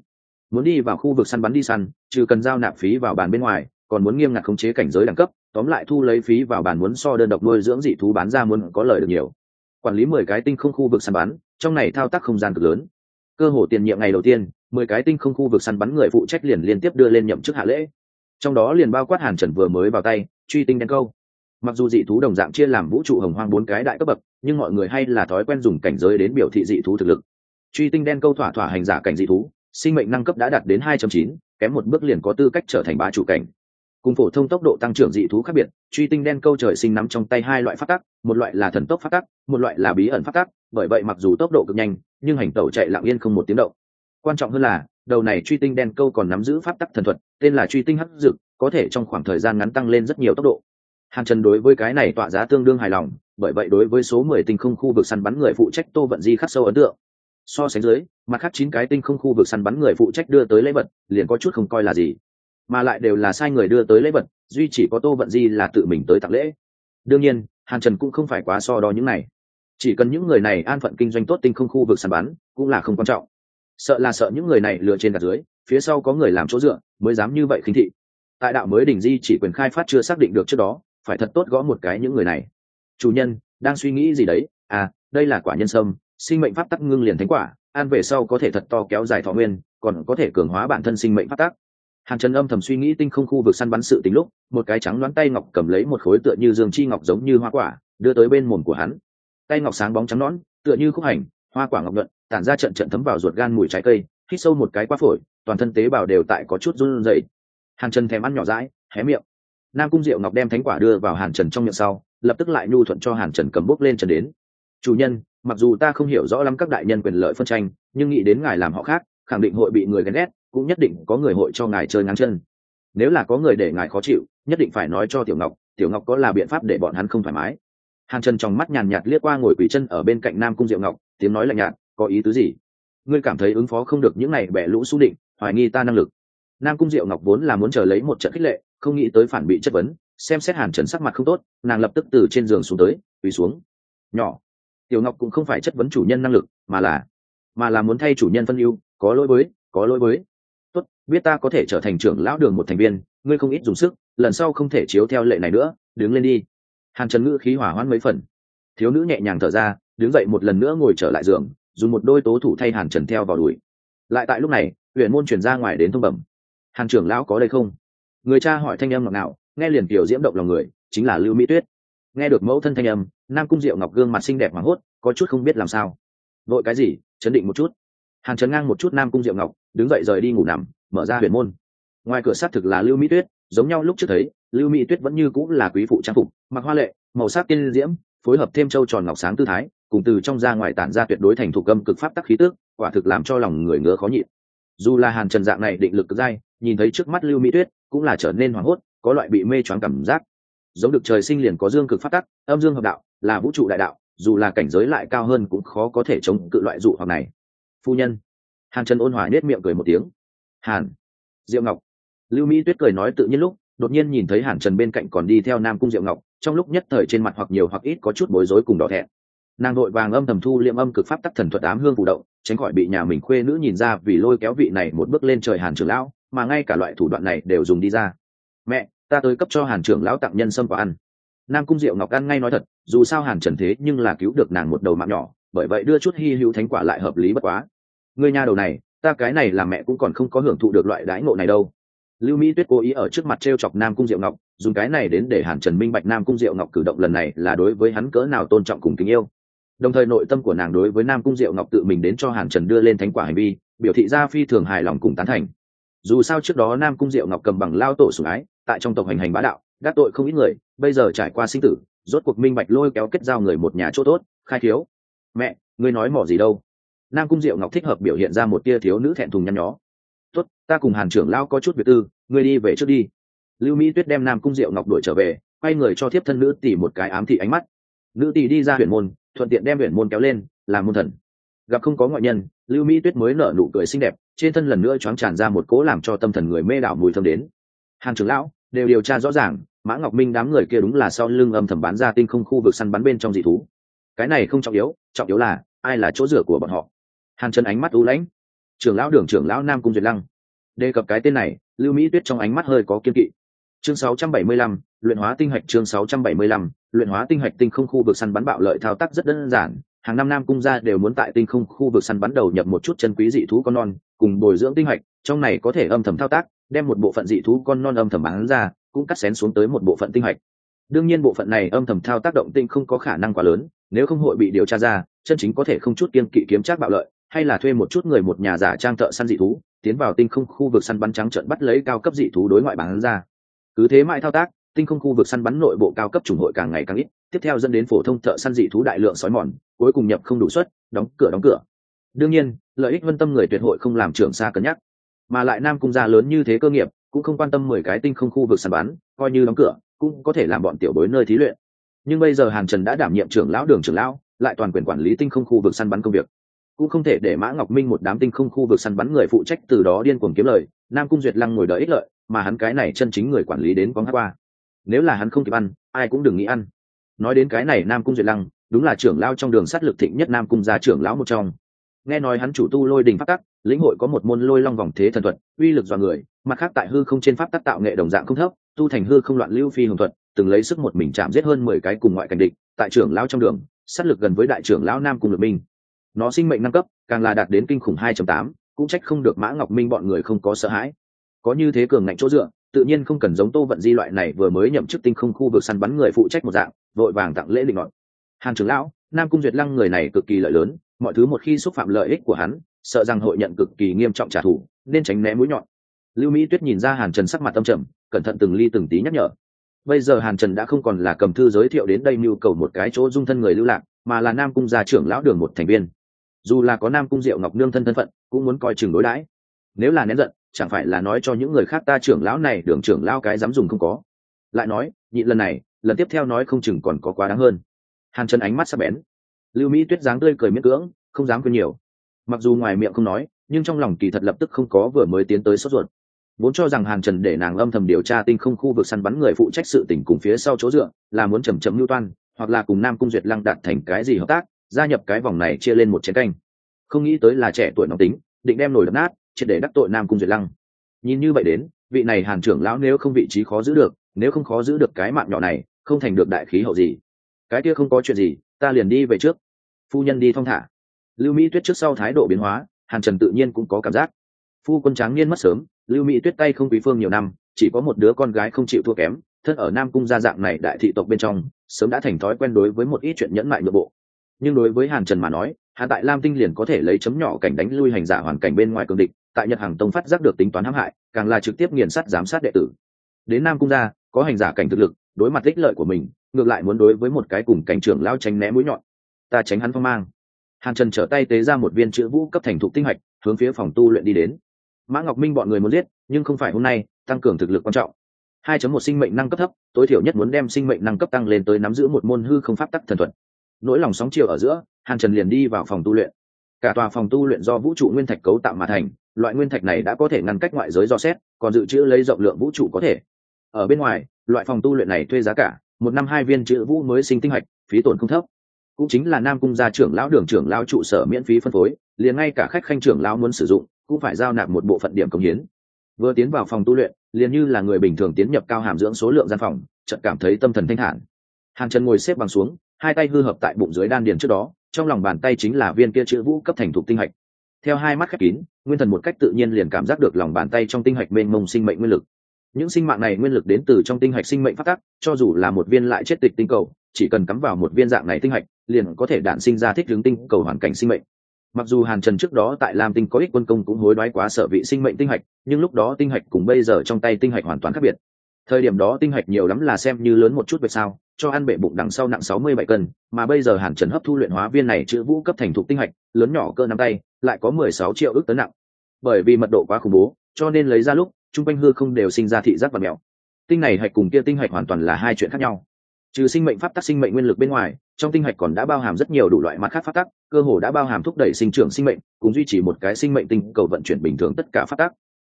Muốn đi vào khu vực săn bắn đi săn, trừ cần giao nạp phí vào bàn bên ngoài còn muốn nghiêm ngặt khống chế cảnh giới đẳng cấp tóm lại thu lấy phí vào bàn muốn so đơn độc nuôi dưỡng dị thú bán ra muốn có lời được nhiều. Quản lý mười cái tinh không khu vực săn bắn trong này thao tác không gian cực lớn. Cơ hồ tiền nhiệm ngày đầu tiên mười cái tinh không khu vực săn bắn người phụ trách liền liên tiếp đưa lên nhậm chức hạ lễ. Trong đó liền bao quát hàn trần vừa mới vào tay truy tinh đen câu. Mặc dù dị thú đồng dạng chia làm vũ trụ hồng hoang bốn cái đại cấp bậc nhưng mọi người hay là thói quen dùng cảnh giới đến biểu thị dị thú thực lực. Truy tinh đen câu thỏa thỏa hành giả cảnh dị thú sinh mệnh năng cấp đã đạt đến 2.9, kém một bước liền có tư cách trở thành bá chủ cảnh cùng phổ thông tốc độ tăng trưởng dị thú khác biệt, truy tinh đen câu trời sinh nắm trong tay hai loại phát tắc, một loại là thần tốc phát tắc, một loại là bí ẩn phát tắc, bởi vậy mặc dù tốc độ cực nhanh, nhưng hành tẩu chạy lặng yên không một tiếng động. Quan trọng hơn là, đầu này truy tinh đen câu còn nắm giữ pháp tắc thần thuật, tên là truy tinh hắc dực có thể trong khoảng thời gian ngắn tăng lên rất nhiều tốc độ. Hàn trần đối với cái này tọa giá tương đương hài lòng, bởi vậy đối với số mười tinh không khu vực săn bắn người phụ trách tô vận di khắc sâu ấn tượng. So sánh dưới, mặt khác chín cái tinh không khu vực săn bắn người phụ trách đưa tới lễ vật, liền có chút không coi là gì mà lại đều là sai người đưa tới lễ vật, duy chỉ có tô vận di là tự mình tới tặng lễ. Đương nhiên, hàn trần cũng không phải quá so đo những này. Chỉ cần những người này an phận kinh doanh tốt tinh không khu vực sàn bán cũng là không quan trọng. Sợ là sợ những người này lừa trên gạt dưới, phía sau có người làm chỗ dựa, mới dám như vậy khinh thị. Tại đạo mới đình di chỉ quyền khai phát chưa xác định được trước đó, phải thật tốt gõ một cái những người này. Chủ nhân, đang suy nghĩ gì đấy? À đây là quả nhân sâm, sinh mệnh pháp tắc ngưng liền thánh quả ăn về sau có thể thật to kéo dài thọ nguyên, còn có thể cường hóa bản thân sinh mệnh pháp tắc hàn trần âm thầm suy nghĩ tinh không khu vực săn bắn sự tính lúc, một cái trắng loáng tay ngọc cầm lấy một khối tựa như dương chi ngọc giống như hoa quả, đưa tới bên mồm của hắn. Tay ngọc sáng bóng trắng nõn, tựa như khúc hành, hoa quả ngọc nhuận, tản ra trận trận thấm vào ruột gan mùi trái cây, hít sâu một cái qua phổi, toàn thân tế bào đều tại có chút run rẩy. Hàn trần thèm ăn nhỏ rãi hé miệng. Nam cung diệu ngọc đem thánh quả đưa vào hàn trần trong miệng sau, lập tức lại nhu thuận cho hàn trần cầm bốc lên trần đến. Chủ nhân, mặc dù ta không hiểu rõ lắm các đại nhân quyền lợi phân tranh, nhưng nghĩ đến ngài làm họ khác, khẳng định hội bị người ghen ghét cũng nhất định có người hội cho ngài chơi ngang chân. Nếu là có người để ngài khó chịu, nhất định phải nói cho tiểu ngọc tiểu ngọc có là biện pháp để bọn hắn không thoải mái. Hàn trần trong mắt nhàn nhạt liếc qua ngồi quỷ chân ở bên cạnh nam cung diệu ngọc, tiếng nói lạnh nhạt, có ý tứ gì? Ngươi cảm thấy ứng phó không được những này bẻ lũ xu định, hoài nghi ta năng lực. Nam cung diệu ngọc vốn là muốn chờ lấy một trận khích lệ, không nghĩ tới phản bị chất vấn, xem xét hàn trần sắc mặt không tốt, nàng lập tức từ trên giường xuống tới, quỳ xuống. Nhỏ. Tiểu ngọc cũng không phải chất vấn chủ nhân năng lực, mà là mà là muốn thay chủ nhân phân ưu, có lỗi với, có lỗi với biết ta có thể trở thành trưởng lão đường một thành viên, ngươi không ít dùng sức, lần sau không thể chiếu theo lệ này nữa, đứng lên đi. Hàn trần ngữ khí hỏa hoãn mấy phần. Thiếu nữ nhẹ nhàng thở ra, đứng dậy một lần nữa ngồi trở lại giường, dùng một đôi tố thủ thay hàn trần theo vào đùi. Lại tại lúc này huyện môn chuyển ra ngoài đến thông bẩm. Hàn trưởng lão có đây không? Người cha hỏi thanh âm ngọc nào nghe liền kiểu diễm động lòng người, chính là lưu mỹ tuyết. Nghe được mẫu thân thanh âm, nam cung diệu ngọc gương mặt xinh đẹp hoảng hốt, có chút không biết làm sao. Vội cái gì? Chấn định một chút. Hàn trấn ngang một chút nam cung diệu ngọc, đứng dậy rời đi ngủ nằm mở ra huyền môn. Ngoài cửa sát thực là lưu mỹ tuyết, giống nhau lúc trước thấy, lưu mỹ tuyết vẫn như cũng là quý phụ trang phục, mặc hoa lệ, màu sắc tiên diễm, phối hợp thêm châu tròn ngọc sáng tư thái, cùng từ trong ra ngoài tản ra tuyệt đối thành thủ âm cực pháp tắc khí tước quả thực làm cho lòng người ngứa khó nhịn. Dù là hàn trần dạng này định lực cực dai, nhìn thấy trước mắt lưu mỹ tuyết, cũng là trở nên hoảng hốt, có loại bị mê choáng cảm giác. Giống được trời sinh liền có dương cực phát tắc, âm dương hợp đạo, là vũ trụ đại đạo, dù là cảnh giới lại cao hơn cũng khó có thể chống cự loại dụ hoặc này. Phu nhân. Hàn trần ôn hòa nết miệng cười một tiếng hàn. Diệu ngọc. Lưu mỹ tuyết cười nói tự nhiên lúc, đột nhiên nhìn thấy hàn trần bên cạnh còn đi theo nam cung diệu ngọc, trong lúc nhất thời trên mặt hoặc nhiều hoặc ít có chút bối rối cùng đỏ thẹn. Nàng đội vàng âm thầm thu liệm âm cực pháp tắc thần thuật ám hương phụ động, tránh khỏi bị nhà mình khuê nữ nhìn ra vì lôi kéo vị này một bước lên trời hàn trưởng lão, mà ngay cả loại thủ đoạn này đều dùng đi ra. Mẹ, ta tới cấp cho hàn trưởng lão tặng nhân sâm và ăn. Nam cung diệu ngọc ăn ngay nói thật, dù sao hàn trần thế nhưng là cứu được nàng một đầu mạng nhỏ, bởi vậy đưa chút hy hữu thánh quả lại hợp lý bất quá. Người nhà đầu này ta cái này là mẹ cũng còn không có hưởng thụ được loại đãi ngộ này đâu. Lưu mỹ tuyết cố ý ở trước mặt t r e o chọc nam cung diệu ngọc, dùng cái này đến để hàn trần minh bạch nam cung diệu ngọc cử động lần này là đối với hắn cỡ nào tôn trọng cùng tình yêu. Đồng thời nội tâm của nàng đối với nam cung diệu ngọc tự mình đến cho hàn trần đưa lên thánh quả hành vi, biểu thị ra phi thường hài lòng cùng tán thành. Dù sao trước đó nam cung diệu ngọc cầm bằng lao tổ sủng ái, tại trong tộc hành hành bá đạo gác tội không ít người, bây giờ trải qua sinh tử, rốt cuộc minh bạch lôi kéo kết giao người một nhà chỗ tốt, khai thiếu. Mẹ, ngươi nói mỏ gì đâu? Nam cung diệu ngọc thích hợp biểu hiện ra một tia thiếu nữ thẹn thùng nhăn nhó. Tốt, ta cùng hàn trưởng lao có chút việc tư, ngươi đi về trước đi. Lưu mỹ tuyết đem nam cung diệu ngọc đuổi trở về, quay người cho thiếp thân nữ tỷ một cái ám thị ánh mắt. Nữ tỷ đi ra huyện môn, thuận tiện đem huyện môn kéo lên làm môn thần. Gặp không có ngoại nhân, lưu mỹ tuyết mới nở nụ cười xinh đẹp, trên thân lần nữa choáng tràn ra một cố làm cho tâm thần người mê đảo mùi thơm đến. Hàng trưởng lão, đều điều tra rõ ràng, mã ngọc minh đám người kia đúng là sau lưng âm thầm bán ra tinh không khu vực săn bắn bên trong dị thú. Cái này không trọng yếu trọng yếu là ai là chỗ rửa của bọn họ hàn chân ánh mắt u lãnh. Trưởng lão đường trưởng lão nam cung duyệt lăng. Đề cập cái tên này lưu mỹ tuyết trong ánh mắt hơi có kiên kỵ. Chương 675, luyện hóa tinh hạch chương 675, luyện hóa tinh hạch tinh không khu vực săn bắn bạo lợi thao tác rất đơn giản. Hàng năm nam cung gia đều muốn tại tinh không khu vực săn bắn đầu nhập một chút chân quý dị thú con non cùng bồi dưỡng tinh hạch trong này có thể âm thầm thao tác đem một bộ phận dị thú con non âm thầm bán ra cũng cắt xén xuống tới một bộ phận tinh hạch. Đương nhiên bộ phận này âm thầm thao tác động tinh không có khả năng quá lớn nếu không hội bị điều tra ra chân chính có thể không chút kiên kỵ kiếm trác bạo lợi hay là thuê một chút người một nhà giả trang thợ săn dị thú, tiến vào tinh không khu vực săn bắn trắng trận bắt lấy cao cấp dị thú đối ngoại bán ra. Cứ thế mãi thao tác, tinh không khu vực săn bắn nội bộ cao cấp chủng hội càng ngày càng ít, tiếp theo dẫn đến phổ thông thợ săn dị thú đại lượng sói mòn, cuối cùng nhập không đủ suất, đóng cửa đóng cửa. Đương nhiên, lợi ích vân tâm người tuyệt hội không làm trưởng xa cân nhắc. Mà lại nam cung gia lớn như thế cơ nghiệp, cũng không quan tâm mười cái tinh không khu vực săn bắn, coi như đóng cửa, cũng có thể làm bọn tiểu bối nơi thí luyện. Nhưng bây giờ hàn trần đã đảm nhiệm trưởng lão đường trưởng lão, lại toàn quyền quản lý tinh không khu vực săn bắn công việc cũng không thể để mã ngọc minh một đám tinh không khu vực săn bắn người phụ trách từ đó điên cuồng kiếm lời, nam cung duyệt lăng ngồi đợi ích lợi, mà hắn cái này chân chính người quản lý đến có hát qua. Nếu là hắn không kịp ăn, ai cũng đừng nghĩ ăn. Nói đến cái này, nam cung duyệt lăng, đúng là trưởng lao trong đường sát lực thịnh nhất nam cung gia trưởng lão một trong. Nghe nói hắn chủ tu lôi đình pháp tắc, lĩnh hội có một môn lôi long vòng thế thần thuật, uy lực dọa người, mặt khác tại hư không trên pháp tắc tạo nghệ đồng dạng không thấp, tu thành hư không loạn lưu phi hồng thuật, từng lấy sức một mình chạm giết hơn mười cái cùng ngoại cảnh địch, tại trưởng lão trong đường, sát lực gần với đại trưởng lão nam cung lực minh nó sinh mệnh năm cấp, càng là đạt đến kinh khủng hai tám, cũng trách không được mã ngọc minh bọn người không có sợ hãi. Có như thế cường ngạnh chỗ dựa, tự nhiên không cần giống tô vận di loại này vừa mới nhậm chức tinh không khu vực săn bắn người phụ trách một dạng, vội vàng tặng lễ định ngọn hàng trưởng lão, nam cung duyệt lăng người này cực kỳ lợi lớn, mọi thứ một khi xúc phạm lợi ích của hắn, sợ rằng hội nhận cực kỳ nghiêm trọng trả thù, nên tránh né mũi nhọn. Lưu mỹ tuyết nhìn ra hàn trần sắc mặt tâm trầm, cẩn thận từng ly từng tí nhắc nhở. Bây giờ hàn trần đã không còn là cầm thư giới thiệu đến đây mưu cầu một cái chỗ dung thân người lưu lạc, mà là nam cung gia trưởng lão đường một thành viên dù là có nam cung diệu ngọc nương thân thân phận, cũng muốn coi chừng đối đãi. Nếu là nén giận, chẳng phải là nói cho những người khác ta trưởng lão này đường trưởng lão cái dám dùng không có. Lại nói, nhị lần này, lần tiếp theo nói không chừng còn có quá đáng hơn. Hàn trần ánh mắt sắp bén. Lưu mỹ tuyết dáng tươi cười miễn cưỡng, không dám quên nhiều. Mặc dù ngoài miệng không nói, nhưng trong lòng kỳ thật lập tức không có vừa mới tiến tới sốt ruột. Vốn cho rằng hàn trần để nàng âm thầm điều tra tinh không khu vực săn bắn người phụ trách sự tỉnh cùng phía sau chỗ dựa, là muốn chầm chậm lưu toan, hoặc là cùng nam cung duyệt lăng đạt thành cái gì hợp tác gia nhập cái vòng này chia lên một chiến canh. Không nghĩ tới là trẻ tuổi nóng tính, định đem nổi đập nát, triệt để đắc tội nam cung duyệt lăng. Nhìn như vậy đến, vị này hàn trưởng lão nếu không vị trí khó giữ được, nếu không khó giữ được cái mạng nhỏ này, không thành được đại khí hậu gì. Cái kia không có chuyện gì, ta liền đi về trước. Phu nhân đi thong thả. Lưu mỹ tuyết trước sau thái độ biến hóa, hàn trần tự nhiên cũng có cảm giác. Phu quân tráng niên mất sớm, lưu mỹ tuyết tay không quý phương nhiều năm, chỉ có một đứa con gái không chịu thua kém, thân ở nam cung gia dạng này đại thị tộc bên trong, sớm đã thành thói quen đối với một ít chuyện nhẫn mại nội bộ nhưng đối với hàn trần mà nói hạ tại lam tinh liền có thể lấy chấm nhỏ cảnh đánh lui hành giả hoàn cảnh bên ngoài cường địch tại nhật hàng tông phát giác được tính toán hãm hại càng là trực tiếp nghiền sát giám sát đệ tử đến nam cung gia có hành giả cảnh thực lực đối mặt ích lợi của mình ngược lại muốn đối với một cái cùng cảnh trưởng lao tránh né mũi nhọn ta tránh hắn phong mang hàn trần trở tay tế ra một viên chữ vũ cấp thành thục tinh hạch hướng phía phòng tu luyện đi đến mã ngọc minh bọn người muốn giết nhưng không phải hôm nay tăng cường thực lực quan trọng 2 một sinh mệnh năng cấp thấp tối thiểu nhất muốn đem sinh mệnh năng cấp tăng lên tới nắm giữ một môn hư không pháp tắc thần thuật nỗi lòng sóng chiều ở giữa, hàn trần liền đi vào phòng tu luyện. Cả tòa phòng tu luyện do vũ trụ nguyên thạch cấu tạo mà thành, loại nguyên thạch này đã có thể ngăn cách ngoại giới do xét, còn dự trữ lấy rộng lượng vũ trụ có thể. Ở bên ngoài, loại phòng tu luyện này thuê giá cả, một năm hai viên chữ vũ mới sinh tinh hạch, phí tổn không thấp. Cũng chính là nam cung gia trưởng lão đường trưởng lão trụ sở miễn phí phân phối, liền ngay cả khách khanh trưởng lão muốn sử dụng, cũng phải giao nạp một bộ phận điểm công hiến. Vừa tiến vào phòng tu luyện, liền như là người bình thường tiến nhập cao hàm dưỡng số lượng gian phòng, chợt cảm thấy tâm thần thanh thản. Hàng chân ngồi xếp bằng xuống hai tay hư hợp tại bụng dưới đan điền trước đó, trong lòng bàn tay chính là viên kia chữ vũ cấp thành thục tinh hạch. Theo hai mắt khép kín, nguyên thần một cách tự nhiên liền cảm giác được lòng bàn tay trong tinh hạch mênh mông sinh mệnh nguyên lực. Những sinh mạng này nguyên lực đến từ trong tinh hạch sinh mệnh phát tắc cho dù là một viên lại chết tịch tinh cầu, chỉ cần cắm vào một viên dạng này tinh hạch, liền có thể đạn sinh ra thích hướng tinh cầu hoàn cảnh sinh mệnh. Mặc dù hàn trần trước đó tại lam tinh có ích quân công cũng hối đoái quá sợ vị sinh mệnh tinh hạch, nhưng lúc đó tinh hạch cùng bây giờ trong tay tinh hạch hoàn toàn khác biệt thời điểm đó tinh hạch nhiều lắm là xem như lớn một chút về sao cho ăn bệ bụng đằng sau nặng sáu mươi bảy cân, mà bây giờ hàn trần hấp thu luyện hóa viên này chữ vũ cấp thành thục tinh hạch lớn nhỏ cơ nắm tay, lại có mười sáu triệu ước tấn nặng. Bởi vì mật độ quá khủng bố, cho nên lấy ra lúc, chung quanh hư không đều sinh ra thị giác và mèo. Tinh này hạch cùng kia tinh hạch hoàn toàn là hai chuyện khác nhau. Trừ sinh mệnh pháp tắc, sinh mệnh nguyên lực bên ngoài, trong tinh hạch còn đã bao hàm rất nhiều đủ loại mặt khác pháp tắc, cơ hồ đã bao hàm thúc đẩy sinh trưởng sinh mệnh, cùng duy trì một cái sinh mệnh tinh cầu vận chuyển bình thường tất cả pháp tắc.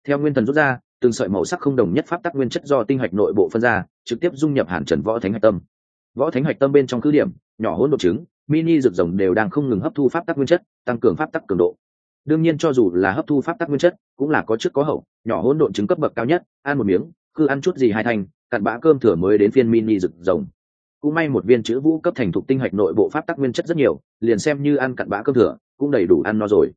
Theo nguyên thần rút ra từng sợi màu sắc không đồng nhất pháp tắc nguyên chất do tinh hạch nội bộ phân ra, trực tiếp dung nhập hàn trần võ thánh hạch tâm. Võ thánh hạch tâm bên trong cứ điểm, nhỏ hỗn độ trứng mini rực rồng đều đang không ngừng hấp thu pháp tắc nguyên chất, tăng cường pháp tắc cường độ. Đương nhiên cho dù là hấp thu pháp tắc nguyên chất, cũng là có trước có hậu, nhỏ hỗn độn trứng cấp bậc cao nhất, ăn một miếng cứ ăn chút gì hai thành, cặn bã cơm thừa mới đến phiên mini rực rồng. Cũng may một viên chữ vũ cấp thành thục tinh hạch nội bộ pháp tắc nguyên chất rất nhiều, liền xem như ăn cặn bã cơm thừa, cũng đầy đủ ăn no rồi.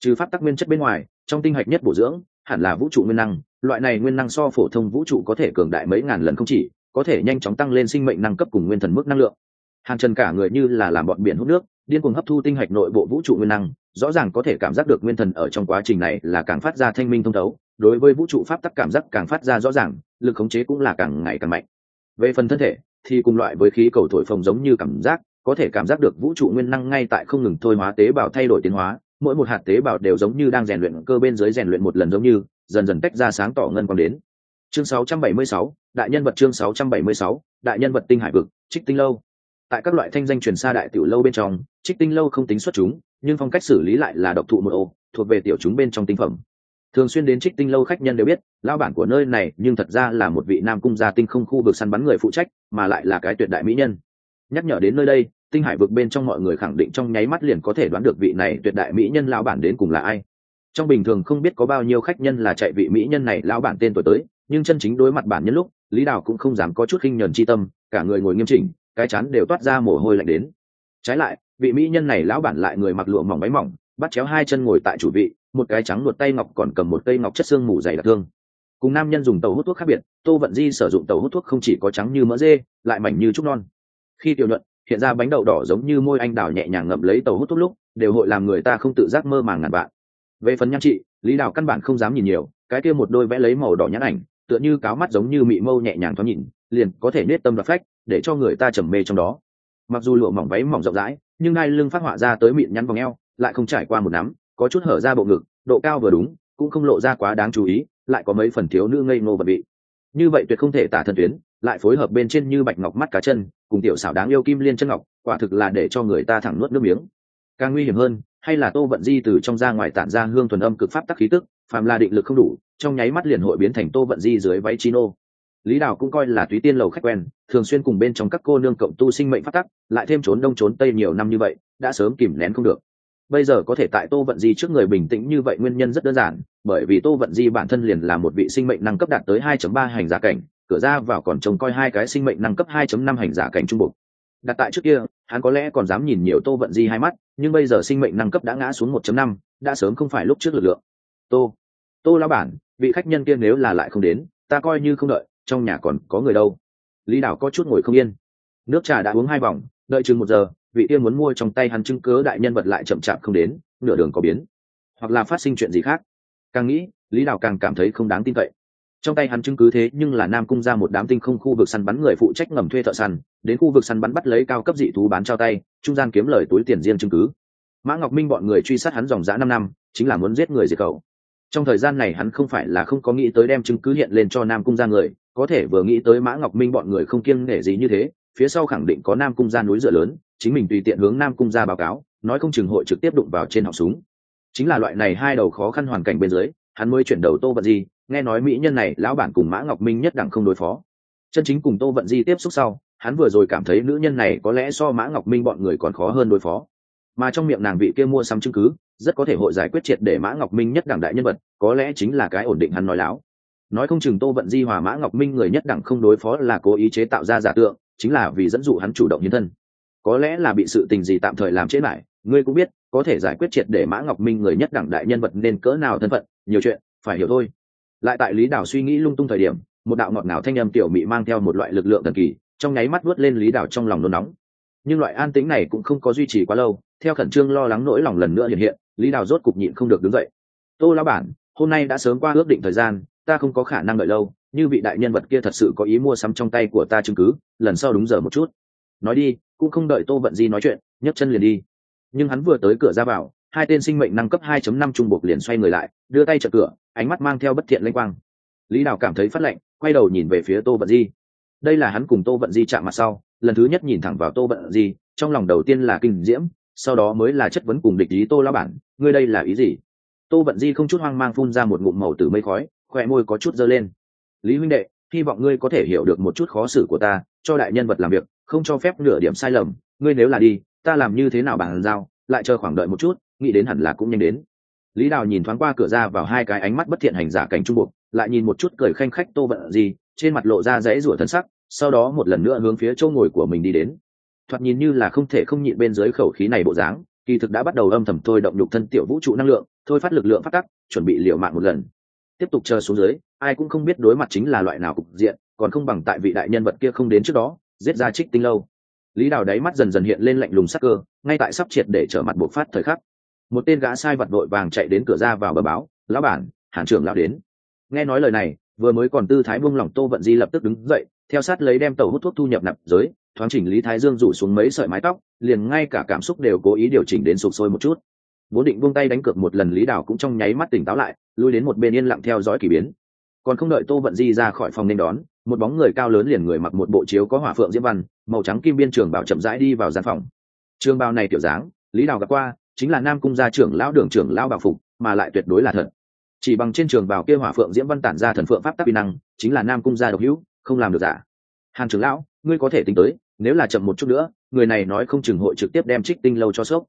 Trừ pháp tắc nguyên chất bên ngoài, trong tinh hạch nhất bổ dưỡng hẳn là vũ trụ nguyên năng, loại này nguyên năng so phổ thông vũ trụ có thể cường đại mấy ngàn lần không chỉ, có thể nhanh chóng tăng lên sinh mệnh năng cấp cùng nguyên thần mức năng lượng. Hàn trần cả người như là làm bọn biển hút nước, điên cuồng hấp thu tinh hạch nội bộ vũ trụ nguyên năng, rõ ràng có thể cảm giác được nguyên thần ở trong quá trình này là càng phát ra thanh minh thông thấu, đối với vũ trụ pháp tắc cảm giác càng phát ra rõ ràng, lực khống chế cũng là càng ngày càng mạnh. Về phần thân thể, thì cùng loại với khí cầu thổi phồng giống như cảm giác, có thể cảm giác được vũ trụ nguyên năng ngay tại không ngừng thôi hóa tế bào thay đổi tiến hóa mỗi một hạt tế bào đều giống như đang rèn luyện cơ bên dưới rèn luyện một lần giống như dần dần tách ra sáng tỏ ngân quang đến. Chương 676, đại nhân vật chương 676, đại nhân vật tinh hải vực trích tinh lâu. Tại các loại thanh danh truyền xa đại tiểu lâu bên trong trích tinh lâu không tính xuất chúng nhưng phong cách xử lý lại là độc thụ một ô thuộc về tiểu chúng bên trong tinh phẩm. Thường xuyên đến trích tinh lâu khách nhân đều biết lao bản của nơi này nhưng thật ra là một vị nam cung gia tinh không khu vực săn bắn người phụ trách mà lại là cái tuyệt đại mỹ nhân. Nhắc nhở đến nơi đây tinh hải vực bên trong mọi người khẳng định trong nháy mắt liền có thể đoán được vị này tuyệt đại mỹ nhân lão bản đến cùng là ai. Trong bình thường không biết có bao nhiêu khách nhân là chạy vị mỹ nhân này lão bản tên tuổi tới, nhưng chân chính đối mặt bản nhân lúc, lý đào cũng không dám có chút khinh nhờn chi tâm, cả người ngồi nghiêm chỉnh, cái chán đều toát ra mồ hôi lạnh đến. Trái lại, vị mỹ nhân này lão bản lại người mặc lụa mỏng váy mỏng, bắt chéo hai chân ngồi tại chủ vị, một cái trắng luột tay ngọc còn cầm một cây ngọc chất xương mù dày đặc thương. Cùng nam nhân dùng tàu hút thuốc khác biệt, tô vận di sử dụng tàu hút thuốc không chỉ có trắng như mỡ dê, lại mảnh như trúc non. Khi tiểu nhuận hiện ra bánh đậu đỏ giống như môi anh đào nhẹ nhàng ngậm lấy tàu hút thuốc lúc, đều hội làm người ta không tự giác mơ màng ngàn vạn. Về phần nhan trị lý đào căn bản không dám nhìn nhiều, cái kia một đôi vẽ lấy màu đỏ nhãn ảnh, tựa như cáo mắt giống như mị mâu nhẹ nhàng thoáng nhìn, liền có thể nết tâm và phách, để cho người ta trầm mê trong đó. Mặc dù lụa mỏng váy mỏng rộng rãi, nhưng hai lưng phát họa ra tới mịn nhắn vòng eo, lại không trải qua một nắm, có chút hở ra bộ ngực, độ cao vừa đúng, cũng không lộ ra quá đáng chú ý, lại có mấy phần thiếu nữ ngây ngô và bị như vậy tuyệt không thể tả thần tuyến, lại phối hợp bên trên như bạch ngọc mắt cá chân, cùng tiểu xảo đáng yêu kim liên chân ngọc, quả thực là để cho người ta thẳng nuốt nước miếng. Càng nguy hiểm hơn, hay là tô vận di từ trong ra ngoài tản ra hương thuần âm cực pháp tắc khí tức, phàm là định lực không đủ, trong nháy mắt liền hội biến thành tô vận di dưới váy chino lý đào cũng coi là túy tiên lầu khách quen, thường xuyên cùng bên trong các cô nương cộng tu sinh mệnh phát tắc, lại thêm trốn đông trốn tây nhiều năm như vậy, đã sớm kìm nén không được bây giờ có thể tại tô vận di trước người bình tĩnh như vậy nguyên nhân rất đơn giản bởi vì tô vận di bản thân liền là một vị sinh mệnh năng cấp đạt tới 2.3 hành giả cảnh cửa ra vào còn trông coi hai cái sinh mệnh năng cấp 2.5 hành giả cảnh trung bộ đặt tại trước kia hắn có lẽ còn dám nhìn nhiều tô vận di hai mắt nhưng bây giờ sinh mệnh năng cấp đã ngã xuống 1.5, đã sớm không phải lúc trước lực lượng. Tô tô lao bản vị khách nhân kia nếu là lại không đến ta coi như không đợi trong nhà còn có người đâu. Lý đảo có chút ngồi không yên. Nước trà đã uống hai vòng đợi chừng một giờ, vị tiên muốn mua trong tay hắn chứng cớ đại nhân vật lại chậm chạp không đến, nửa đường có biến. Hoặc là phát sinh chuyện gì khác. Càng nghĩ, lý đào càng cảm thấy không đáng tin cậy. Trong tay hắn chứng cứ thế nhưng là nam cung ra một đám tinh không khu vực săn bắn người phụ trách ngầm thuê thợ săn, đến khu vực săn bắn bắt lấy cao cấp dị thú bán trao tay, trung gian kiếm lời túi tiền riêng chứng cứ. Mã ngọc minh bọn người truy sát hắn dòng dã năm năm, chính là muốn giết người diệt khẩu. Trong thời gian này hắn không phải là không có nghĩ tới đem chứng cứ hiện lên cho nam cung ra người, có thể vừa nghĩ tới mã ngọc minh bọn người không kiêng nể gì như thế phía sau khẳng định có nam cung ra núi dựa lớn, chính mình tùy tiện hướng nam cung ra báo cáo, nói không chừng hội trực tiếp đụng vào trên họng súng. Chính là loại này hai đầu khó khăn hoàn cảnh bên dưới, hắn mới chuyển đầu tô vận di, nghe nói mỹ nhân này, lão bản cùng mã ngọc minh nhất đẳng không đối phó. Chân chính cùng tô vận di tiếp xúc sau, hắn vừa rồi cảm thấy nữ nhân này có lẽ so mã ngọc minh bọn người còn khó hơn đối phó. Mà trong miệng nàng vị kia mua sắm chứng cứ, rất có thể hội giải quyết triệt để mã ngọc minh nhất đẳng đại nhân vật, có lẽ chính là cái ổn định hắn nói láo. Nói không chừng tô vận di hòa mã ngọc minh người nhất đẳng không đối phó là cố ý chế tạo ra giả tượng chính là vì dẫn dụ hắn chủ động nhân thân. Có lẽ là bị sự tình gì tạm thời làm chết lại, ngươi cũng biết, có thể giải quyết triệt để mã ngọc minh người nhất đẳng đại nhân vật nên cỡ nào thân phận, nhiều chuyện, phải hiểu thôi. Lại tại lý đảo suy nghĩ lung tung thời điểm, một đạo ngọt ngào thanh âm tiểu mị mang theo một loại lực lượng thần kỳ, trong nháy mắt vuốt lên lý đảo trong lòng nôn nóng. Nhưng loại an tĩnh này cũng không có duy trì quá lâu, theo khẩn trương lo lắng nỗi lòng lần nữa hiện hiện, lý đảo rốt cục nhịn không được đứng dậy. Tô lão bản, hôm nay đã sớm qua ước định thời gian, ta không có khả năng đợi lâu như vị đại nhân vật kia thật sự có ý mua sắm trong tay của ta chứng cứ, lần sau đúng giờ một chút. Nói đi, cũng không đợi tô vận di nói chuyện, nhấc chân liền đi. Nhưng hắn vừa tới cửa ra vào, hai tên sinh mệnh năng cấp 2.5 trung buộc liền xoay người lại, đưa tay chợt cửa, ánh mắt mang theo bất thiện lênh quang. Lý đào cảm thấy phát lạnh quay đầu nhìn về phía tô vận di. Đây là hắn cùng tô vận di chạm mặt sau, lần thứ nhất nhìn thẳng vào tô vận di, trong lòng đầu tiên là kinh diễm, sau đó mới là chất vấn cùng địch ý tô lao bản, ngươi đây là ý gì? Tô vận di không chút hoang mang phun ra một ngụm màu từ mây khói khỏe môi có chút dơ lên lý huynh đệ, hy vọng ngươi có thể hiểu được một chút khó xử của ta, cho đại nhân vật làm việc, không cho phép nửa điểm sai lầm. Ngươi nếu là đi, ta làm như thế nào bằng giao, lại chờ khoảng đợi một chút, nghĩ đến hẳn là cũng nhanh đến. Lý đào nhìn thoáng qua cửa ra vào hai cái ánh mắt bất thiện hành giả cảnh trung bộ, lại nhìn một chút cười khanh khách tô vận gì trên mặt lộ ra dãy rủa thân sắc, sau đó một lần nữa hướng phía chỗ ngồi của mình đi đến. Thoạt nhìn như là không thể không nhịn bên dưới khẩu khí này bộ dáng, kỳ thực đã bắt đầu âm thầm thôi động nhục thân tiểu vũ trụ năng lượng, thôi phát lực lượng phát tắc, chuẩn bị liệu mạng một lần. Tiếp tục chờ xuống dưới ai cũng không biết đối mặt chính là loại nào cục diện, còn không bằng tại vị đại nhân vật kia không đến trước đó, giết ra trích tinh lâu. Lý đào đáy mắt dần dần hiện lên lạnh lùng sắc cơ, ngay tại sắp triệt để trở mặt bộc phát thời khắc. Một tên gã sai vật đội vàng chạy đến cửa ra vào bờ báo, lão bản, hàn trưởng lão đến. Nghe nói lời này, vừa mới còn tư thái buông lỏng tô vận di lập tức đứng dậy, theo sát lấy đem tàu hút thuốc thu nhập nạp giới, thoáng chỉnh lý thái dương rủ xuống mấy sợi mái tóc, liền ngay cả cảm xúc đều cố ý điều chỉnh đến sụp sôi một chút. Vốn định buông tay đánh cược một lần, lý đảo cũng trong nháy mắt tỉnh táo lại, lui đến một bên yên lặng theo dõi k ỳ biến còn không đợi tô vận di ra khỏi phòng nên đón, một bóng người cao lớn liền người mặc một bộ chiếu có hỏa phượng diễm văn, màu trắng kim biên trường bảo chậm rãi đi vào gian phòng. Trường bào này tiểu dáng, lý đào gặp qua, chính là nam cung gia trưởng lão đường trưởng lão bảo phục, mà lại tuyệt đối là thật. Chỉ bằng trên trường bào kia hỏa phượng diễm văn tản ra thần phượng pháp tắc vi năng, chính là nam cung gia độc hữu, không làm được giả. Hàn trưởng lão, ngươi có thể tính tới, nếu là chậm một chút nữa, người này nói không chừng hội trực tiếp đem trích tinh lâu cho sốc.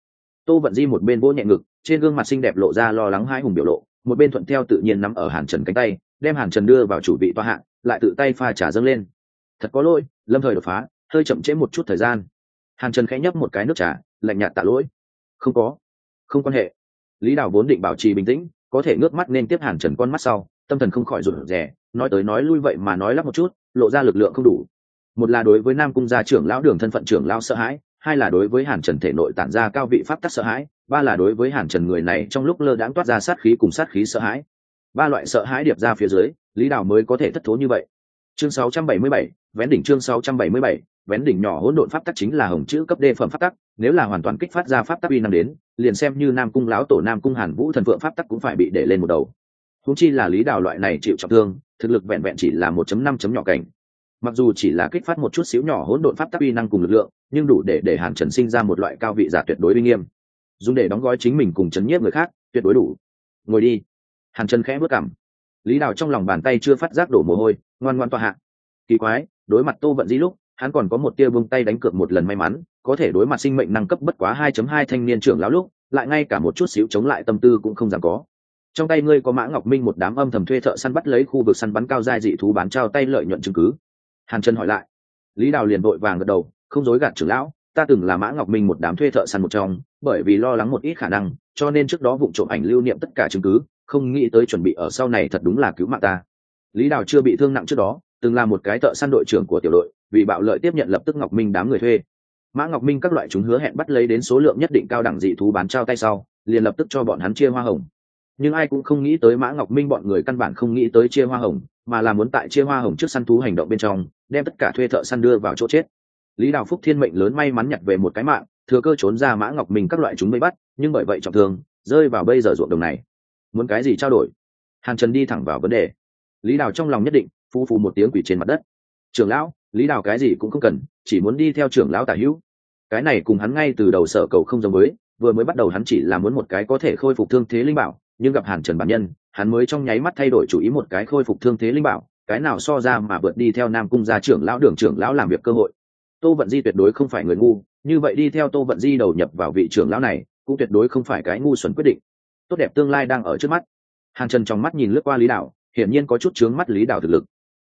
Tô vận di một bên vỗ nhẹ ngực, trên gương mặt xinh đẹp lộ ra lo lắng hai hùng biểu lộ, một bên thuận theo tự nhiên nắm ở hàn trần cánh tay đem hàn trần đưa vào chủ vị tòa hạng lại tự tay pha trà dâng lên. Thật có lỗi, lâm thời đột phá, hơi chậm trễ một chút thời gian. Hàn trần khẽ nhấp một cái nước trà, lạnh nhạt tạ lỗi. Không có, không quan hệ. Lý đào vốn định bảo trì bình tĩnh, có thể ngước mắt nên tiếp hàn trần con mắt sau, tâm thần không khỏi rụt rè, nói tới nói lui vậy mà nói lắp một chút, lộ ra lực lượng không đủ. Một là đối với nam cung gia trưởng lão đường thân phận trưởng lão sợ hãi, hai là đối với hàn trần thể nội tản ra cao vị pháp tắc sợ hãi, ba là đối với hàn trần người này trong lúc lơ đãng toát ra sát khí cùng sát khí sợ hãi ba loại sợ hãi điệp ra phía dưới lý đào mới có thể thất thố như vậy. Chương 677, vén đỉnh chương 677, vén đỉnh nhỏ hỗn độn pháp tắc chính là hồng chữ cấp đề phẩm pháp tắc nếu là hoàn toàn kích phát ra pháp tắc uy năng đến liền xem như nam cung lão tổ nam cung hàn vũ thần phượng pháp tắc cũng phải bị để lên một đầu. Húng chi là lý đào loại này chịu trọng thương thực lực vẹn vẹn chỉ là một chấm năm chấm nhỏ cảnh. Mặc dù chỉ là kích phát một chút xíu nhỏ hỗn độn pháp tắc uy năng cùng lực lượng nhưng đủ để để hàn trần sinh ra một loại cao vị giả tuyệt đối uy nghiêm. Dùng để đóng gói chính mình cùng chấn nhiếp người khác tuyệt đối đủ. Ngồi đi hàn trần khẽ bước cảm. Lý đào trong lòng bàn tay chưa phát giác đổ mồ hôi, ngoan ngoan tọa hạ. Kỳ quái, đối mặt tô vận di lúc, hắn còn có một tia buông tay đánh cược một lần may mắn, có thể đối mặt sinh mệnh năng cấp bất quá 2.2 thanh niên trưởng lão lúc, lại ngay cả một chút xíu chống lại tâm tư cũng không dám có. Trong tay ngươi có mã ngọc minh một đám âm thầm thuê thợ săn bắt lấy khu vực săn bắn cao giai dị thú bán trao tay lợi nhuận chứng cứ. Hàn trần hỏi lại. Lý đào liền vội vàng gật đầu, không dối gạt trưởng lão, ta từng là mã ngọc minh một đám thuê thợ săn một trong, bởi vì lo lắng một ít khả năng, cho nên trước đó vụ trộm ảnh lưu niệm tất cả chứng cứ không nghĩ tới chuẩn bị ở sau này thật đúng là cứu mạng ta. Lý đào chưa bị thương nặng trước đó, từng là một cái thợ săn đội trưởng của tiểu đội, vì bạo lợi tiếp nhận lập tức ngọc minh đám người thuê. Mã ngọc minh các loại chúng hứa hẹn bắt lấy đến số lượng nhất định cao đẳng dị thú bán trao tay sau, liền lập tức cho bọn hắn chia hoa hồng. Nhưng ai cũng không nghĩ tới mã ngọc minh bọn người căn bản không nghĩ tới chia hoa hồng, mà là muốn tại chia hoa hồng trước săn thú hành động bên trong, đem tất cả thuê thợ săn đưa vào chỗ chết. Lý đào phúc thiên mệnh lớn may mắn nhặt về một cái mạng, thừa cơ trốn ra mã ngọc minh các loại chúng mới bắt, nhưng bởi vậy trọng thương, rơi vào bây giờ ruộng đồng này muốn cái gì trao đổi? Hàn trần đi thẳng vào vấn đề. Lý đào trong lòng nhất định, phu phù một tiếng quỷ trên mặt đất. Trưởng lão, lý đào cái gì cũng không cần, chỉ muốn đi theo trưởng lão tả hữu. Cái này cùng hắn ngay từ đầu sở cầu không giống với, vừa mới bắt đầu hắn chỉ là muốn một cái có thể khôi phục thương thế linh bảo, nhưng gặp hàn trần bản nhân, hắn mới trong nháy mắt thay đổi chủ ý một cái khôi phục thương thế linh bảo, cái nào so ra mà vượt đi theo nam cung gia trưởng lão đường trưởng lão làm việc cơ hội. Tô vận di tuyệt đối không phải người ngu, như vậy đi theo tô vận di đầu nhập vào vị trưởng lão này, cũng tuyệt đối không phải cái ngu xuẩn quyết định tốt đẹp tương lai đang ở trước mắt. Hàn trần trong mắt nhìn lướt qua lý đạo hiển nhiên có chút chướng mắt lý đạo thực lực.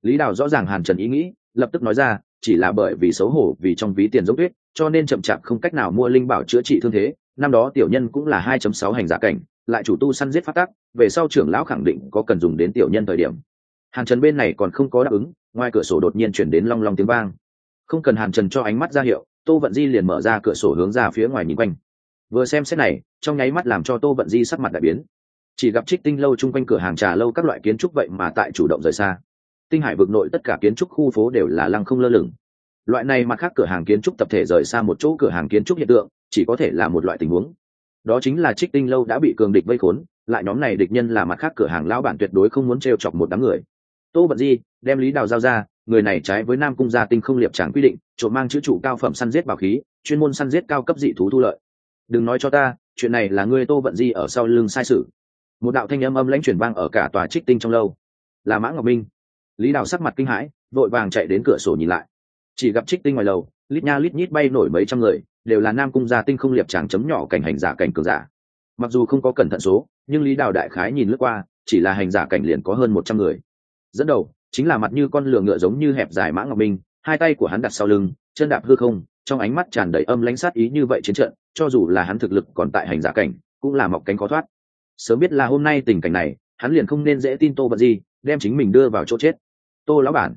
Lý đạo rõ ràng hàn trần ý nghĩ, lập tức nói ra, chỉ là bởi vì xấu hổ vì trong ví tiền giống tuyết, cho nên chậm chạp không cách nào mua linh bảo chữa trị thương thế, năm đó tiểu nhân cũng là 2.6 hành giả cảnh, lại chủ tu săn giết phát tác về sau trưởng lão khẳng định có cần dùng đến tiểu nhân thời điểm. Hàn trần bên này còn không có đáp ứng, ngoài cửa sổ đột nhiên chuyển đến long long tiếng vang. Không cần hàn trần cho ánh mắt ra hiệu, tô vận di liền mở ra cửa sổ hướng ra phía ngoài nhìn quanh vừa xem xét này, trong nháy mắt làm cho tô vận di sắc mặt đại biến. Chỉ gặp trích tinh lâu chung quanh cửa hàng trà lâu các loại kiến trúc vậy mà tại chủ động rời xa. Tinh hải vực nội tất cả kiến trúc khu phố đều là lăng không lơ lửng. Loại này mặt khác cửa hàng kiến trúc tập thể rời xa một chỗ cửa hàng kiến trúc hiện tượng, chỉ có thể là một loại tình huống. Đó chính là trích tinh lâu đã bị cường địch vây khốn, lại nhóm này địch nhân là mặt khác cửa hàng lão bản tuyệt đối không muốn t r e o chọc một đám người. Tô vận di, đem lý đào giao ra, người này trái với nam cung gia tinh không liệp tràng quy định, trộm mang chữ trụ cao phẩm săn giết bảo khí, chuyên môn săn giết cao cấp dị thú thu lợi đừng nói cho ta, chuyện này là ngươi tô vận di ở sau lưng sai sự. Một đạo thanh âm âm lãnh chuyển vang ở cả tòa trích tinh trong lâu. Là mã ngọc minh. Lý đào sắc mặt kinh hãi, vội vàng chạy đến cửa sổ nhìn lại. Chỉ gặp trích tinh ngoài lầu, lít nha lít nhít bay nổi mấy trăm người, đều là nam cung gia tinh không liệp tràng chấm nhỏ cảnh hành giả cảnh cường giả. Mặc dù không có cẩn thận số, nhưng lý đào đại khái nhìn lướt qua, chỉ là hành giả cảnh liền có hơn một trăm người. Dẫn đầu, chính là mặt như con lửa ngựa giống như hẹp dài mã ngọc minh, hai tay của hắn đặt sau lưng, chân đạp hư không trong ánh mắt tràn đầy âm lãnh sát ý như vậy chiến trận, cho dù là hắn thực lực còn tại hành giả cảnh, cũng là mọc cánh khó thoát. Sớm biết là hôm nay tình cảnh này, hắn liền không nên dễ tin tô vật gì đem chính mình đưa vào chỗ chết. Tô lão bản,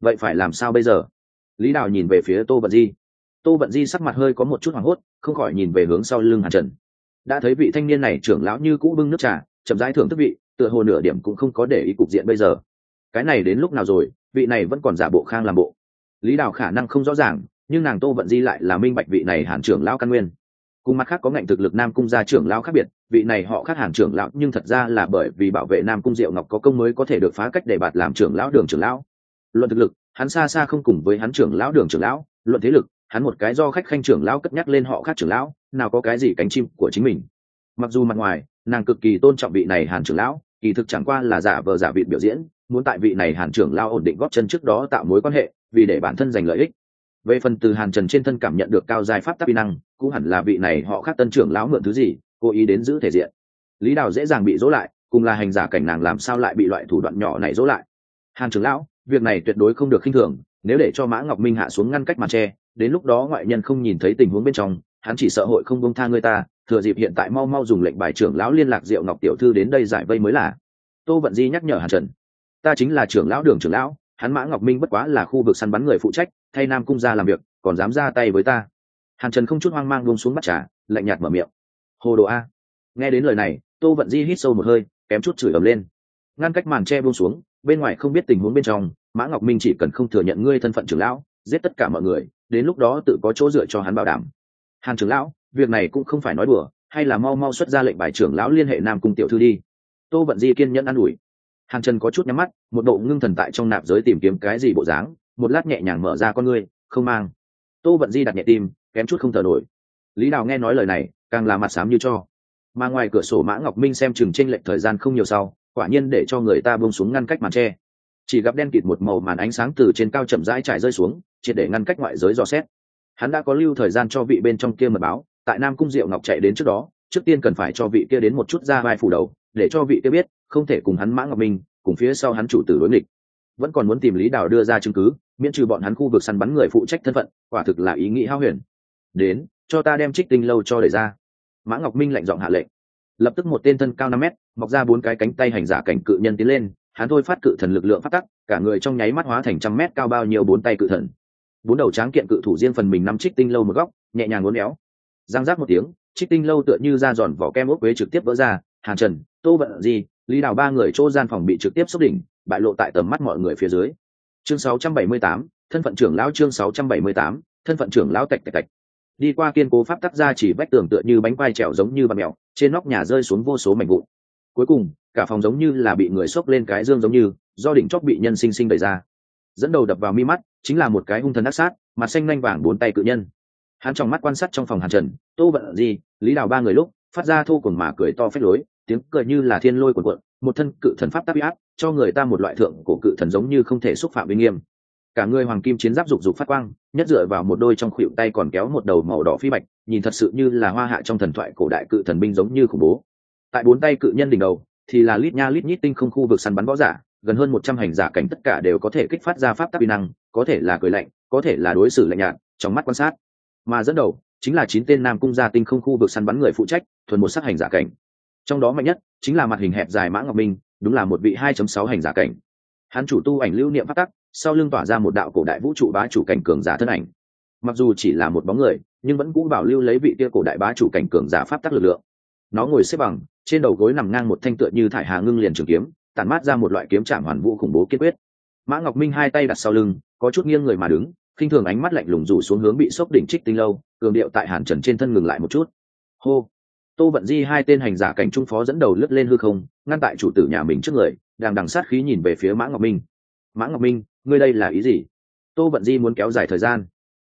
vậy phải làm sao bây giờ? Lý đào nhìn về phía tô vật di. Tô vận di sắc mặt hơi có một chút hoảng hốt, không khỏi nhìn về hướng sau lưng hàn trần. Đã thấy vị thanh niên này trưởng lão như cũ bưng nước trà, chậm rãi thưởng thức vị, tựa hồ nửa điểm cũng không có để ý cục diện bây giờ. Cái này đến lúc nào rồi, vị này vẫn còn giả bộ khang làm bộ. Lý đào khả năng không rõ ràng nhưng nàng tô vận di lại là minh bạch vị này hàn trưởng lão căn nguyên. Cùng mặt khác có ngạnh thực lực nam cung gia trưởng lão khác biệt, vị này họ khác hàn trưởng lão nhưng thật ra là bởi vì bảo vệ nam cung diệu ngọc có công mới có thể được phá cách để bạt làm trưởng lão đường trưởng lão. Luận thực lực, hắn xa xa không cùng với hắn trưởng lão đường trưởng lão, luận thế lực, hắn một cái do khách khanh trưởng lão cất nhắc lên họ khác trưởng lão, nào có cái gì cánh chim của chính mình. Mặc dù mặt ngoài, nàng cực kỳ tôn trọng vị này hàn trưởng lão, kỳ thực chẳng qua là giả vờ giả vị biểu diễn, muốn tại vị này hàn trưởng lão ổn định góp chân trước đó tạo mối quan hệ, vì để bản thân giành lợi ích về phần từ hàn trần trên thân cảm nhận được cao dài pháp tắc vi năng, cũng hẳn là vị này họ khác tân trưởng lão mượn thứ gì, cố ý đến giữ thể diện. Lý đào dễ dàng bị dỗ lại, cùng là hành giả cảnh nàng làm sao lại bị loại thủ đoạn nhỏ này dỗ lại. Hàn trưởng lão, việc này tuyệt đối không được khinh thường, nếu để cho mã ngọc minh hạ xuống ngăn cách màn tre đến lúc đó ngoại nhân không nhìn thấy tình huống bên trong, hắn chỉ sợ hội không bông tha người ta, thừa dịp hiện tại mau mau dùng lệnh bài trưởng lão liên lạc diệu ngọc tiểu thư đến đây giải vây mới là. Tô vận di nhắc nhở hàn trần, ta chính là trưởng lão đường trưởng lão hắn mã ngọc minh bất quá là khu vực săn bắn người phụ trách, thay nam cung ra làm việc, còn dám ra tay với ta. Hàn trần không chút hoang mang buông xuống bắt trà, lạnh nhạt mở miệng. Hồ đồ a. Nghe đến lời này, tô vận di hít sâu một hơi, kém chút chửi ầm lên. Ngăn cách màn tre buông xuống, bên ngoài không biết tình huống bên trong, mã ngọc minh chỉ cần không thừa nhận ngươi thân phận trưởng lão, giết tất cả mọi người, đến lúc đó tự có chỗ dựa cho hắn bảo đảm. Hàn trưởng lão, việc này cũng không phải nói đùa, hay là mau mau xuất ra lệnh bài trưởng lão liên hệ nam cung tiểu thư đi. Tô vận di kiên nhẫn an ủi. Hàng trần có chút nhắm mắt, một độ ngưng thần tại trong nạp giới tìm kiếm cái gì bộ dáng, một lát nhẹ nhàng mở ra con ngươi, không mang. Tô vận di đặt nhẹ tim, kém chút không thở nổi. Lý đào nghe nói lời này, càng là mặt xám như cho. Mà ngoài cửa sổ mã ngọc minh xem chừng tranh lệch thời gian không nhiều sau, quả nhiên để cho người ta buông xuống ngăn cách màn tre chỉ gặp đen kịt một màu màn ánh sáng từ trên cao chậm rãi trải rơi xuống, triệt để ngăn cách ngoại giới dò xét. Hắn đã có lưu thời gian cho vị bên trong kia mật báo, tại nam cung diệu ngọc chạy đến trước đó, trước tiên cần phải cho vị kia đến một chút ra vai phủ đầu, để cho vị kia biết không thể cùng hắn mã ngọc minh, cùng phía sau hắn chủ tử đối nghịch. Vẫn còn muốn tìm lý đào đưa ra chứng cứ, miễn trừ bọn hắn khu vực săn bắn người phụ trách thân phận, quả thực là ý nghĩ hao huyền. Đến, cho ta đem trích tinh lâu cho đẩy ra. Mã ngọc minh lạnh giọng hạ lệnh. Lập tức một tên thân cao năm mét, mọc ra bốn cái cánh tay hành giả cảnh cự nhân tiến lên, hắn thôi phát cự thần lực lượng phát tắc, cả người trong nháy mắt hóa thành trăm mét cao bao nhiêu bốn tay cự thần. Bốn đầu tráng kiện cự thủ riêng phần mình năm trích tinh lâu một góc, nhẹ nhàng ngốn éo. Giang giác một tiếng, trích tinh lâu tựa như da giòn vỏ kem ốc quế trực tiếp vỡ ra, hàn trần, tô vận di lý đào ba người chỗ gian phòng bị trực tiếp xúc đỉnh bại lộ tại tầm mắt mọi người phía dưới. Chương 678, thân phận trưởng lão chương 678, thân phận trưởng lão tạch tạch tạch. Đi qua kiên cố pháp tắc ra chỉ vách tường tựa như bánh quai trèo giống như bà mèo trên nóc nhà rơi xuống vô số mảnh vụn. Cuối cùng cả phòng giống như là bị người xốc lên cái dương giống như do đỉnh chóp bị nhân sinh sinh đẩy ra. Dẫn đầu đập vào mi mắt chính là một cái hung thần ác sát mặt xanh nanh vàng bốn tay cự nhân. Hắn trong mắt quan sát trong phòng hàn trần tô vận gì lý đào ba người lúc phát ra thô cùng mà cười to phết lối tiếng cười như là thiên lôi cuộn cuộn, một thân cự thần pháp tác áp, cho người ta một loại thượng cổ cự thần giống như không thể xúc phạm uy nghiêm. Cả người hoàng kim chiến giáp rục rục phát quang, nhất dựa vào một đôi trong khuỷu tay còn kéo một đầu màu đỏ phi bạch, nhìn thật sự như là hoa hạ trong thần thoại cổ đại cự thần binh giống như khủng bố. Tại bốn tay cự nhân đỉnh đầu, thì là lít nha lít nhít tinh không khu vực săn bắn võ giả, gần hơn một trăm hành giả cảnh tất cả đều có thể kích phát ra pháp tắc uy năng, có thể là cười lạnh, có thể là đối xử lạnh nhạt, trong mắt quan sát. Mà dẫn đầu, chính là chín tên nam cung gia tinh không khu vực săn bắn người phụ trách, thuần một sắc hành giả cảnh trong đó mạnh nhất chính là mặt hình hẹp dài mã ngọc minh, đúng là một vị 2.6 hành giả cảnh. Hắn chủ tu ảnh lưu niệm phát tắc, sau lưng tỏa ra một đạo cổ đại vũ trụ bá chủ cảnh cường giả thân ảnh. Mặc dù chỉ là một bóng người, nhưng vẫn cũng bảo lưu lấy vị kia cổ đại bá chủ cảnh cường giả pháp tắc lực lượng. Nó ngồi xếp bằng, trên đầu gối nằm ngang một thanh tựa như thải hà ngưng liền trường kiếm, tản mát ra một loại kiếm trạm hoàn vũ khủng bố kiên quyết. Mã ngọc minh hai tay đặt sau lưng, có chút nghiêng người mà đứng, khinh thường ánh mắt lạnh lùng rủ xuống hướng bị sốc đỉnh trích tinh lâu, cường điệu tại hàn trần trên thân ngừng lại một chút. Hô! Tô vận di hai tên hành giả cảnh trung phó dẫn đầu lướt lên hư không, ngăn tại chủ tử nhà mình trước người, đang đằng sát khí nhìn về phía mã ngọc minh. Mã ngọc minh, ngươi đây là ý gì? Tô vận di muốn kéo dài thời gian.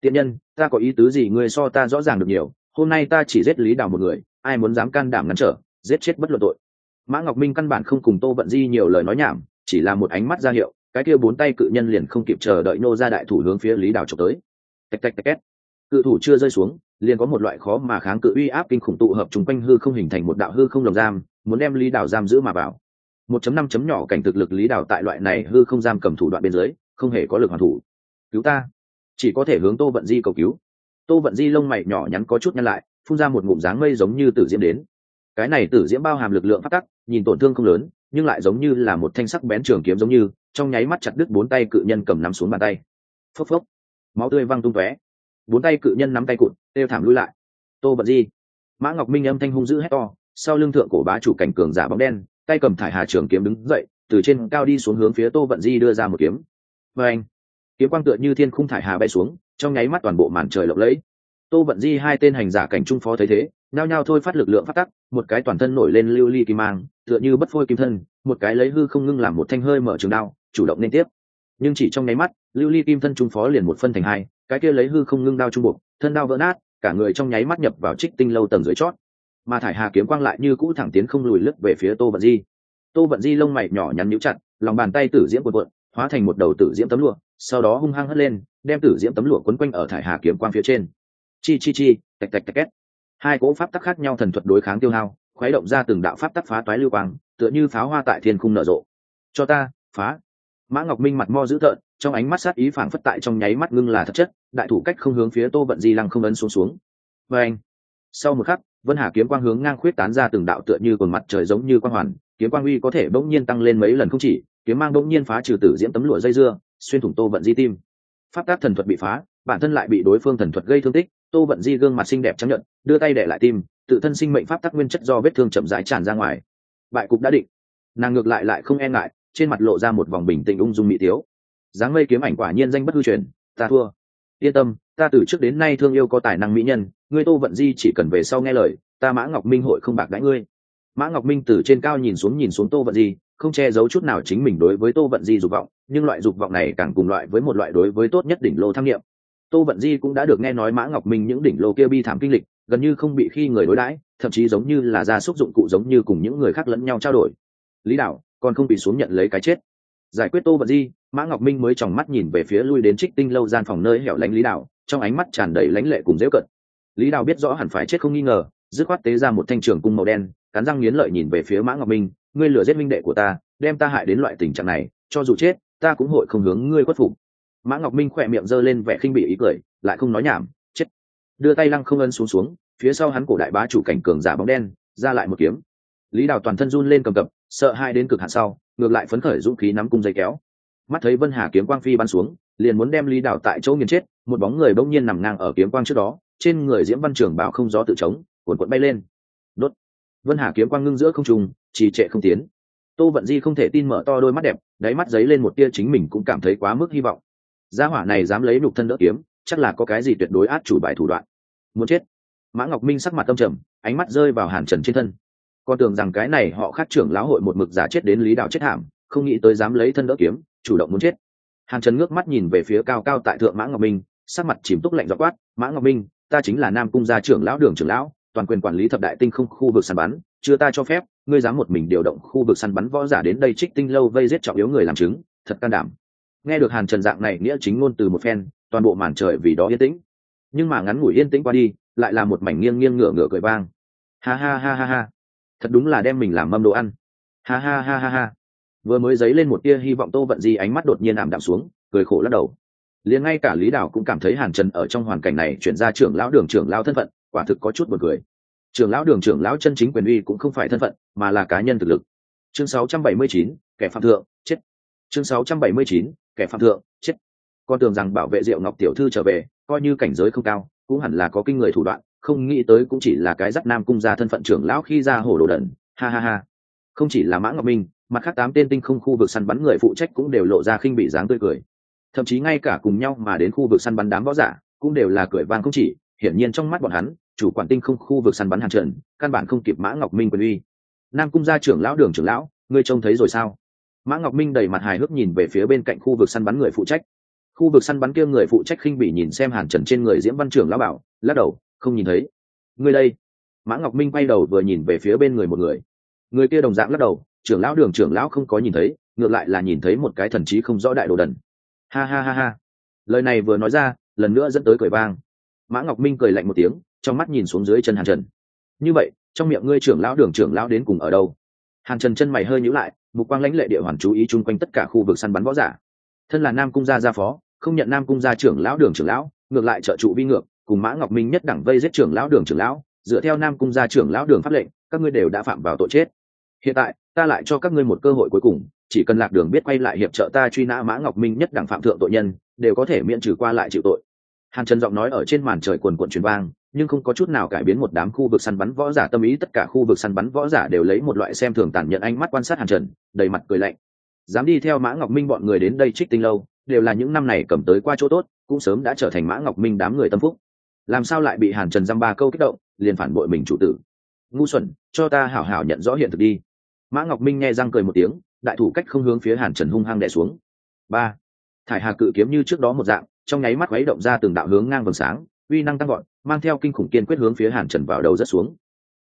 Tiện nhân, ta có ý tứ gì ngươi so ta rõ ràng được nhiều, hôm nay ta chỉ giết lý đào một người, ai muốn dám can đảm ngăn trở, giết chết bất luận tội. Mã ngọc minh căn bản không cùng tô vận di nhiều lời nói nhảm, chỉ là một ánh mắt ra hiệu, cái kia bốn tay cự nhân liền không kịp chờ đợi nô ra đại thủ hướng phía lý đào trộm tới. Tạch tạch tạch két. Cự thủ chưa rơi xuống liền có một loại khó mà kháng cự uy áp kinh khủng tụ hợp chung quanh hư không hình thành một đạo hư không lồng giam, muốn đem lý đảo giam giữ mà vào. Một chấm năm chấm nhỏ cảnh thực lực lý đảo tại loại này hư không giam cầm thủ đoạn bên dưới, không hề có lực hoàn thủ. Cứu ta. Chỉ có thể hướng tô vận di cầu cứu. Tô vận di lông mày nhỏ nhắn có chút nhăn lại, phun ra một ngụm dáng mây giống như tử diễm đến. Cái này tử diễm bao hàm lực lượng phát tắc, nhìn tổn thương không lớn, nhưng lại giống như là một thanh sắc bén trường kiếm giống như, trong nháy mắt chặt đứt bốn tay cự nhân cầm nắm xuống bàn tay. Phốc phốc. Máu tươi văng tung tóe bốn tay cự nhân nắm tay cụt, têu thảm lui lại. Tô bận di, mã ngọc minh âm thanh hung dữ hét to, sau lưng thượng cổ bá chủ cảnh cường giả bóng đen, tay cầm thải hà trường kiếm đứng dậy, từ trên cao đi xuống hướng phía tô vận di đưa ra một kiếm. Và anh, kiếm quang tựa như thiên khung thải hà bay xuống, trong nháy mắt toàn bộ màn trời lộng lẫy. Tô vận di hai tên hành giả cảnh trung phó thấy thế nao nhao thôi phát lực lượng phát tắc, một cái toàn thân nổi lên lưu ly kim mang, tựa như bất phôi kim thân, một cái lấy hư không ngưng làm một thanh hơi mở trường đao, chủ động nên tiếp. Nhưng chỉ trong nháy mắt, lưu ly kim thân trung phó liền một phân thành hai cái kia lấy hư không ngưng đao trung buộc, thân đao vỡ nát, cả người trong nháy mắt nhập vào trích tinh lâu tầng dưới chót. Mà thải hà kiếm quang lại như cũ thẳng tiến không lùi lướt về phía tô vận di. Tô vận di lông mày nhỏ nhắn nhíu chặt, lòng bàn tay tử diễm cuộn quận hóa thành một đầu tử diễm tấm lụa, sau đó hung hăng hất lên, đem tử diễm tấm lụa quấn quanh ở thải hà kiếm quang phía trên. Chi chi chi, tạch tạch tạch két. Hai cỗ pháp tắc khác nhau thần thuật đối kháng tiêu hao, khuấy động ra từng đạo pháp tắc phá toái lưu quang, tựa như pháo hoa tại thiên khung nở rộ. Cho ta, phá. Mã ngọc minh mặt mo dữ tợn, trong ánh mắt sát ý phảng phất tại trong nháy mắt ngưng là thật chất đại thủ cách không hướng phía tô vận di lăng không ấn xuống xuống. Và anh, sau một khắc, vân hà kiếm quang hướng ngang khuyết tán ra từng đạo tựa như cồn mặt trời giống như quang hoàn, kiếm quang uy có thể bỗng nhiên tăng lên mấy lần không chỉ, kiếm mang bỗng nhiên phá trừ tử diễm tấm lụa dây dưa, xuyên thủng tô vận di tim. Pháp tác thần thuật bị phá, bản thân lại bị đối phương thần thuật gây thương tích, tô vận di gương mặt xinh đẹp chấp nhận đưa tay để lại tim, tự thân sinh mệnh pháp tắc nguyên chất do vết thương chậm rãi tràn ra ngoài. Bại cục đã định. Nàng ngược lại lại không e ngại, trên mặt lộ ra một vòng bình tĩnh ung dung mỹ tiếu. Dáng mây kiếm ảnh quả nhiên danh bất hư truyền, ta thua yên tâm, ta từ trước đến nay thương yêu có tài năng mỹ nhân, ngươi tô vận di chỉ cần về sau nghe lời, ta mã ngọc minh hội không bạc đãi ngươi. Mã ngọc minh từ trên cao nhìn xuống nhìn xuống tô vận di, không che giấu chút nào chính mình đối với tô vận di dục vọng, nhưng loại dục vọng này càng cùng loại với một loại đối với tốt nhất đỉnh lô tham nghiệm. Tô vận di cũng đã được nghe nói mã ngọc minh những đỉnh lô kia bi thảm kinh lịch, gần như không bị khi người đối đãi, thậm chí giống như là ra xúc dụng cụ giống như cùng những người khác lẫn nhau trao đổi. Lý đạo còn không bị xuống nhận lấy cái chết giải quyết tô vận di, mã ngọc minh mới tròng mắt nhìn về phía lui đến trích tinh lâu gian phòng nơi hẻo lánh lý đạo trong ánh mắt tràn đầy lãnh lệ cùng dễu cận. Lý đạo biết rõ hẳn phải chết không nghi ngờ, dứt khoát tế ra một thanh trường cung màu đen, cắn răng nghiến lợi nhìn về phía mã ngọc minh, ngươi lừa giết minh đệ của ta, đem ta hại đến loại tình trạng này, cho dù chết, ta cũng hội không hướng ngươi khuất phục. Mã ngọc minh khỏe miệng giơ lên vẻ khinh bị ý cười, lại không nói nhảm, chết. Đưa tay lăng không ân xuống xuống, phía sau hắn cổ đại bá chủ cảnh cường giả bóng đen, ra lại một kiếm. Lý đào toàn thân run lên cầm cập, sợ hai đến cực hạn sau ngược lại phấn khởi dũng khí nắm cung dây kéo. Mắt thấy vân hà kiếm quang phi bắn xuống, liền muốn đem lý Đảo tại chỗ nghiền chết, một bóng người bỗng nhiên nằm ngang ở kiếm quang trước đó, trên người diễm văn trường bảo không gió tự chống, cuộn cuộn bay lên. Đốt. Vân hà kiếm quang ngưng giữa không trùng trì trệ không tiến. Tô vận di không thể tin mở to đôi mắt đẹp, đáy mắt giấy lên một tia chính mình cũng cảm thấy quá mức hy vọng. Gia hỏa này dám lấy nhục thân đỡ kiếm, chắc là có cái gì tuyệt đối át chủ bài thủ đoạn. Muốn chết. Mã ngọc minh sắc mặt tâm trầm, ánh mắt rơi vào hàn trần trên thân con tưởng rằng cái này họ khác trưởng lão hội một mực giả chết đến lý đạo chết hàm không nghĩ tới dám lấy thân đỡ kiếm, chủ động muốn chết. Hàn trần ngước mắt nhìn về phía cao cao tại thượng mã ngọc minh, sắc mặt chìm túc lạnh dọ quát, mã ngọc minh, ta chính là nam cung gia trưởng lão đường trưởng lão, toàn quyền quản lý thập đại tinh không khu vực săn bắn, chưa ta cho phép, ngươi dám một mình điều động khu vực săn bắn võ giả đến đây trích tinh lâu vây giết trọng yếu người làm chứng, thật can đảm. Nghe được hàn trần dạng này nghĩa chính ngôn từ một phen, toàn bộ màn trời vì đó yên tĩnh. Nhưng mà ngắn ngủi yên tĩnh qua đi, lại là một mảnh nghiêng nghiêng ngửa ngửa cười vang. Ha ha ha ha ha thật đúng là đem mình làm mâm đồ ăn. Ha ha ha ha ha. Vừa mới dấy lên một tia hy vọng tô vận di ánh mắt đột nhiên ảm đạm xuống cười khổ lắc đầu. Liền ngay cả lý đảo cũng cảm thấy hàn trần ở trong hoàn cảnh này chuyển ra trưởng lão đường trưởng lão thân phận quả thực có chút b u ồ n cười. Trưởng lão đường trưởng lão chân chính quyền uy cũng không phải thân phận mà là cá nhân thực lực. Chương 679, kẻ phạm thượng chết. Chương 679, kẻ phạm thượng chết. Con tưởng rằng bảo vệ diệu ngọc tiểu thư trở về coi như cảnh giới không cao cũng hẳn là có kinh người thủ đoạn không nghĩ tới cũng chỉ là cái dắt nam cung ra thân phận trưởng lão khi ra hồ đồ đần ha ha ha. Không chỉ là mã ngọc minh, mặt khác tám tên tinh không khu vực săn bắn người phụ trách cũng đều lộ ra khinh bị dáng tươi cười. Thậm chí ngay cả cùng nhau mà đến khu vực săn bắn đám võ giả cũng đều là cười vang không chỉ, hiển nhiên trong mắt bọn hắn, chủ quản tinh không khu vực săn bắn hàn trần, căn bản không kịp mã ngọc minh quyền uy. Nam cung gia trưởng lão đường trưởng lão, ngươi trông thấy rồi sao? Mã ngọc minh đầy mặt hài hước nhìn về phía bên cạnh khu vực săn bắn người phụ trách. Khu vực săn bắn kia người phụ trách khinh bị nhìn xem hàn trần trên người diễm văn trưởng lão bảo, lắc đầu không nhìn thấy. Người đây. Mã ngọc minh quay đầu vừa nhìn về phía bên người một người. Người kia đồng dạng lắc đầu, trưởng lão đường trưởng lão không có nhìn thấy, ngược lại là nhìn thấy một cái thần trí không rõ đại đồ đần. Ha ha ha ha. Lời này vừa nói ra, lần nữa dẫn tới cười vang. Mã ngọc minh cười lạnh một tiếng, trong mắt nhìn xuống dưới chân hàn trần. Như vậy, trong miệng ngươi trưởng lão đường trưởng lão đến cùng ở đâu? Hàn trần chân mày hơi nhữ lại, mục quang lãnh lệ địa hoàn chú ý chung quanh tất cả khu vực săn bắn võ giả. Thân là nam cung gia gia phó, không nhận nam cung gia trưởng lão đường trưởng lão, ngược lại trợ trụ vi ngược cùng mã ngọc minh nhất đẳng vây giết trưởng lão đường trưởng lão, dựa theo nam cung gia trưởng lão đường pháp lệnh, các ngươi đều đã phạm vào tội chết. Hiện tại, ta lại cho các ngươi một cơ hội cuối cùng, chỉ cần lạc đường biết quay lại hiệp trợ ta truy nã mã ngọc minh nhất đẳng phạm thượng tội nhân, đều có thể miễn trừ qua lại chịu tội. Hàn trần giọng nói ở trên màn trời quần quận truyền vang, nhưng không có chút nào cải biến một đám khu vực săn bắn võ giả tâm ý, tất cả khu vực săn bắn võ giả đều lấy một loại xem thường tàn nhận ánh mắt quan sát hàn trần, đầy mặt cười lạnh. Dám đi theo mã ngọc minh bọn người đến đây trích tinh lâu, đều là những năm này cầm tới qua chỗ tốt, cũng sớm đã trở thành mã ngọc minh đám người tâm phúc làm sao lại bị hàn trần dăm ba câu kích động, liền phản bội mình chủ tử. Ngu xuẩn, cho ta hảo hảo nhận rõ hiện thực đi. Mã ngọc minh nghe răng cười một tiếng, đại thủ cách không hướng phía hàn trần hung hăng đẻ xuống. Ba, thải hà cự kiếm như trước đó một dạng, trong nháy mắt khuấy động ra từng đạo hướng ngang vầng sáng, uy năng tăng gọn mang theo kinh khủng kiên quyết hướng phía hàn trần vào đầu rất xuống.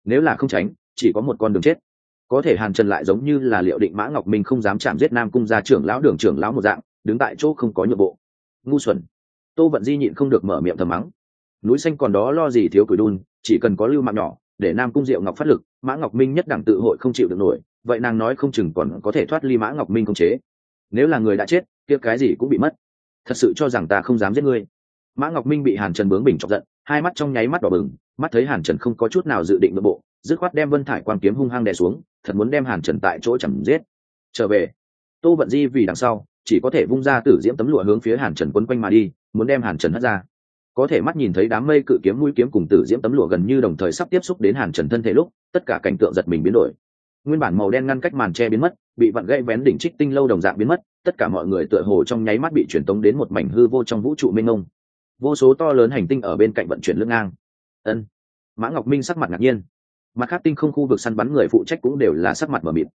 Nếu là không tránh, chỉ có một con đường chết. Có thể hàn trần lại giống như là liệu định mã ngọc minh không dám chạm giết nam cung gia trưởng lão đường trưởng lão một dạng, đứng tại chỗ không có nhượng bộ. Ngu xuẩn. Tô vận di nhịn không được mở miệng thầm mắng núi xanh còn đó lo gì thiếu cửi đun, chỉ cần có lưu mạng nhỏ, để nam cung diệu ngọc phát lực, mã ngọc minh nhất đẳng tự hội không chịu được nổi, vậy nàng nói không chừng còn có thể thoát ly mã ngọc minh không chế. Nếu là người đã chết, kia cái gì cũng bị mất. Thật sự cho rằng ta không dám giết ngươi. Mã ngọc minh bị hàn trần bướng bình chọc giận, hai mắt trong nháy mắt đỏ bừng, mắt thấy hàn trần không có chút nào dự định nội bộ, dứt khoát đem vân thải quan kiếm hung hăng đè xuống, thật muốn đem hàn trần tại chỗ chẳng giết. Trở về. Tô vận di vì đằng sau, chỉ có thể vung ra tử diễm tấm lụa hướng phía hàn trần quấn quanh mà đi, muốn đem hàn trần hất ra có thể mắt nhìn thấy đám mây cự kiếm mũi kiếm cùng tử diễm tấm lụa gần như đồng thời sắp tiếp xúc đến hàn trần thân thể lúc, tất cả cảnh tượng giật mình biến đổi. Nguyên bản màu đen ngăn cách màn tre biến mất, bị vặn gãy vén đỉnh trích tinh lâu đồng dạng biến mất, tất cả mọi người tựa hồ trong nháy mắt bị truyền tống đến một mảnh hư vô trong vũ trụ mênh mông. Vô số to lớn hành tinh ở bên cạnh vận chuyển lưng ngang. Ân. Mã ngọc minh sắc mặt ngạc nhiên. Mặt khác tinh không khu vực săn bắn người phụ trách cũng đều là sắc mặt mờ mịt.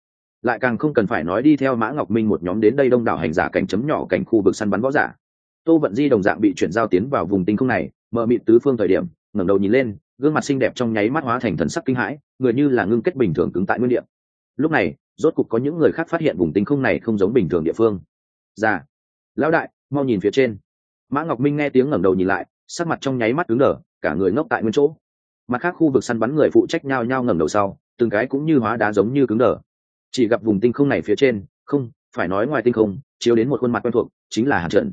Lại càng không cần phải nói đi theo mã ngọc minh một nhóm đến đây đông đảo hành giả cảnh chấm nhỏ cảnh khu vực săn bắn võ giả tô vận di đồng dạng bị chuyển giao tiến vào vùng tinh không này mờ mịt tứ phương thời điểm, ngẩng đầu nhìn lên, gương mặt xinh đẹp trong nháy mắt hóa thành thần sắc kinh hãi, người như là ngưng kết bình thường cứng tại nguyên địa. Lúc này, rốt cục có những người khác phát hiện vùng tinh không này không giống bình thường địa phương. Ra dạ. lão đại, mau nhìn phía trên. Mã ngọc minh nghe tiếng ngẩng đầu nhìn lại, sắc mặt trong nháy mắt cứng đờ, cả người ngốc tại nguyên chỗ. Mặt khác khu vực săn bắn người phụ trách nhao nhao ngẩng đầu sau, từng cái cũng như hóa đá giống như cứng đờ. Chỉ gặp vùng tinh không này phía trên, không, phải nói ngoài tinh không, chiếu đến một khuôn mặt quen thuộc, chính là hàn Trận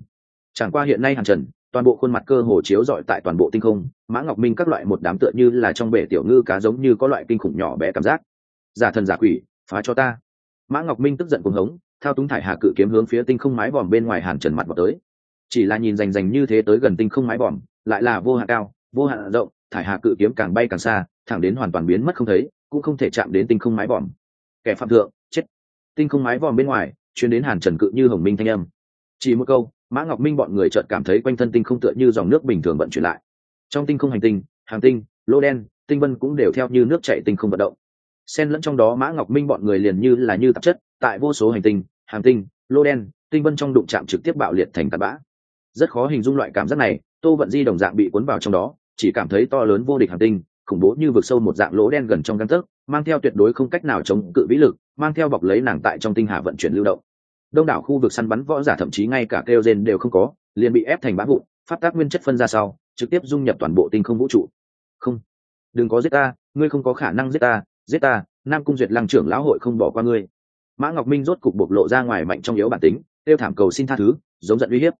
chẳng qua hiện nay hàn trần, toàn bộ khuôn mặt cơ hồ chiếu rọi tại toàn bộ tinh không, mã ngọc minh các loại một đám tựa như là trong bể tiểu ngư cá giống như có loại kinh khủng nhỏ bé cảm giác. Giả thần giả quỷ, phá cho ta. Mã ngọc minh tức giận cuồng hống, thao túng thải hà cự kiếm hướng phía tinh không mái vòm bên ngoài hàn trần mặt vào tới. Chỉ là nhìn rành rành như thế tới gần tinh không mái vòm, lại là vô hạn cao, vô hạn rộng, thải hà cự kiếm càng bay càng xa, thẳng đến hoàn toàn biến mất không thấy, cũng không thể chạm đến tinh không mái vòm. Kẻ phạm thượng, chết. Tinh không mái vòm bên ngoài chuyến đến hàn trần cự như hồng minh thanh âm. Chỉ một câu mã ngọc minh bọn người chợt cảm thấy quanh thân tinh không tựa như dòng nước bình thường vận chuyển lại trong tinh không hành tinh hàng tinh lô đen tinh vân cũng đều theo như nước chảy tinh không vận động xen lẫn trong đó mã ngọc minh bọn người liền như là như tạp chất tại vô số hành tinh hàng tinh lô đen tinh vân trong đụng chạm trực tiếp bạo liệt thành tạt bã rất khó hình dung loại cảm giác này tô vận di đồng dạng bị cuốn vào trong đó chỉ cảm thấy to lớn vô địch hàng tinh khủng bố như vực sâu một dạng lỗ đen gần trong găng tấc mang theo tuyệt đối không cách nào chống cự vĩ lực mang theo bọc lấy nàng tại trong tinh hà vận chuyển lưu động đông đảo khu vực săn bắn võ giả thậm chí ngay cả kêu gen đều không có, liền bị ép thành bã vụn, phát tác nguyên chất phân ra sau, trực tiếp dung nhập toàn bộ tinh không vũ trụ. Không, đừng có giết ta, ngươi không có khả năng giết ta giết ta, nam cung duyệt lăng trưởng lão hội không bỏ qua ngươi. Mã ngọc minh rốt cục bộc lộ ra ngoài mạnh trong yếu bản tính tiêu thảm cầu xin tha thứ, giống giận uy hiếp.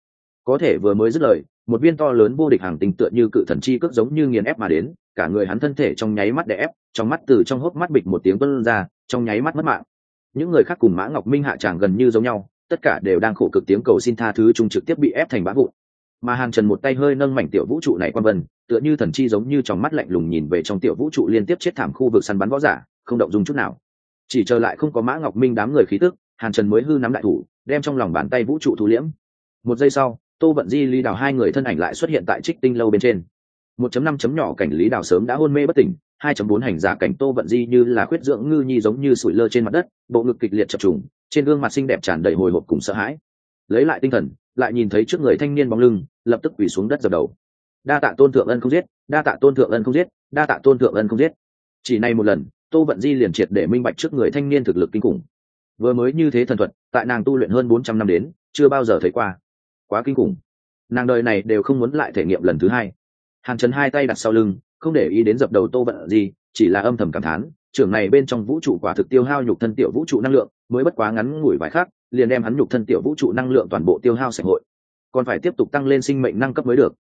Có thể vừa mới dứt lời, một viên to lớn vô địch hàng tinh tựa như cự thần chi cước giống như nghiền ép mà đến, cả người hắn thân thể trong nháy mắt đè ép, trong mắt từ trong hốc mắt bịch một tiếng vân ra, trong nháy mắt mất mạng những người khác cùng mã ngọc minh hạ tràng gần như giống nhau, tất cả đều đang khổ cực tiếng cầu xin tha thứ chung trực tiếp bị ép thành bã vụn. Mà hàn trần một tay hơi nâng mảnh tiểu vũ trụ này quan vân, tựa như thần chi giống như trong mắt lạnh lùng nhìn về trong tiểu vũ trụ liên tiếp chết thảm khu vực săn bắn võ giả, không động dung chút nào. Chỉ chờ lại không có mã ngọc minh đám người khí tức, hàn trần mới hư nắm đại thủ, đem trong lòng bàn tay vũ trụ thu liễm. Một giây sau, tô vận di, lý đào hai người thân ảnh lại xuất hiện tại trích tinh lâu bên trên. Một chấm năm chấm nhỏ cảnh lý đào sớm đã hôn mê bất tỉnh hai chấm bốn hành giả cảnh tô vận di như là khuyết dưỡng ngư nhi giống như sủi lơ trên mặt đất, bộ ngực kịch liệt chập trùng, trên gương mặt xinh đẹp tràn đầy hồi hộp cùng sợ hãi. Lấy lại tinh thần, lại nhìn thấy trước người thanh niên bóng lưng, lập tức quỳ xuống đất dập đầu. Đa tạ tôn thượng ân không giết, đa tạ tôn thượng ân không giết, đa tạ tôn thượng ân không giết. Chỉ này một lần, tô vận di liền triệt để minh bạch trước người thanh niên thực lực kinh khủng. Vừa mới như thế thần thuật, tại nàng tu luyện hơn bốn trăm năm đến, chưa bao giờ thấy qua. Quá kinh khủng. Nàng đời này đều không muốn lại thể nghiệm lần thứ hai. Hàn trần hai tay đặt sau lưng không để ý đến dập đầu tô vận gì, chỉ là âm thầm cảm thán, trưởng này bên trong vũ trụ quả thực tiêu hao nhục thân tiểu vũ trụ năng lượng, mới bất quá ngắn ngủi vài khác liền đem hắn nhục thân tiểu vũ trụ năng lượng toàn bộ tiêu hao sạch hội. Còn phải tiếp tục tăng lên sinh mệnh năng cấp mới được.